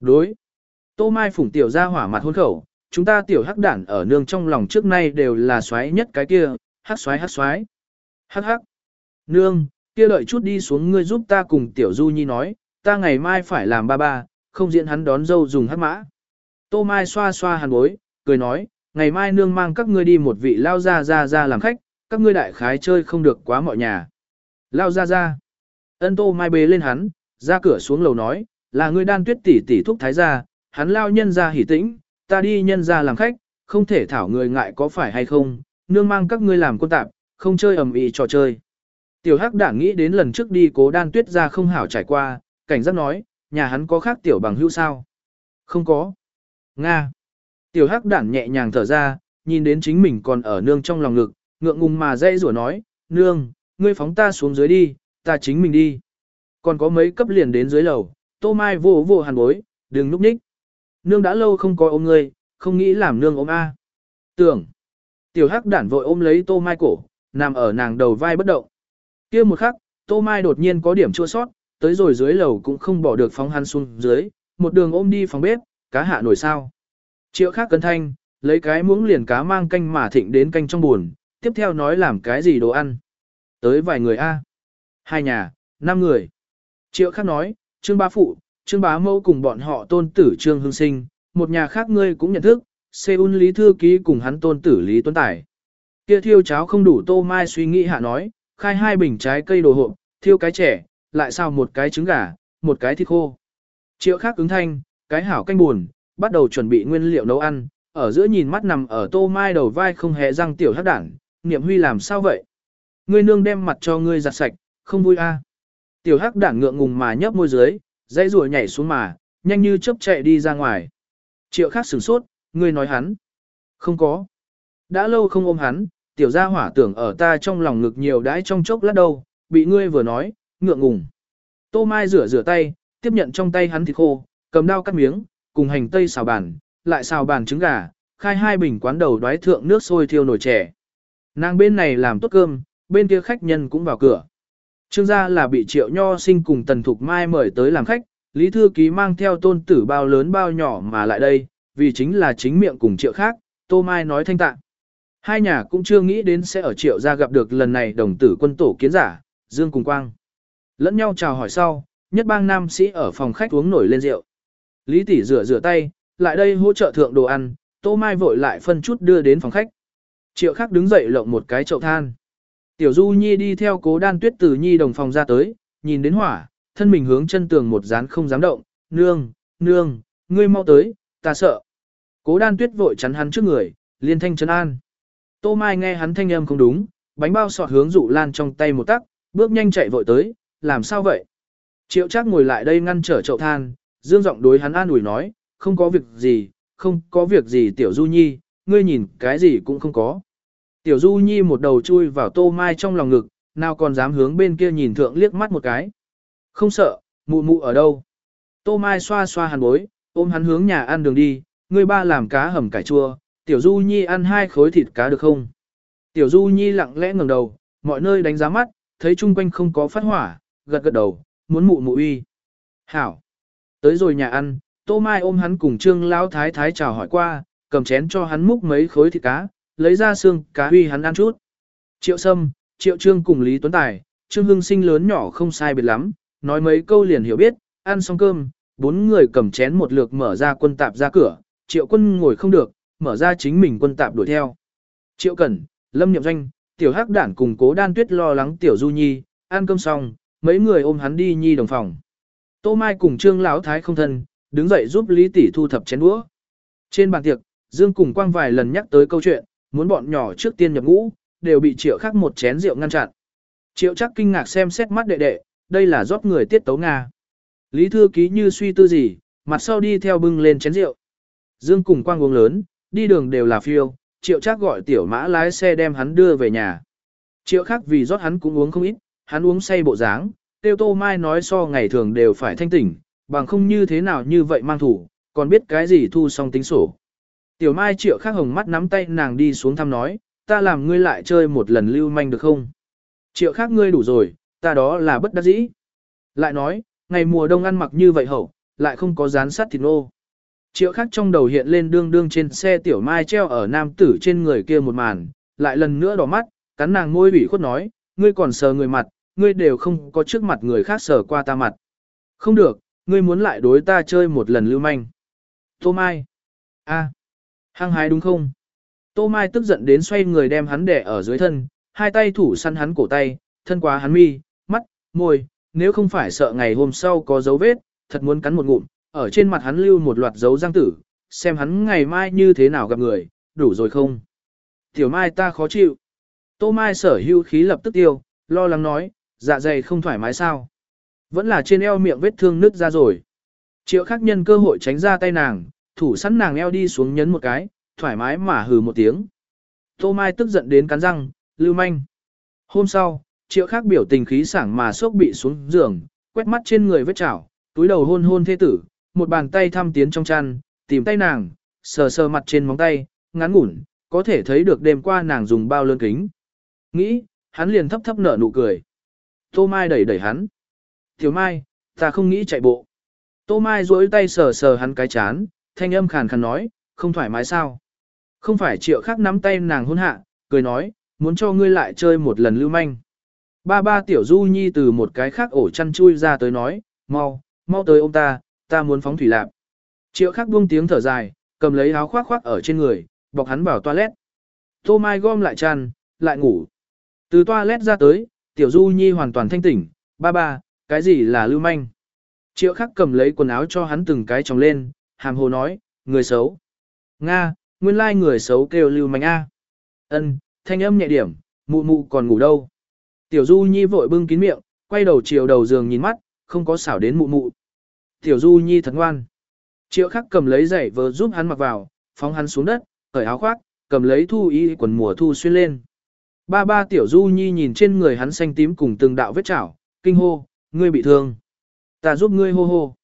Đối. Tô mai phủng tiểu ra hỏa mặt hôn khẩu, chúng ta tiểu hắc đản ở nương trong lòng trước nay đều là xoáy nhất cái kia, hắc xoáy hắc xoáy. Hắc hắc. Nương, kia đợi chút đi xuống ngươi giúp ta cùng tiểu du nhi nói, ta ngày mai phải làm ba ba, không diễn hắn đón dâu dùng hắc mã. Tô Mai xoa xoa hàn bối, cười nói, ngày mai nương mang các ngươi đi một vị lao ra ra ra làm khách, các ngươi đại khái chơi không được quá mọi nhà. Lao ra ra. Ân Tô Mai bế lên hắn, ra cửa xuống lầu nói, là ngươi đan tuyết tỷ tỷ thúc thái gia, hắn lao nhân ra hỉ tĩnh, ta đi nhân ra làm khách, không thể thảo người ngại có phải hay không, nương mang các ngươi làm quân tạp, không chơi ầm ĩ trò chơi. Tiểu Hắc đảng nghĩ đến lần trước đi cố đan tuyết ra không hảo trải qua, cảnh giác nói, nhà hắn có khác tiểu bằng hữu sao? Không có. Nga. Tiểu Hắc đảng nhẹ nhàng thở ra, nhìn đến chính mình còn ở nương trong lòng ngực, ngượng ngùng mà dây rủa nói, nương, ngươi phóng ta xuống dưới đi, ta chính mình đi. Còn có mấy cấp liền đến dưới lầu, tô mai vô vô hàn bối, đừng núp ních. Nương đã lâu không có ôm ngươi, không nghĩ làm nương ôm A. Tưởng. Tiểu hắc đản vội ôm lấy tô mai cổ, nằm ở nàng đầu vai bất động. kia một khắc, tô mai đột nhiên có điểm chua sót, tới rồi dưới lầu cũng không bỏ được phóng hắn xuống dưới, một đường ôm đi phòng bếp, cá hạ nổi sao. Triệu khác cân thanh, lấy cái muỗng liền cá mang canh mà thịnh đến canh trong buồn, tiếp theo nói làm cái gì đồ ăn. Tới vài người A. Hai nhà, năm người. Triệu khác nói, trương bá phụ, trương bá mâu cùng bọn họ tôn tử trương hương sinh, một nhà khác ngươi cũng nhận thức, Seoul Lý Thư Ký cùng hắn tôn tử Lý Tuấn Tài. Kia thiêu cháo không đủ tô mai suy nghĩ hạ nói, khai hai bình trái cây đồ hộp, thiêu cái trẻ, lại sao một cái trứng gà, một cái thịt khô. Triệu khác ứng thanh, cái hảo canh buồn, bắt đầu chuẩn bị nguyên liệu nấu ăn, ở giữa nhìn mắt nằm ở tô mai đầu vai không hề răng tiểu hắc đảng, niệm huy làm sao vậy? Ngươi nương đem mặt cho ngươi giặt sạch, không vui a. À. Tiểu hắc đảng ngượng ngùng mà nhấp môi dưới, dây rùa nhảy xuống mà, nhanh như chớp chạy đi ra ngoài. Triệu khác sửng sốt, ngươi nói hắn. Không có. Đã lâu không ôm hắn, tiểu gia hỏa tưởng ở ta trong lòng ngực nhiều đãi trong chốc lát đâu, bị ngươi vừa nói, ngượng ngùng. Tô Mai rửa rửa tay, tiếp nhận trong tay hắn thịt khô, cầm dao cắt miếng, cùng hành tây xào bàn, lại xào bàn trứng gà, khai hai bình quán đầu đoái thượng nước sôi thiêu nồi chè. Nàng bên này làm tốt cơm, bên kia khách nhân cũng vào cửa. Trương gia là bị triệu nho sinh cùng tần thục mai mời tới làm khách, Lý Thư Ký mang theo tôn tử bao lớn bao nhỏ mà lại đây, vì chính là chính miệng cùng triệu khác, Tô Mai nói thanh tạng. Hai nhà cũng chưa nghĩ đến sẽ ở triệu gia gặp được lần này đồng tử quân tổ kiến giả, Dương cùng Quang. Lẫn nhau chào hỏi sau, nhất bang nam sĩ ở phòng khách uống nổi lên rượu. Lý tỷ rửa rửa tay, lại đây hỗ trợ thượng đồ ăn, Tô Mai vội lại phân chút đưa đến phòng khách. Triệu khác đứng dậy lộng một cái chậu than. Tiểu Du Nhi đi theo cố đan tuyết từ Nhi đồng phòng ra tới, nhìn đến hỏa, thân mình hướng chân tường một dán không dám động, nương, nương, ngươi mau tới, ta sợ. Cố đan tuyết vội chắn hắn trước người, liên thanh chân an. Tô Mai nghe hắn thanh âm không đúng, bánh bao sọt hướng dụ lan trong tay một tắc, bước nhanh chạy vội tới, làm sao vậy? Triệu Trác ngồi lại đây ngăn trở chậu than, dương giọng đối hắn an ủi nói, không có việc gì, không có việc gì tiểu du nhi, ngươi nhìn cái gì cũng không có. Tiểu du nhi một đầu chui vào tô mai trong lòng ngực, nào còn dám hướng bên kia nhìn thượng liếc mắt một cái. Không sợ, mụ mụ ở đâu. Tô mai xoa xoa hàn bối, ôm hắn hướng nhà ăn đường đi, ngươi ba làm cá hầm cải chua, tiểu du nhi ăn hai khối thịt cá được không? Tiểu du nhi lặng lẽ ngẩng đầu, mọi nơi đánh giá mắt, thấy chung quanh không có phát hỏa, gật gật đầu, muốn mụ mụ uy. Hảo. Tới rồi nhà ăn, Tô Mai ôm hắn cùng Trương Lão Thái Thái chào hỏi qua, cầm chén cho hắn múc mấy khối thịt cá, lấy ra xương cá huy hắn ăn chút. Triệu Sâm, Triệu Trương cùng Lý Tuấn Tài, Trương Hưng sinh lớn nhỏ không sai biệt lắm, nói mấy câu liền hiểu biết, ăn xong cơm, bốn người cầm chén một lượt mở ra quân tạp ra cửa, Triệu quân ngồi không được, mở ra chính mình quân tạp đuổi theo. Triệu Cẩn, Lâm Nhậm Doanh, Tiểu Hắc Đản cùng Cố Đan Tuyết lo lắng Tiểu Du Nhi, ăn cơm xong, mấy người ôm hắn đi nhi đồng phòng. Tô Mai cùng Trương Lão Thái không thân, đứng dậy giúp Lý Tỷ thu thập chén đũa. Trên bàn tiệc, Dương cùng Quang vài lần nhắc tới câu chuyện, muốn bọn nhỏ trước tiên nhập ngũ, đều bị Triệu Khắc một chén rượu ngăn chặn. Triệu chắc kinh ngạc xem xét mắt đệ đệ, đây là rót người tiết tấu Nga. Lý Thư Ký như suy tư gì, mặt sau đi theo bưng lên chén rượu. Dương cùng Quang uống lớn, đi đường đều là phiêu, Triệu chắc gọi tiểu mã lái xe đem hắn đưa về nhà. Triệu Khắc vì rót hắn cũng uống không ít, hắn uống say bộ dáng, tiêu tô mai nói so ngày thường đều phải thanh tỉnh, bằng không như thế nào như vậy mang thủ, còn biết cái gì thu xong tính sổ. Tiểu mai triệu khắc hồng mắt nắm tay nàng đi xuống thăm nói, ta làm ngươi lại chơi một lần lưu manh được không? Triệu khắc ngươi đủ rồi, ta đó là bất đắc dĩ. Lại nói, ngày mùa đông ăn mặc như vậy hậu, lại không có dán sắt thịt nô. Triệu khắc trong đầu hiện lên đương đương trên xe tiểu mai treo ở nam tử trên người kia một màn, lại lần nữa đỏ mắt, cắn nàng môi ủy khuất nói, ngươi còn sờ người mặt, ngươi đều không có trước mặt người khác sờ qua ta mặt. Không được, ngươi muốn lại đối ta chơi một lần lưu manh. Tô Mai. a, hăng hái đúng không? Tô Mai tức giận đến xoay người đem hắn đè ở dưới thân, hai tay thủ săn hắn cổ tay, thân quá hắn mi, mắt, môi, nếu không phải sợ ngày hôm sau có dấu vết, thật muốn cắn một ngụm, ở trên mặt hắn lưu một loạt dấu răng tử, xem hắn ngày mai như thế nào gặp người, đủ rồi không? Tiểu Mai ta khó chịu. Tô Mai sở hữu khí lập tức tiêu, lo lắng nói, dạ dày không thoải mái sao. Vẫn là trên eo miệng vết thương nứt ra rồi. Triệu khắc nhân cơ hội tránh ra tay nàng, thủ sẵn nàng eo đi xuống nhấn một cái, thoải mái mà hừ một tiếng. Tô Mai tức giận đến cắn răng, lưu manh. Hôm sau, triệu khác biểu tình khí sảng mà sốc bị xuống giường, quét mắt trên người vết chảo, túi đầu hôn hôn thế tử, một bàn tay thăm tiến trong chăn, tìm tay nàng, sờ sờ mặt trên móng tay, ngắn ngủn, có thể thấy được đêm qua nàng dùng bao lơn kính. Nghĩ, hắn liền thấp thấp nở nụ cười. Tô Mai đẩy đẩy hắn. Tiểu Mai, ta không nghĩ chạy bộ. Tô Mai duỗi tay sờ sờ hắn cái chán, thanh âm khàn khàn nói, không thoải mái sao. Không phải triệu khác nắm tay nàng hôn hạ, cười nói, muốn cho ngươi lại chơi một lần lưu manh. Ba ba tiểu du nhi từ một cái khác ổ chăn chui ra tới nói, mau, mau tới ông ta, ta muốn phóng thủy lạp. Triệu khác buông tiếng thở dài, cầm lấy áo khoác khoác ở trên người, bọc hắn vào toilet. Tô Mai gom lại chăn, lại ngủ. Từ toilet ra tới, tiểu du nhi hoàn toàn thanh tỉnh, ba ba, cái gì là lưu manh? Triệu khắc cầm lấy quần áo cho hắn từng cái tròng lên, hàm hồ nói, người xấu. Nga, nguyên lai người xấu kêu lưu manh A. Ân, thanh âm nhẹ điểm, mụ mụ còn ngủ đâu. Tiểu du nhi vội bưng kín miệng, quay đầu chiều đầu giường nhìn mắt, không có xảo đến mụ mụ. Tiểu du nhi thật ngoan. Triệu khắc cầm lấy giày vờ giúp hắn mặc vào, phóng hắn xuống đất, cởi áo khoác, cầm lấy thu y quần mùa thu xuyên lên. Ba ba tiểu du nhi nhìn trên người hắn xanh tím cùng từng đạo vết chảo, kinh hô, ngươi bị thương. Ta giúp ngươi hô hô.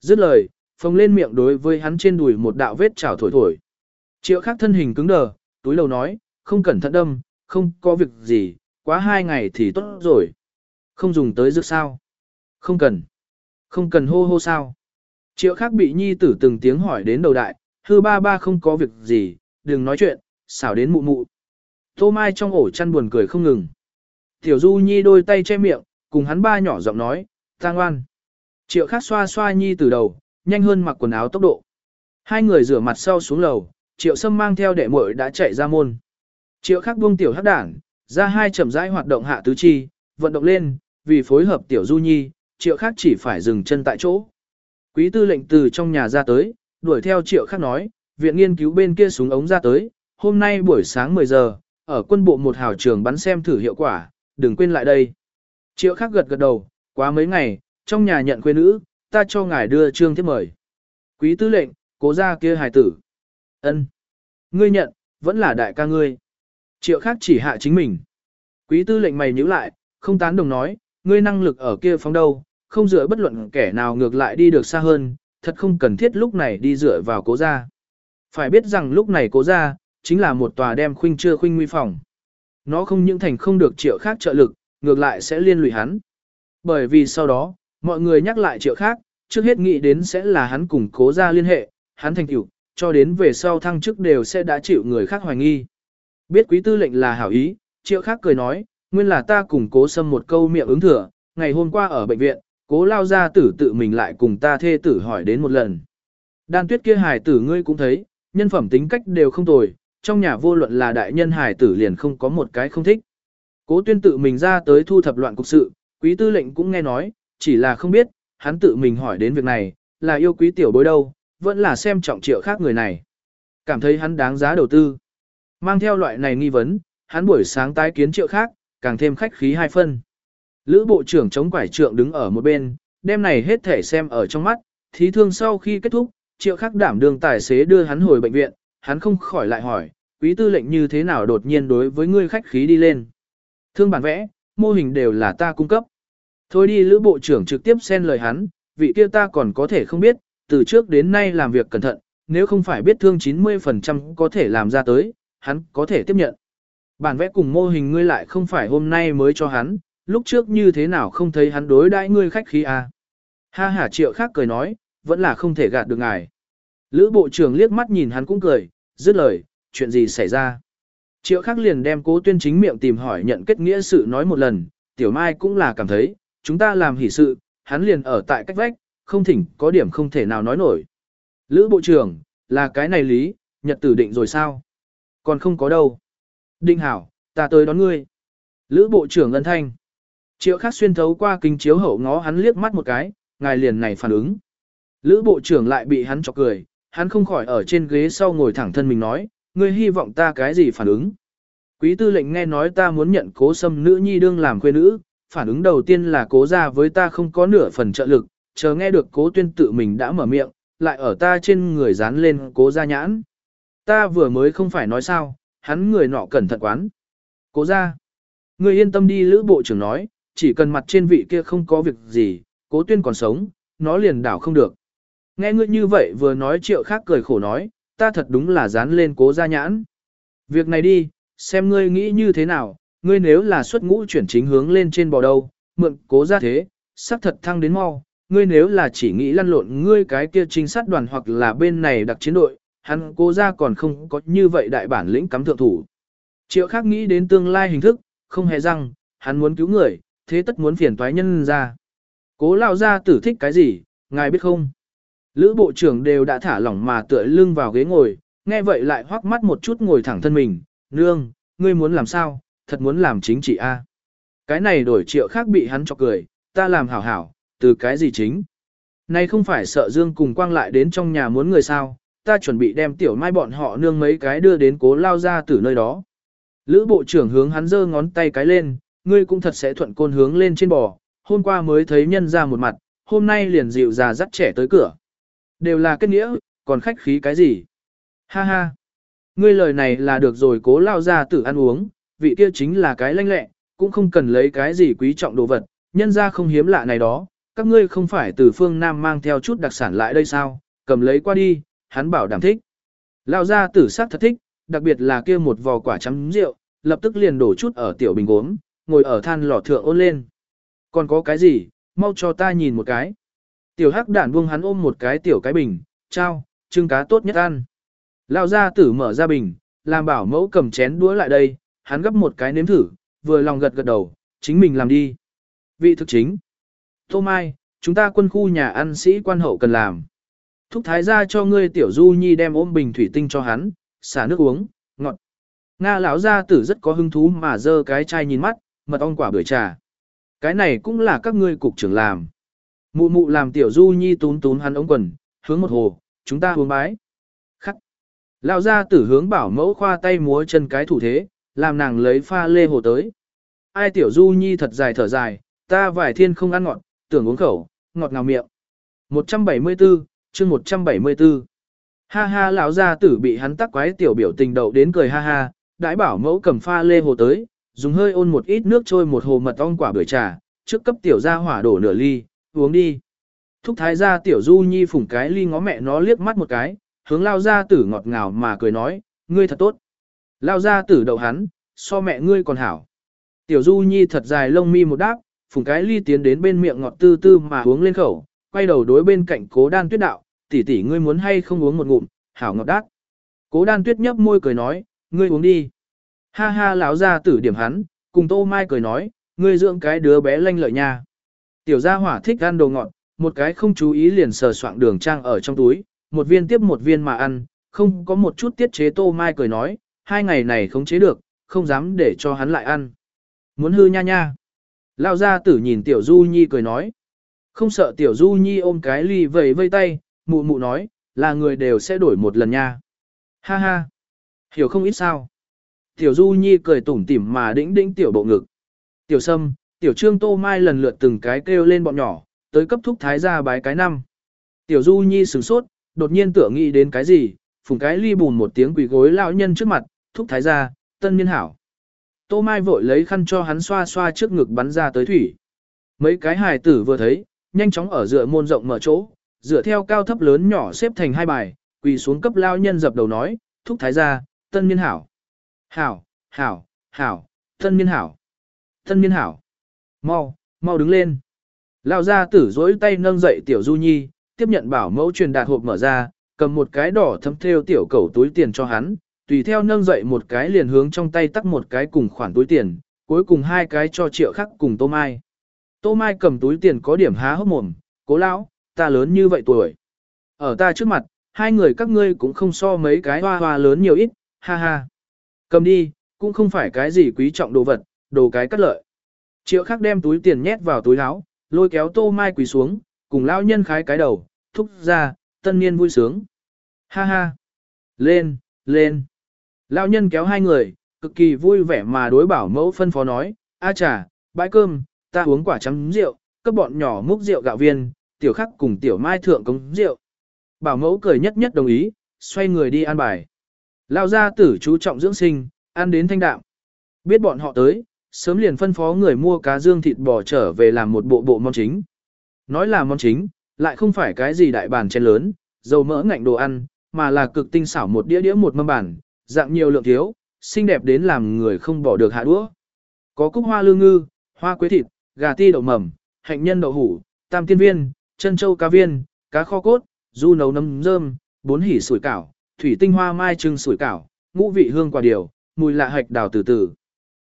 Dứt lời, phồng lên miệng đối với hắn trên đùi một đạo vết chảo thổi thổi. Triệu khắc thân hình cứng đờ, túi lầu nói, không cẩn thận đâm, không có việc gì, quá hai ngày thì tốt rồi. Không dùng tới dược sao? Không cần. Không cần hô hô sao? Triệu khắc bị nhi tử từng tiếng hỏi đến đầu đại, hư ba ba không có việc gì, đừng nói chuyện, xảo đến mụ mụ. Tô Mai trong ổ chăn buồn cười không ngừng. Tiểu Du Nhi đôi tay che miệng, cùng hắn ba nhỏ giọng nói, ta ngoan. Triệu khắc xoa xoa Nhi từ đầu, nhanh hơn mặc quần áo tốc độ. Hai người rửa mặt sau xuống lầu, Triệu Sâm mang theo đệ muội đã chạy ra môn. Triệu khắc buông tiểu hắc đảng, ra hai chậm rãi hoạt động hạ tứ chi, vận động lên, vì phối hợp tiểu Du Nhi, Triệu khắc chỉ phải dừng chân tại chỗ. Quý tư lệnh từ trong nhà ra tới, đuổi theo Triệu khắc nói, viện nghiên cứu bên kia súng ống ra tới, hôm nay buổi sáng 10 giờ, ở quân bộ một hào trường bắn xem thử hiệu quả, đừng quên lại đây. Triệu Khắc gật gật đầu, quá mấy ngày, trong nhà nhận quê nữ, ta cho ngài đưa trương thiếp mời. Quý tư lệnh, cố ra kia hài tử. ân Ngươi nhận, vẫn là đại ca ngươi. Triệu khác chỉ hạ chính mình. Quý tư lệnh mày nhíu lại, không tán đồng nói, ngươi năng lực ở kia phóng đâu, không dựa bất luận kẻ nào ngược lại đi được xa hơn, thật không cần thiết lúc này đi dựa vào cố gia. Phải biết rằng lúc này cố gia, chính là một tòa đem khuynh chưa khuynh nguy phòng. Nó không những thành không được triệu khác trợ lực, ngược lại sẽ liên lụy hắn. Bởi vì sau đó, mọi người nhắc lại triệu khác, trước hết nghĩ đến sẽ là hắn cùng cố ra liên hệ, hắn thành tiểu, cho đến về sau thăng chức đều sẽ đã chịu người khác hoài nghi. Biết quý tư lệnh là hảo ý, triệu khác cười nói, nguyên là ta cùng cố xâm một câu miệng ứng thừa, ngày hôm qua ở bệnh viện, cố lao ra tử tự mình lại cùng ta thê tử hỏi đến một lần. Đan tuyết kia hài tử ngươi cũng thấy, nhân phẩm tính cách đều không tồi, trong nhà vô luận là đại nhân hài tử liền không có một cái không thích. Cố tuyên tự mình ra tới thu thập loạn cục sự, quý tư lệnh cũng nghe nói, chỉ là không biết, hắn tự mình hỏi đến việc này, là yêu quý tiểu bối đâu, vẫn là xem trọng triệu khác người này. Cảm thấy hắn đáng giá đầu tư. Mang theo loại này nghi vấn, hắn buổi sáng tái kiến triệu khác, càng thêm khách khí hai phân. Lữ bộ trưởng chống quải trượng đứng ở một bên, đêm này hết thể xem ở trong mắt, thí thương sau khi kết thúc, triệu khắc đảm đường tài xế đưa hắn hồi bệnh viện, hắn không khỏi lại hỏi, quý tư lệnh như thế nào đột nhiên đối với ngươi khách khí đi lên. Thương bản vẽ, mô hình đều là ta cung cấp. Thôi đi lữ bộ trưởng trực tiếp xen lời hắn, vị kia ta còn có thể không biết, từ trước đến nay làm việc cẩn thận, nếu không phải biết thương 90% có thể làm ra tới, hắn có thể tiếp nhận. Bản vẽ cùng mô hình ngươi lại không phải hôm nay mới cho hắn, lúc trước như thế nào không thấy hắn đối đãi ngươi khách khí à. Ha ha triệu khác cười nói, vẫn là không thể gạt được ngài. Lữ bộ trưởng liếc mắt nhìn hắn cũng cười, dứt lời, chuyện gì xảy ra. Triệu khác liền đem cố tuyên chính miệng tìm hỏi nhận kết nghĩa sự nói một lần, tiểu mai cũng là cảm thấy, chúng ta làm hỷ sự, hắn liền ở tại cách vách, không thỉnh có điểm không thể nào nói nổi. Lữ bộ trưởng, là cái này lý, nhật tử định rồi sao? Còn không có đâu. Định hảo, ta tới đón ngươi. Lữ bộ trưởng ân thanh. Triệu khắc xuyên thấu qua kính chiếu hậu ngó hắn liếc mắt một cái, ngài liền này phản ứng. Lữ bộ trưởng lại bị hắn chọc cười, hắn không khỏi ở trên ghế sau ngồi thẳng thân mình nói, ngươi hy vọng ta cái gì phản ứng. Quý tư lệnh nghe nói ta muốn nhận cố sâm nữ nhi đương làm quê nữ, phản ứng đầu tiên là cố ra với ta không có nửa phần trợ lực, chờ nghe được cố tuyên tự mình đã mở miệng, lại ở ta trên người dán lên cố ra nhãn. Ta vừa mới không phải nói sao, hắn người nọ cẩn thận quán. Cố ra. người yên tâm đi lữ bộ trưởng nói, chỉ cần mặt trên vị kia không có việc gì, cố tuyên còn sống, nó liền đảo không được. Nghe ngươi như vậy vừa nói triệu khác cười khổ nói, ta thật đúng là dán lên cố gia nhãn. Việc này đi, xem ngươi nghĩ như thế nào, ngươi nếu là xuất ngũ chuyển chính hướng lên trên bò đâu, mượn cố gia thế, sắc thật thăng đến mau, ngươi nếu là chỉ nghĩ lăn lộn ngươi cái kia trinh sát đoàn hoặc là bên này đặc chiến đội, hắn cố gia còn không có như vậy đại bản lĩnh cắm thượng thủ. Triệu khác nghĩ đến tương lai hình thức, không hề rằng hắn muốn cứu người, thế tất muốn phiền toái nhân ra. Cố lao ra tử thích cái gì, ngài biết không? Lữ bộ trưởng đều đã thả lỏng mà tựa lưng vào ghế ngồi, nghe vậy lại hoắc mắt một chút ngồi thẳng thân mình, nương, ngươi muốn làm sao, thật muốn làm chính trị a. Cái này đổi triệu khác bị hắn chọc cười, ta làm hảo hảo, từ cái gì chính? Này không phải sợ Dương cùng quang lại đến trong nhà muốn người sao, ta chuẩn bị đem tiểu mai bọn họ nương mấy cái đưa đến cố lao ra từ nơi đó. Lữ bộ trưởng hướng hắn giơ ngón tay cái lên, ngươi cũng thật sẽ thuận côn hướng lên trên bò, hôm qua mới thấy nhân ra một mặt, hôm nay liền dịu già dắt trẻ tới cửa. Đều là kết nghĩa, còn khách khí cái gì? Ha ha! Ngươi lời này là được rồi cố lao ra tử ăn uống, vị kia chính là cái lanh lẹ, cũng không cần lấy cái gì quý trọng đồ vật, nhân ra không hiếm lạ này đó, các ngươi không phải từ phương Nam mang theo chút đặc sản lại đây sao, cầm lấy qua đi, hắn bảo đảm thích. Lao ra tử sắc thật thích, đặc biệt là kia một vò quả chấm rượu, lập tức liền đổ chút ở tiểu bình gốm, ngồi ở than lò thượng ôn lên. Còn có cái gì, mau cho ta nhìn một cái. Tiểu hắc đản buông hắn ôm một cái tiểu cái bình, trao, trưng cá tốt nhất ăn. Lao ra tử mở ra bình, làm bảo mẫu cầm chén đũa lại đây, hắn gấp một cái nếm thử, vừa lòng gật gật đầu, chính mình làm đi. Vị thực chính. Tô Mai, chúng ta quân khu nhà ăn sĩ quan hậu cần làm. Thúc thái ra cho ngươi tiểu du nhi đem ôm bình thủy tinh cho hắn, xả nước uống, ngọt. Nga lão gia tử rất có hứng thú mà dơ cái chai nhìn mắt, mật ong quả bưởi trà. Cái này cũng là các ngươi cục trưởng làm. Mụ mụ làm tiểu du nhi tún tún hắn ống quần, hướng một hồ, chúng ta uống bái. Khắc. Lão gia tử hướng bảo mẫu khoa tay múa chân cái thủ thế, làm nàng lấy pha lê hồ tới. Ai tiểu du nhi thật dài thở dài, ta vài thiên không ăn ngọt, tưởng uống khẩu, ngọt ngào miệng. 174, chương 174. Ha ha lão gia tử bị hắn tắc quái tiểu biểu tình đậu đến cười ha ha, đãi bảo mẫu cầm pha lê hồ tới, dùng hơi ôn một ít nước trôi một hồ mật ong quả bưởi trà, trước cấp tiểu gia hỏa đổ nửa ly, uống đi. Thúc thái gia tiểu du nhi phủng cái ly ngó mẹ nó liếc mắt một cái, hướng lao gia tử ngọt ngào mà cười nói, ngươi thật tốt. Lao gia tử đậu hắn, so mẹ ngươi còn hảo. Tiểu du nhi thật dài lông mi một đáp, phùng cái ly tiến đến bên miệng ngọt tư tư mà uống lên khẩu, quay đầu đối bên cạnh cố đan tuyết đạo, tỷ tỷ ngươi muốn hay không uống một ngụm, hảo ngọt đát. Cố đan tuyết nhấp môi cười nói, ngươi uống đi. Ha ha lão gia tử điểm hắn, cùng tô mai cười nói, ngươi dưỡng cái đứa bé lanh lợi nha. Tiểu gia hỏa thích ăn đồ ngọt, một cái không chú ý liền sờ soạng đường trang ở trong túi, một viên tiếp một viên mà ăn, không có một chút tiết chế tô mai cười nói, hai ngày này không chế được, không dám để cho hắn lại ăn. Muốn hư nha nha. Lao gia tử nhìn tiểu du nhi cười nói. Không sợ tiểu du nhi ôm cái ly vầy vây tay, mụ mụ nói, là người đều sẽ đổi một lần nha. Ha ha. Hiểu không ít sao. Tiểu du nhi cười tủm tỉm mà đĩnh đĩnh tiểu bộ ngực. Tiểu sâm, tiểu trương tô mai lần lượt từng cái kêu lên bọn nhỏ, tới cấp thúc thái gia bái cái năm. Tiểu du nhi sửng sốt, đột nhiên tưởng nghĩ đến cái gì, phùng cái ly bùn một tiếng quỳ gối lão nhân trước mặt, thúc thái gia, tân niên hảo. Tô Mai vội lấy khăn cho hắn xoa xoa trước ngực bắn ra tới thủy. Mấy cái hài tử vừa thấy, nhanh chóng ở dựa môn rộng mở chỗ, dựa theo cao thấp lớn nhỏ xếp thành hai bài, quỳ xuống cấp lao nhân dập đầu nói, thúc thái gia, tân niên hảo. Hảo, hảo, hảo, tân niên hảo. Tân niên hảo. Mau, mau đứng lên. Lao gia tử dối tay nâng dậy tiểu du nhi, tiếp nhận bảo mẫu truyền đạt hộp mở ra, cầm một cái đỏ thấm theo tiểu cầu túi tiền cho hắn, tùy theo nâng dậy một cái liền hướng trong tay tắt một cái cùng khoản túi tiền, cuối cùng hai cái cho triệu khắc cùng Tô Mai. Tô Mai cầm túi tiền có điểm há hốc mồm, cố lão, ta lớn như vậy tuổi. Ở ta trước mặt, hai người các ngươi cũng không so mấy cái hoa hoa lớn nhiều ít, ha ha. Cầm đi, cũng không phải cái gì quý trọng đồ vật, đồ cái cắt lợi. Triệu khắc đem túi tiền nhét vào túi áo, lôi kéo Tô Mai quỳ xuống, cùng lão nhân khái cái đầu, thúc ra, tân niên vui sướng. Ha ha. Lên, lên. Lão nhân kéo hai người, cực kỳ vui vẻ mà đối bảo mẫu phân phó nói, a trà, bãi cơm, ta uống quả trắng rượu, cấp bọn nhỏ múc rượu gạo viên, tiểu khắc cùng tiểu mai thượng cống rượu. Bảo mẫu cười nhất nhất đồng ý, xoay người đi ăn bài. Lao gia tử chú trọng dưỡng sinh, ăn đến thanh đạm. Biết bọn họ tới, sớm liền phân phó người mua cá dương thịt bò trở về làm một bộ bộ món chính. Nói là món chính, lại không phải cái gì đại bàn chén lớn, dầu mỡ ngạnh đồ ăn, mà là cực tinh xảo một đĩa đĩa một mâm bản, dạng nhiều lượng thiếu, xinh đẹp đến làm người không bỏ được hạ đũa. Có cúc hoa lương ngư, hoa quế thịt, gà ti đậu mầm, hạnh nhân đậu hủ, tam tiên viên, chân châu cá viên, cá kho cốt, du nấu nấm rơm, bốn hỉ sủi cảo, thủy tinh hoa mai trưng sủi cảo, ngũ vị hương quả điều, mùi lạ hạch đào từ từ.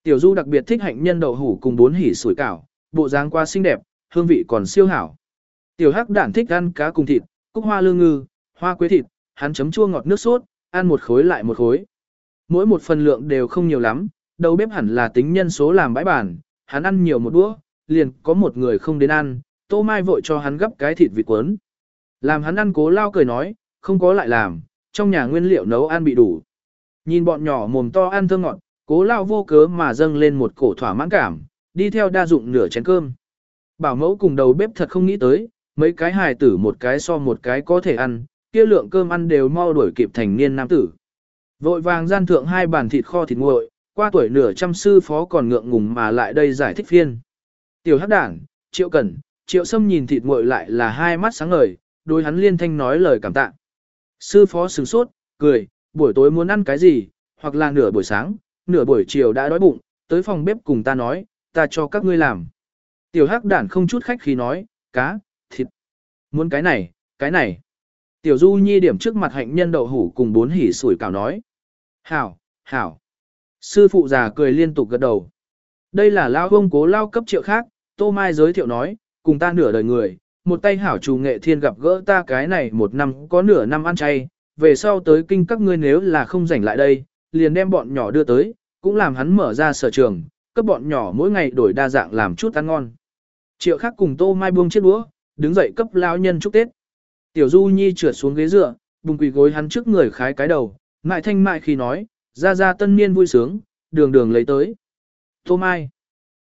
Tiểu Du đặc biệt thích hạnh nhân đậu hủ cùng bốn hỉ sủi cảo, bộ dáng qua xinh đẹp, hương vị còn siêu hảo. Tiểu Hắc đản thích ăn cá cùng thịt, cúc hoa lương ngư, hoa quế thịt, hắn chấm chua ngọt nước sốt, ăn một khối lại một khối. Mỗi một phần lượng đều không nhiều lắm, đầu bếp hẳn là tính nhân số làm bãi bản, hắn ăn nhiều một đũa, liền có một người không đến ăn, Tô Mai vội cho hắn gấp cái thịt vịt cuốn. Làm hắn ăn cố lao cười nói, không có lại làm, trong nhà nguyên liệu nấu ăn bị đủ. Nhìn bọn nhỏ mồm to ăn thơm ngọt, cố lao vô cớ mà dâng lên một cổ thỏa mãn cảm, đi theo đa dụng nửa chén cơm. Bảo mẫu cùng đầu bếp thật không nghĩ tới, mấy cái hài tử một cái so một cái có thể ăn, kia lượng cơm ăn đều mau đuổi kịp thành niên nam tử. Vội vàng gian thượng hai bàn thịt kho thịt nguội, qua tuổi nửa trăm sư phó còn ngượng ngùng mà lại đây giải thích phiên. Tiểu hắc đảng, triệu cẩn, triệu sâm nhìn thịt nguội lại là hai mắt sáng ngời, đối hắn liên thanh nói lời cảm tạ. Sư phó sửng sốt, cười, buổi tối muốn ăn cái gì, hoặc là nửa buổi sáng, nửa buổi chiều đã đói bụng, tới phòng bếp cùng ta nói, ta cho các ngươi làm. Tiểu hắc đản không chút khách khí nói, cá, thịt. Muốn cái này, cái này. Tiểu du nhi điểm trước mặt hạnh nhân đậu hủ cùng bốn hỉ sủi cảo nói. Hảo, hảo. Sư phụ già cười liên tục gật đầu. Đây là lao ông cố lao cấp triệu khác, tô mai giới thiệu nói, cùng ta nửa đời người, một tay hảo chủ nghệ thiên gặp gỡ ta cái này một năm có nửa năm ăn chay, về sau tới kinh các ngươi nếu là không rảnh lại đây, liền đem bọn nhỏ đưa tới, cũng làm hắn mở ra sở trường, cấp bọn nhỏ mỗi ngày đổi đa dạng làm chút ăn ngon. Triệu khác cùng tô mai buông chiếc đũa, đứng dậy cấp lao nhân chúc Tết. Tiểu Du Nhi trượt xuống ghế dựa, bùng quỳ gối hắn trước người khái cái đầu, mại thanh mại khi nói, ra ra tân niên vui sướng, đường đường lấy tới. Tô Mai.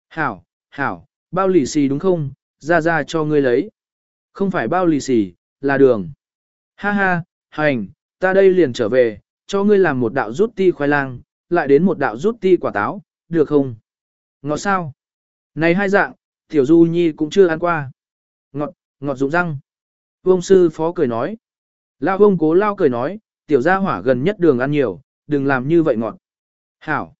Hảo, hảo, bao lì xì đúng không, ra ra cho ngươi lấy. Không phải bao lì xì, là đường. Ha ha, hành, ta đây liền trở về, cho ngươi làm một đạo rút ti khoai lang, lại đến một đạo rút ti quả táo, được không? Ngọt sao? Này hai dạng, tiểu du nhi cũng chưa ăn qua. Ngọt, ngọt rụng răng. Vương sư phó cười nói. Lao ông cố lao cười nói, tiểu gia hỏa gần nhất đường ăn nhiều, đừng làm như vậy ngọt. Hảo.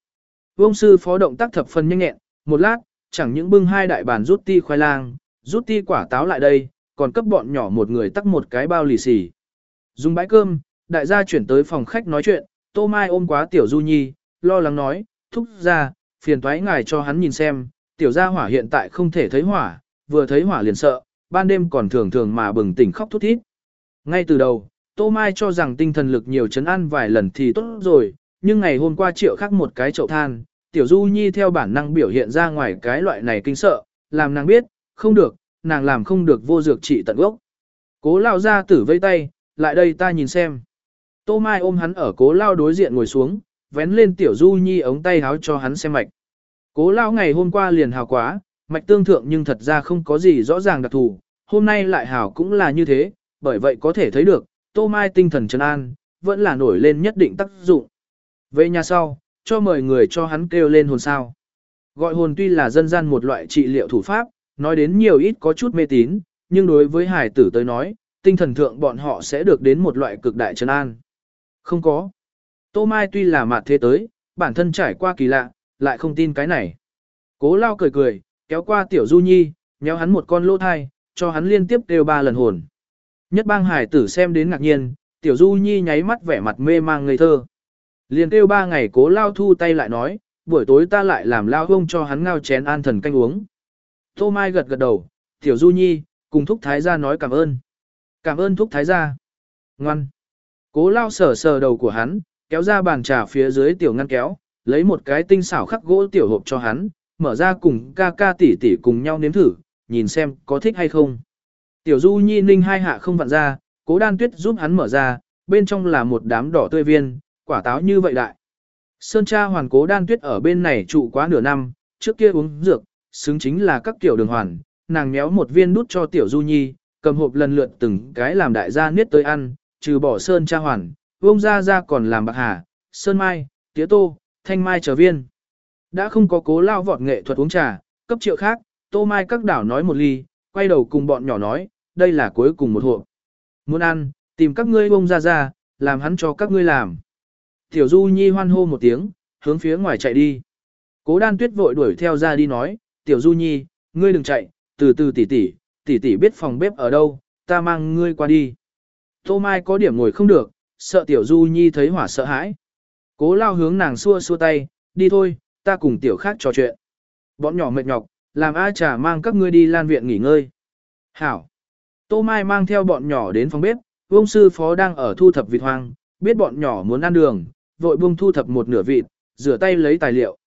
Vương sư phó động tác thập phần nhanh nhẹn, một lát, chẳng những bưng hai đại bàn rút ti khoai lang, rút ti quả táo lại đây, còn cấp bọn nhỏ một người tắc một cái bao lì xì. Dùng bãi cơm, đại gia chuyển tới phòng khách nói chuyện, Tô Mai ôm quá tiểu Du Nhi, lo lắng nói, thúc ra, phiền thoái ngài cho hắn nhìn xem, tiểu gia hỏa hiện tại không thể thấy hỏa, vừa thấy hỏa liền sợ, ban đêm còn thường thường mà bừng tỉnh khóc thút thít. Ngay từ đầu, Tô Mai cho rằng tinh thần lực nhiều chấn ăn vài lần thì tốt rồi, nhưng ngày hôm qua triệu khắc một cái chậu than, tiểu du nhi theo bản năng biểu hiện ra ngoài cái loại này kinh sợ, làm nàng biết, không được, nàng làm không được vô dược trị tận gốc. Cố lao ra tử vây tay, lại đây ta nhìn xem. Tô Mai ôm hắn ở cố lao đối diện ngồi xuống, vén lên tiểu du nhi ống tay háo cho hắn xem mạch. Cố lao ngày hôm qua liền hào quá, mạch tương thượng nhưng thật ra không có gì rõ ràng đặc thù, hôm nay lại hảo cũng là như thế, bởi vậy có thể thấy được, Tô Mai tinh thần trấn an, vẫn là nổi lên nhất định tác dụng. Về nhà sau, cho mời người cho hắn kêu lên hồn sao. Gọi hồn tuy là dân gian một loại trị liệu thủ pháp, nói đến nhiều ít có chút mê tín, nhưng đối với hải tử tới nói, tinh thần thượng bọn họ sẽ được đến một loại cực đại trấn an. Không có. Tô Mai tuy là mạt thế tới, bản thân trải qua kỳ lạ, lại không tin cái này. Cố lao cười cười, kéo qua tiểu du nhi, nhéo hắn một con lỗ thai, cho hắn liên tiếp đều ba lần hồn. Nhất bang hải tử xem đến ngạc nhiên, tiểu du nhi nháy mắt vẻ mặt mê mang ngây thơ. Liền kêu ba ngày cố lao thu tay lại nói, buổi tối ta lại làm lao hông cho hắn ngao chén an thần canh uống. Tô Mai gật gật đầu, tiểu du nhi, cùng thúc thái gia nói cảm ơn. Cảm ơn thúc thái gia. Ngoan. Cố lao sờ sờ đầu của hắn, kéo ra bàn trà phía dưới tiểu ngăn kéo, lấy một cái tinh xảo khắc gỗ tiểu hộp cho hắn, mở ra cùng ca ca tỷ tỷ cùng nhau nếm thử, nhìn xem có thích hay không. Tiểu du nhi ninh hai hạ không vặn ra, cố đan tuyết giúp hắn mở ra, bên trong là một đám đỏ tươi viên, quả táo như vậy đại. Sơn cha hoàn cố đan tuyết ở bên này trụ quá nửa năm, trước kia uống dược, xứng chính là các tiểu đường hoàn, nàng méo một viên nút cho tiểu du nhi, cầm hộp lần lượt từng cái làm đại gia niết tới ăn, trừ bỏ sơn cha hoàn, vông ra ra còn làm bạc hà, sơn mai, tía tô, thanh mai trở viên. Đã không có cố lao vọt nghệ thuật uống trà, cấp triệu khác, tô mai các đảo nói một ly, quay đầu cùng bọn nhỏ nói, đây là cuối cùng một hộp. Muốn ăn, tìm các ngươi bông ra ra, làm hắn cho các ngươi làm. Tiểu Du Nhi hoan hô một tiếng, hướng phía ngoài chạy đi. Cố đan tuyết vội đuổi theo ra đi nói, Tiểu Du Nhi, ngươi đừng chạy, từ từ tỉ tỉ, tỉ tỉ biết phòng bếp ở đâu, ta mang ngươi qua đi. Tô Mai có điểm ngồi không được, sợ Tiểu Du Nhi thấy hỏa sợ hãi. Cố lao hướng nàng xua xua tay, đi thôi, ta cùng Tiểu khác trò chuyện. Bọn nhỏ mệt nhọc, làm A trà mang các ngươi đi lan viện nghỉ ngơi. Hảo. Tô Mai mang theo bọn nhỏ đến phòng bếp, Vương sư phó đang ở thu thập vịt hoang, biết bọn nhỏ muốn ăn đường, vội buông thu thập một nửa vịt, rửa tay lấy tài liệu.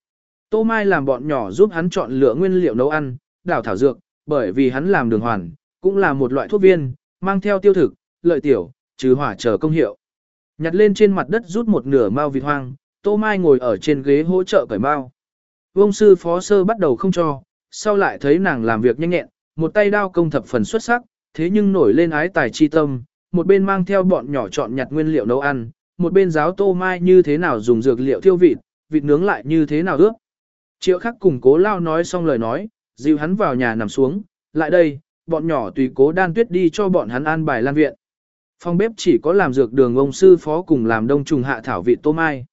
Tô Mai làm bọn nhỏ giúp hắn chọn lựa nguyên liệu nấu ăn, đảo thảo dược, bởi vì hắn làm đường hoàn, cũng là một loại thuốc viên, mang theo tiêu thực, lợi tiểu, trừ hỏa chờ công hiệu. Nhặt lên trên mặt đất rút một nửa mao vịt hoang, Tô Mai ngồi ở trên ghế hỗ trợ cởi bao. Vương sư phó sơ bắt đầu không cho, sau lại thấy nàng làm việc nhanh nhẹn, một tay đao công thập phần xuất sắc, thế nhưng nổi lên ái tài chi tâm, một bên mang theo bọn nhỏ chọn nhặt nguyên liệu nấu ăn, một bên giáo tô mai như thế nào dùng dược liệu thiêu vịt, vịt nướng lại như thế nào ướp. Triệu khắc cùng cố lao nói xong lời nói, dịu hắn vào nhà nằm xuống, lại đây, bọn nhỏ tùy cố đan tuyết đi cho bọn hắn ăn bài lan viện. Phòng bếp chỉ có làm dược đường ông sư phó cùng làm đông trùng hạ thảo vị tô mai.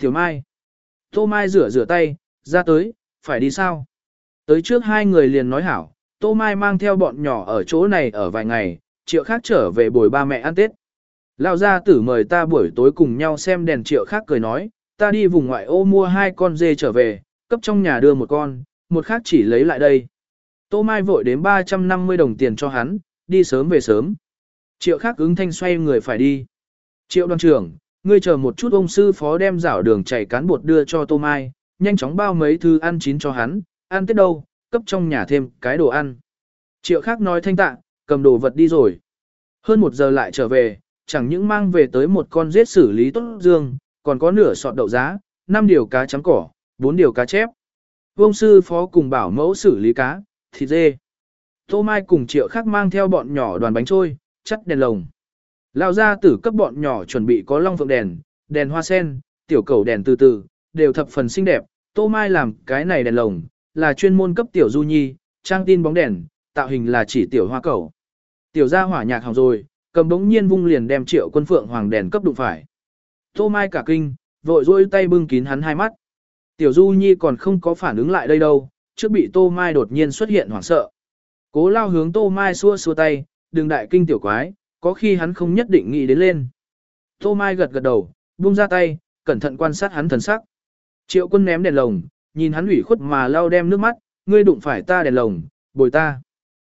Tiểu mai. Tô mai rửa rửa tay, ra tới, phải đi sao? Tới trước hai người liền nói hảo, tô mai mang theo bọn nhỏ ở chỗ này ở vài ngày, triệu khác trở về bồi ba mẹ ăn Tết. Lão gia tử mời ta buổi tối cùng nhau xem đèn triệu khác cười nói, ta đi vùng ngoại ô mua hai con dê trở về, cấp trong nhà đưa một con, một khác chỉ lấy lại đây. Tô Mai vội đến 350 đồng tiền cho hắn, đi sớm về sớm. Triệu khác ứng thanh xoay người phải đi. Triệu đoàn trưởng, ngươi chờ một chút ông sư phó đem rảo đường chảy cán bột đưa cho Tô Mai, nhanh chóng bao mấy thứ ăn chín cho hắn, ăn tết đâu, cấp trong nhà thêm cái đồ ăn. Triệu khác nói thanh tạ, cầm đồ vật đi rồi. Hơn một giờ lại trở về, chẳng những mang về tới một con giết xử lý tốt dương, còn có nửa sọt đậu giá, năm điều cá chấm cỏ, bốn điều cá chép. Vương sư phó cùng bảo mẫu xử lý cá, thịt dê. Tô Mai cùng triệu khác mang theo bọn nhỏ đoàn bánh trôi, chắt đèn lồng. Lao ra tử cấp bọn nhỏ chuẩn bị có long phượng đèn, đèn hoa sen, tiểu cầu đèn từ từ, đều thập phần xinh đẹp. Tô Mai làm cái này đèn lồng, là chuyên môn cấp tiểu du nhi, trang tin bóng đèn, tạo hình là chỉ tiểu hoa cầu. Tiểu gia hỏa nhạc hỏng rồi, cầm đống nhiên vung liền đem triệu quân phượng hoàng đèn cấp đụng phải. Tô Mai cả kinh, vội dôi tay bưng kín hắn hai mắt. Tiểu Du Nhi còn không có phản ứng lại đây đâu, trước bị Tô Mai đột nhiên xuất hiện hoảng sợ. Cố lao hướng Tô Mai xua xua tay, đừng đại kinh tiểu quái, có khi hắn không nhất định nghĩ đến lên. Tô Mai gật gật đầu, buông ra tay, cẩn thận quan sát hắn thần sắc. Triệu quân ném đèn lồng, nhìn hắn ủy khuất mà lau đem nước mắt, ngươi đụng phải ta đèn lồng, bồi ta.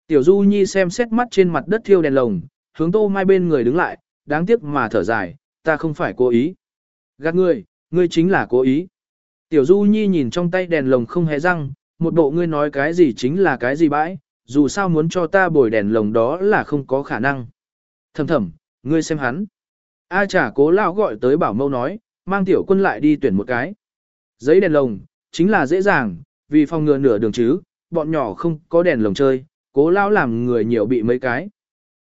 Tiểu Du Nhi xem xét mắt trên mặt đất thiêu đèn lồng, hướng Tô Mai bên người đứng lại, đáng tiếc mà thở dài, ta không phải cố ý. Gạt ngươi, ngươi chính là cố ý. Tiểu Du Nhi nhìn trong tay đèn lồng không hề răng, một bộ ngươi nói cái gì chính là cái gì bãi, dù sao muốn cho ta bồi đèn lồng đó là không có khả năng. Thầm thầm, ngươi xem hắn. A trả cố lão gọi tới bảo mâu nói, mang tiểu quân lại đi tuyển một cái. Giấy đèn lồng, chính là dễ dàng, vì phòng ngừa nửa đường chứ, bọn nhỏ không có đèn lồng chơi, cố lão làm người nhiều bị mấy cái.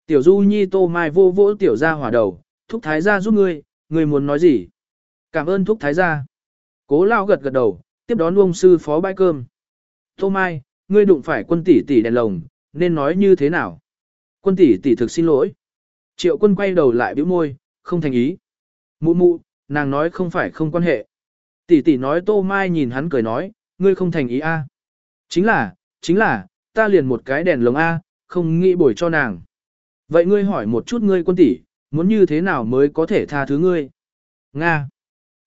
Tiểu Du Nhi tô mai vô vỗ tiểu ra hỏa đầu, thúc thái gia giúp ngươi, ngươi muốn nói gì? Cảm ơn thúc thái gia. Cố lao gật gật đầu, tiếp đón ông sư phó bãi cơm. Tô Mai, ngươi đụng phải quân tỷ tỷ đèn lồng, nên nói như thế nào? Quân tỷ tỷ thực xin lỗi. Triệu quân quay đầu lại bĩu môi, không thành ý. Mụ mụ, nàng nói không phải không quan hệ. Tỷ tỷ nói Tô Mai nhìn hắn cười nói, ngươi không thành ý a? Chính là, chính là, ta liền một cái đèn lồng a, không nghĩ bồi cho nàng. Vậy ngươi hỏi một chút ngươi quân tỷ, muốn như thế nào mới có thể tha thứ ngươi? Nga.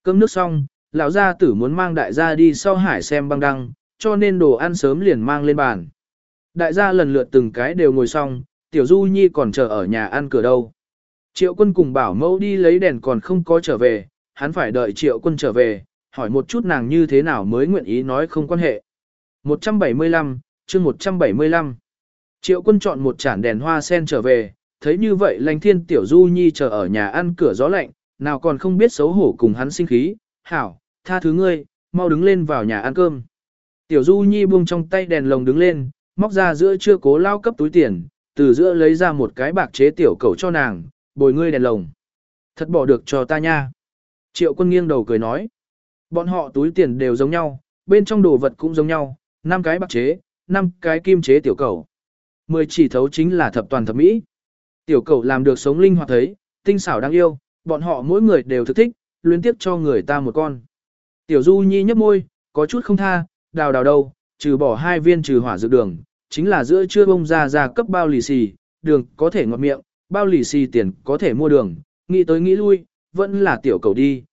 Cơm nước xong, lão gia tử muốn mang đại gia đi sau hải xem băng đăng, cho nên đồ ăn sớm liền mang lên bàn. Đại gia lần lượt từng cái đều ngồi xong, tiểu du nhi còn chờ ở nhà ăn cửa đâu. Triệu quân cùng bảo mẫu đi lấy đèn còn không có trở về, hắn phải đợi triệu quân trở về, hỏi một chút nàng như thế nào mới nguyện ý nói không quan hệ. 175, chương 175. Triệu quân chọn một chản đèn hoa sen trở về, thấy như vậy lành thiên tiểu du nhi chờ ở nhà ăn cửa gió lạnh, nào còn không biết xấu hổ cùng hắn sinh khí, hảo, tha thứ ngươi, mau đứng lên vào nhà ăn cơm. Tiểu Du Nhi buông trong tay đèn lồng đứng lên, móc ra giữa chưa cố lao cấp túi tiền, từ giữa lấy ra một cái bạc chế tiểu cầu cho nàng, bồi ngươi đèn lồng. Thật bỏ được cho ta nha. Triệu quân nghiêng đầu cười nói. Bọn họ túi tiền đều giống nhau, bên trong đồ vật cũng giống nhau, năm cái bạc chế, năm cái kim chế tiểu cầu. Mười chỉ thấu chính là thập toàn thập mỹ. Tiểu cầu làm được sống linh hoạt thấy, tinh xảo đáng yêu, bọn họ mỗi người đều thực thích, luyến tiếp cho người ta một con. Tiểu Du Nhi nhấp môi, có chút không tha, đào đào đâu, trừ bỏ hai viên trừ hỏa dược đường, chính là giữa trưa bông ra ra cấp bao lì xì, đường có thể ngọt miệng, bao lì xì tiền có thể mua đường, nghĩ tới nghĩ lui, vẫn là tiểu cầu đi,